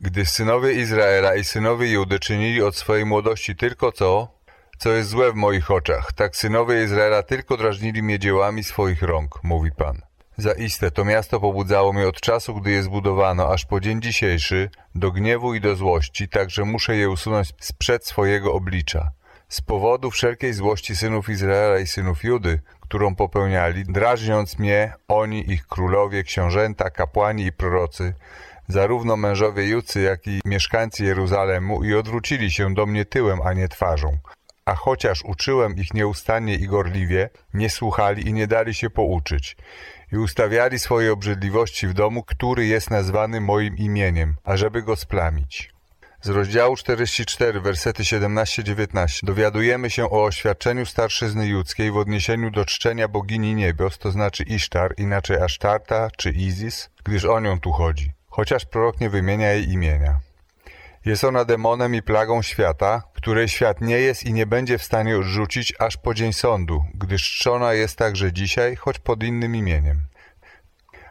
Gdy synowie Izraela i synowie Judy czynili od swojej młodości tylko to, co jest złe w moich oczach, tak synowie Izraela tylko drażnili mnie dziełami swoich rąk, mówi Pan. Zaiste to miasto pobudzało mnie od czasu, gdy je zbudowano, aż po dzień dzisiejszy, do gniewu i do złości, tak że muszę je usunąć sprzed swojego oblicza. Z powodu wszelkiej złości synów Izraela i synów Judy, którą popełniali, drażniąc mnie, oni, ich królowie, książęta, kapłani i prorocy, zarówno mężowie Jucy, jak i mieszkańcy Jeruzalemu i odwrócili się do mnie tyłem, a nie twarzą. A chociaż uczyłem ich nieustannie i gorliwie, nie słuchali i nie dali się pouczyć. I ustawiali swoje obrzydliwości w domu, który jest nazwany moim imieniem, ażeby go splamić. Z rozdziału 44, wersety 17-19 dowiadujemy się o oświadczeniu starszyzny judzkiej w odniesieniu do czczenia bogini niebios, to znaczy Isztar, inaczej Asztarta czy Izis, gdyż o nią tu chodzi, chociaż prorok nie wymienia jej imienia. Jest ona demonem i plagą świata, której świat nie jest i nie będzie w stanie odrzucić aż po dzień sądu, gdyż czczona jest także dzisiaj, choć pod innym imieniem.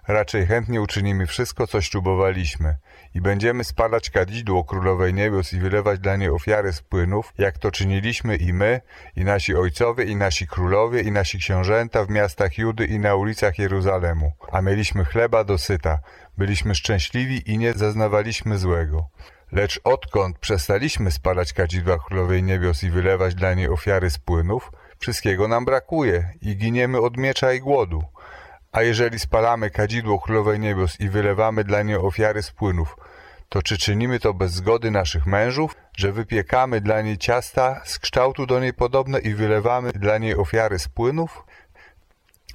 Raczej chętnie uczynimy wszystko, co ślubowaliśmy i będziemy spadać kadzidło Królowej Niebios i wylewać dla niej ofiary z płynów, jak to czyniliśmy i my, i nasi ojcowie, i nasi królowie, i nasi książęta w miastach Judy i na ulicach Jeruzalemu. A mieliśmy chleba dosyta, byliśmy szczęśliwi i nie zaznawaliśmy złego. Lecz odkąd przestaliśmy spalać kadzidła Królowej Niebios i wylewać dla niej ofiary z płynów, wszystkiego nam brakuje i giniemy od miecza i głodu. A jeżeli spalamy kadzidło Królowej Niebios i wylewamy dla niej ofiary z płynów, to czy czynimy to bez zgody naszych mężów, że wypiekamy dla niej ciasta z kształtu do niej podobne i wylewamy dla niej ofiary z płynów?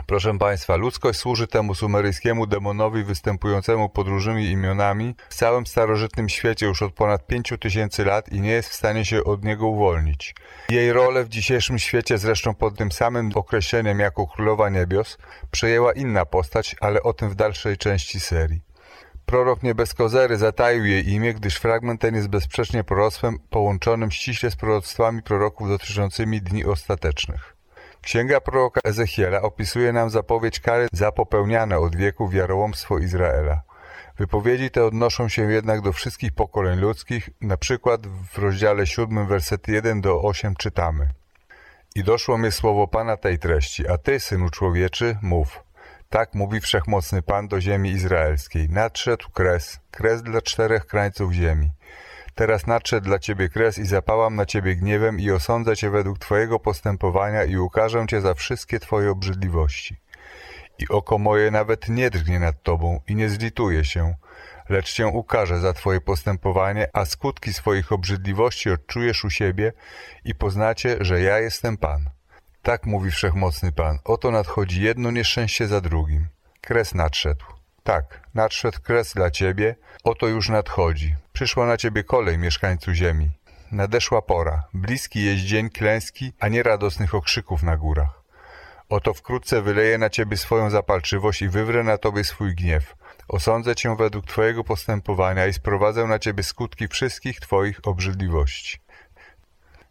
Proszę Państwa, ludzkość służy temu sumeryjskiemu demonowi występującemu pod różnymi imionami w całym starożytnym świecie już od ponad pięciu tysięcy lat i nie jest w stanie się od niego uwolnić. Jej rolę w dzisiejszym świecie, zresztą pod tym samym określeniem jako Królowa Niebios, przejęła inna postać, ale o tym w dalszej części serii. Prorok nie bez kozery zataił jej imię, gdyż fragment ten jest bezsprzecznie proroctwem połączonym ściśle z proroctwami proroków dotyczącymi dni ostatecznych. Księga proroka Ezechiela opisuje nam zapowiedź kary za popełniane od wieków wiarołomstwo Izraela. Wypowiedzi te odnoszą się jednak do wszystkich pokoleń ludzkich, na przykład w rozdziale 7, wersety 1 do 8 czytamy. I doszło mi słowo Pana tej treści, a Ty, Synu Człowieczy, mów. Tak mówi Wszechmocny Pan do ziemi izraelskiej. Nadszedł kres, kres dla czterech krańców ziemi. Teraz nadszedł dla ciebie kres i zapałam na ciebie gniewem i osądzę cię według twojego postępowania i ukażę cię za wszystkie twoje obrzydliwości. I oko moje nawet nie drgnie nad tobą i nie zlituje się, lecz cię ukaże za twoje postępowanie, a skutki swoich obrzydliwości odczujesz u siebie i poznacie, że ja jestem Pan. Tak mówi Wszechmocny Pan. Oto nadchodzi jedno nieszczęście za drugim. Kres nadszedł. Tak, nadszedł kres dla ciebie, oto już nadchodzi. Przyszła na ciebie kolej, mieszkańcu ziemi. Nadeszła pora, bliski jest dzień klęski, a nie radosnych okrzyków na górach. Oto wkrótce wyleję na ciebie swoją zapalczywość i wywrę na tobie swój gniew. Osądzę cię według twojego postępowania i sprowadzę na ciebie skutki wszystkich twoich obrzydliwości.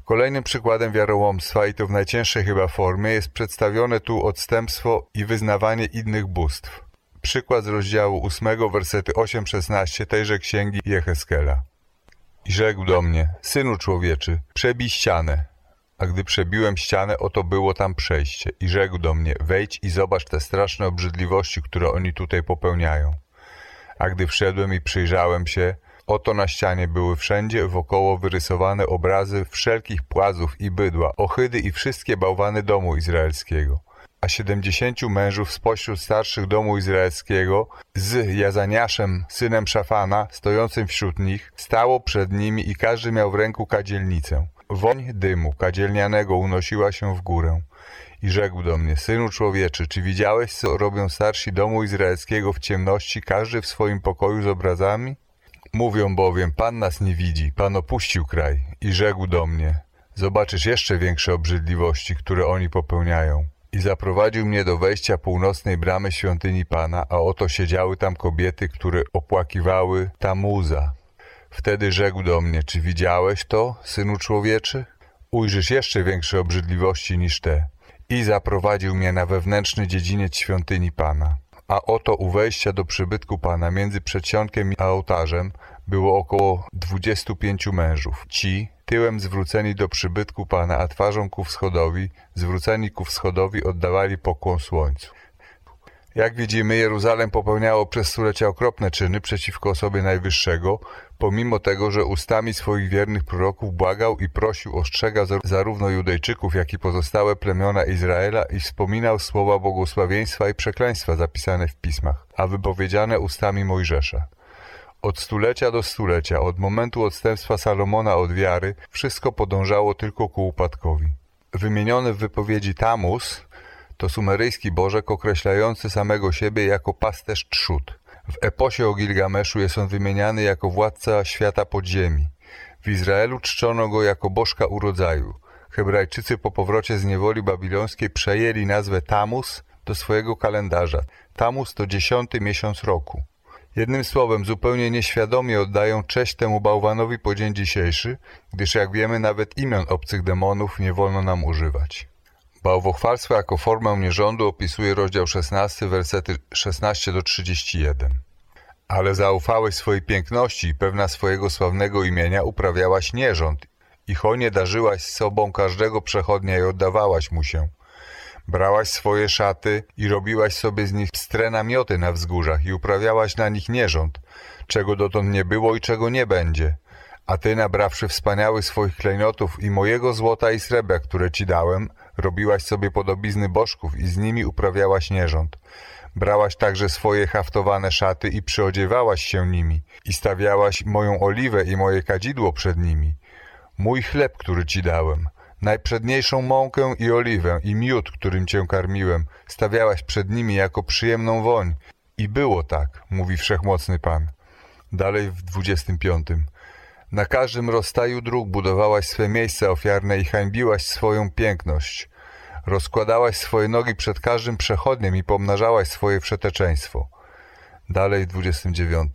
Kolejnym przykładem wiarołomstwa, i to w najcięższej chyba formie, jest przedstawione tu odstępstwo i wyznawanie innych bóstw. Przykład z rozdziału 8, wersety 8-16 tejże księgi Jeheskela. I rzekł do mnie, synu człowieczy, przebij ścianę. A gdy przebiłem ścianę, oto było tam przejście. I rzekł do mnie, wejdź i zobacz te straszne obrzydliwości, które oni tutaj popełniają. A gdy wszedłem i przyjrzałem się, oto na ścianie były wszędzie wokoło wyrysowane obrazy wszelkich płazów i bydła, ochydy i wszystkie bałwany domu izraelskiego a siedemdziesięciu mężów spośród starszych domu izraelskiego z Jazaniaszem, synem Szafana, stojącym wśród nich, stało przed nimi i każdy miał w ręku kadzielnicę. Woń dymu kadzielnianego unosiła się w górę. I rzekł do mnie, synu człowieczy, czy widziałeś, co robią starsi domu izraelskiego w ciemności, każdy w swoim pokoju z obrazami? Mówią bowiem, Pan nas nie widzi, Pan opuścił kraj. I rzekł do mnie, zobaczysz jeszcze większe obrzydliwości, które oni popełniają. I zaprowadził mnie do wejścia północnej bramy świątyni Pana, a oto siedziały tam kobiety, które opłakiwały Tamuza. Wtedy rzekł do mnie, czy widziałeś to, synu człowieczy? Ujrzysz jeszcze większe obrzydliwości niż te. I zaprowadził mnie na wewnętrzny dziedziniec świątyni Pana. A oto u wejścia do przybytku Pana między przedsionkiem i ołtarzem było około dwudziestu pięciu mężów. Ci, tyłem zwróceni do przybytku Pana, a twarzą ku wschodowi, zwróceni ku wschodowi oddawali pokłon słońcu. Jak widzimy, Jeruzalem popełniało przez stulecia okropne czyny przeciwko osobie Najwyższego, pomimo tego, że ustami swoich wiernych proroków błagał i prosił, ostrzega zarówno Judejczyków, jak i pozostałe plemiona Izraela i wspominał słowa błogosławieństwa i przekleństwa zapisane w pismach, a wypowiedziane ustami Mojżesza. Od stulecia do stulecia, od momentu odstępstwa Salomona od wiary, wszystko podążało tylko ku upadkowi. Wymieniony w wypowiedzi Tamus to sumeryjski bożek określający samego siebie jako pasterz trzód. W eposie o Gilgameszu jest on wymieniany jako władca świata podziemi. W Izraelu czczono go jako bożka urodzaju. Hebrajczycy po powrocie z niewoli babilońskiej przejęli nazwę Tamus do swojego kalendarza. Tamus to dziesiąty miesiąc roku. Jednym słowem, zupełnie nieświadomie oddają cześć temu bałwanowi po dzień dzisiejszy, gdyż jak wiemy, nawet imion obcych demonów nie wolno nam używać. Bałwochwalstwo jako formę nierządu opisuje rozdział 16, wersety 16 do 31. Ale zaufałeś swojej piękności i pewna swojego sławnego imienia uprawiałaś nierząd i hojnie darzyłaś sobą każdego przechodnia i oddawałaś mu się. Brałaś swoje szaty i robiłaś sobie z nich pstre namioty na wzgórzach i uprawiałaś na nich nierząd, czego dotąd nie było i czego nie będzie. A ty, nabrawszy wspaniałych swoich klejnotów i mojego złota i srebra, które ci dałem, robiłaś sobie podobizny bożków i z nimi uprawiałaś nierząd. Brałaś także swoje haftowane szaty i przyodziewałaś się nimi i stawiałaś moją oliwę i moje kadzidło przed nimi. Mój chleb, który ci dałem, najprzedniejszą mąkę i oliwę i miód, którym cię karmiłem, stawiałaś przed nimi jako przyjemną woń. I było tak, mówi Wszechmocny Pan. Dalej w dwudziestym piątym. Na każdym rozstaju dróg budowałaś swe miejsca ofiarne i hańbiłaś swoją piękność. Rozkładałaś swoje nogi przed każdym przechodniem i pomnażałaś swoje wszeteczeństwo. Dalej w 29.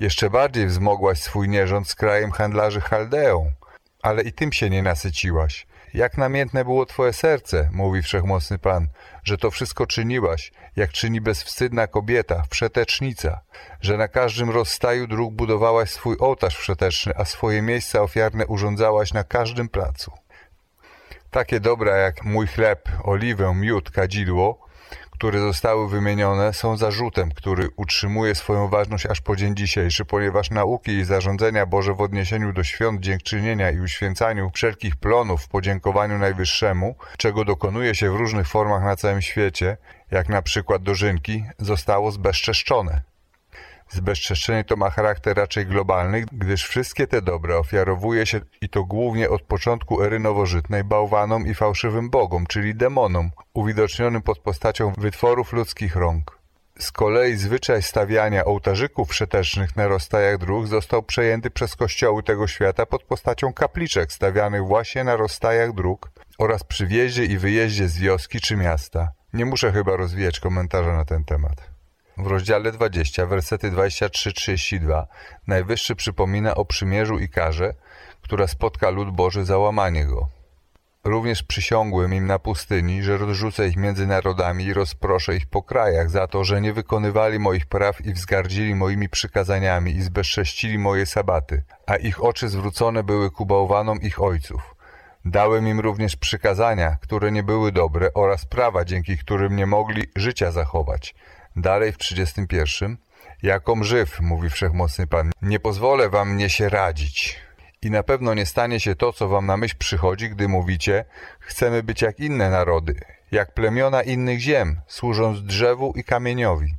Jeszcze bardziej wzmogłaś swój nierząd z krajem handlarzy Chaldeą, ale i tym się nie nasyciłaś. Jak namiętne było twoje serce, mówi Wszechmocny Pan, że to wszystko czyniłaś, jak czyni bezwstydna kobieta, wszetecznica, że na każdym rozstaju dróg budowałaś swój ołtarz wszeteczny, a swoje miejsca ofiarne urządzałaś na każdym placu. Takie dobra jak mój chleb, oliwę, miód, kadzidło, które zostały wymienione, są zarzutem, który utrzymuje swoją ważność aż po dzień dzisiejszy, ponieważ nauki i zarządzenia Boże w odniesieniu do świąt dziękczynienia i uświęcaniu wszelkich plonów w podziękowaniu Najwyższemu, czego dokonuje się w różnych formach na całym świecie, jak na przykład dożynki, zostało zbezczeszczone. Zbezczeszczenie to ma charakter raczej globalny, gdyż wszystkie te dobra ofiarowuje się i to głównie od początku ery nowożytnej bałwanom i fałszywym bogom, czyli demonom, uwidocznionym pod postacią wytworów ludzkich rąk. Z kolei zwyczaj stawiania ołtarzyków wszetecznych na rozstajach dróg został przejęty przez kościoły tego świata pod postacią kapliczek stawianych właśnie na rozstajach dróg oraz przy wjeździe i wyjeździe z wioski czy miasta. Nie muszę chyba rozwijać komentarza na ten temat. W rozdziale 20, wersety 23-32 Najwyższy przypomina o przymierzu i karze, która spotka lud Boży za łamanie go. Również przysiągłem im na pustyni, że rozrzucę ich między narodami i rozproszę ich po krajach za to, że nie wykonywali moich praw i wzgardzili moimi przykazaniami i zbezcześcili moje sabaty, a ich oczy zwrócone były ku bałwanom ich ojców. Dałem im również przykazania, które nie były dobre oraz prawa, dzięki którym nie mogli życia zachować – Dalej w 31. Jakom żyw, mówi Wszechmocny Pan, nie pozwolę wam mnie się radzić. I na pewno nie stanie się to, co wam na myśl przychodzi, gdy mówicie, chcemy być jak inne narody, jak plemiona innych ziem, służąc drzewu i kamieniowi.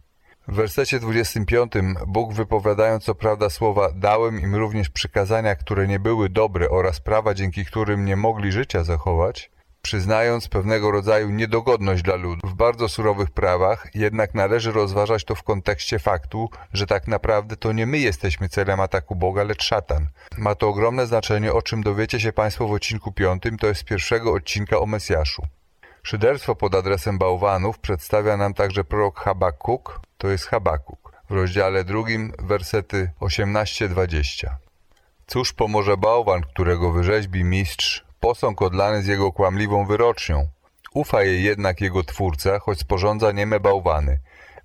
W wersecie 25 Bóg wypowiadając co prawda słowa dałem im również przykazania, które nie były dobre oraz prawa, dzięki którym nie mogli życia zachować, przyznając pewnego rodzaju niedogodność dla ludu w bardzo surowych prawach, jednak należy rozważać to w kontekście faktu, że tak naprawdę to nie my jesteśmy celem ataku Boga, lecz szatan. Ma to ogromne znaczenie, o czym dowiecie się Państwo w odcinku 5, to jest pierwszego odcinka o Mesjaszu. Szyderstwo pod adresem bałwanów przedstawia nam także prorok Habakuk, to jest Habakuk, w rozdziale drugim, wersety 18-20. Cóż pomoże bałwan, którego wyrzeźbi mistrz posąg odlany z jego kłamliwą wyrocznią. Ufa jej jednak jego twórca, choć sporządza nieme bałwany.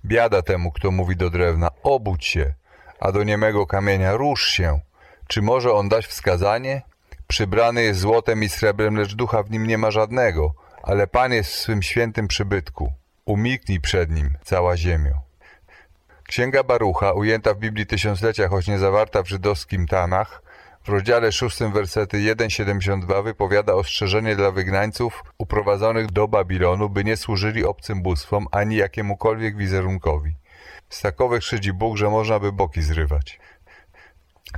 Biada temu, kto mówi do drewna, obudź się, a do niemego kamienia rusz się. Czy może on dać wskazanie? Przybrany jest złotem i srebrem, lecz ducha w nim nie ma żadnego, ale Pan jest w swym świętym przybytku. Umilknij przed nim, cała ziemio. Księga Barucha, ujęta w Biblii Tysiąclecia, choć nie zawarta w żydowskim Tanach, w rozdziale 6 wersety 1,72 wypowiada ostrzeżenie dla wygnańców uprowadzonych do Babilonu, by nie służyli obcym bóstwom ani jakiemukolwiek wizerunkowi. Z takowych szydzi Bóg, że można by boki zrywać.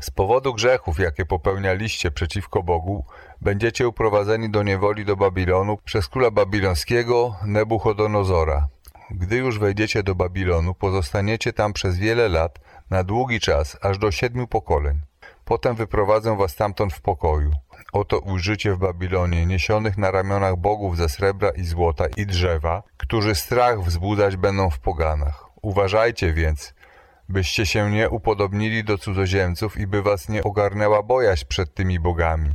Z powodu grzechów, jakie popełnialiście przeciwko Bogu, będziecie uprowadzeni do niewoli do Babilonu przez króla babilońskiego Nebuchodonozora. Gdy już wejdziecie do Babilonu, pozostaniecie tam przez wiele lat, na długi czas, aż do siedmiu pokoleń. Potem wyprowadzę was stamtąd w pokoju. Oto ujrzycie w Babilonie niesionych na ramionach bogów ze srebra i złota i drzewa, którzy strach wzbudzać będą w poganach. Uważajcie więc, byście się nie upodobnili do cudzoziemców i by was nie ogarnęła bojaźń przed tymi bogami.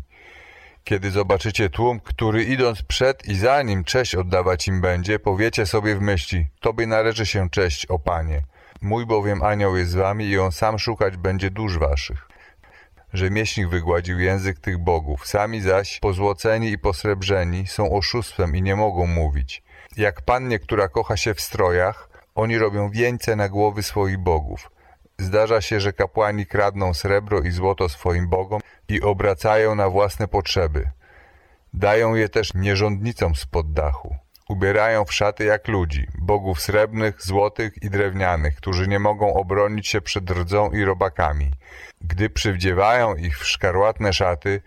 Kiedy zobaczycie tłum, który idąc przed i za nim cześć oddawać im będzie, powiecie sobie w myśli, Tobie należy się cześć, o Panie. Mój bowiem anioł jest z wami i on sam szukać będzie dusz waszych. Rzemieślnik wygładził język tych bogów, sami zaś, pozłoceni i posrebrzeni, są oszustwem i nie mogą mówić. Jak pannie, która kocha się w strojach, oni robią wieńce na głowy swoich bogów. Zdarza się, że kapłani kradną srebro i złoto swoim bogom i obracają na własne potrzeby. Dają je też nierządnicom spod dachu. Ubierają w szaty jak ludzi, bogów srebrnych, złotych i drewnianych, którzy nie mogą obronić się przed rdzą i robakami. Gdy przywdziewają ich w szkarłatne szaty,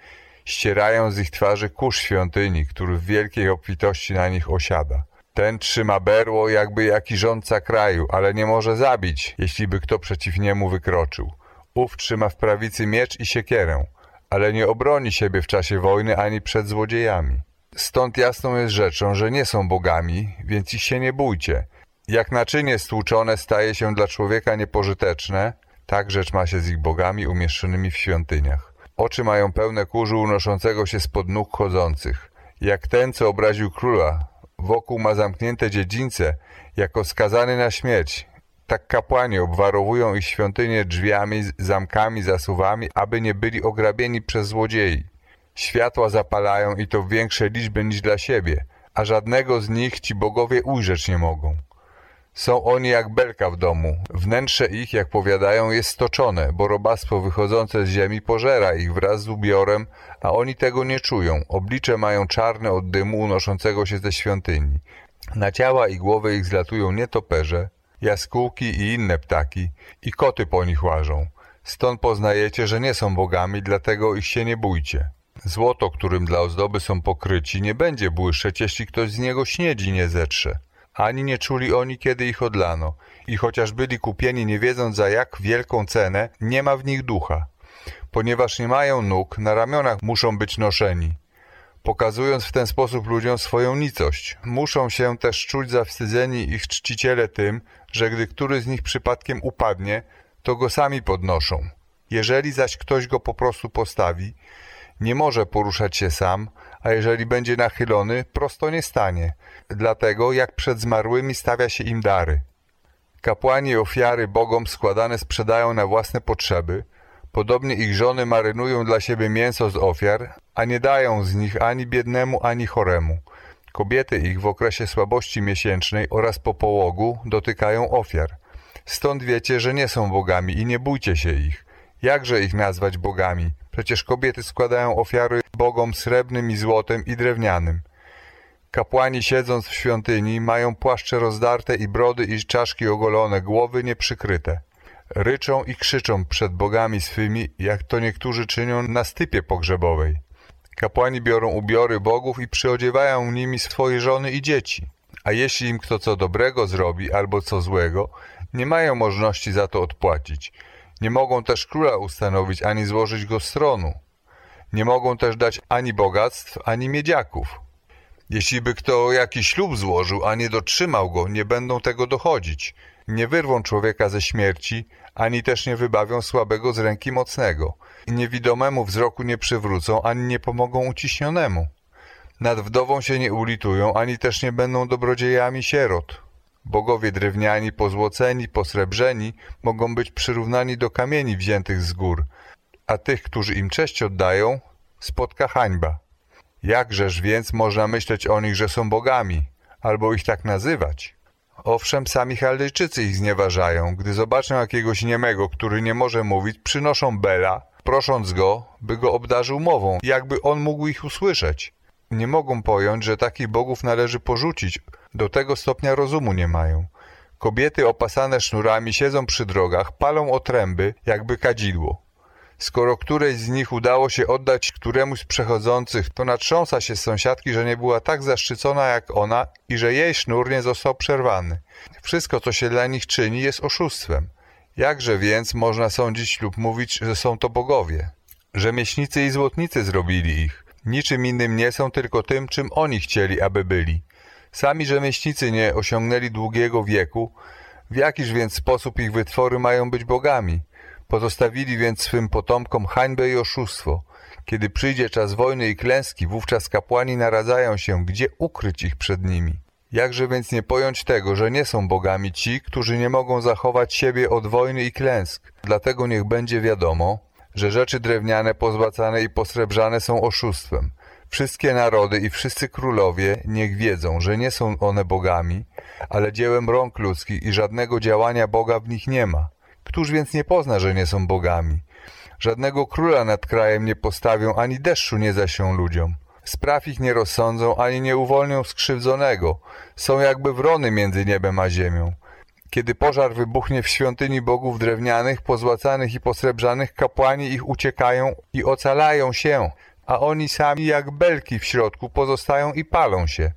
ścierają z ich twarzy kurz świątyni, który w wielkiej obfitości na nich osiada. Ten trzyma berło jakby jaki rządca kraju, ale nie może zabić, jeśli by kto przeciw niemu wykroczył. Ów trzyma w prawicy miecz i siekierę, ale nie obroni siebie w czasie wojny ani przed złodziejami. Stąd jasną jest rzeczą, że nie są bogami, więc ich się nie bójcie. Jak naczynie stłuczone staje się dla człowieka niepożyteczne, tak rzecz ma się z ich bogami umieszczonymi w świątyniach. Oczy mają pełne kurzu unoszącego się spod nóg chodzących. Jak ten, co obraził króla, wokół ma zamknięte dziedzińce, jako skazany na śmierć. Tak kapłani obwarowują ich świątynie drzwiami, zamkami, zasuwami, aby nie byli ograbieni przez złodziei. Światła zapalają i to w większej liczbie niż dla siebie, a żadnego z nich ci bogowie ujrzeć nie mogą. Są oni jak belka w domu. Wnętrze ich, jak powiadają, jest stoczone, bo robactwo wychodzące z ziemi pożera ich wraz z ubiorem, a oni tego nie czują. Oblicze mają czarne od dymu unoszącego się ze świątyni. Na ciała i głowy ich zlatują nietoperze, jaskółki i inne ptaki, i koty po nich łażą. Stąd poznajecie, że nie są bogami, dlatego ich się nie bójcie. Złoto, którym dla ozdoby są pokryci, nie będzie błyszczeć, jeśli ktoś z niego śniedzi nie zetrze. Ani nie czuli oni, kiedy ich odlano. I chociaż byli kupieni, nie wiedząc za jak wielką cenę, nie ma w nich ducha. Ponieważ nie mają nóg, na ramionach muszą być noszeni. Pokazując w ten sposób ludziom swoją nicość. Muszą się też czuć zawstydzeni ich czciciele tym, że gdy który z nich przypadkiem upadnie, to go sami podnoszą. Jeżeli zaś ktoś go po prostu postawi, nie może poruszać się sam, a jeżeli będzie nachylony, prosto nie stanie. Dlatego jak przed zmarłymi stawia się im dary. Kapłani ofiary bogom składane sprzedają na własne potrzeby, podobnie ich żony marynują dla siebie mięso z ofiar, a nie dają z nich ani biednemu, ani choremu. Kobiety ich w okresie słabości miesięcznej oraz po połogu dotykają ofiar. Stąd wiecie, że nie są bogami i nie bójcie się ich. Jakże ich nazwać bogami? Przecież kobiety składają ofiary bogom srebrnym i złotem i drewnianym. Kapłani siedząc w świątyni mają płaszcze rozdarte i brody i czaszki ogolone, głowy nieprzykryte. Ryczą i krzyczą przed bogami swymi, jak to niektórzy czynią na stypie pogrzebowej. Kapłani biorą ubiory bogów i przyodziewają nimi swoje żony i dzieci. A jeśli im kto co dobrego zrobi albo co złego, nie mają możliwości za to odpłacić. Nie mogą też króla ustanowić ani złożyć go z tronu. Nie mogą też dać ani bogactw, ani miedziaków. Jeśli by kto jakiś ślub złożył, a nie dotrzymał go, nie będą tego dochodzić. Nie wyrwą człowieka ze śmierci, ani też nie wybawią słabego z ręki mocnego. I niewidomemu wzroku nie przywrócą, ani nie pomogą uciśnionemu. Nad wdową się nie ulitują, ani też nie będą dobrodziejami sierot. Bogowie drewniani, pozłoceni, posrebrzeni mogą być przyrównani do kamieni wziętych z gór, a tych, którzy im cześć oddają, spotka hańba. Jakżeż więc można myśleć o nich, że są bogami, albo ich tak nazywać? Owszem, sami Chaldejczycy ich znieważają. Gdy zobaczą jakiegoś niemego, który nie może mówić, przynoszą Bela, prosząc go, by go obdarzył mową, jakby on mógł ich usłyszeć. Nie mogą pojąć, że takich bogów należy porzucić, do tego stopnia rozumu nie mają. Kobiety opasane sznurami siedzą przy drogach, palą otręby, jakby kadzidło. Skoro którejś z nich udało się oddać któremuś z przechodzących, to natrząsa się z sąsiadki, że nie była tak zaszczycona jak ona i że jej sznur nie został przerwany. Wszystko, co się dla nich czyni, jest oszustwem. Jakże więc można sądzić lub mówić, że są to bogowie? Rzemieślnicy i złotnicy zrobili ich. Niczym innym nie są, tylko tym, czym oni chcieli, aby byli. Sami rzemieślnicy nie osiągnęli długiego wieku, w jakiż więc sposób ich wytwory mają być bogami? Pozostawili więc swym potomkom hańbę i oszustwo. Kiedy przyjdzie czas wojny i klęski, wówczas kapłani naradzają się, gdzie ukryć ich przed nimi. Jakże więc nie pojąć tego, że nie są bogami ci, którzy nie mogą zachować siebie od wojny i klęsk? Dlatego niech będzie wiadomo, że rzeczy drewniane, pozłacane i posrebrzane są oszustwem. Wszystkie narody i wszyscy królowie niech wiedzą, że nie są one bogami, ale dziełem rąk ludzkich i żadnego działania Boga w nich nie ma. Któż więc nie pozna, że nie są bogami? Żadnego króla nad krajem nie postawią, ani deszczu nie zasią ludziom. Spraw ich nie rozsądzą, ani nie uwolnią skrzywdzonego. Są jakby wrony między niebem a ziemią. Kiedy pożar wybuchnie w świątyni bogów drewnianych, pozłacanych i posrebrzanych, kapłani ich uciekają i ocalają się, a oni sami jak belki w środku pozostają i palą się.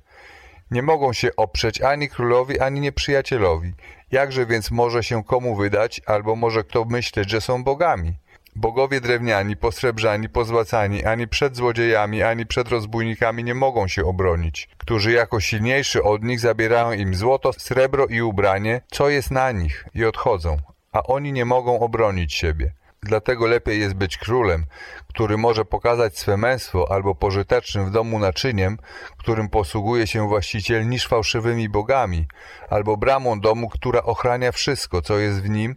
Nie mogą się oprzeć ani królowi, ani nieprzyjacielowi. Jakże więc może się komu wydać, albo może kto myśleć, że są bogami? Bogowie drewniani, posrebrzani, pozłacani, ani przed złodziejami, ani przed rozbójnikami nie mogą się obronić, którzy jako silniejszy od nich zabierają im złoto, srebro i ubranie, co jest na nich, i odchodzą, a oni nie mogą obronić siebie. Dlatego lepiej jest być królem, który może pokazać swe męstwo, albo pożytecznym w domu naczyniem, którym posługuje się właściciel, niż fałszywymi bogami, albo bramą domu, która ochrania wszystko, co jest w nim,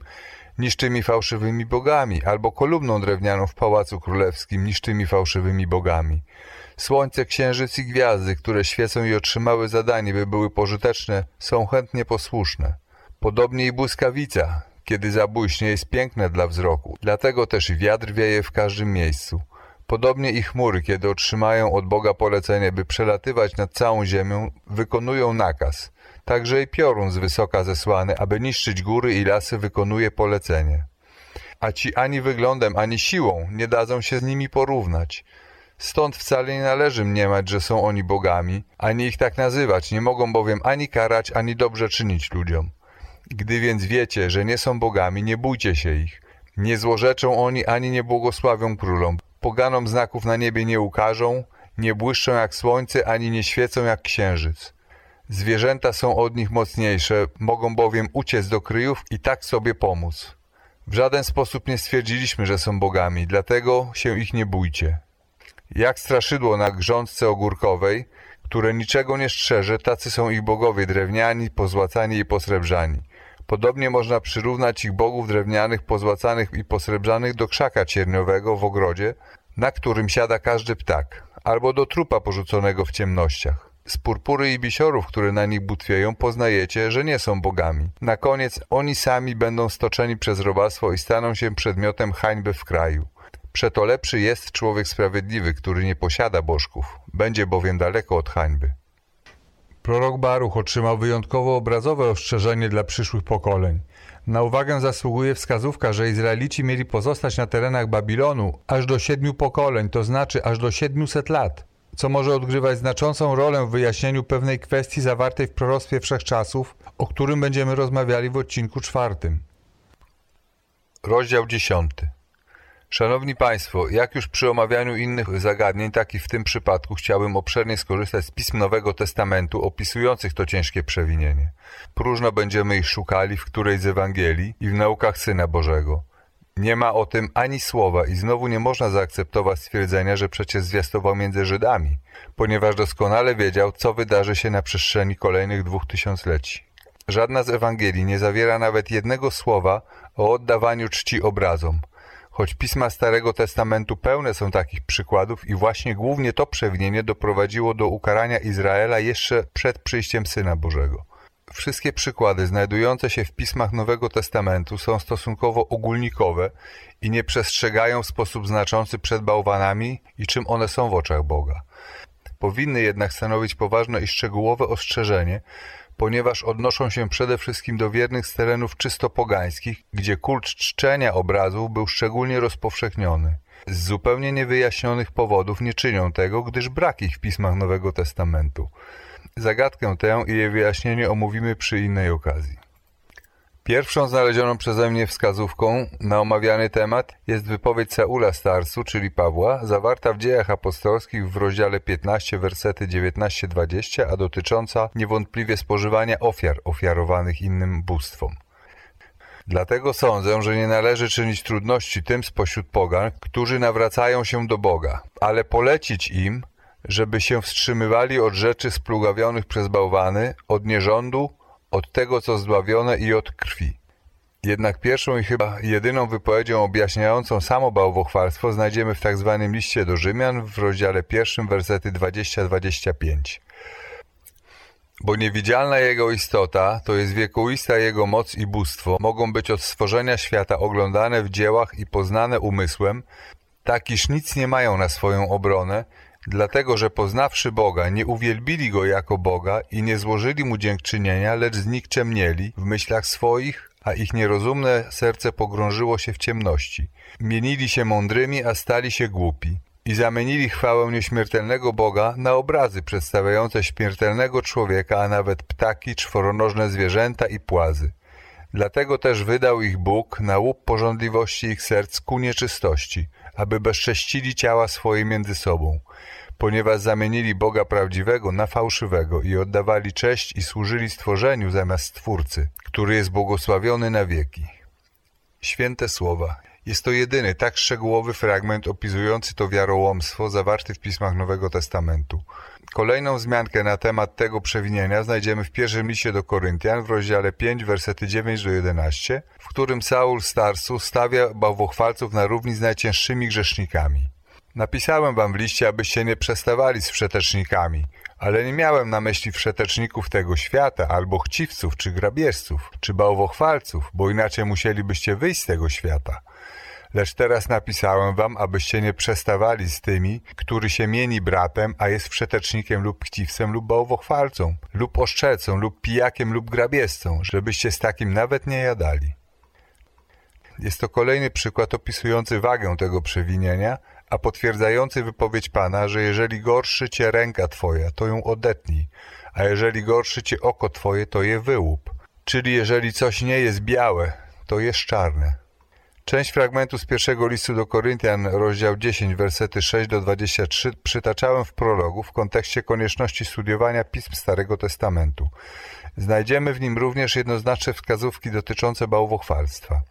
niż tymi fałszywymi bogami, albo kolumną drewnianą w pałacu królewskim, niż tymi fałszywymi bogami. Słońce, księżyc i gwiazdy, które świecą i otrzymały zadanie, by były pożyteczne, są chętnie posłuszne. Podobnie i błyskawica, kiedy zabłyśnie, jest piękne dla wzroku. Dlatego też wiatr wieje w każdym miejscu. Podobnie i chmury, kiedy otrzymają od Boga polecenie, by przelatywać nad całą ziemią, wykonują nakaz. Także i piorun z wysoka zesłany, aby niszczyć góry i lasy, wykonuje polecenie. A ci ani wyglądem, ani siłą nie dadzą się z nimi porównać. Stąd wcale nie należy mniemać, że są oni bogami, ani ich tak nazywać, nie mogą bowiem ani karać, ani dobrze czynić ludziom. Gdy więc wiecie, że nie są bogami, nie bójcie się ich. Nie złorzeczą oni, ani nie błogosławią królom. Poganom znaków na niebie nie ukażą, nie błyszczą jak słońce, ani nie świecą jak księżyc. Zwierzęta są od nich mocniejsze, mogą bowiem uciec do kryjów i tak sobie pomóc. W żaden sposób nie stwierdziliśmy, że są bogami, dlatego się ich nie bójcie. Jak straszydło na grządce ogórkowej, które niczego nie strzeże, tacy są ich bogowie drewniani, pozłacani i posrebrzani. Podobnie można przyrównać ich bogów drewnianych, pozłacanych i posrebrzanych do krzaka cierniowego w ogrodzie, na którym siada każdy ptak, albo do trupa porzuconego w ciemnościach. Z purpury i bisiorów, które na nich butwieją, poznajecie, że nie są bogami. Na koniec oni sami będą stoczeni przez robactwo i staną się przedmiotem hańby w kraju. Przeto lepszy jest człowiek sprawiedliwy, który nie posiada bożków, będzie bowiem daleko od hańby. Prorok Baruch otrzymał wyjątkowo obrazowe ostrzeżenie dla przyszłych pokoleń. Na uwagę zasługuje wskazówka, że Izraelici mieli pozostać na terenach Babilonu aż do siedmiu pokoleń, to znaczy aż do siedmiuset lat, co może odgrywać znaczącą rolę w wyjaśnieniu pewnej kwestii zawartej w proroctwie wszechczasów, o którym będziemy rozmawiali w odcinku czwartym. Rozdział dziesiąty. Szanowni Państwo, jak już przy omawianiu innych zagadnień, tak i w tym przypadku chciałbym obszernie skorzystać z pism Nowego Testamentu opisujących to ciężkie przewinienie. Próżno będziemy ich szukali w którejś z Ewangelii i w naukach Syna Bożego. Nie ma o tym ani słowa i znowu nie można zaakceptować stwierdzenia, że przecież zwiastował między Żydami, ponieważ doskonale wiedział, co wydarzy się na przestrzeni kolejnych dwóch tysiącleci. Żadna z Ewangelii nie zawiera nawet jednego słowa o oddawaniu czci obrazom – choć pisma Starego Testamentu pełne są takich przykładów i właśnie głównie to przewinienie doprowadziło do ukarania Izraela jeszcze przed przyjściem Syna Bożego. Wszystkie przykłady znajdujące się w pismach Nowego Testamentu są stosunkowo ogólnikowe i nie przestrzegają w sposób znaczący przed bałwanami i czym one są w oczach Boga. Powinny jednak stanowić poważne i szczegółowe ostrzeżenie, ponieważ odnoszą się przede wszystkim do wiernych z terenów czysto pogańskich, gdzie kult czczenia obrazów był szczególnie rozpowszechniony. Z zupełnie niewyjaśnionych powodów nie czynią tego, gdyż brak ich w pismach Nowego Testamentu. Zagadkę tę i jej wyjaśnienie omówimy przy innej okazji. Pierwszą znalezioną przeze mnie wskazówką na omawiany temat jest wypowiedź Saula Starsu, czyli Pawła, zawarta w dziejach apostolskich w rozdziale 15, wersety 19-20, a dotycząca niewątpliwie spożywania ofiar ofiarowanych innym bóstwom. Dlatego sądzę, że nie należy czynić trudności tym spośród pogan, którzy nawracają się do Boga, ale polecić im, żeby się wstrzymywali od rzeczy splugawionych przez bałwany, od nierządu, od tego, co zdławione i od krwi. Jednak pierwszą i chyba jedyną wypowiedzią objaśniającą samo bałwochwalstwo znajdziemy w tak zwanym liście do Rzymian w rozdziale pierwszym, wersety 20-25. Bo niewidzialna Jego istota, to jest wiekuista Jego moc i bóstwo, mogą być od stworzenia świata oglądane w dziełach i poznane umysłem, tak iż nic nie mają na swoją obronę, Dlatego, że poznawszy Boga, nie uwielbili Go jako Boga i nie złożyli Mu dziękczynienia, lecz znikczemnieli w myślach swoich, a ich nierozumne serce pogrążyło się w ciemności. Mienili się mądrymi, a stali się głupi. I zamienili chwałę nieśmiertelnego Boga na obrazy przedstawiające śmiertelnego człowieka, a nawet ptaki, czworonożne zwierzęta i płazy. Dlatego też wydał ich Bóg na łup porządliwości ich serc ku nieczystości, aby bezcześcili ciała swoje między sobą, ponieważ zamienili Boga prawdziwego na fałszywego i oddawali cześć i służyli stworzeniu zamiast Stwórcy, który jest błogosławiony na wieki. Święte słowa. Jest to jedyny tak szczegółowy fragment opisujący to wiarołomstwo zawarty w pismach Nowego Testamentu. Kolejną wzmiankę na temat tego przewinienia znajdziemy w pierwszym liście do Koryntian w rozdziale 5, versety 9 do 11, w którym Saul Starsu stawia bałwochwalców na równi z najcięższymi grzesznikami. Napisałem wam w liście, abyście nie przestawali z wszetecznikami, ale nie miałem na myśli wszeteczników tego świata, albo chciwców, czy grabieżców, czy bałwochwalców, bo inaczej musielibyście wyjść z tego świata. Lecz teraz napisałem wam, abyście nie przestawali z tymi, który się mieni bratem, a jest wszetecznikiem lub chciwcem lub bałwochwalcą, lub oszczercą, lub pijakiem lub grabieżcą, żebyście z takim nawet nie jadali. Jest to kolejny przykład opisujący wagę tego przewinienia, a potwierdzający wypowiedź Pana, że jeżeli gorszy cię ręka twoja, to ją odetnij, a jeżeli gorszy cię oko twoje, to je wyłup. Czyli jeżeli coś nie jest białe, to jest czarne. Część fragmentu z pierwszego listu do Koryntian, rozdział 10, versety 6 do 23 przytaczałem w prologu w kontekście konieczności studiowania pism Starego Testamentu. Znajdziemy w nim również jednoznaczne wskazówki dotyczące bałwochwalstwa.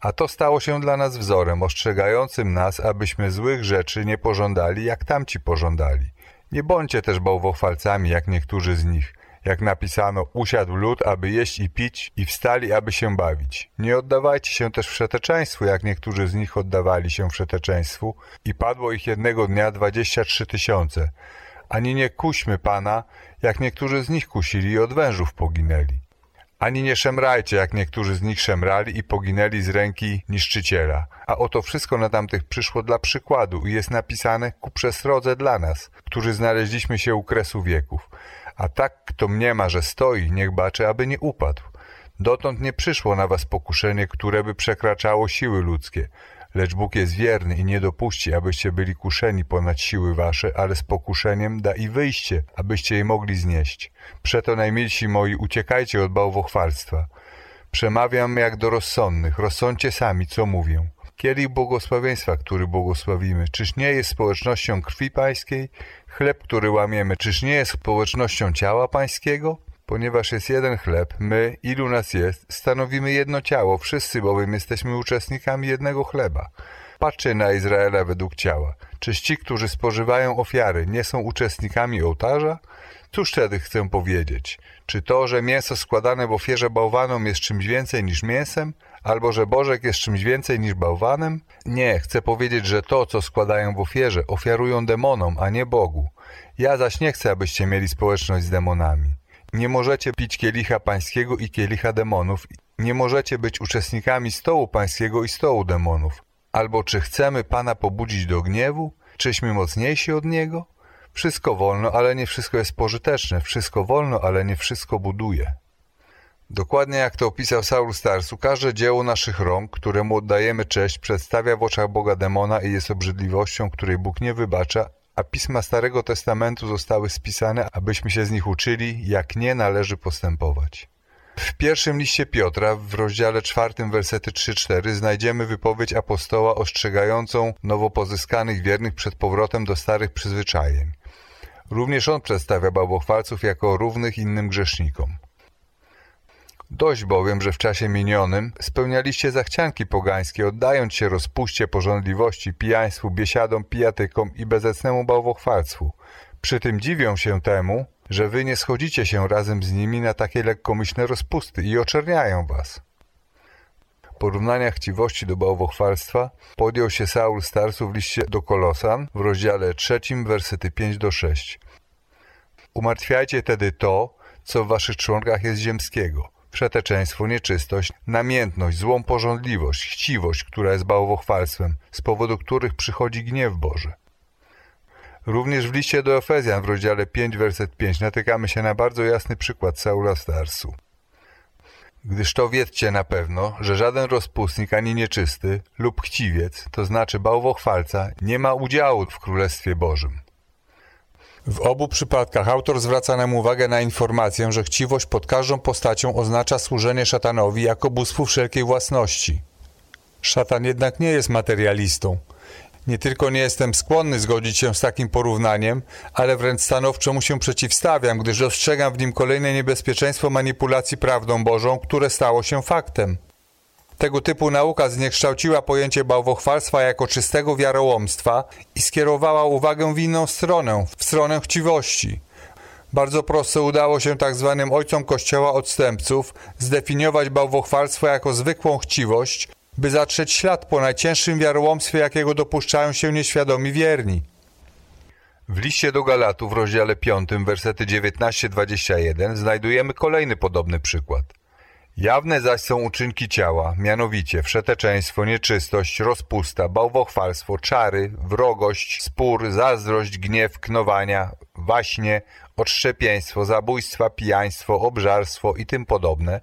A to stało się dla nas wzorem, ostrzegającym nas, abyśmy złych rzeczy nie pożądali, jak tamci pożądali. Nie bądźcie też bałwochwalcami, jak niektórzy z nich. Jak napisano, usiadł lud, aby jeść i pić, i wstali, aby się bawić. Nie oddawajcie się też wszeteczeństwu, jak niektórzy z nich oddawali się wszeteczeństwu, i padło ich jednego dnia dwadzieścia trzy tysiące. Ani nie kuśmy Pana, jak niektórzy z nich kusili i od wężów poginęli. Ani nie szemrajcie, jak niektórzy z nich szemrali i poginęli z ręki niszczyciela. A oto wszystko na tamtych przyszło dla przykładu i jest napisane ku przestrodze dla nas, którzy znaleźliśmy się u kresu wieków. A tak, kto mniema, że stoi, niech baczy, aby nie upadł. Dotąd nie przyszło na was pokuszenie, które by przekraczało siły ludzkie, lecz Bóg jest wierny i nie dopuści, abyście byli kuszeni ponad siły wasze, ale z pokuszeniem da i wyjście, abyście je mogli znieść. Przeto najmilsi moi, uciekajcie od bałwochwalstwa. Przemawiam jak do rozsądnych, rozsądźcie sami, co mówię. Kielich błogosławieństwa, który błogosławimy, czyż nie jest społecznością krwi pańskiej? Chleb, który łamiemy, czyż nie jest społecznością ciała pańskiego? Ponieważ jest jeden chleb, my, ilu nas jest, stanowimy jedno ciało, wszyscy bowiem jesteśmy uczestnikami jednego chleba. Patrzcie na Izraela według ciała. Czyż ci, którzy spożywają ofiary, nie są uczestnikami ołtarza? Cóż wtedy chcę powiedzieć? Czy to, że mięso składane w ofierze bałwanom jest czymś więcej niż mięsem? Albo że Bożek jest czymś więcej niż bałwanem? Nie, chcę powiedzieć, że to, co składają w ofierze, ofiarują demonom, a nie Bogu. Ja zaś nie chcę, abyście mieli społeczność z demonami. Nie możecie pić kielicha pańskiego i kielicha demonów. Nie możecie być uczestnikami stołu pańskiego i stołu demonów. Albo czy chcemy Pana pobudzić do gniewu? Czyśmy mocniejsi od Niego? Wszystko wolno, ale nie wszystko jest pożyteczne. Wszystko wolno, ale nie wszystko buduje. Dokładnie jak to opisał Saul Starsu, każde dzieło naszych rąk, któremu oddajemy cześć, przedstawia w oczach Boga demona i jest obrzydliwością, której Bóg nie wybacza, a pisma Starego Testamentu zostały spisane, abyśmy się z nich uczyli, jak nie należy postępować. W pierwszym liście Piotra, w rozdziale czwartym, wersety 3-4, znajdziemy wypowiedź apostoła ostrzegającą nowo pozyskanych wiernych przed powrotem do starych przyzwyczajeń. Również on przedstawia bałwochwalców jako równych innym grzesznikom. Dość bowiem, że w czasie minionym spełnialiście zachcianki pogańskie, oddając się rozpuście, porządliwości, pijaństwu, biesiadom, pijatykom i bezecnemu bałwochwalstwu. Przy tym dziwią się temu, że wy nie schodzicie się razem z nimi na takie lekkomyślne rozpusty i oczerniają was. Porównania chciwości do bałwochwalstwa podjął się Saul Starsu w liście do Kolosan w rozdziale trzecim, wersety 5 do 6. Umartwiajcie tedy to, co w waszych członkach jest ziemskiego – przeteczeństwo, nieczystość, namiętność, złą pożądliwość, chciwość, która jest bałwochwalstwem, z powodu których przychodzi gniew Boży. Również w liście do Efezjan w rozdziale 5, werset 5 natykamy się na bardzo jasny przykład Saula Starsu. Gdyż to wiedzcie na pewno, że żaden rozpustnik ani nieczysty lub chciwiec, to znaczy bałwochwalca, nie ma udziału w Królestwie Bożym. W obu przypadkach autor zwraca nam uwagę na informację, że chciwość pod każdą postacią oznacza służenie szatanowi jako bóstwu wszelkiej własności. Szatan jednak nie jest materialistą. Nie tylko nie jestem skłonny zgodzić się z takim porównaniem, ale wręcz stanowczo mu się przeciwstawiam, gdyż dostrzegam w nim kolejne niebezpieczeństwo manipulacji prawdą Bożą, które stało się faktem. Tego typu nauka zniekształciła pojęcie bałwochwalstwa jako czystego wiarołomstwa i skierowała uwagę w inną stronę, w stronę chciwości. Bardzo prosto udało się tak zwanym ojcom kościoła odstępców zdefiniować bałwochwalstwo jako zwykłą chciwość, by zatrzeć ślad po najcięższym wiarołomstwie, jakiego dopuszczają się nieświadomi wierni. W liście do Galatów w rozdziale 5, wersety 19-21 znajdujemy kolejny podobny przykład. Jawne zaś są uczynki ciała, mianowicie wszeteczeństwo, nieczystość, rozpusta, bałwochwalstwo, czary, wrogość, spór, zazdrość, gniew, knowania, waśnie, odszczepieństwo, zabójstwa, pijaństwo, obżarstwo i tym podobne.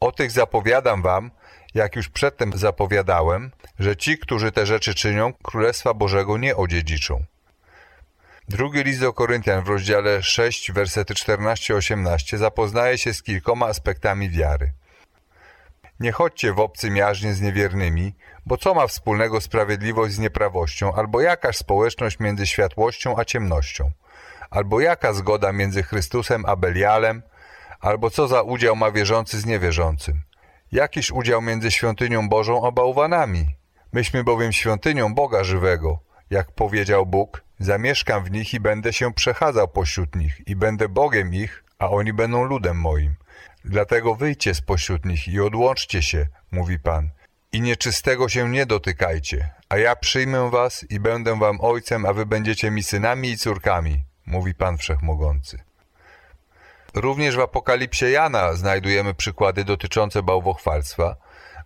O tych zapowiadam wam, jak już przedtem zapowiadałem, że ci, którzy te rzeczy czynią, Królestwa Bożego nie odziedziczą. Drugi list do Koryntian w rozdziale 6, wersety 14-18 zapoznaje się z kilkoma aspektami wiary. Nie chodźcie w obcym jaźnie z niewiernymi, bo co ma wspólnego sprawiedliwość z nieprawością, albo jakaż społeczność między światłością a ciemnością, albo jaka zgoda między Chrystusem a Belialem, albo co za udział ma wierzący z niewierzącym. Jakiż udział między świątynią Bożą a bałwanami? Myśmy bowiem świątynią Boga żywego, jak powiedział Bóg, Zamieszkam w nich i będę się przechadzał pośród nich i będę Bogiem ich, a oni będą ludem moim. Dlatego wyjdźcie spośród nich i odłączcie się, mówi Pan. I nieczystego się nie dotykajcie, a ja przyjmę was i będę wam ojcem, a wy będziecie mi synami i córkami, mówi Pan Wszechmogący. Również w Apokalipsie Jana znajdujemy przykłady dotyczące bałwochwalstwa –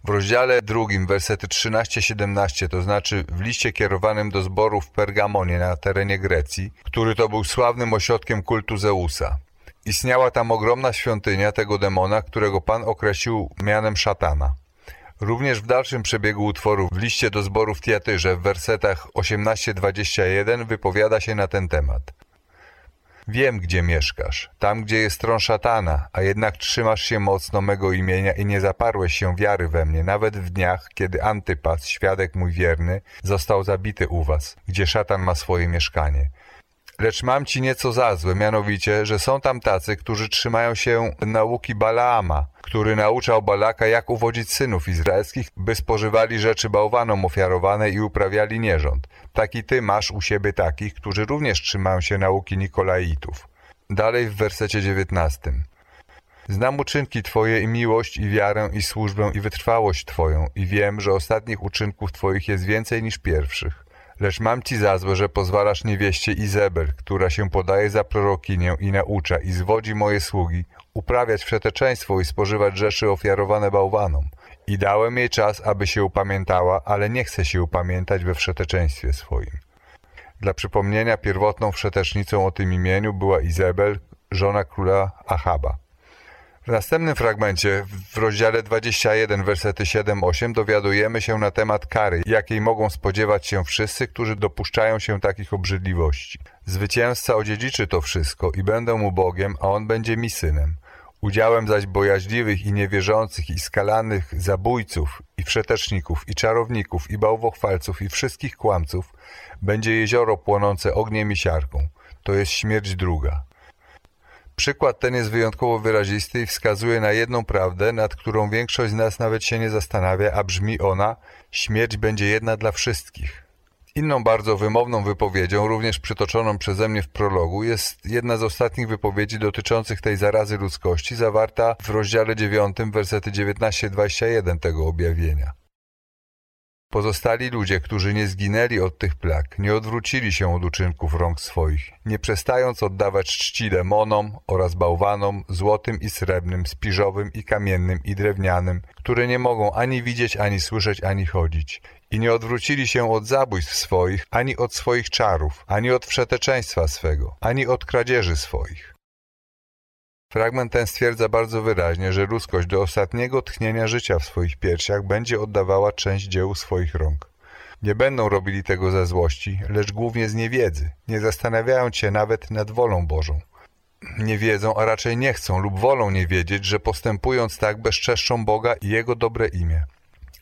w rozdziale drugim, wersety 13-17, to znaczy w liście kierowanym do zboru w Pergamonie na terenie Grecji, który to był sławnym ośrodkiem kultu Zeusa. Istniała tam ogromna świątynia tego demona, którego Pan określił mianem szatana. Również w dalszym przebiegu utworu w liście do zboru w Tiatyrze w wersetach 18-21 wypowiada się na ten temat. Wiem, gdzie mieszkasz, tam, gdzie jest tron szatana, a jednak trzymasz się mocno mego imienia i nie zaparłeś się wiary we mnie, nawet w dniach, kiedy Antypas, świadek mój wierny, został zabity u was, gdzie szatan ma swoje mieszkanie. Lecz mam ci nieco za złe, mianowicie, że są tam tacy, którzy trzymają się nauki Balaama, który nauczał Balaka, jak uwodzić synów izraelskich, by spożywali rzeczy bałwanom ofiarowane i uprawiali nierząd. Taki ty masz u siebie takich, którzy również trzymają się nauki Nikolaitów. Dalej w wersecie dziewiętnastym. Znam uczynki Twoje i miłość, i wiarę, i służbę, i wytrwałość Twoją, i wiem, że ostatnich uczynków Twoich jest więcej niż pierwszych. Lecz mam ci za złe, że pozwalasz niewieście Izebel, która się podaje za prorokinię i naucza i zwodzi moje sługi, uprawiać wszeteczeństwo i spożywać rzeczy ofiarowane bałwanom. I dałem jej czas, aby się upamiętała, ale nie chce się upamiętać we wszeteczeństwie swoim. Dla przypomnienia pierwotną wszetecznicą o tym imieniu była Izebel, żona króla Achaba. W następnym fragmencie, w rozdziale 21, wersety 7-8, dowiadujemy się na temat kary, jakiej mogą spodziewać się wszyscy, którzy dopuszczają się takich obrzydliwości. Zwycięzca odziedziczy to wszystko i będę mu Bogiem, a on będzie mi synem. Udziałem zaś bojaźliwych i niewierzących i skalanych zabójców i wszeteczników i czarowników i bałwochwalców i wszystkich kłamców będzie jezioro płonące ogniem i siarką. To jest śmierć druga. Przykład ten jest wyjątkowo wyrazisty i wskazuje na jedną prawdę, nad którą większość z nas nawet się nie zastanawia, a brzmi ona: śmierć będzie jedna dla wszystkich. Inną bardzo wymowną wypowiedzią, również przytoczoną przeze mnie w prologu, jest jedna z ostatnich wypowiedzi dotyczących tej zarazy ludzkości, zawarta w rozdziale 9, wersety 19-21 tego objawienia. Pozostali ludzie, którzy nie zginęli od tych plag, nie odwrócili się od uczynków rąk swoich, nie przestając oddawać czci demonom oraz bałwanom, złotym i srebrnym, spiżowym i kamiennym i drewnianym, które nie mogą ani widzieć, ani słyszeć, ani chodzić. I nie odwrócili się od zabójstw swoich, ani od swoich czarów, ani od wszeteczeństwa swego, ani od kradzieży swoich. Fragment ten stwierdza bardzo wyraźnie, że ludzkość do ostatniego tchnienia życia w swoich piersiach będzie oddawała część dzieł swoich rąk. Nie będą robili tego ze złości, lecz głównie z niewiedzy, nie zastanawiając się nawet nad wolą Bożą. Nie wiedzą, a raczej nie chcą lub wolą nie wiedzieć, że postępując tak bezczeszczą Boga i Jego dobre imię.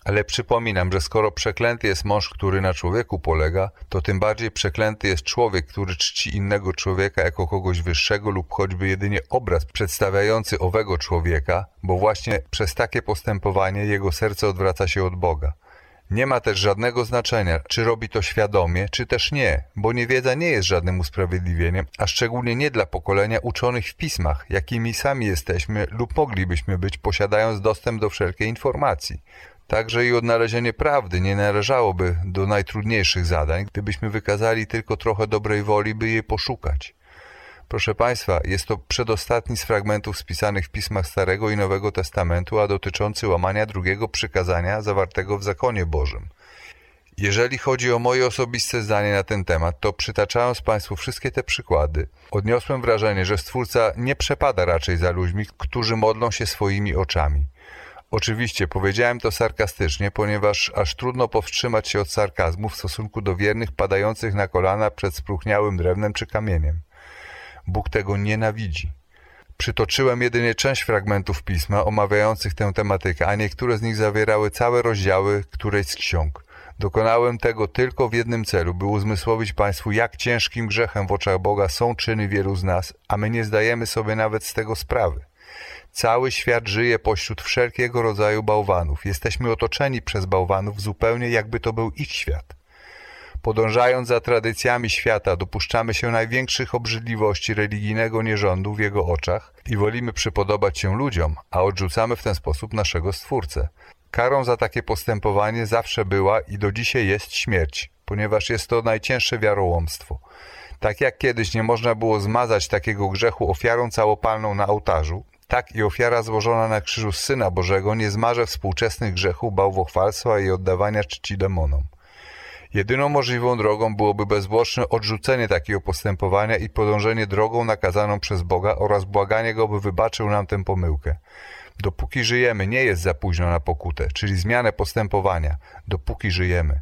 Ale przypominam, że skoro przeklęty jest mąż, który na człowieku polega, to tym bardziej przeklęty jest człowiek, który czci innego człowieka jako kogoś wyższego lub choćby jedynie obraz przedstawiający owego człowieka, bo właśnie przez takie postępowanie jego serce odwraca się od Boga. Nie ma też żadnego znaczenia, czy robi to świadomie, czy też nie, bo niewiedza nie jest żadnym usprawiedliwieniem, a szczególnie nie dla pokolenia uczonych w pismach, jakimi sami jesteśmy lub moglibyśmy być, posiadając dostęp do wszelkiej informacji. Także i odnalezienie prawdy nie należałoby do najtrudniejszych zadań, gdybyśmy wykazali tylko trochę dobrej woli, by jej poszukać. Proszę Państwa, jest to przedostatni z fragmentów spisanych w pismach Starego i Nowego Testamentu, a dotyczący łamania drugiego przykazania zawartego w zakonie Bożym. Jeżeli chodzi o moje osobiste zdanie na ten temat, to przytaczając Państwu wszystkie te przykłady, odniosłem wrażenie, że Stwórca nie przepada raczej za ludźmi, którzy modlą się swoimi oczami. Oczywiście powiedziałem to sarkastycznie, ponieważ aż trudno powstrzymać się od sarkazmu w stosunku do wiernych padających na kolana przed spróchniałym drewnem czy kamieniem. Bóg tego nienawidzi. Przytoczyłem jedynie część fragmentów pisma omawiających tę tematykę, a niektóre z nich zawierały całe rozdziały którejś z ksiąg. Dokonałem tego tylko w jednym celu, by uzmysłowić Państwu, jak ciężkim grzechem w oczach Boga są czyny wielu z nas, a my nie zdajemy sobie nawet z tego sprawy. Cały świat żyje pośród wszelkiego rodzaju bałwanów. Jesteśmy otoczeni przez bałwanów zupełnie jakby to był ich świat. Podążając za tradycjami świata, dopuszczamy się największych obrzydliwości religijnego nierządu w jego oczach i wolimy przypodobać się ludziom, a odrzucamy w ten sposób naszego Stwórcę. Karą za takie postępowanie zawsze była i do dzisiaj jest śmierć, ponieważ jest to najcięższe wiarołomstwo. Tak jak kiedyś nie można było zmazać takiego grzechu ofiarą całopalną na ołtarzu, tak i ofiara złożona na krzyżu Syna Bożego nie zmarze współczesnych grzechów bałwochwalstwa i oddawania czci demonom. Jedyną możliwą drogą byłoby bezwłoczne odrzucenie takiego postępowania i podążenie drogą nakazaną przez Boga oraz błaganie Go, by wybaczył nam tę pomyłkę. Dopóki żyjemy, nie jest za późno na pokutę, czyli zmianę postępowania, dopóki żyjemy.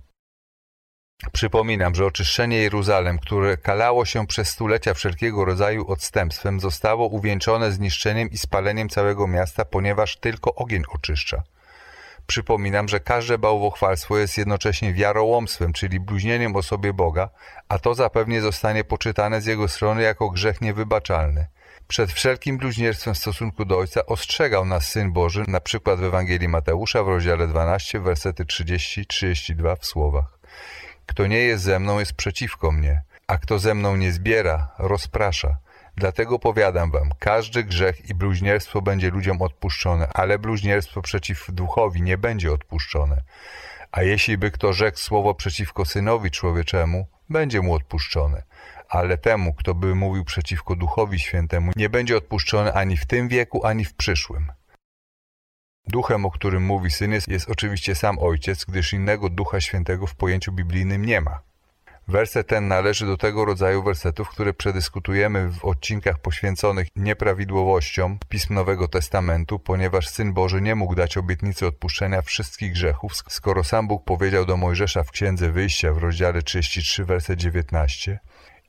Przypominam, że oczyszczenie Jeruzalem, które kalało się przez stulecia wszelkiego rodzaju odstępstwem, zostało uwieńczone zniszczeniem i spaleniem całego miasta, ponieważ tylko ogień oczyszcza. Przypominam, że każde bałwochwalstwo jest jednocześnie wiarołomstwem, czyli bluźnieniem o sobie Boga, a to zapewnie zostanie poczytane z jego strony jako grzech niewybaczalny. Przed wszelkim bluźnierstwem w stosunku do Ojca ostrzegał nas Syn Boży, na przykład w Ewangelii Mateusza w rozdziale 12, wersety 30-32 w słowach. Kto nie jest ze mną, jest przeciwko mnie, a kto ze mną nie zbiera, rozprasza. Dlatego powiadam wam, każdy grzech i bluźnierstwo będzie ludziom odpuszczone, ale bluźnierstwo przeciw duchowi nie będzie odpuszczone. A jeśli by kto rzekł słowo przeciwko synowi człowieczemu, będzie mu odpuszczone. Ale temu, kto by mówił przeciwko duchowi świętemu, nie będzie odpuszczone ani w tym wieku, ani w przyszłym. Duchem, o którym mówi syn, jest, jest oczywiście sam ojciec, gdyż innego ducha świętego w pojęciu biblijnym nie ma. Werset ten należy do tego rodzaju wersetów, które przedyskutujemy w odcinkach poświęconych nieprawidłowościom pism Nowego Testamentu, ponieważ Syn Boży nie mógł dać obietnicy odpuszczenia wszystkich grzechów, skoro sam Bóg powiedział do Mojżesza w Księdze Wyjścia w rozdziale 33, werset 19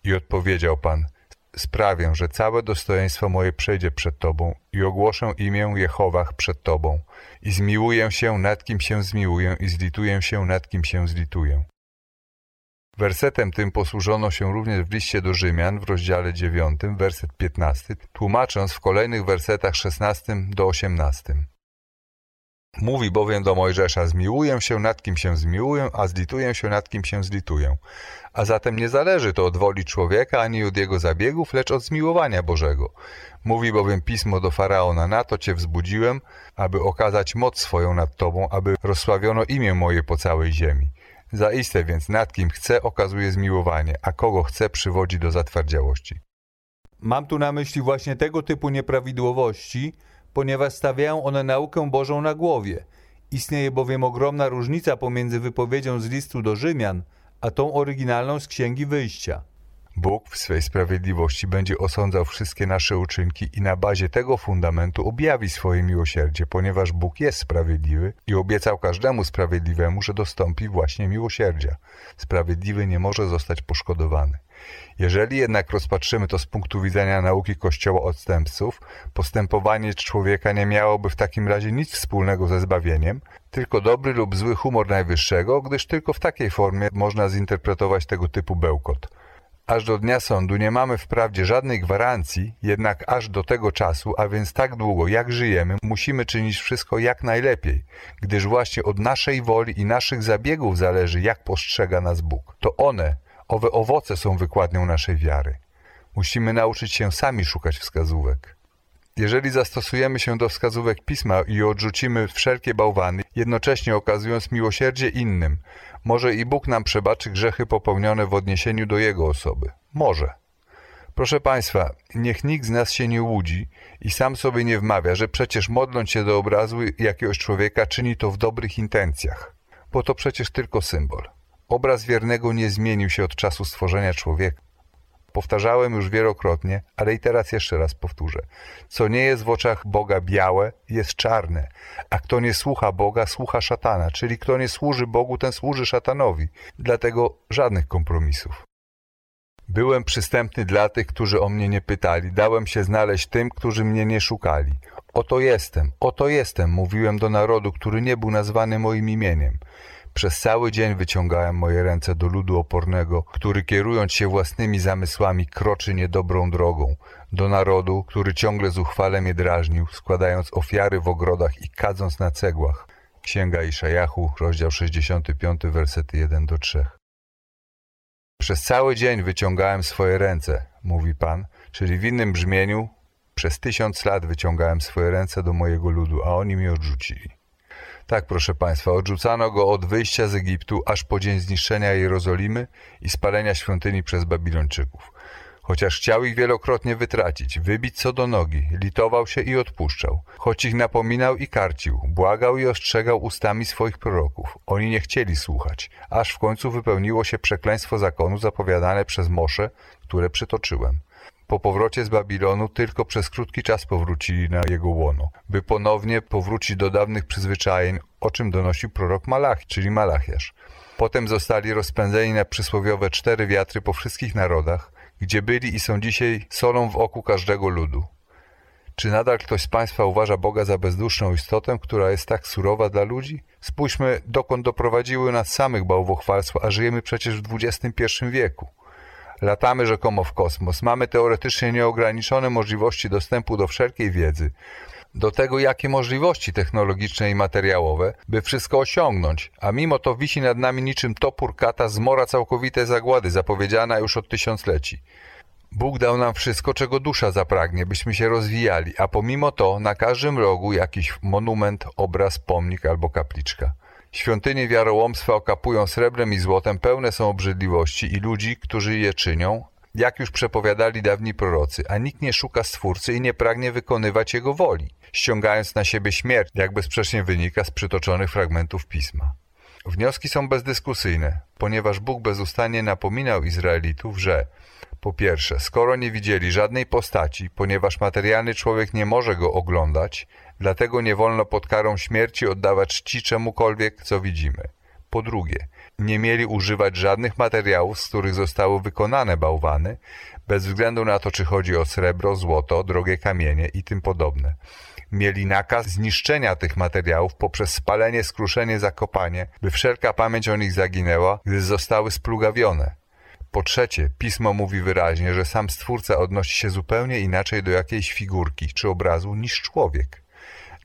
i odpowiedział Pan, sprawię, że całe dostojeństwo moje przejdzie przed Tobą i ogłoszę imię Jehowach przed Tobą i zmiłuję się nad kim się zmiłuję i zlituję się nad kim się zlituję. Wersetem tym posłużono się również w liście do Rzymian w rozdziale 9, werset 15, tłumacząc w kolejnych wersetach 16 do 18. Mówi bowiem do Mojżesza, zmiłuję się nad kim się zmiłuję, a zlituję się nad kim się zlituję. A zatem nie zależy to od woli człowieka ani od jego zabiegów, lecz od zmiłowania Bożego. Mówi bowiem pismo do Faraona, na to cię wzbudziłem, aby okazać moc swoją nad tobą, aby rozsławiono imię moje po całej ziemi. Zaiste więc nad kim chce okazuje zmiłowanie, a kogo chce przywodzi do zatwardziałości. Mam tu na myśli właśnie tego typu nieprawidłowości, ponieważ stawiają one naukę Bożą na głowie. Istnieje bowiem ogromna różnica pomiędzy wypowiedzią z listu do Rzymian, a tą oryginalną z Księgi Wyjścia. Bóg w swej sprawiedliwości będzie osądzał wszystkie nasze uczynki i na bazie tego fundamentu objawi swoje miłosierdzie, ponieważ Bóg jest sprawiedliwy i obiecał każdemu sprawiedliwemu, że dostąpi właśnie miłosierdzia. Sprawiedliwy nie może zostać poszkodowany. Jeżeli jednak rozpatrzymy to z punktu widzenia nauki Kościoła odstępców, postępowanie człowieka nie miałoby w takim razie nic wspólnego ze zbawieniem, tylko dobry lub zły humor najwyższego, gdyż tylko w takiej formie można zinterpretować tego typu bełkot. Aż do dnia sądu nie mamy wprawdzie żadnej gwarancji, jednak aż do tego czasu, a więc tak długo jak żyjemy, musimy czynić wszystko jak najlepiej, gdyż właśnie od naszej woli i naszych zabiegów zależy, jak postrzega nas Bóg. To one, owe owoce są wykładnią naszej wiary. Musimy nauczyć się sami szukać wskazówek. Jeżeli zastosujemy się do wskazówek pisma i odrzucimy wszelkie bałwany, jednocześnie okazując miłosierdzie innym, może i Bóg nam przebaczy grzechy popełnione w odniesieniu do Jego osoby. Może. Proszę Państwa, niech nikt z nas się nie łudzi i sam sobie nie wmawia, że przecież modląc się do obrazu jakiegoś człowieka czyni to w dobrych intencjach, bo to przecież tylko symbol. Obraz wiernego nie zmienił się od czasu stworzenia człowieka. Powtarzałem już wielokrotnie, ale i teraz jeszcze raz powtórzę. Co nie jest w oczach Boga białe, jest czarne, a kto nie słucha Boga, słucha szatana, czyli kto nie służy Bogu, ten służy szatanowi. Dlatego żadnych kompromisów. Byłem przystępny dla tych, którzy o mnie nie pytali, dałem się znaleźć tym, którzy mnie nie szukali. Oto jestem, oto jestem, mówiłem do narodu, który nie był nazwany moim imieniem. Przez cały dzień wyciągałem moje ręce do ludu opornego, który kierując się własnymi zamysłami kroczy niedobrą drogą, do narodu, który ciągle zuchwale mnie drażnił, składając ofiary w ogrodach i kadząc na cegłach. Księga Iszajachu, rozdział 65, wersety 1 do 3. Przez cały dzień wyciągałem swoje ręce, mówi Pan, czyli w innym brzmieniu, przez tysiąc lat wyciągałem swoje ręce do mojego ludu, a oni mnie odrzucili. Tak, proszę Państwa, odrzucano go od wyjścia z Egiptu aż po dzień zniszczenia Jerozolimy i spalenia świątyni przez Babilończyków. Chociaż chciał ich wielokrotnie wytracić, wybić co do nogi, litował się i odpuszczał. Choć ich napominał i karcił, błagał i ostrzegał ustami swoich proroków. Oni nie chcieli słuchać, aż w końcu wypełniło się przekleństwo zakonu zapowiadane przez Mosze, które przytoczyłem po powrocie z Babilonu tylko przez krótki czas powrócili na jego łono, by ponownie powrócić do dawnych przyzwyczajeń, o czym donosił prorok Malach, czyli Malachiasz. Potem zostali rozpędzeni na przysłowiowe cztery wiatry po wszystkich narodach, gdzie byli i są dzisiaj solą w oku każdego ludu. Czy nadal ktoś z Państwa uważa Boga za bezduszną istotę, która jest tak surowa dla ludzi? Spójrzmy, dokąd doprowadziły nas samych bałwochwalstwa, a żyjemy przecież w XXI wieku. Latamy rzekomo w kosmos. Mamy teoretycznie nieograniczone możliwości dostępu do wszelkiej wiedzy. Do tego, jakie możliwości technologiczne i materiałowe, by wszystko osiągnąć, a mimo to wisi nad nami niczym topór kata zmora całkowitej zagłady, zapowiedziana już od tysiącleci. Bóg dał nam wszystko, czego dusza zapragnie, byśmy się rozwijali, a pomimo to na każdym rogu jakiś monument, obraz, pomnik albo kapliczka. Świątynie wiarołomstwa okapują srebrem i złotem, pełne są obrzydliwości i ludzi, którzy je czynią, jak już przepowiadali dawni prorocy, a nikt nie szuka Stwórcy i nie pragnie wykonywać Jego woli, ściągając na siebie śmierć, jak bezsprzecznie wynika z przytoczonych fragmentów Pisma. Wnioski są bezdyskusyjne, ponieważ Bóg bezustannie napominał Izraelitów, że po pierwsze, skoro nie widzieli żadnej postaci, ponieważ materialny człowiek nie może go oglądać, dlatego nie wolno pod karą śmierci oddawać czci czemukolwiek, co widzimy. Po drugie, nie mieli używać żadnych materiałów, z których zostały wykonane bałwany, bez względu na to, czy chodzi o srebro, złoto, drogie kamienie i tym podobne. Mieli nakaz zniszczenia tych materiałów poprzez spalenie, skruszenie, zakopanie, by wszelka pamięć o nich zaginęła, gdy zostały splugawione. Po trzecie, pismo mówi wyraźnie, że sam Stwórca odnosi się zupełnie inaczej do jakiejś figurki czy obrazu niż człowiek.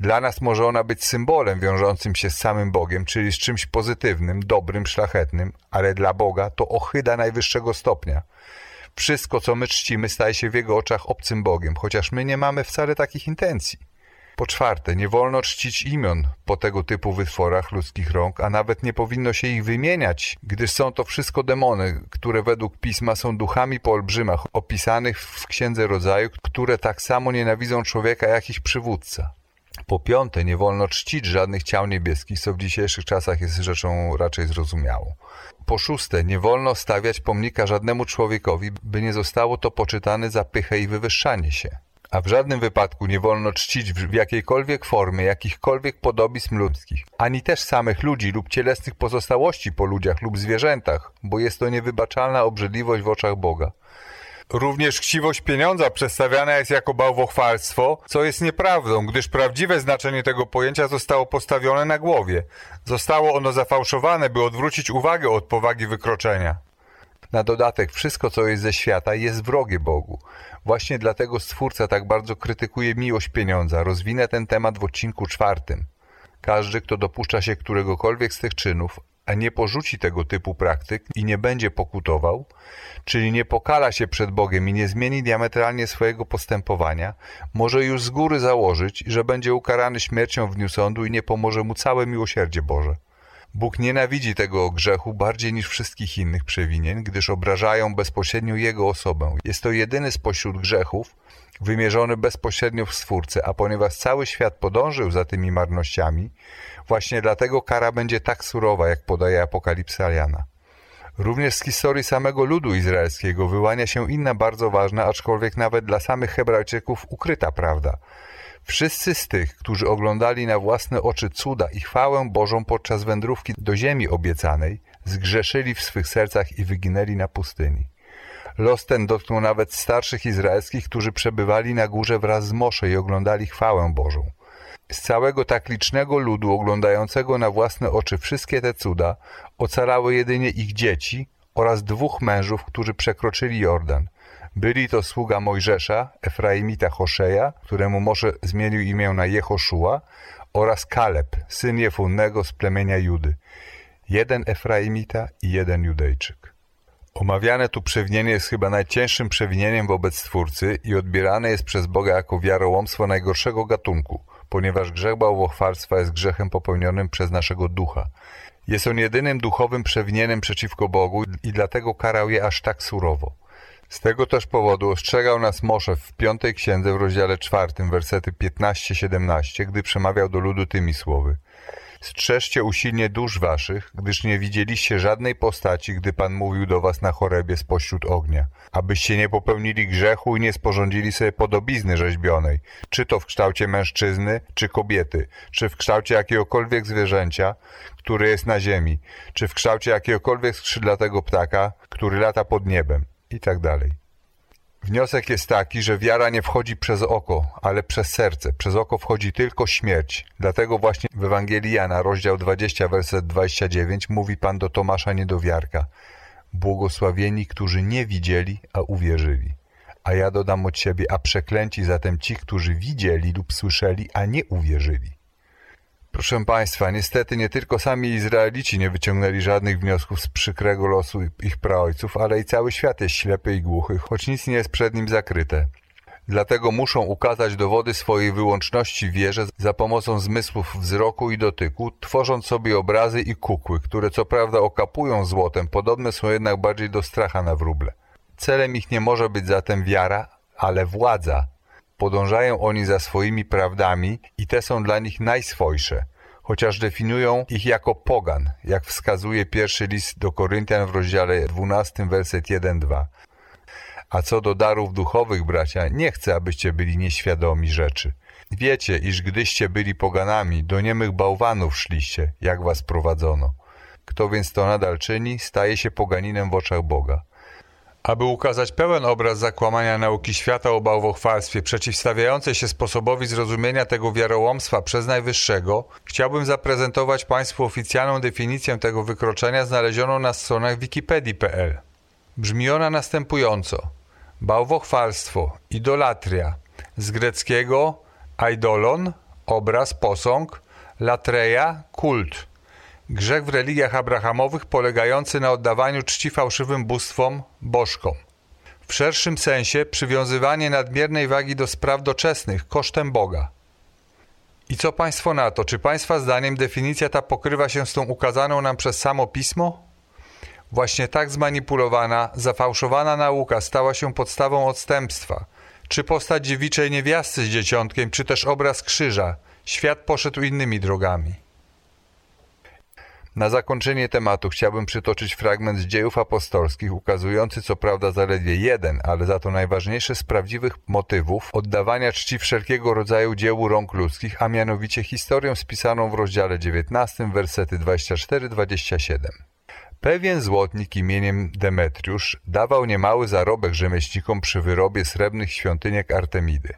Dla nas może ona być symbolem wiążącym się z samym Bogiem, czyli z czymś pozytywnym, dobrym, szlachetnym, ale dla Boga to ochyda najwyższego stopnia. Wszystko, co my czcimy, staje się w Jego oczach obcym Bogiem, chociaż my nie mamy wcale takich intencji. Po czwarte, nie wolno czcić imion po tego typu wytworach ludzkich rąk, a nawet nie powinno się ich wymieniać, gdyż są to wszystko demony, które według pisma są duchami po olbrzymach, opisanych w Księdze Rodzaju, które tak samo nienawidzą człowieka jak ich przywódca. Po piąte, nie wolno czcić żadnych ciał niebieskich, co w dzisiejszych czasach jest rzeczą raczej zrozumiałą. Po szóste, nie wolno stawiać pomnika żadnemu człowiekowi, by nie zostało to poczytane za pychę i wywyższanie się a w żadnym wypadku nie wolno czcić w jakiejkolwiek formie jakichkolwiek podobizm ludzkich, ani też samych ludzi lub cielesnych pozostałości po ludziach lub zwierzętach, bo jest to niewybaczalna obrzydliwość w oczach Boga. Również chciwość pieniądza przedstawiana jest jako bałwochwalstwo, co jest nieprawdą, gdyż prawdziwe znaczenie tego pojęcia zostało postawione na głowie. Zostało ono zafałszowane, by odwrócić uwagę od powagi wykroczenia. Na dodatek wszystko, co jest ze świata, jest wrogie Bogu. Właśnie dlatego Stwórca tak bardzo krytykuje miłość pieniądza. Rozwinę ten temat w odcinku czwartym. Każdy, kto dopuszcza się któregokolwiek z tych czynów, a nie porzuci tego typu praktyk i nie będzie pokutował, czyli nie pokala się przed Bogiem i nie zmieni diametralnie swojego postępowania, może już z góry założyć, że będzie ukarany śmiercią w dniu sądu i nie pomoże mu całe miłosierdzie Boże. Bóg nienawidzi tego grzechu bardziej niż wszystkich innych przewinień, gdyż obrażają bezpośrednio Jego osobę. Jest to jedyny spośród grzechów wymierzony bezpośrednio w Stwórcę, a ponieważ cały świat podążył za tymi marnościami, właśnie dlatego kara będzie tak surowa, jak podaje Apokalipsa Jana. Również z historii samego ludu izraelskiego wyłania się inna bardzo ważna, aczkolwiek nawet dla samych Hebrajczyków ukryta prawda – Wszyscy z tych, którzy oglądali na własne oczy cuda i chwałę Bożą podczas wędrówki do ziemi obiecanej, zgrzeszyli w swych sercach i wyginęli na pustyni. Los ten dotknął nawet starszych izraelskich, którzy przebywali na górze wraz z Mosze i oglądali chwałę Bożą. Z całego tak licznego ludu oglądającego na własne oczy wszystkie te cuda, ocalały jedynie ich dzieci oraz dwóch mężów, którzy przekroczyli Jordan – byli to sługa Mojżesza, Efraimita Hoszeja, któremu Mosze zmienił imię na Jehoszua, oraz Kaleb, syn Jefunnego z plemienia Judy. Jeden Efraimita i jeden Judejczyk. Omawiane tu przewinienie jest chyba najcięższym przewinieniem wobec Stwórcy i odbierane jest przez Boga jako wiarołomstwo najgorszego gatunku, ponieważ grzech bałwochwalstwa jest grzechem popełnionym przez naszego ducha. Jest on jedynym duchowym przewinieniem przeciwko Bogu i dlatego karał je aż tak surowo. Z tego też powodu ostrzegał nas Mosze w piątej księdze w rozdziale czwartym, wersety 15-17, gdy przemawiał do ludu tymi słowy. Strzeżcie usilnie dusz waszych, gdyż nie widzieliście żadnej postaci, gdy Pan mówił do was na chorebie spośród ognia, abyście nie popełnili grzechu i nie sporządzili sobie podobizny rzeźbionej, czy to w kształcie mężczyzny, czy kobiety, czy w kształcie jakiegokolwiek zwierzęcia, które jest na ziemi, czy w kształcie jakiegokolwiek skrzydlatego ptaka, który lata pod niebem i tak dalej. Wniosek jest taki, że wiara nie wchodzi przez oko, ale przez serce. Przez oko wchodzi tylko śmierć. Dlatego właśnie w Ewangelii Jana, rozdział 20, werset 29, mówi Pan do Tomasza Niedowiarka. Błogosławieni, którzy nie widzieli, a uwierzyli. A ja dodam od siebie, a przeklęci zatem ci, którzy widzieli lub słyszeli, a nie uwierzyli. Proszę Państwa, niestety nie tylko sami Izraelici nie wyciągnęli żadnych wniosków z przykrego losu ich praojców, ale i cały świat jest ślepy i głuchy, choć nic nie jest przed nim zakryte. Dlatego muszą ukazać dowody swojej wyłączności wierze za pomocą zmysłów wzroku i dotyku, tworząc sobie obrazy i kukły, które co prawda okapują złotem, podobne są jednak bardziej do stracha na wróble. Celem ich nie może być zatem wiara, ale władza, Podążają oni za swoimi prawdami i te są dla nich najswojsze, chociaż definiują ich jako pogan, jak wskazuje pierwszy list do Koryntian w rozdziale 12, werset 1-2. A co do darów duchowych, bracia, nie chcę, abyście byli nieświadomi rzeczy. Wiecie, iż gdyście byli poganami, do niemych bałwanów szliście, jak was prowadzono. Kto więc to nadal czyni, staje się poganinem w oczach Boga. Aby ukazać pełen obraz zakłamania nauki świata o bałwochwalstwie przeciwstawiającej się sposobowi zrozumienia tego wiarołomstwa przez Najwyższego, chciałbym zaprezentować Państwu oficjalną definicję tego wykroczenia znalezioną na stronach wikipedii.pl. Brzmi ona następująco. Bałwochwalstwo, idolatria, z greckiego idolon, obraz, posąg, latreja, kult – Grzech w religiach abrahamowych polegający na oddawaniu czci fałszywym bóstwom, bożkom. W szerszym sensie przywiązywanie nadmiernej wagi do spraw doczesnych kosztem Boga. I co Państwo na to? Czy Państwa zdaniem definicja ta pokrywa się z tą ukazaną nam przez samo Pismo? Właśnie tak zmanipulowana, zafałszowana nauka stała się podstawą odstępstwa. Czy postać dziewiczej niewiasty z dzieciątkiem, czy też obraz krzyża, świat poszedł innymi drogami. Na zakończenie tematu chciałbym przytoczyć fragment z dziejów apostolskich, ukazujący co prawda zaledwie jeden, ale za to najważniejszy z prawdziwych motywów oddawania czci wszelkiego rodzaju dziełu rąk ludzkich, a mianowicie historię spisaną w rozdziale 19, wersety 24-27. Pewien złotnik imieniem Demetriusz dawał niemały zarobek rzemieślnikom przy wyrobie srebrnych świątyniek Artemidy.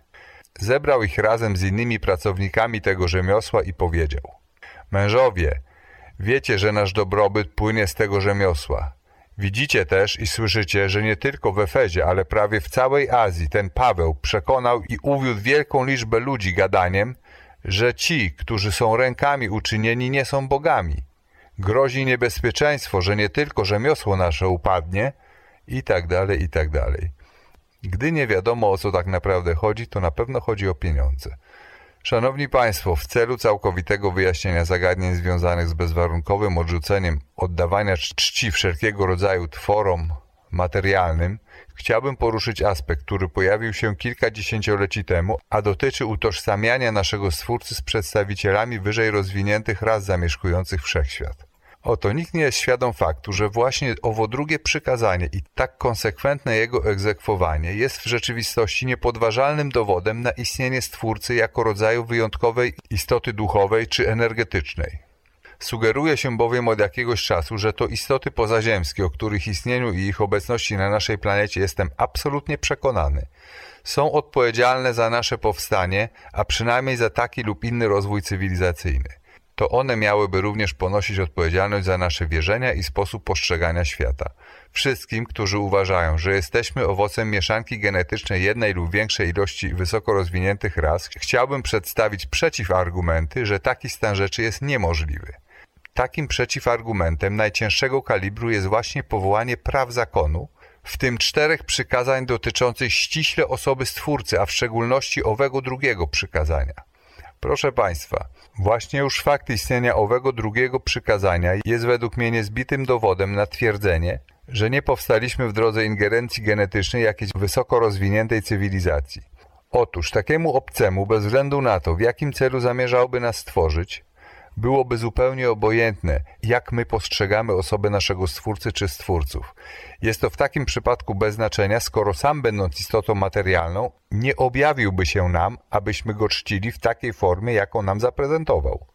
Zebrał ich razem z innymi pracownikami tego rzemiosła i powiedział Mężowie, Wiecie, że nasz dobrobyt płynie z tego rzemiosła. Widzicie też i słyszycie, że nie tylko w Efezie, ale prawie w całej Azji ten Paweł przekonał i uwiódł wielką liczbę ludzi gadaniem, że ci, którzy są rękami uczynieni, nie są bogami. grozi niebezpieczeństwo, że nie tylko rzemiosło nasze upadnie i tak dalej, i tak dalej. Gdy nie wiadomo o co tak naprawdę chodzi, to na pewno chodzi o pieniądze. Szanowni Państwo, w celu całkowitego wyjaśnienia zagadnień związanych z bezwarunkowym odrzuceniem oddawania czci wszelkiego rodzaju tworom materialnym, chciałbym poruszyć aspekt, który pojawił się kilka dziesięcioleci temu, a dotyczy utożsamiania naszego Stwórcy z przedstawicielami wyżej rozwiniętych ras zamieszkujących wszechświat. Oto nikt nie jest świadom faktu, że właśnie owo drugie przykazanie i tak konsekwentne jego egzekwowanie jest w rzeczywistości niepodważalnym dowodem na istnienie Stwórcy jako rodzaju wyjątkowej istoty duchowej czy energetycznej. Sugeruje się bowiem od jakiegoś czasu, że to istoty pozaziemskie, o których istnieniu i ich obecności na naszej planecie jestem absolutnie przekonany, są odpowiedzialne za nasze powstanie, a przynajmniej za taki lub inny rozwój cywilizacyjny to one miałyby również ponosić odpowiedzialność za nasze wierzenia i sposób postrzegania świata. Wszystkim, którzy uważają, że jesteśmy owocem mieszanki genetycznej jednej lub większej ilości wysoko rozwiniętych ras, chciałbym przedstawić przeciwargumenty, że taki stan rzeczy jest niemożliwy. Takim przeciwargumentem najcięższego kalibru jest właśnie powołanie praw zakonu, w tym czterech przykazań dotyczących ściśle osoby Stwórcy, a w szczególności owego drugiego przykazania. Proszę Państwa, Właśnie już fakt istnienia owego drugiego przykazania jest według mnie niezbitym dowodem na twierdzenie, że nie powstaliśmy w drodze ingerencji genetycznej jakiejś wysoko rozwiniętej cywilizacji. Otóż takiemu obcemu, bez względu na to, w jakim celu zamierzałby nas stworzyć, byłoby zupełnie obojętne, jak my postrzegamy osobę naszego Stwórcy czy Stwórców. Jest to w takim przypadku bez znaczenia, skoro sam będąc istotą materialną, nie objawiłby się nam, abyśmy go czcili w takiej formie, jaką nam zaprezentował.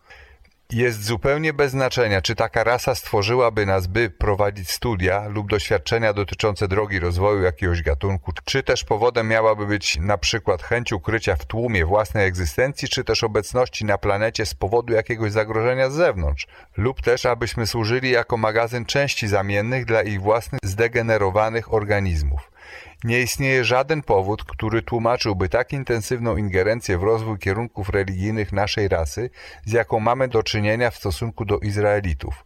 Jest zupełnie bez znaczenia, czy taka rasa stworzyłaby nas, by prowadzić studia lub doświadczenia dotyczące drogi rozwoju jakiegoś gatunku, czy też powodem miałaby być na przykład chęć ukrycia w tłumie własnej egzystencji, czy też obecności na planecie z powodu jakiegoś zagrożenia z zewnątrz, lub też abyśmy służyli jako magazyn części zamiennych dla ich własnych zdegenerowanych organizmów. Nie istnieje żaden powód, który tłumaczyłby tak intensywną ingerencję w rozwój kierunków religijnych naszej rasy, z jaką mamy do czynienia w stosunku do Izraelitów.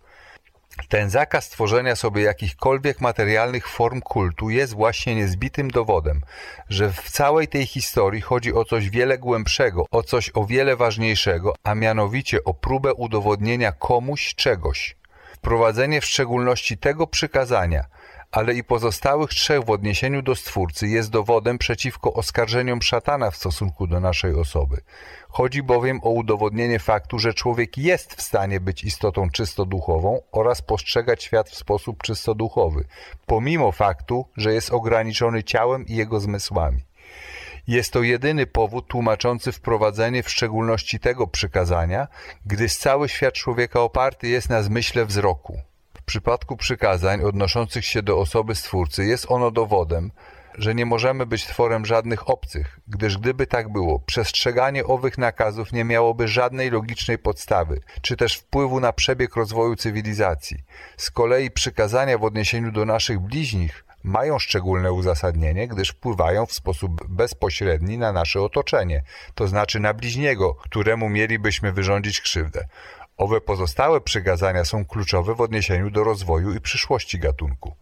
Ten zakaz tworzenia sobie jakichkolwiek materialnych form kultu jest właśnie niezbitym dowodem, że w całej tej historii chodzi o coś wiele głębszego, o coś o wiele ważniejszego, a mianowicie o próbę udowodnienia komuś czegoś. Wprowadzenie w szczególności tego przykazania – ale i pozostałych trzech w odniesieniu do Stwórcy jest dowodem przeciwko oskarżeniom szatana w stosunku do naszej osoby. Chodzi bowiem o udowodnienie faktu, że człowiek jest w stanie być istotą czysto duchową oraz postrzegać świat w sposób czysto duchowy, pomimo faktu, że jest ograniczony ciałem i jego zmysłami. Jest to jedyny powód tłumaczący wprowadzenie w szczególności tego przykazania, gdyż cały świat człowieka oparty jest na zmyśle wzroku przypadku przykazań odnoszących się do osoby Stwórcy jest ono dowodem, że nie możemy być tworem żadnych obcych, gdyż gdyby tak było, przestrzeganie owych nakazów nie miałoby żadnej logicznej podstawy, czy też wpływu na przebieg rozwoju cywilizacji. Z kolei przykazania w odniesieniu do naszych bliźnich mają szczególne uzasadnienie, gdyż wpływają w sposób bezpośredni na nasze otoczenie, to znaczy na bliźniego, któremu mielibyśmy wyrządzić krzywdę. Owe pozostałe przykazania są kluczowe w odniesieniu do rozwoju i przyszłości gatunku.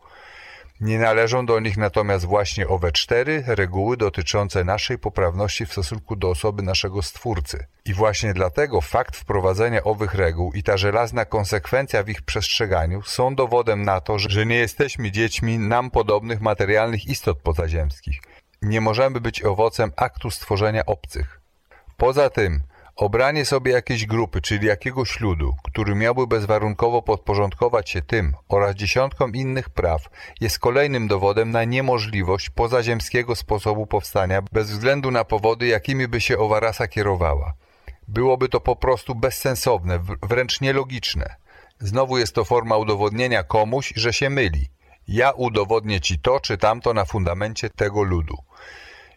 Nie należą do nich natomiast właśnie owe cztery reguły dotyczące naszej poprawności w stosunku do osoby naszego Stwórcy. I właśnie dlatego fakt wprowadzenia owych reguł i ta żelazna konsekwencja w ich przestrzeganiu są dowodem na to, że nie jesteśmy dziećmi nam podobnych materialnych istot pozaziemskich. Nie możemy być owocem aktu stworzenia obcych. Poza tym, Obranie sobie jakiejś grupy, czyli jakiegoś ludu, który miałby bezwarunkowo podporządkować się tym oraz dziesiątkom innych praw, jest kolejnym dowodem na niemożliwość pozaziemskiego sposobu powstania bez względu na powody, jakimi by się owa rasa kierowała. Byłoby to po prostu bezsensowne, wręcz nielogiczne. Znowu jest to forma udowodnienia komuś, że się myli. Ja udowodnię ci to czy tamto na fundamencie tego ludu.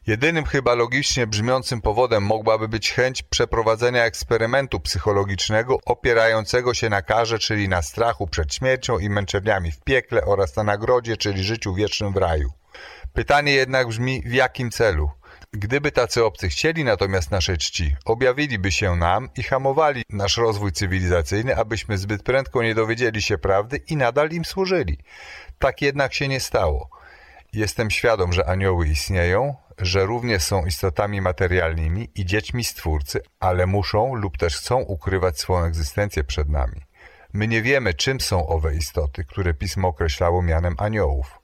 Jedynym chyba logicznie brzmiącym powodem mogłaby być chęć przeprowadzenia eksperymentu psychologicznego opierającego się na karze, czyli na strachu przed śmiercią i męczerniami w piekle oraz na nagrodzie, czyli życiu wiecznym w raju. Pytanie jednak brzmi, w jakim celu? Gdyby tacy obcy chcieli natomiast naszej czci, objawiliby się nam i hamowali nasz rozwój cywilizacyjny, abyśmy zbyt prędko nie dowiedzieli się prawdy i nadal im służyli. Tak jednak się nie stało. Jestem świadom, że anioły istnieją, że również są istotami materialnymi i dziećmi Stwórcy, ale muszą lub też chcą ukrywać swoją egzystencję przed nami. My nie wiemy, czym są owe istoty, które pismo określało mianem aniołów.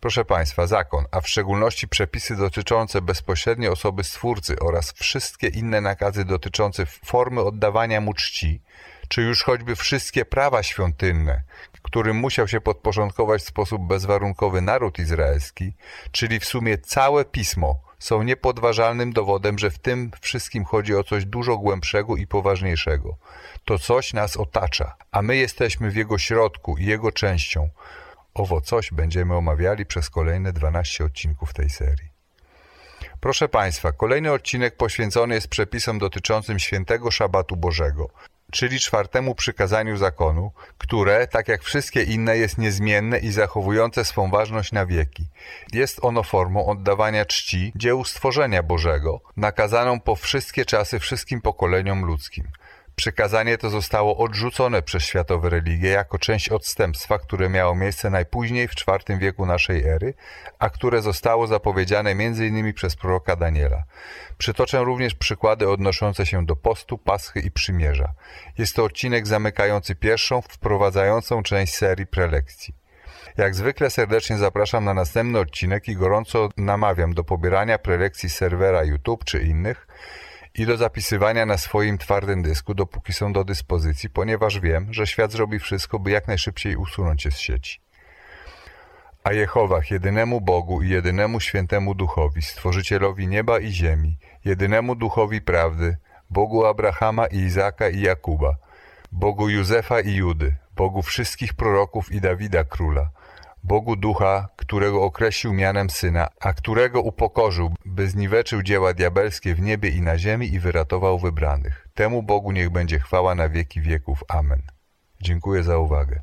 Proszę Państwa, zakon, a w szczególności przepisy dotyczące bezpośrednio osoby Stwórcy oraz wszystkie inne nakazy dotyczące formy oddawania mu czci, czy już choćby wszystkie prawa świątynne, którym musiał się podporządkować w sposób bezwarunkowy naród izraelski, czyli w sumie całe pismo, są niepodważalnym dowodem, że w tym wszystkim chodzi o coś dużo głębszego i poważniejszego. To coś nas otacza, a my jesteśmy w jego środku i jego częścią. Owo coś będziemy omawiali przez kolejne 12 odcinków tej serii. Proszę Państwa, kolejny odcinek poświęcony jest przepisom dotyczącym świętego szabatu Bożego, czyli czwartemu przykazaniu zakonu, które, tak jak wszystkie inne, jest niezmienne i zachowujące swą ważność na wieki. Jest ono formą oddawania czci dziełu stworzenia Bożego, nakazaną po wszystkie czasy wszystkim pokoleniom ludzkim. Przykazanie to zostało odrzucone przez światowe religie jako część odstępstwa, które miało miejsce najpóźniej w IV wieku naszej ery, a które zostało zapowiedziane m.in. przez proroka Daniela. Przytoczę również przykłady odnoszące się do postu, paschy i przymierza. Jest to odcinek zamykający pierwszą, wprowadzającą część serii prelekcji. Jak zwykle serdecznie zapraszam na następny odcinek i gorąco namawiam do pobierania prelekcji serwera YouTube czy innych, i do zapisywania na swoim twardym dysku, dopóki są do dyspozycji, ponieważ wiem, że świat zrobi wszystko, by jak najszybciej usunąć je z sieci. A Jehowach, jedynemu Bogu i jedynemu świętemu Duchowi, stworzycielowi nieba i ziemi, jedynemu Duchowi prawdy, Bogu Abrahama i Izaka i Jakuba, Bogu Józefa i Judy, Bogu wszystkich proroków i Dawida króla, Bogu Ducha, którego określił mianem Syna, a którego upokorzył, by zniweczył dzieła diabelskie w niebie i na ziemi i wyratował wybranych. Temu Bogu niech będzie chwała na wieki wieków. Amen. Dziękuję za uwagę.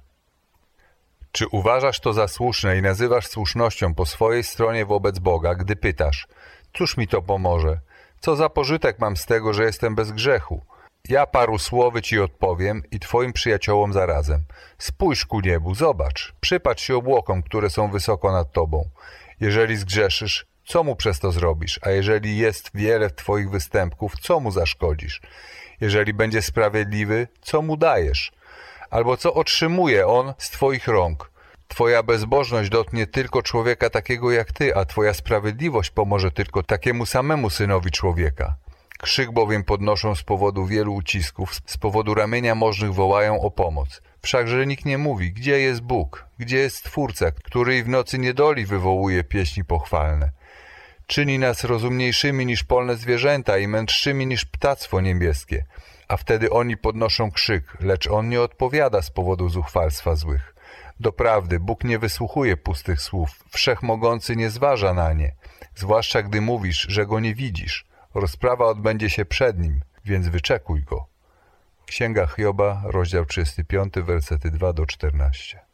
Czy uważasz to za słuszne i nazywasz słusznością po swojej stronie wobec Boga, gdy pytasz, cóż mi to pomoże? Co za pożytek mam z tego, że jestem bez grzechu? Ja paru słowy ci odpowiem i twoim przyjaciołom zarazem. Spójrz ku niebu, zobacz, przypatrz się obłokom, które są wysoko nad tobą. Jeżeli zgrzeszysz, co mu przez to zrobisz? A jeżeli jest wiele twoich występków, co mu zaszkodzisz? Jeżeli będzie sprawiedliwy, co mu dajesz? Albo co otrzymuje on z twoich rąk? Twoja bezbożność dotknie tylko człowieka takiego jak ty, a twoja sprawiedliwość pomoże tylko takiemu samemu synowi człowieka. Krzyk bowiem podnoszą z powodu wielu ucisków, z powodu ramienia możnych wołają o pomoc. Wszakże nikt nie mówi, gdzie jest Bóg, gdzie jest Twórca, który w nocy niedoli wywołuje pieśni pochwalne. Czyni nas rozumniejszymi niż polne zwierzęta i mędrzymi niż ptactwo niebieskie. A wtedy oni podnoszą krzyk, lecz on nie odpowiada z powodu zuchwalstwa złych. Doprawdy, Bóg nie wysłuchuje pustych słów, wszechmogący nie zważa na nie, zwłaszcza gdy mówisz, że go nie widzisz. Rozprawa odbędzie się przed nim, więc wyczekuj go. Księga Hioba, rozdział 35, wersety 2 do 14.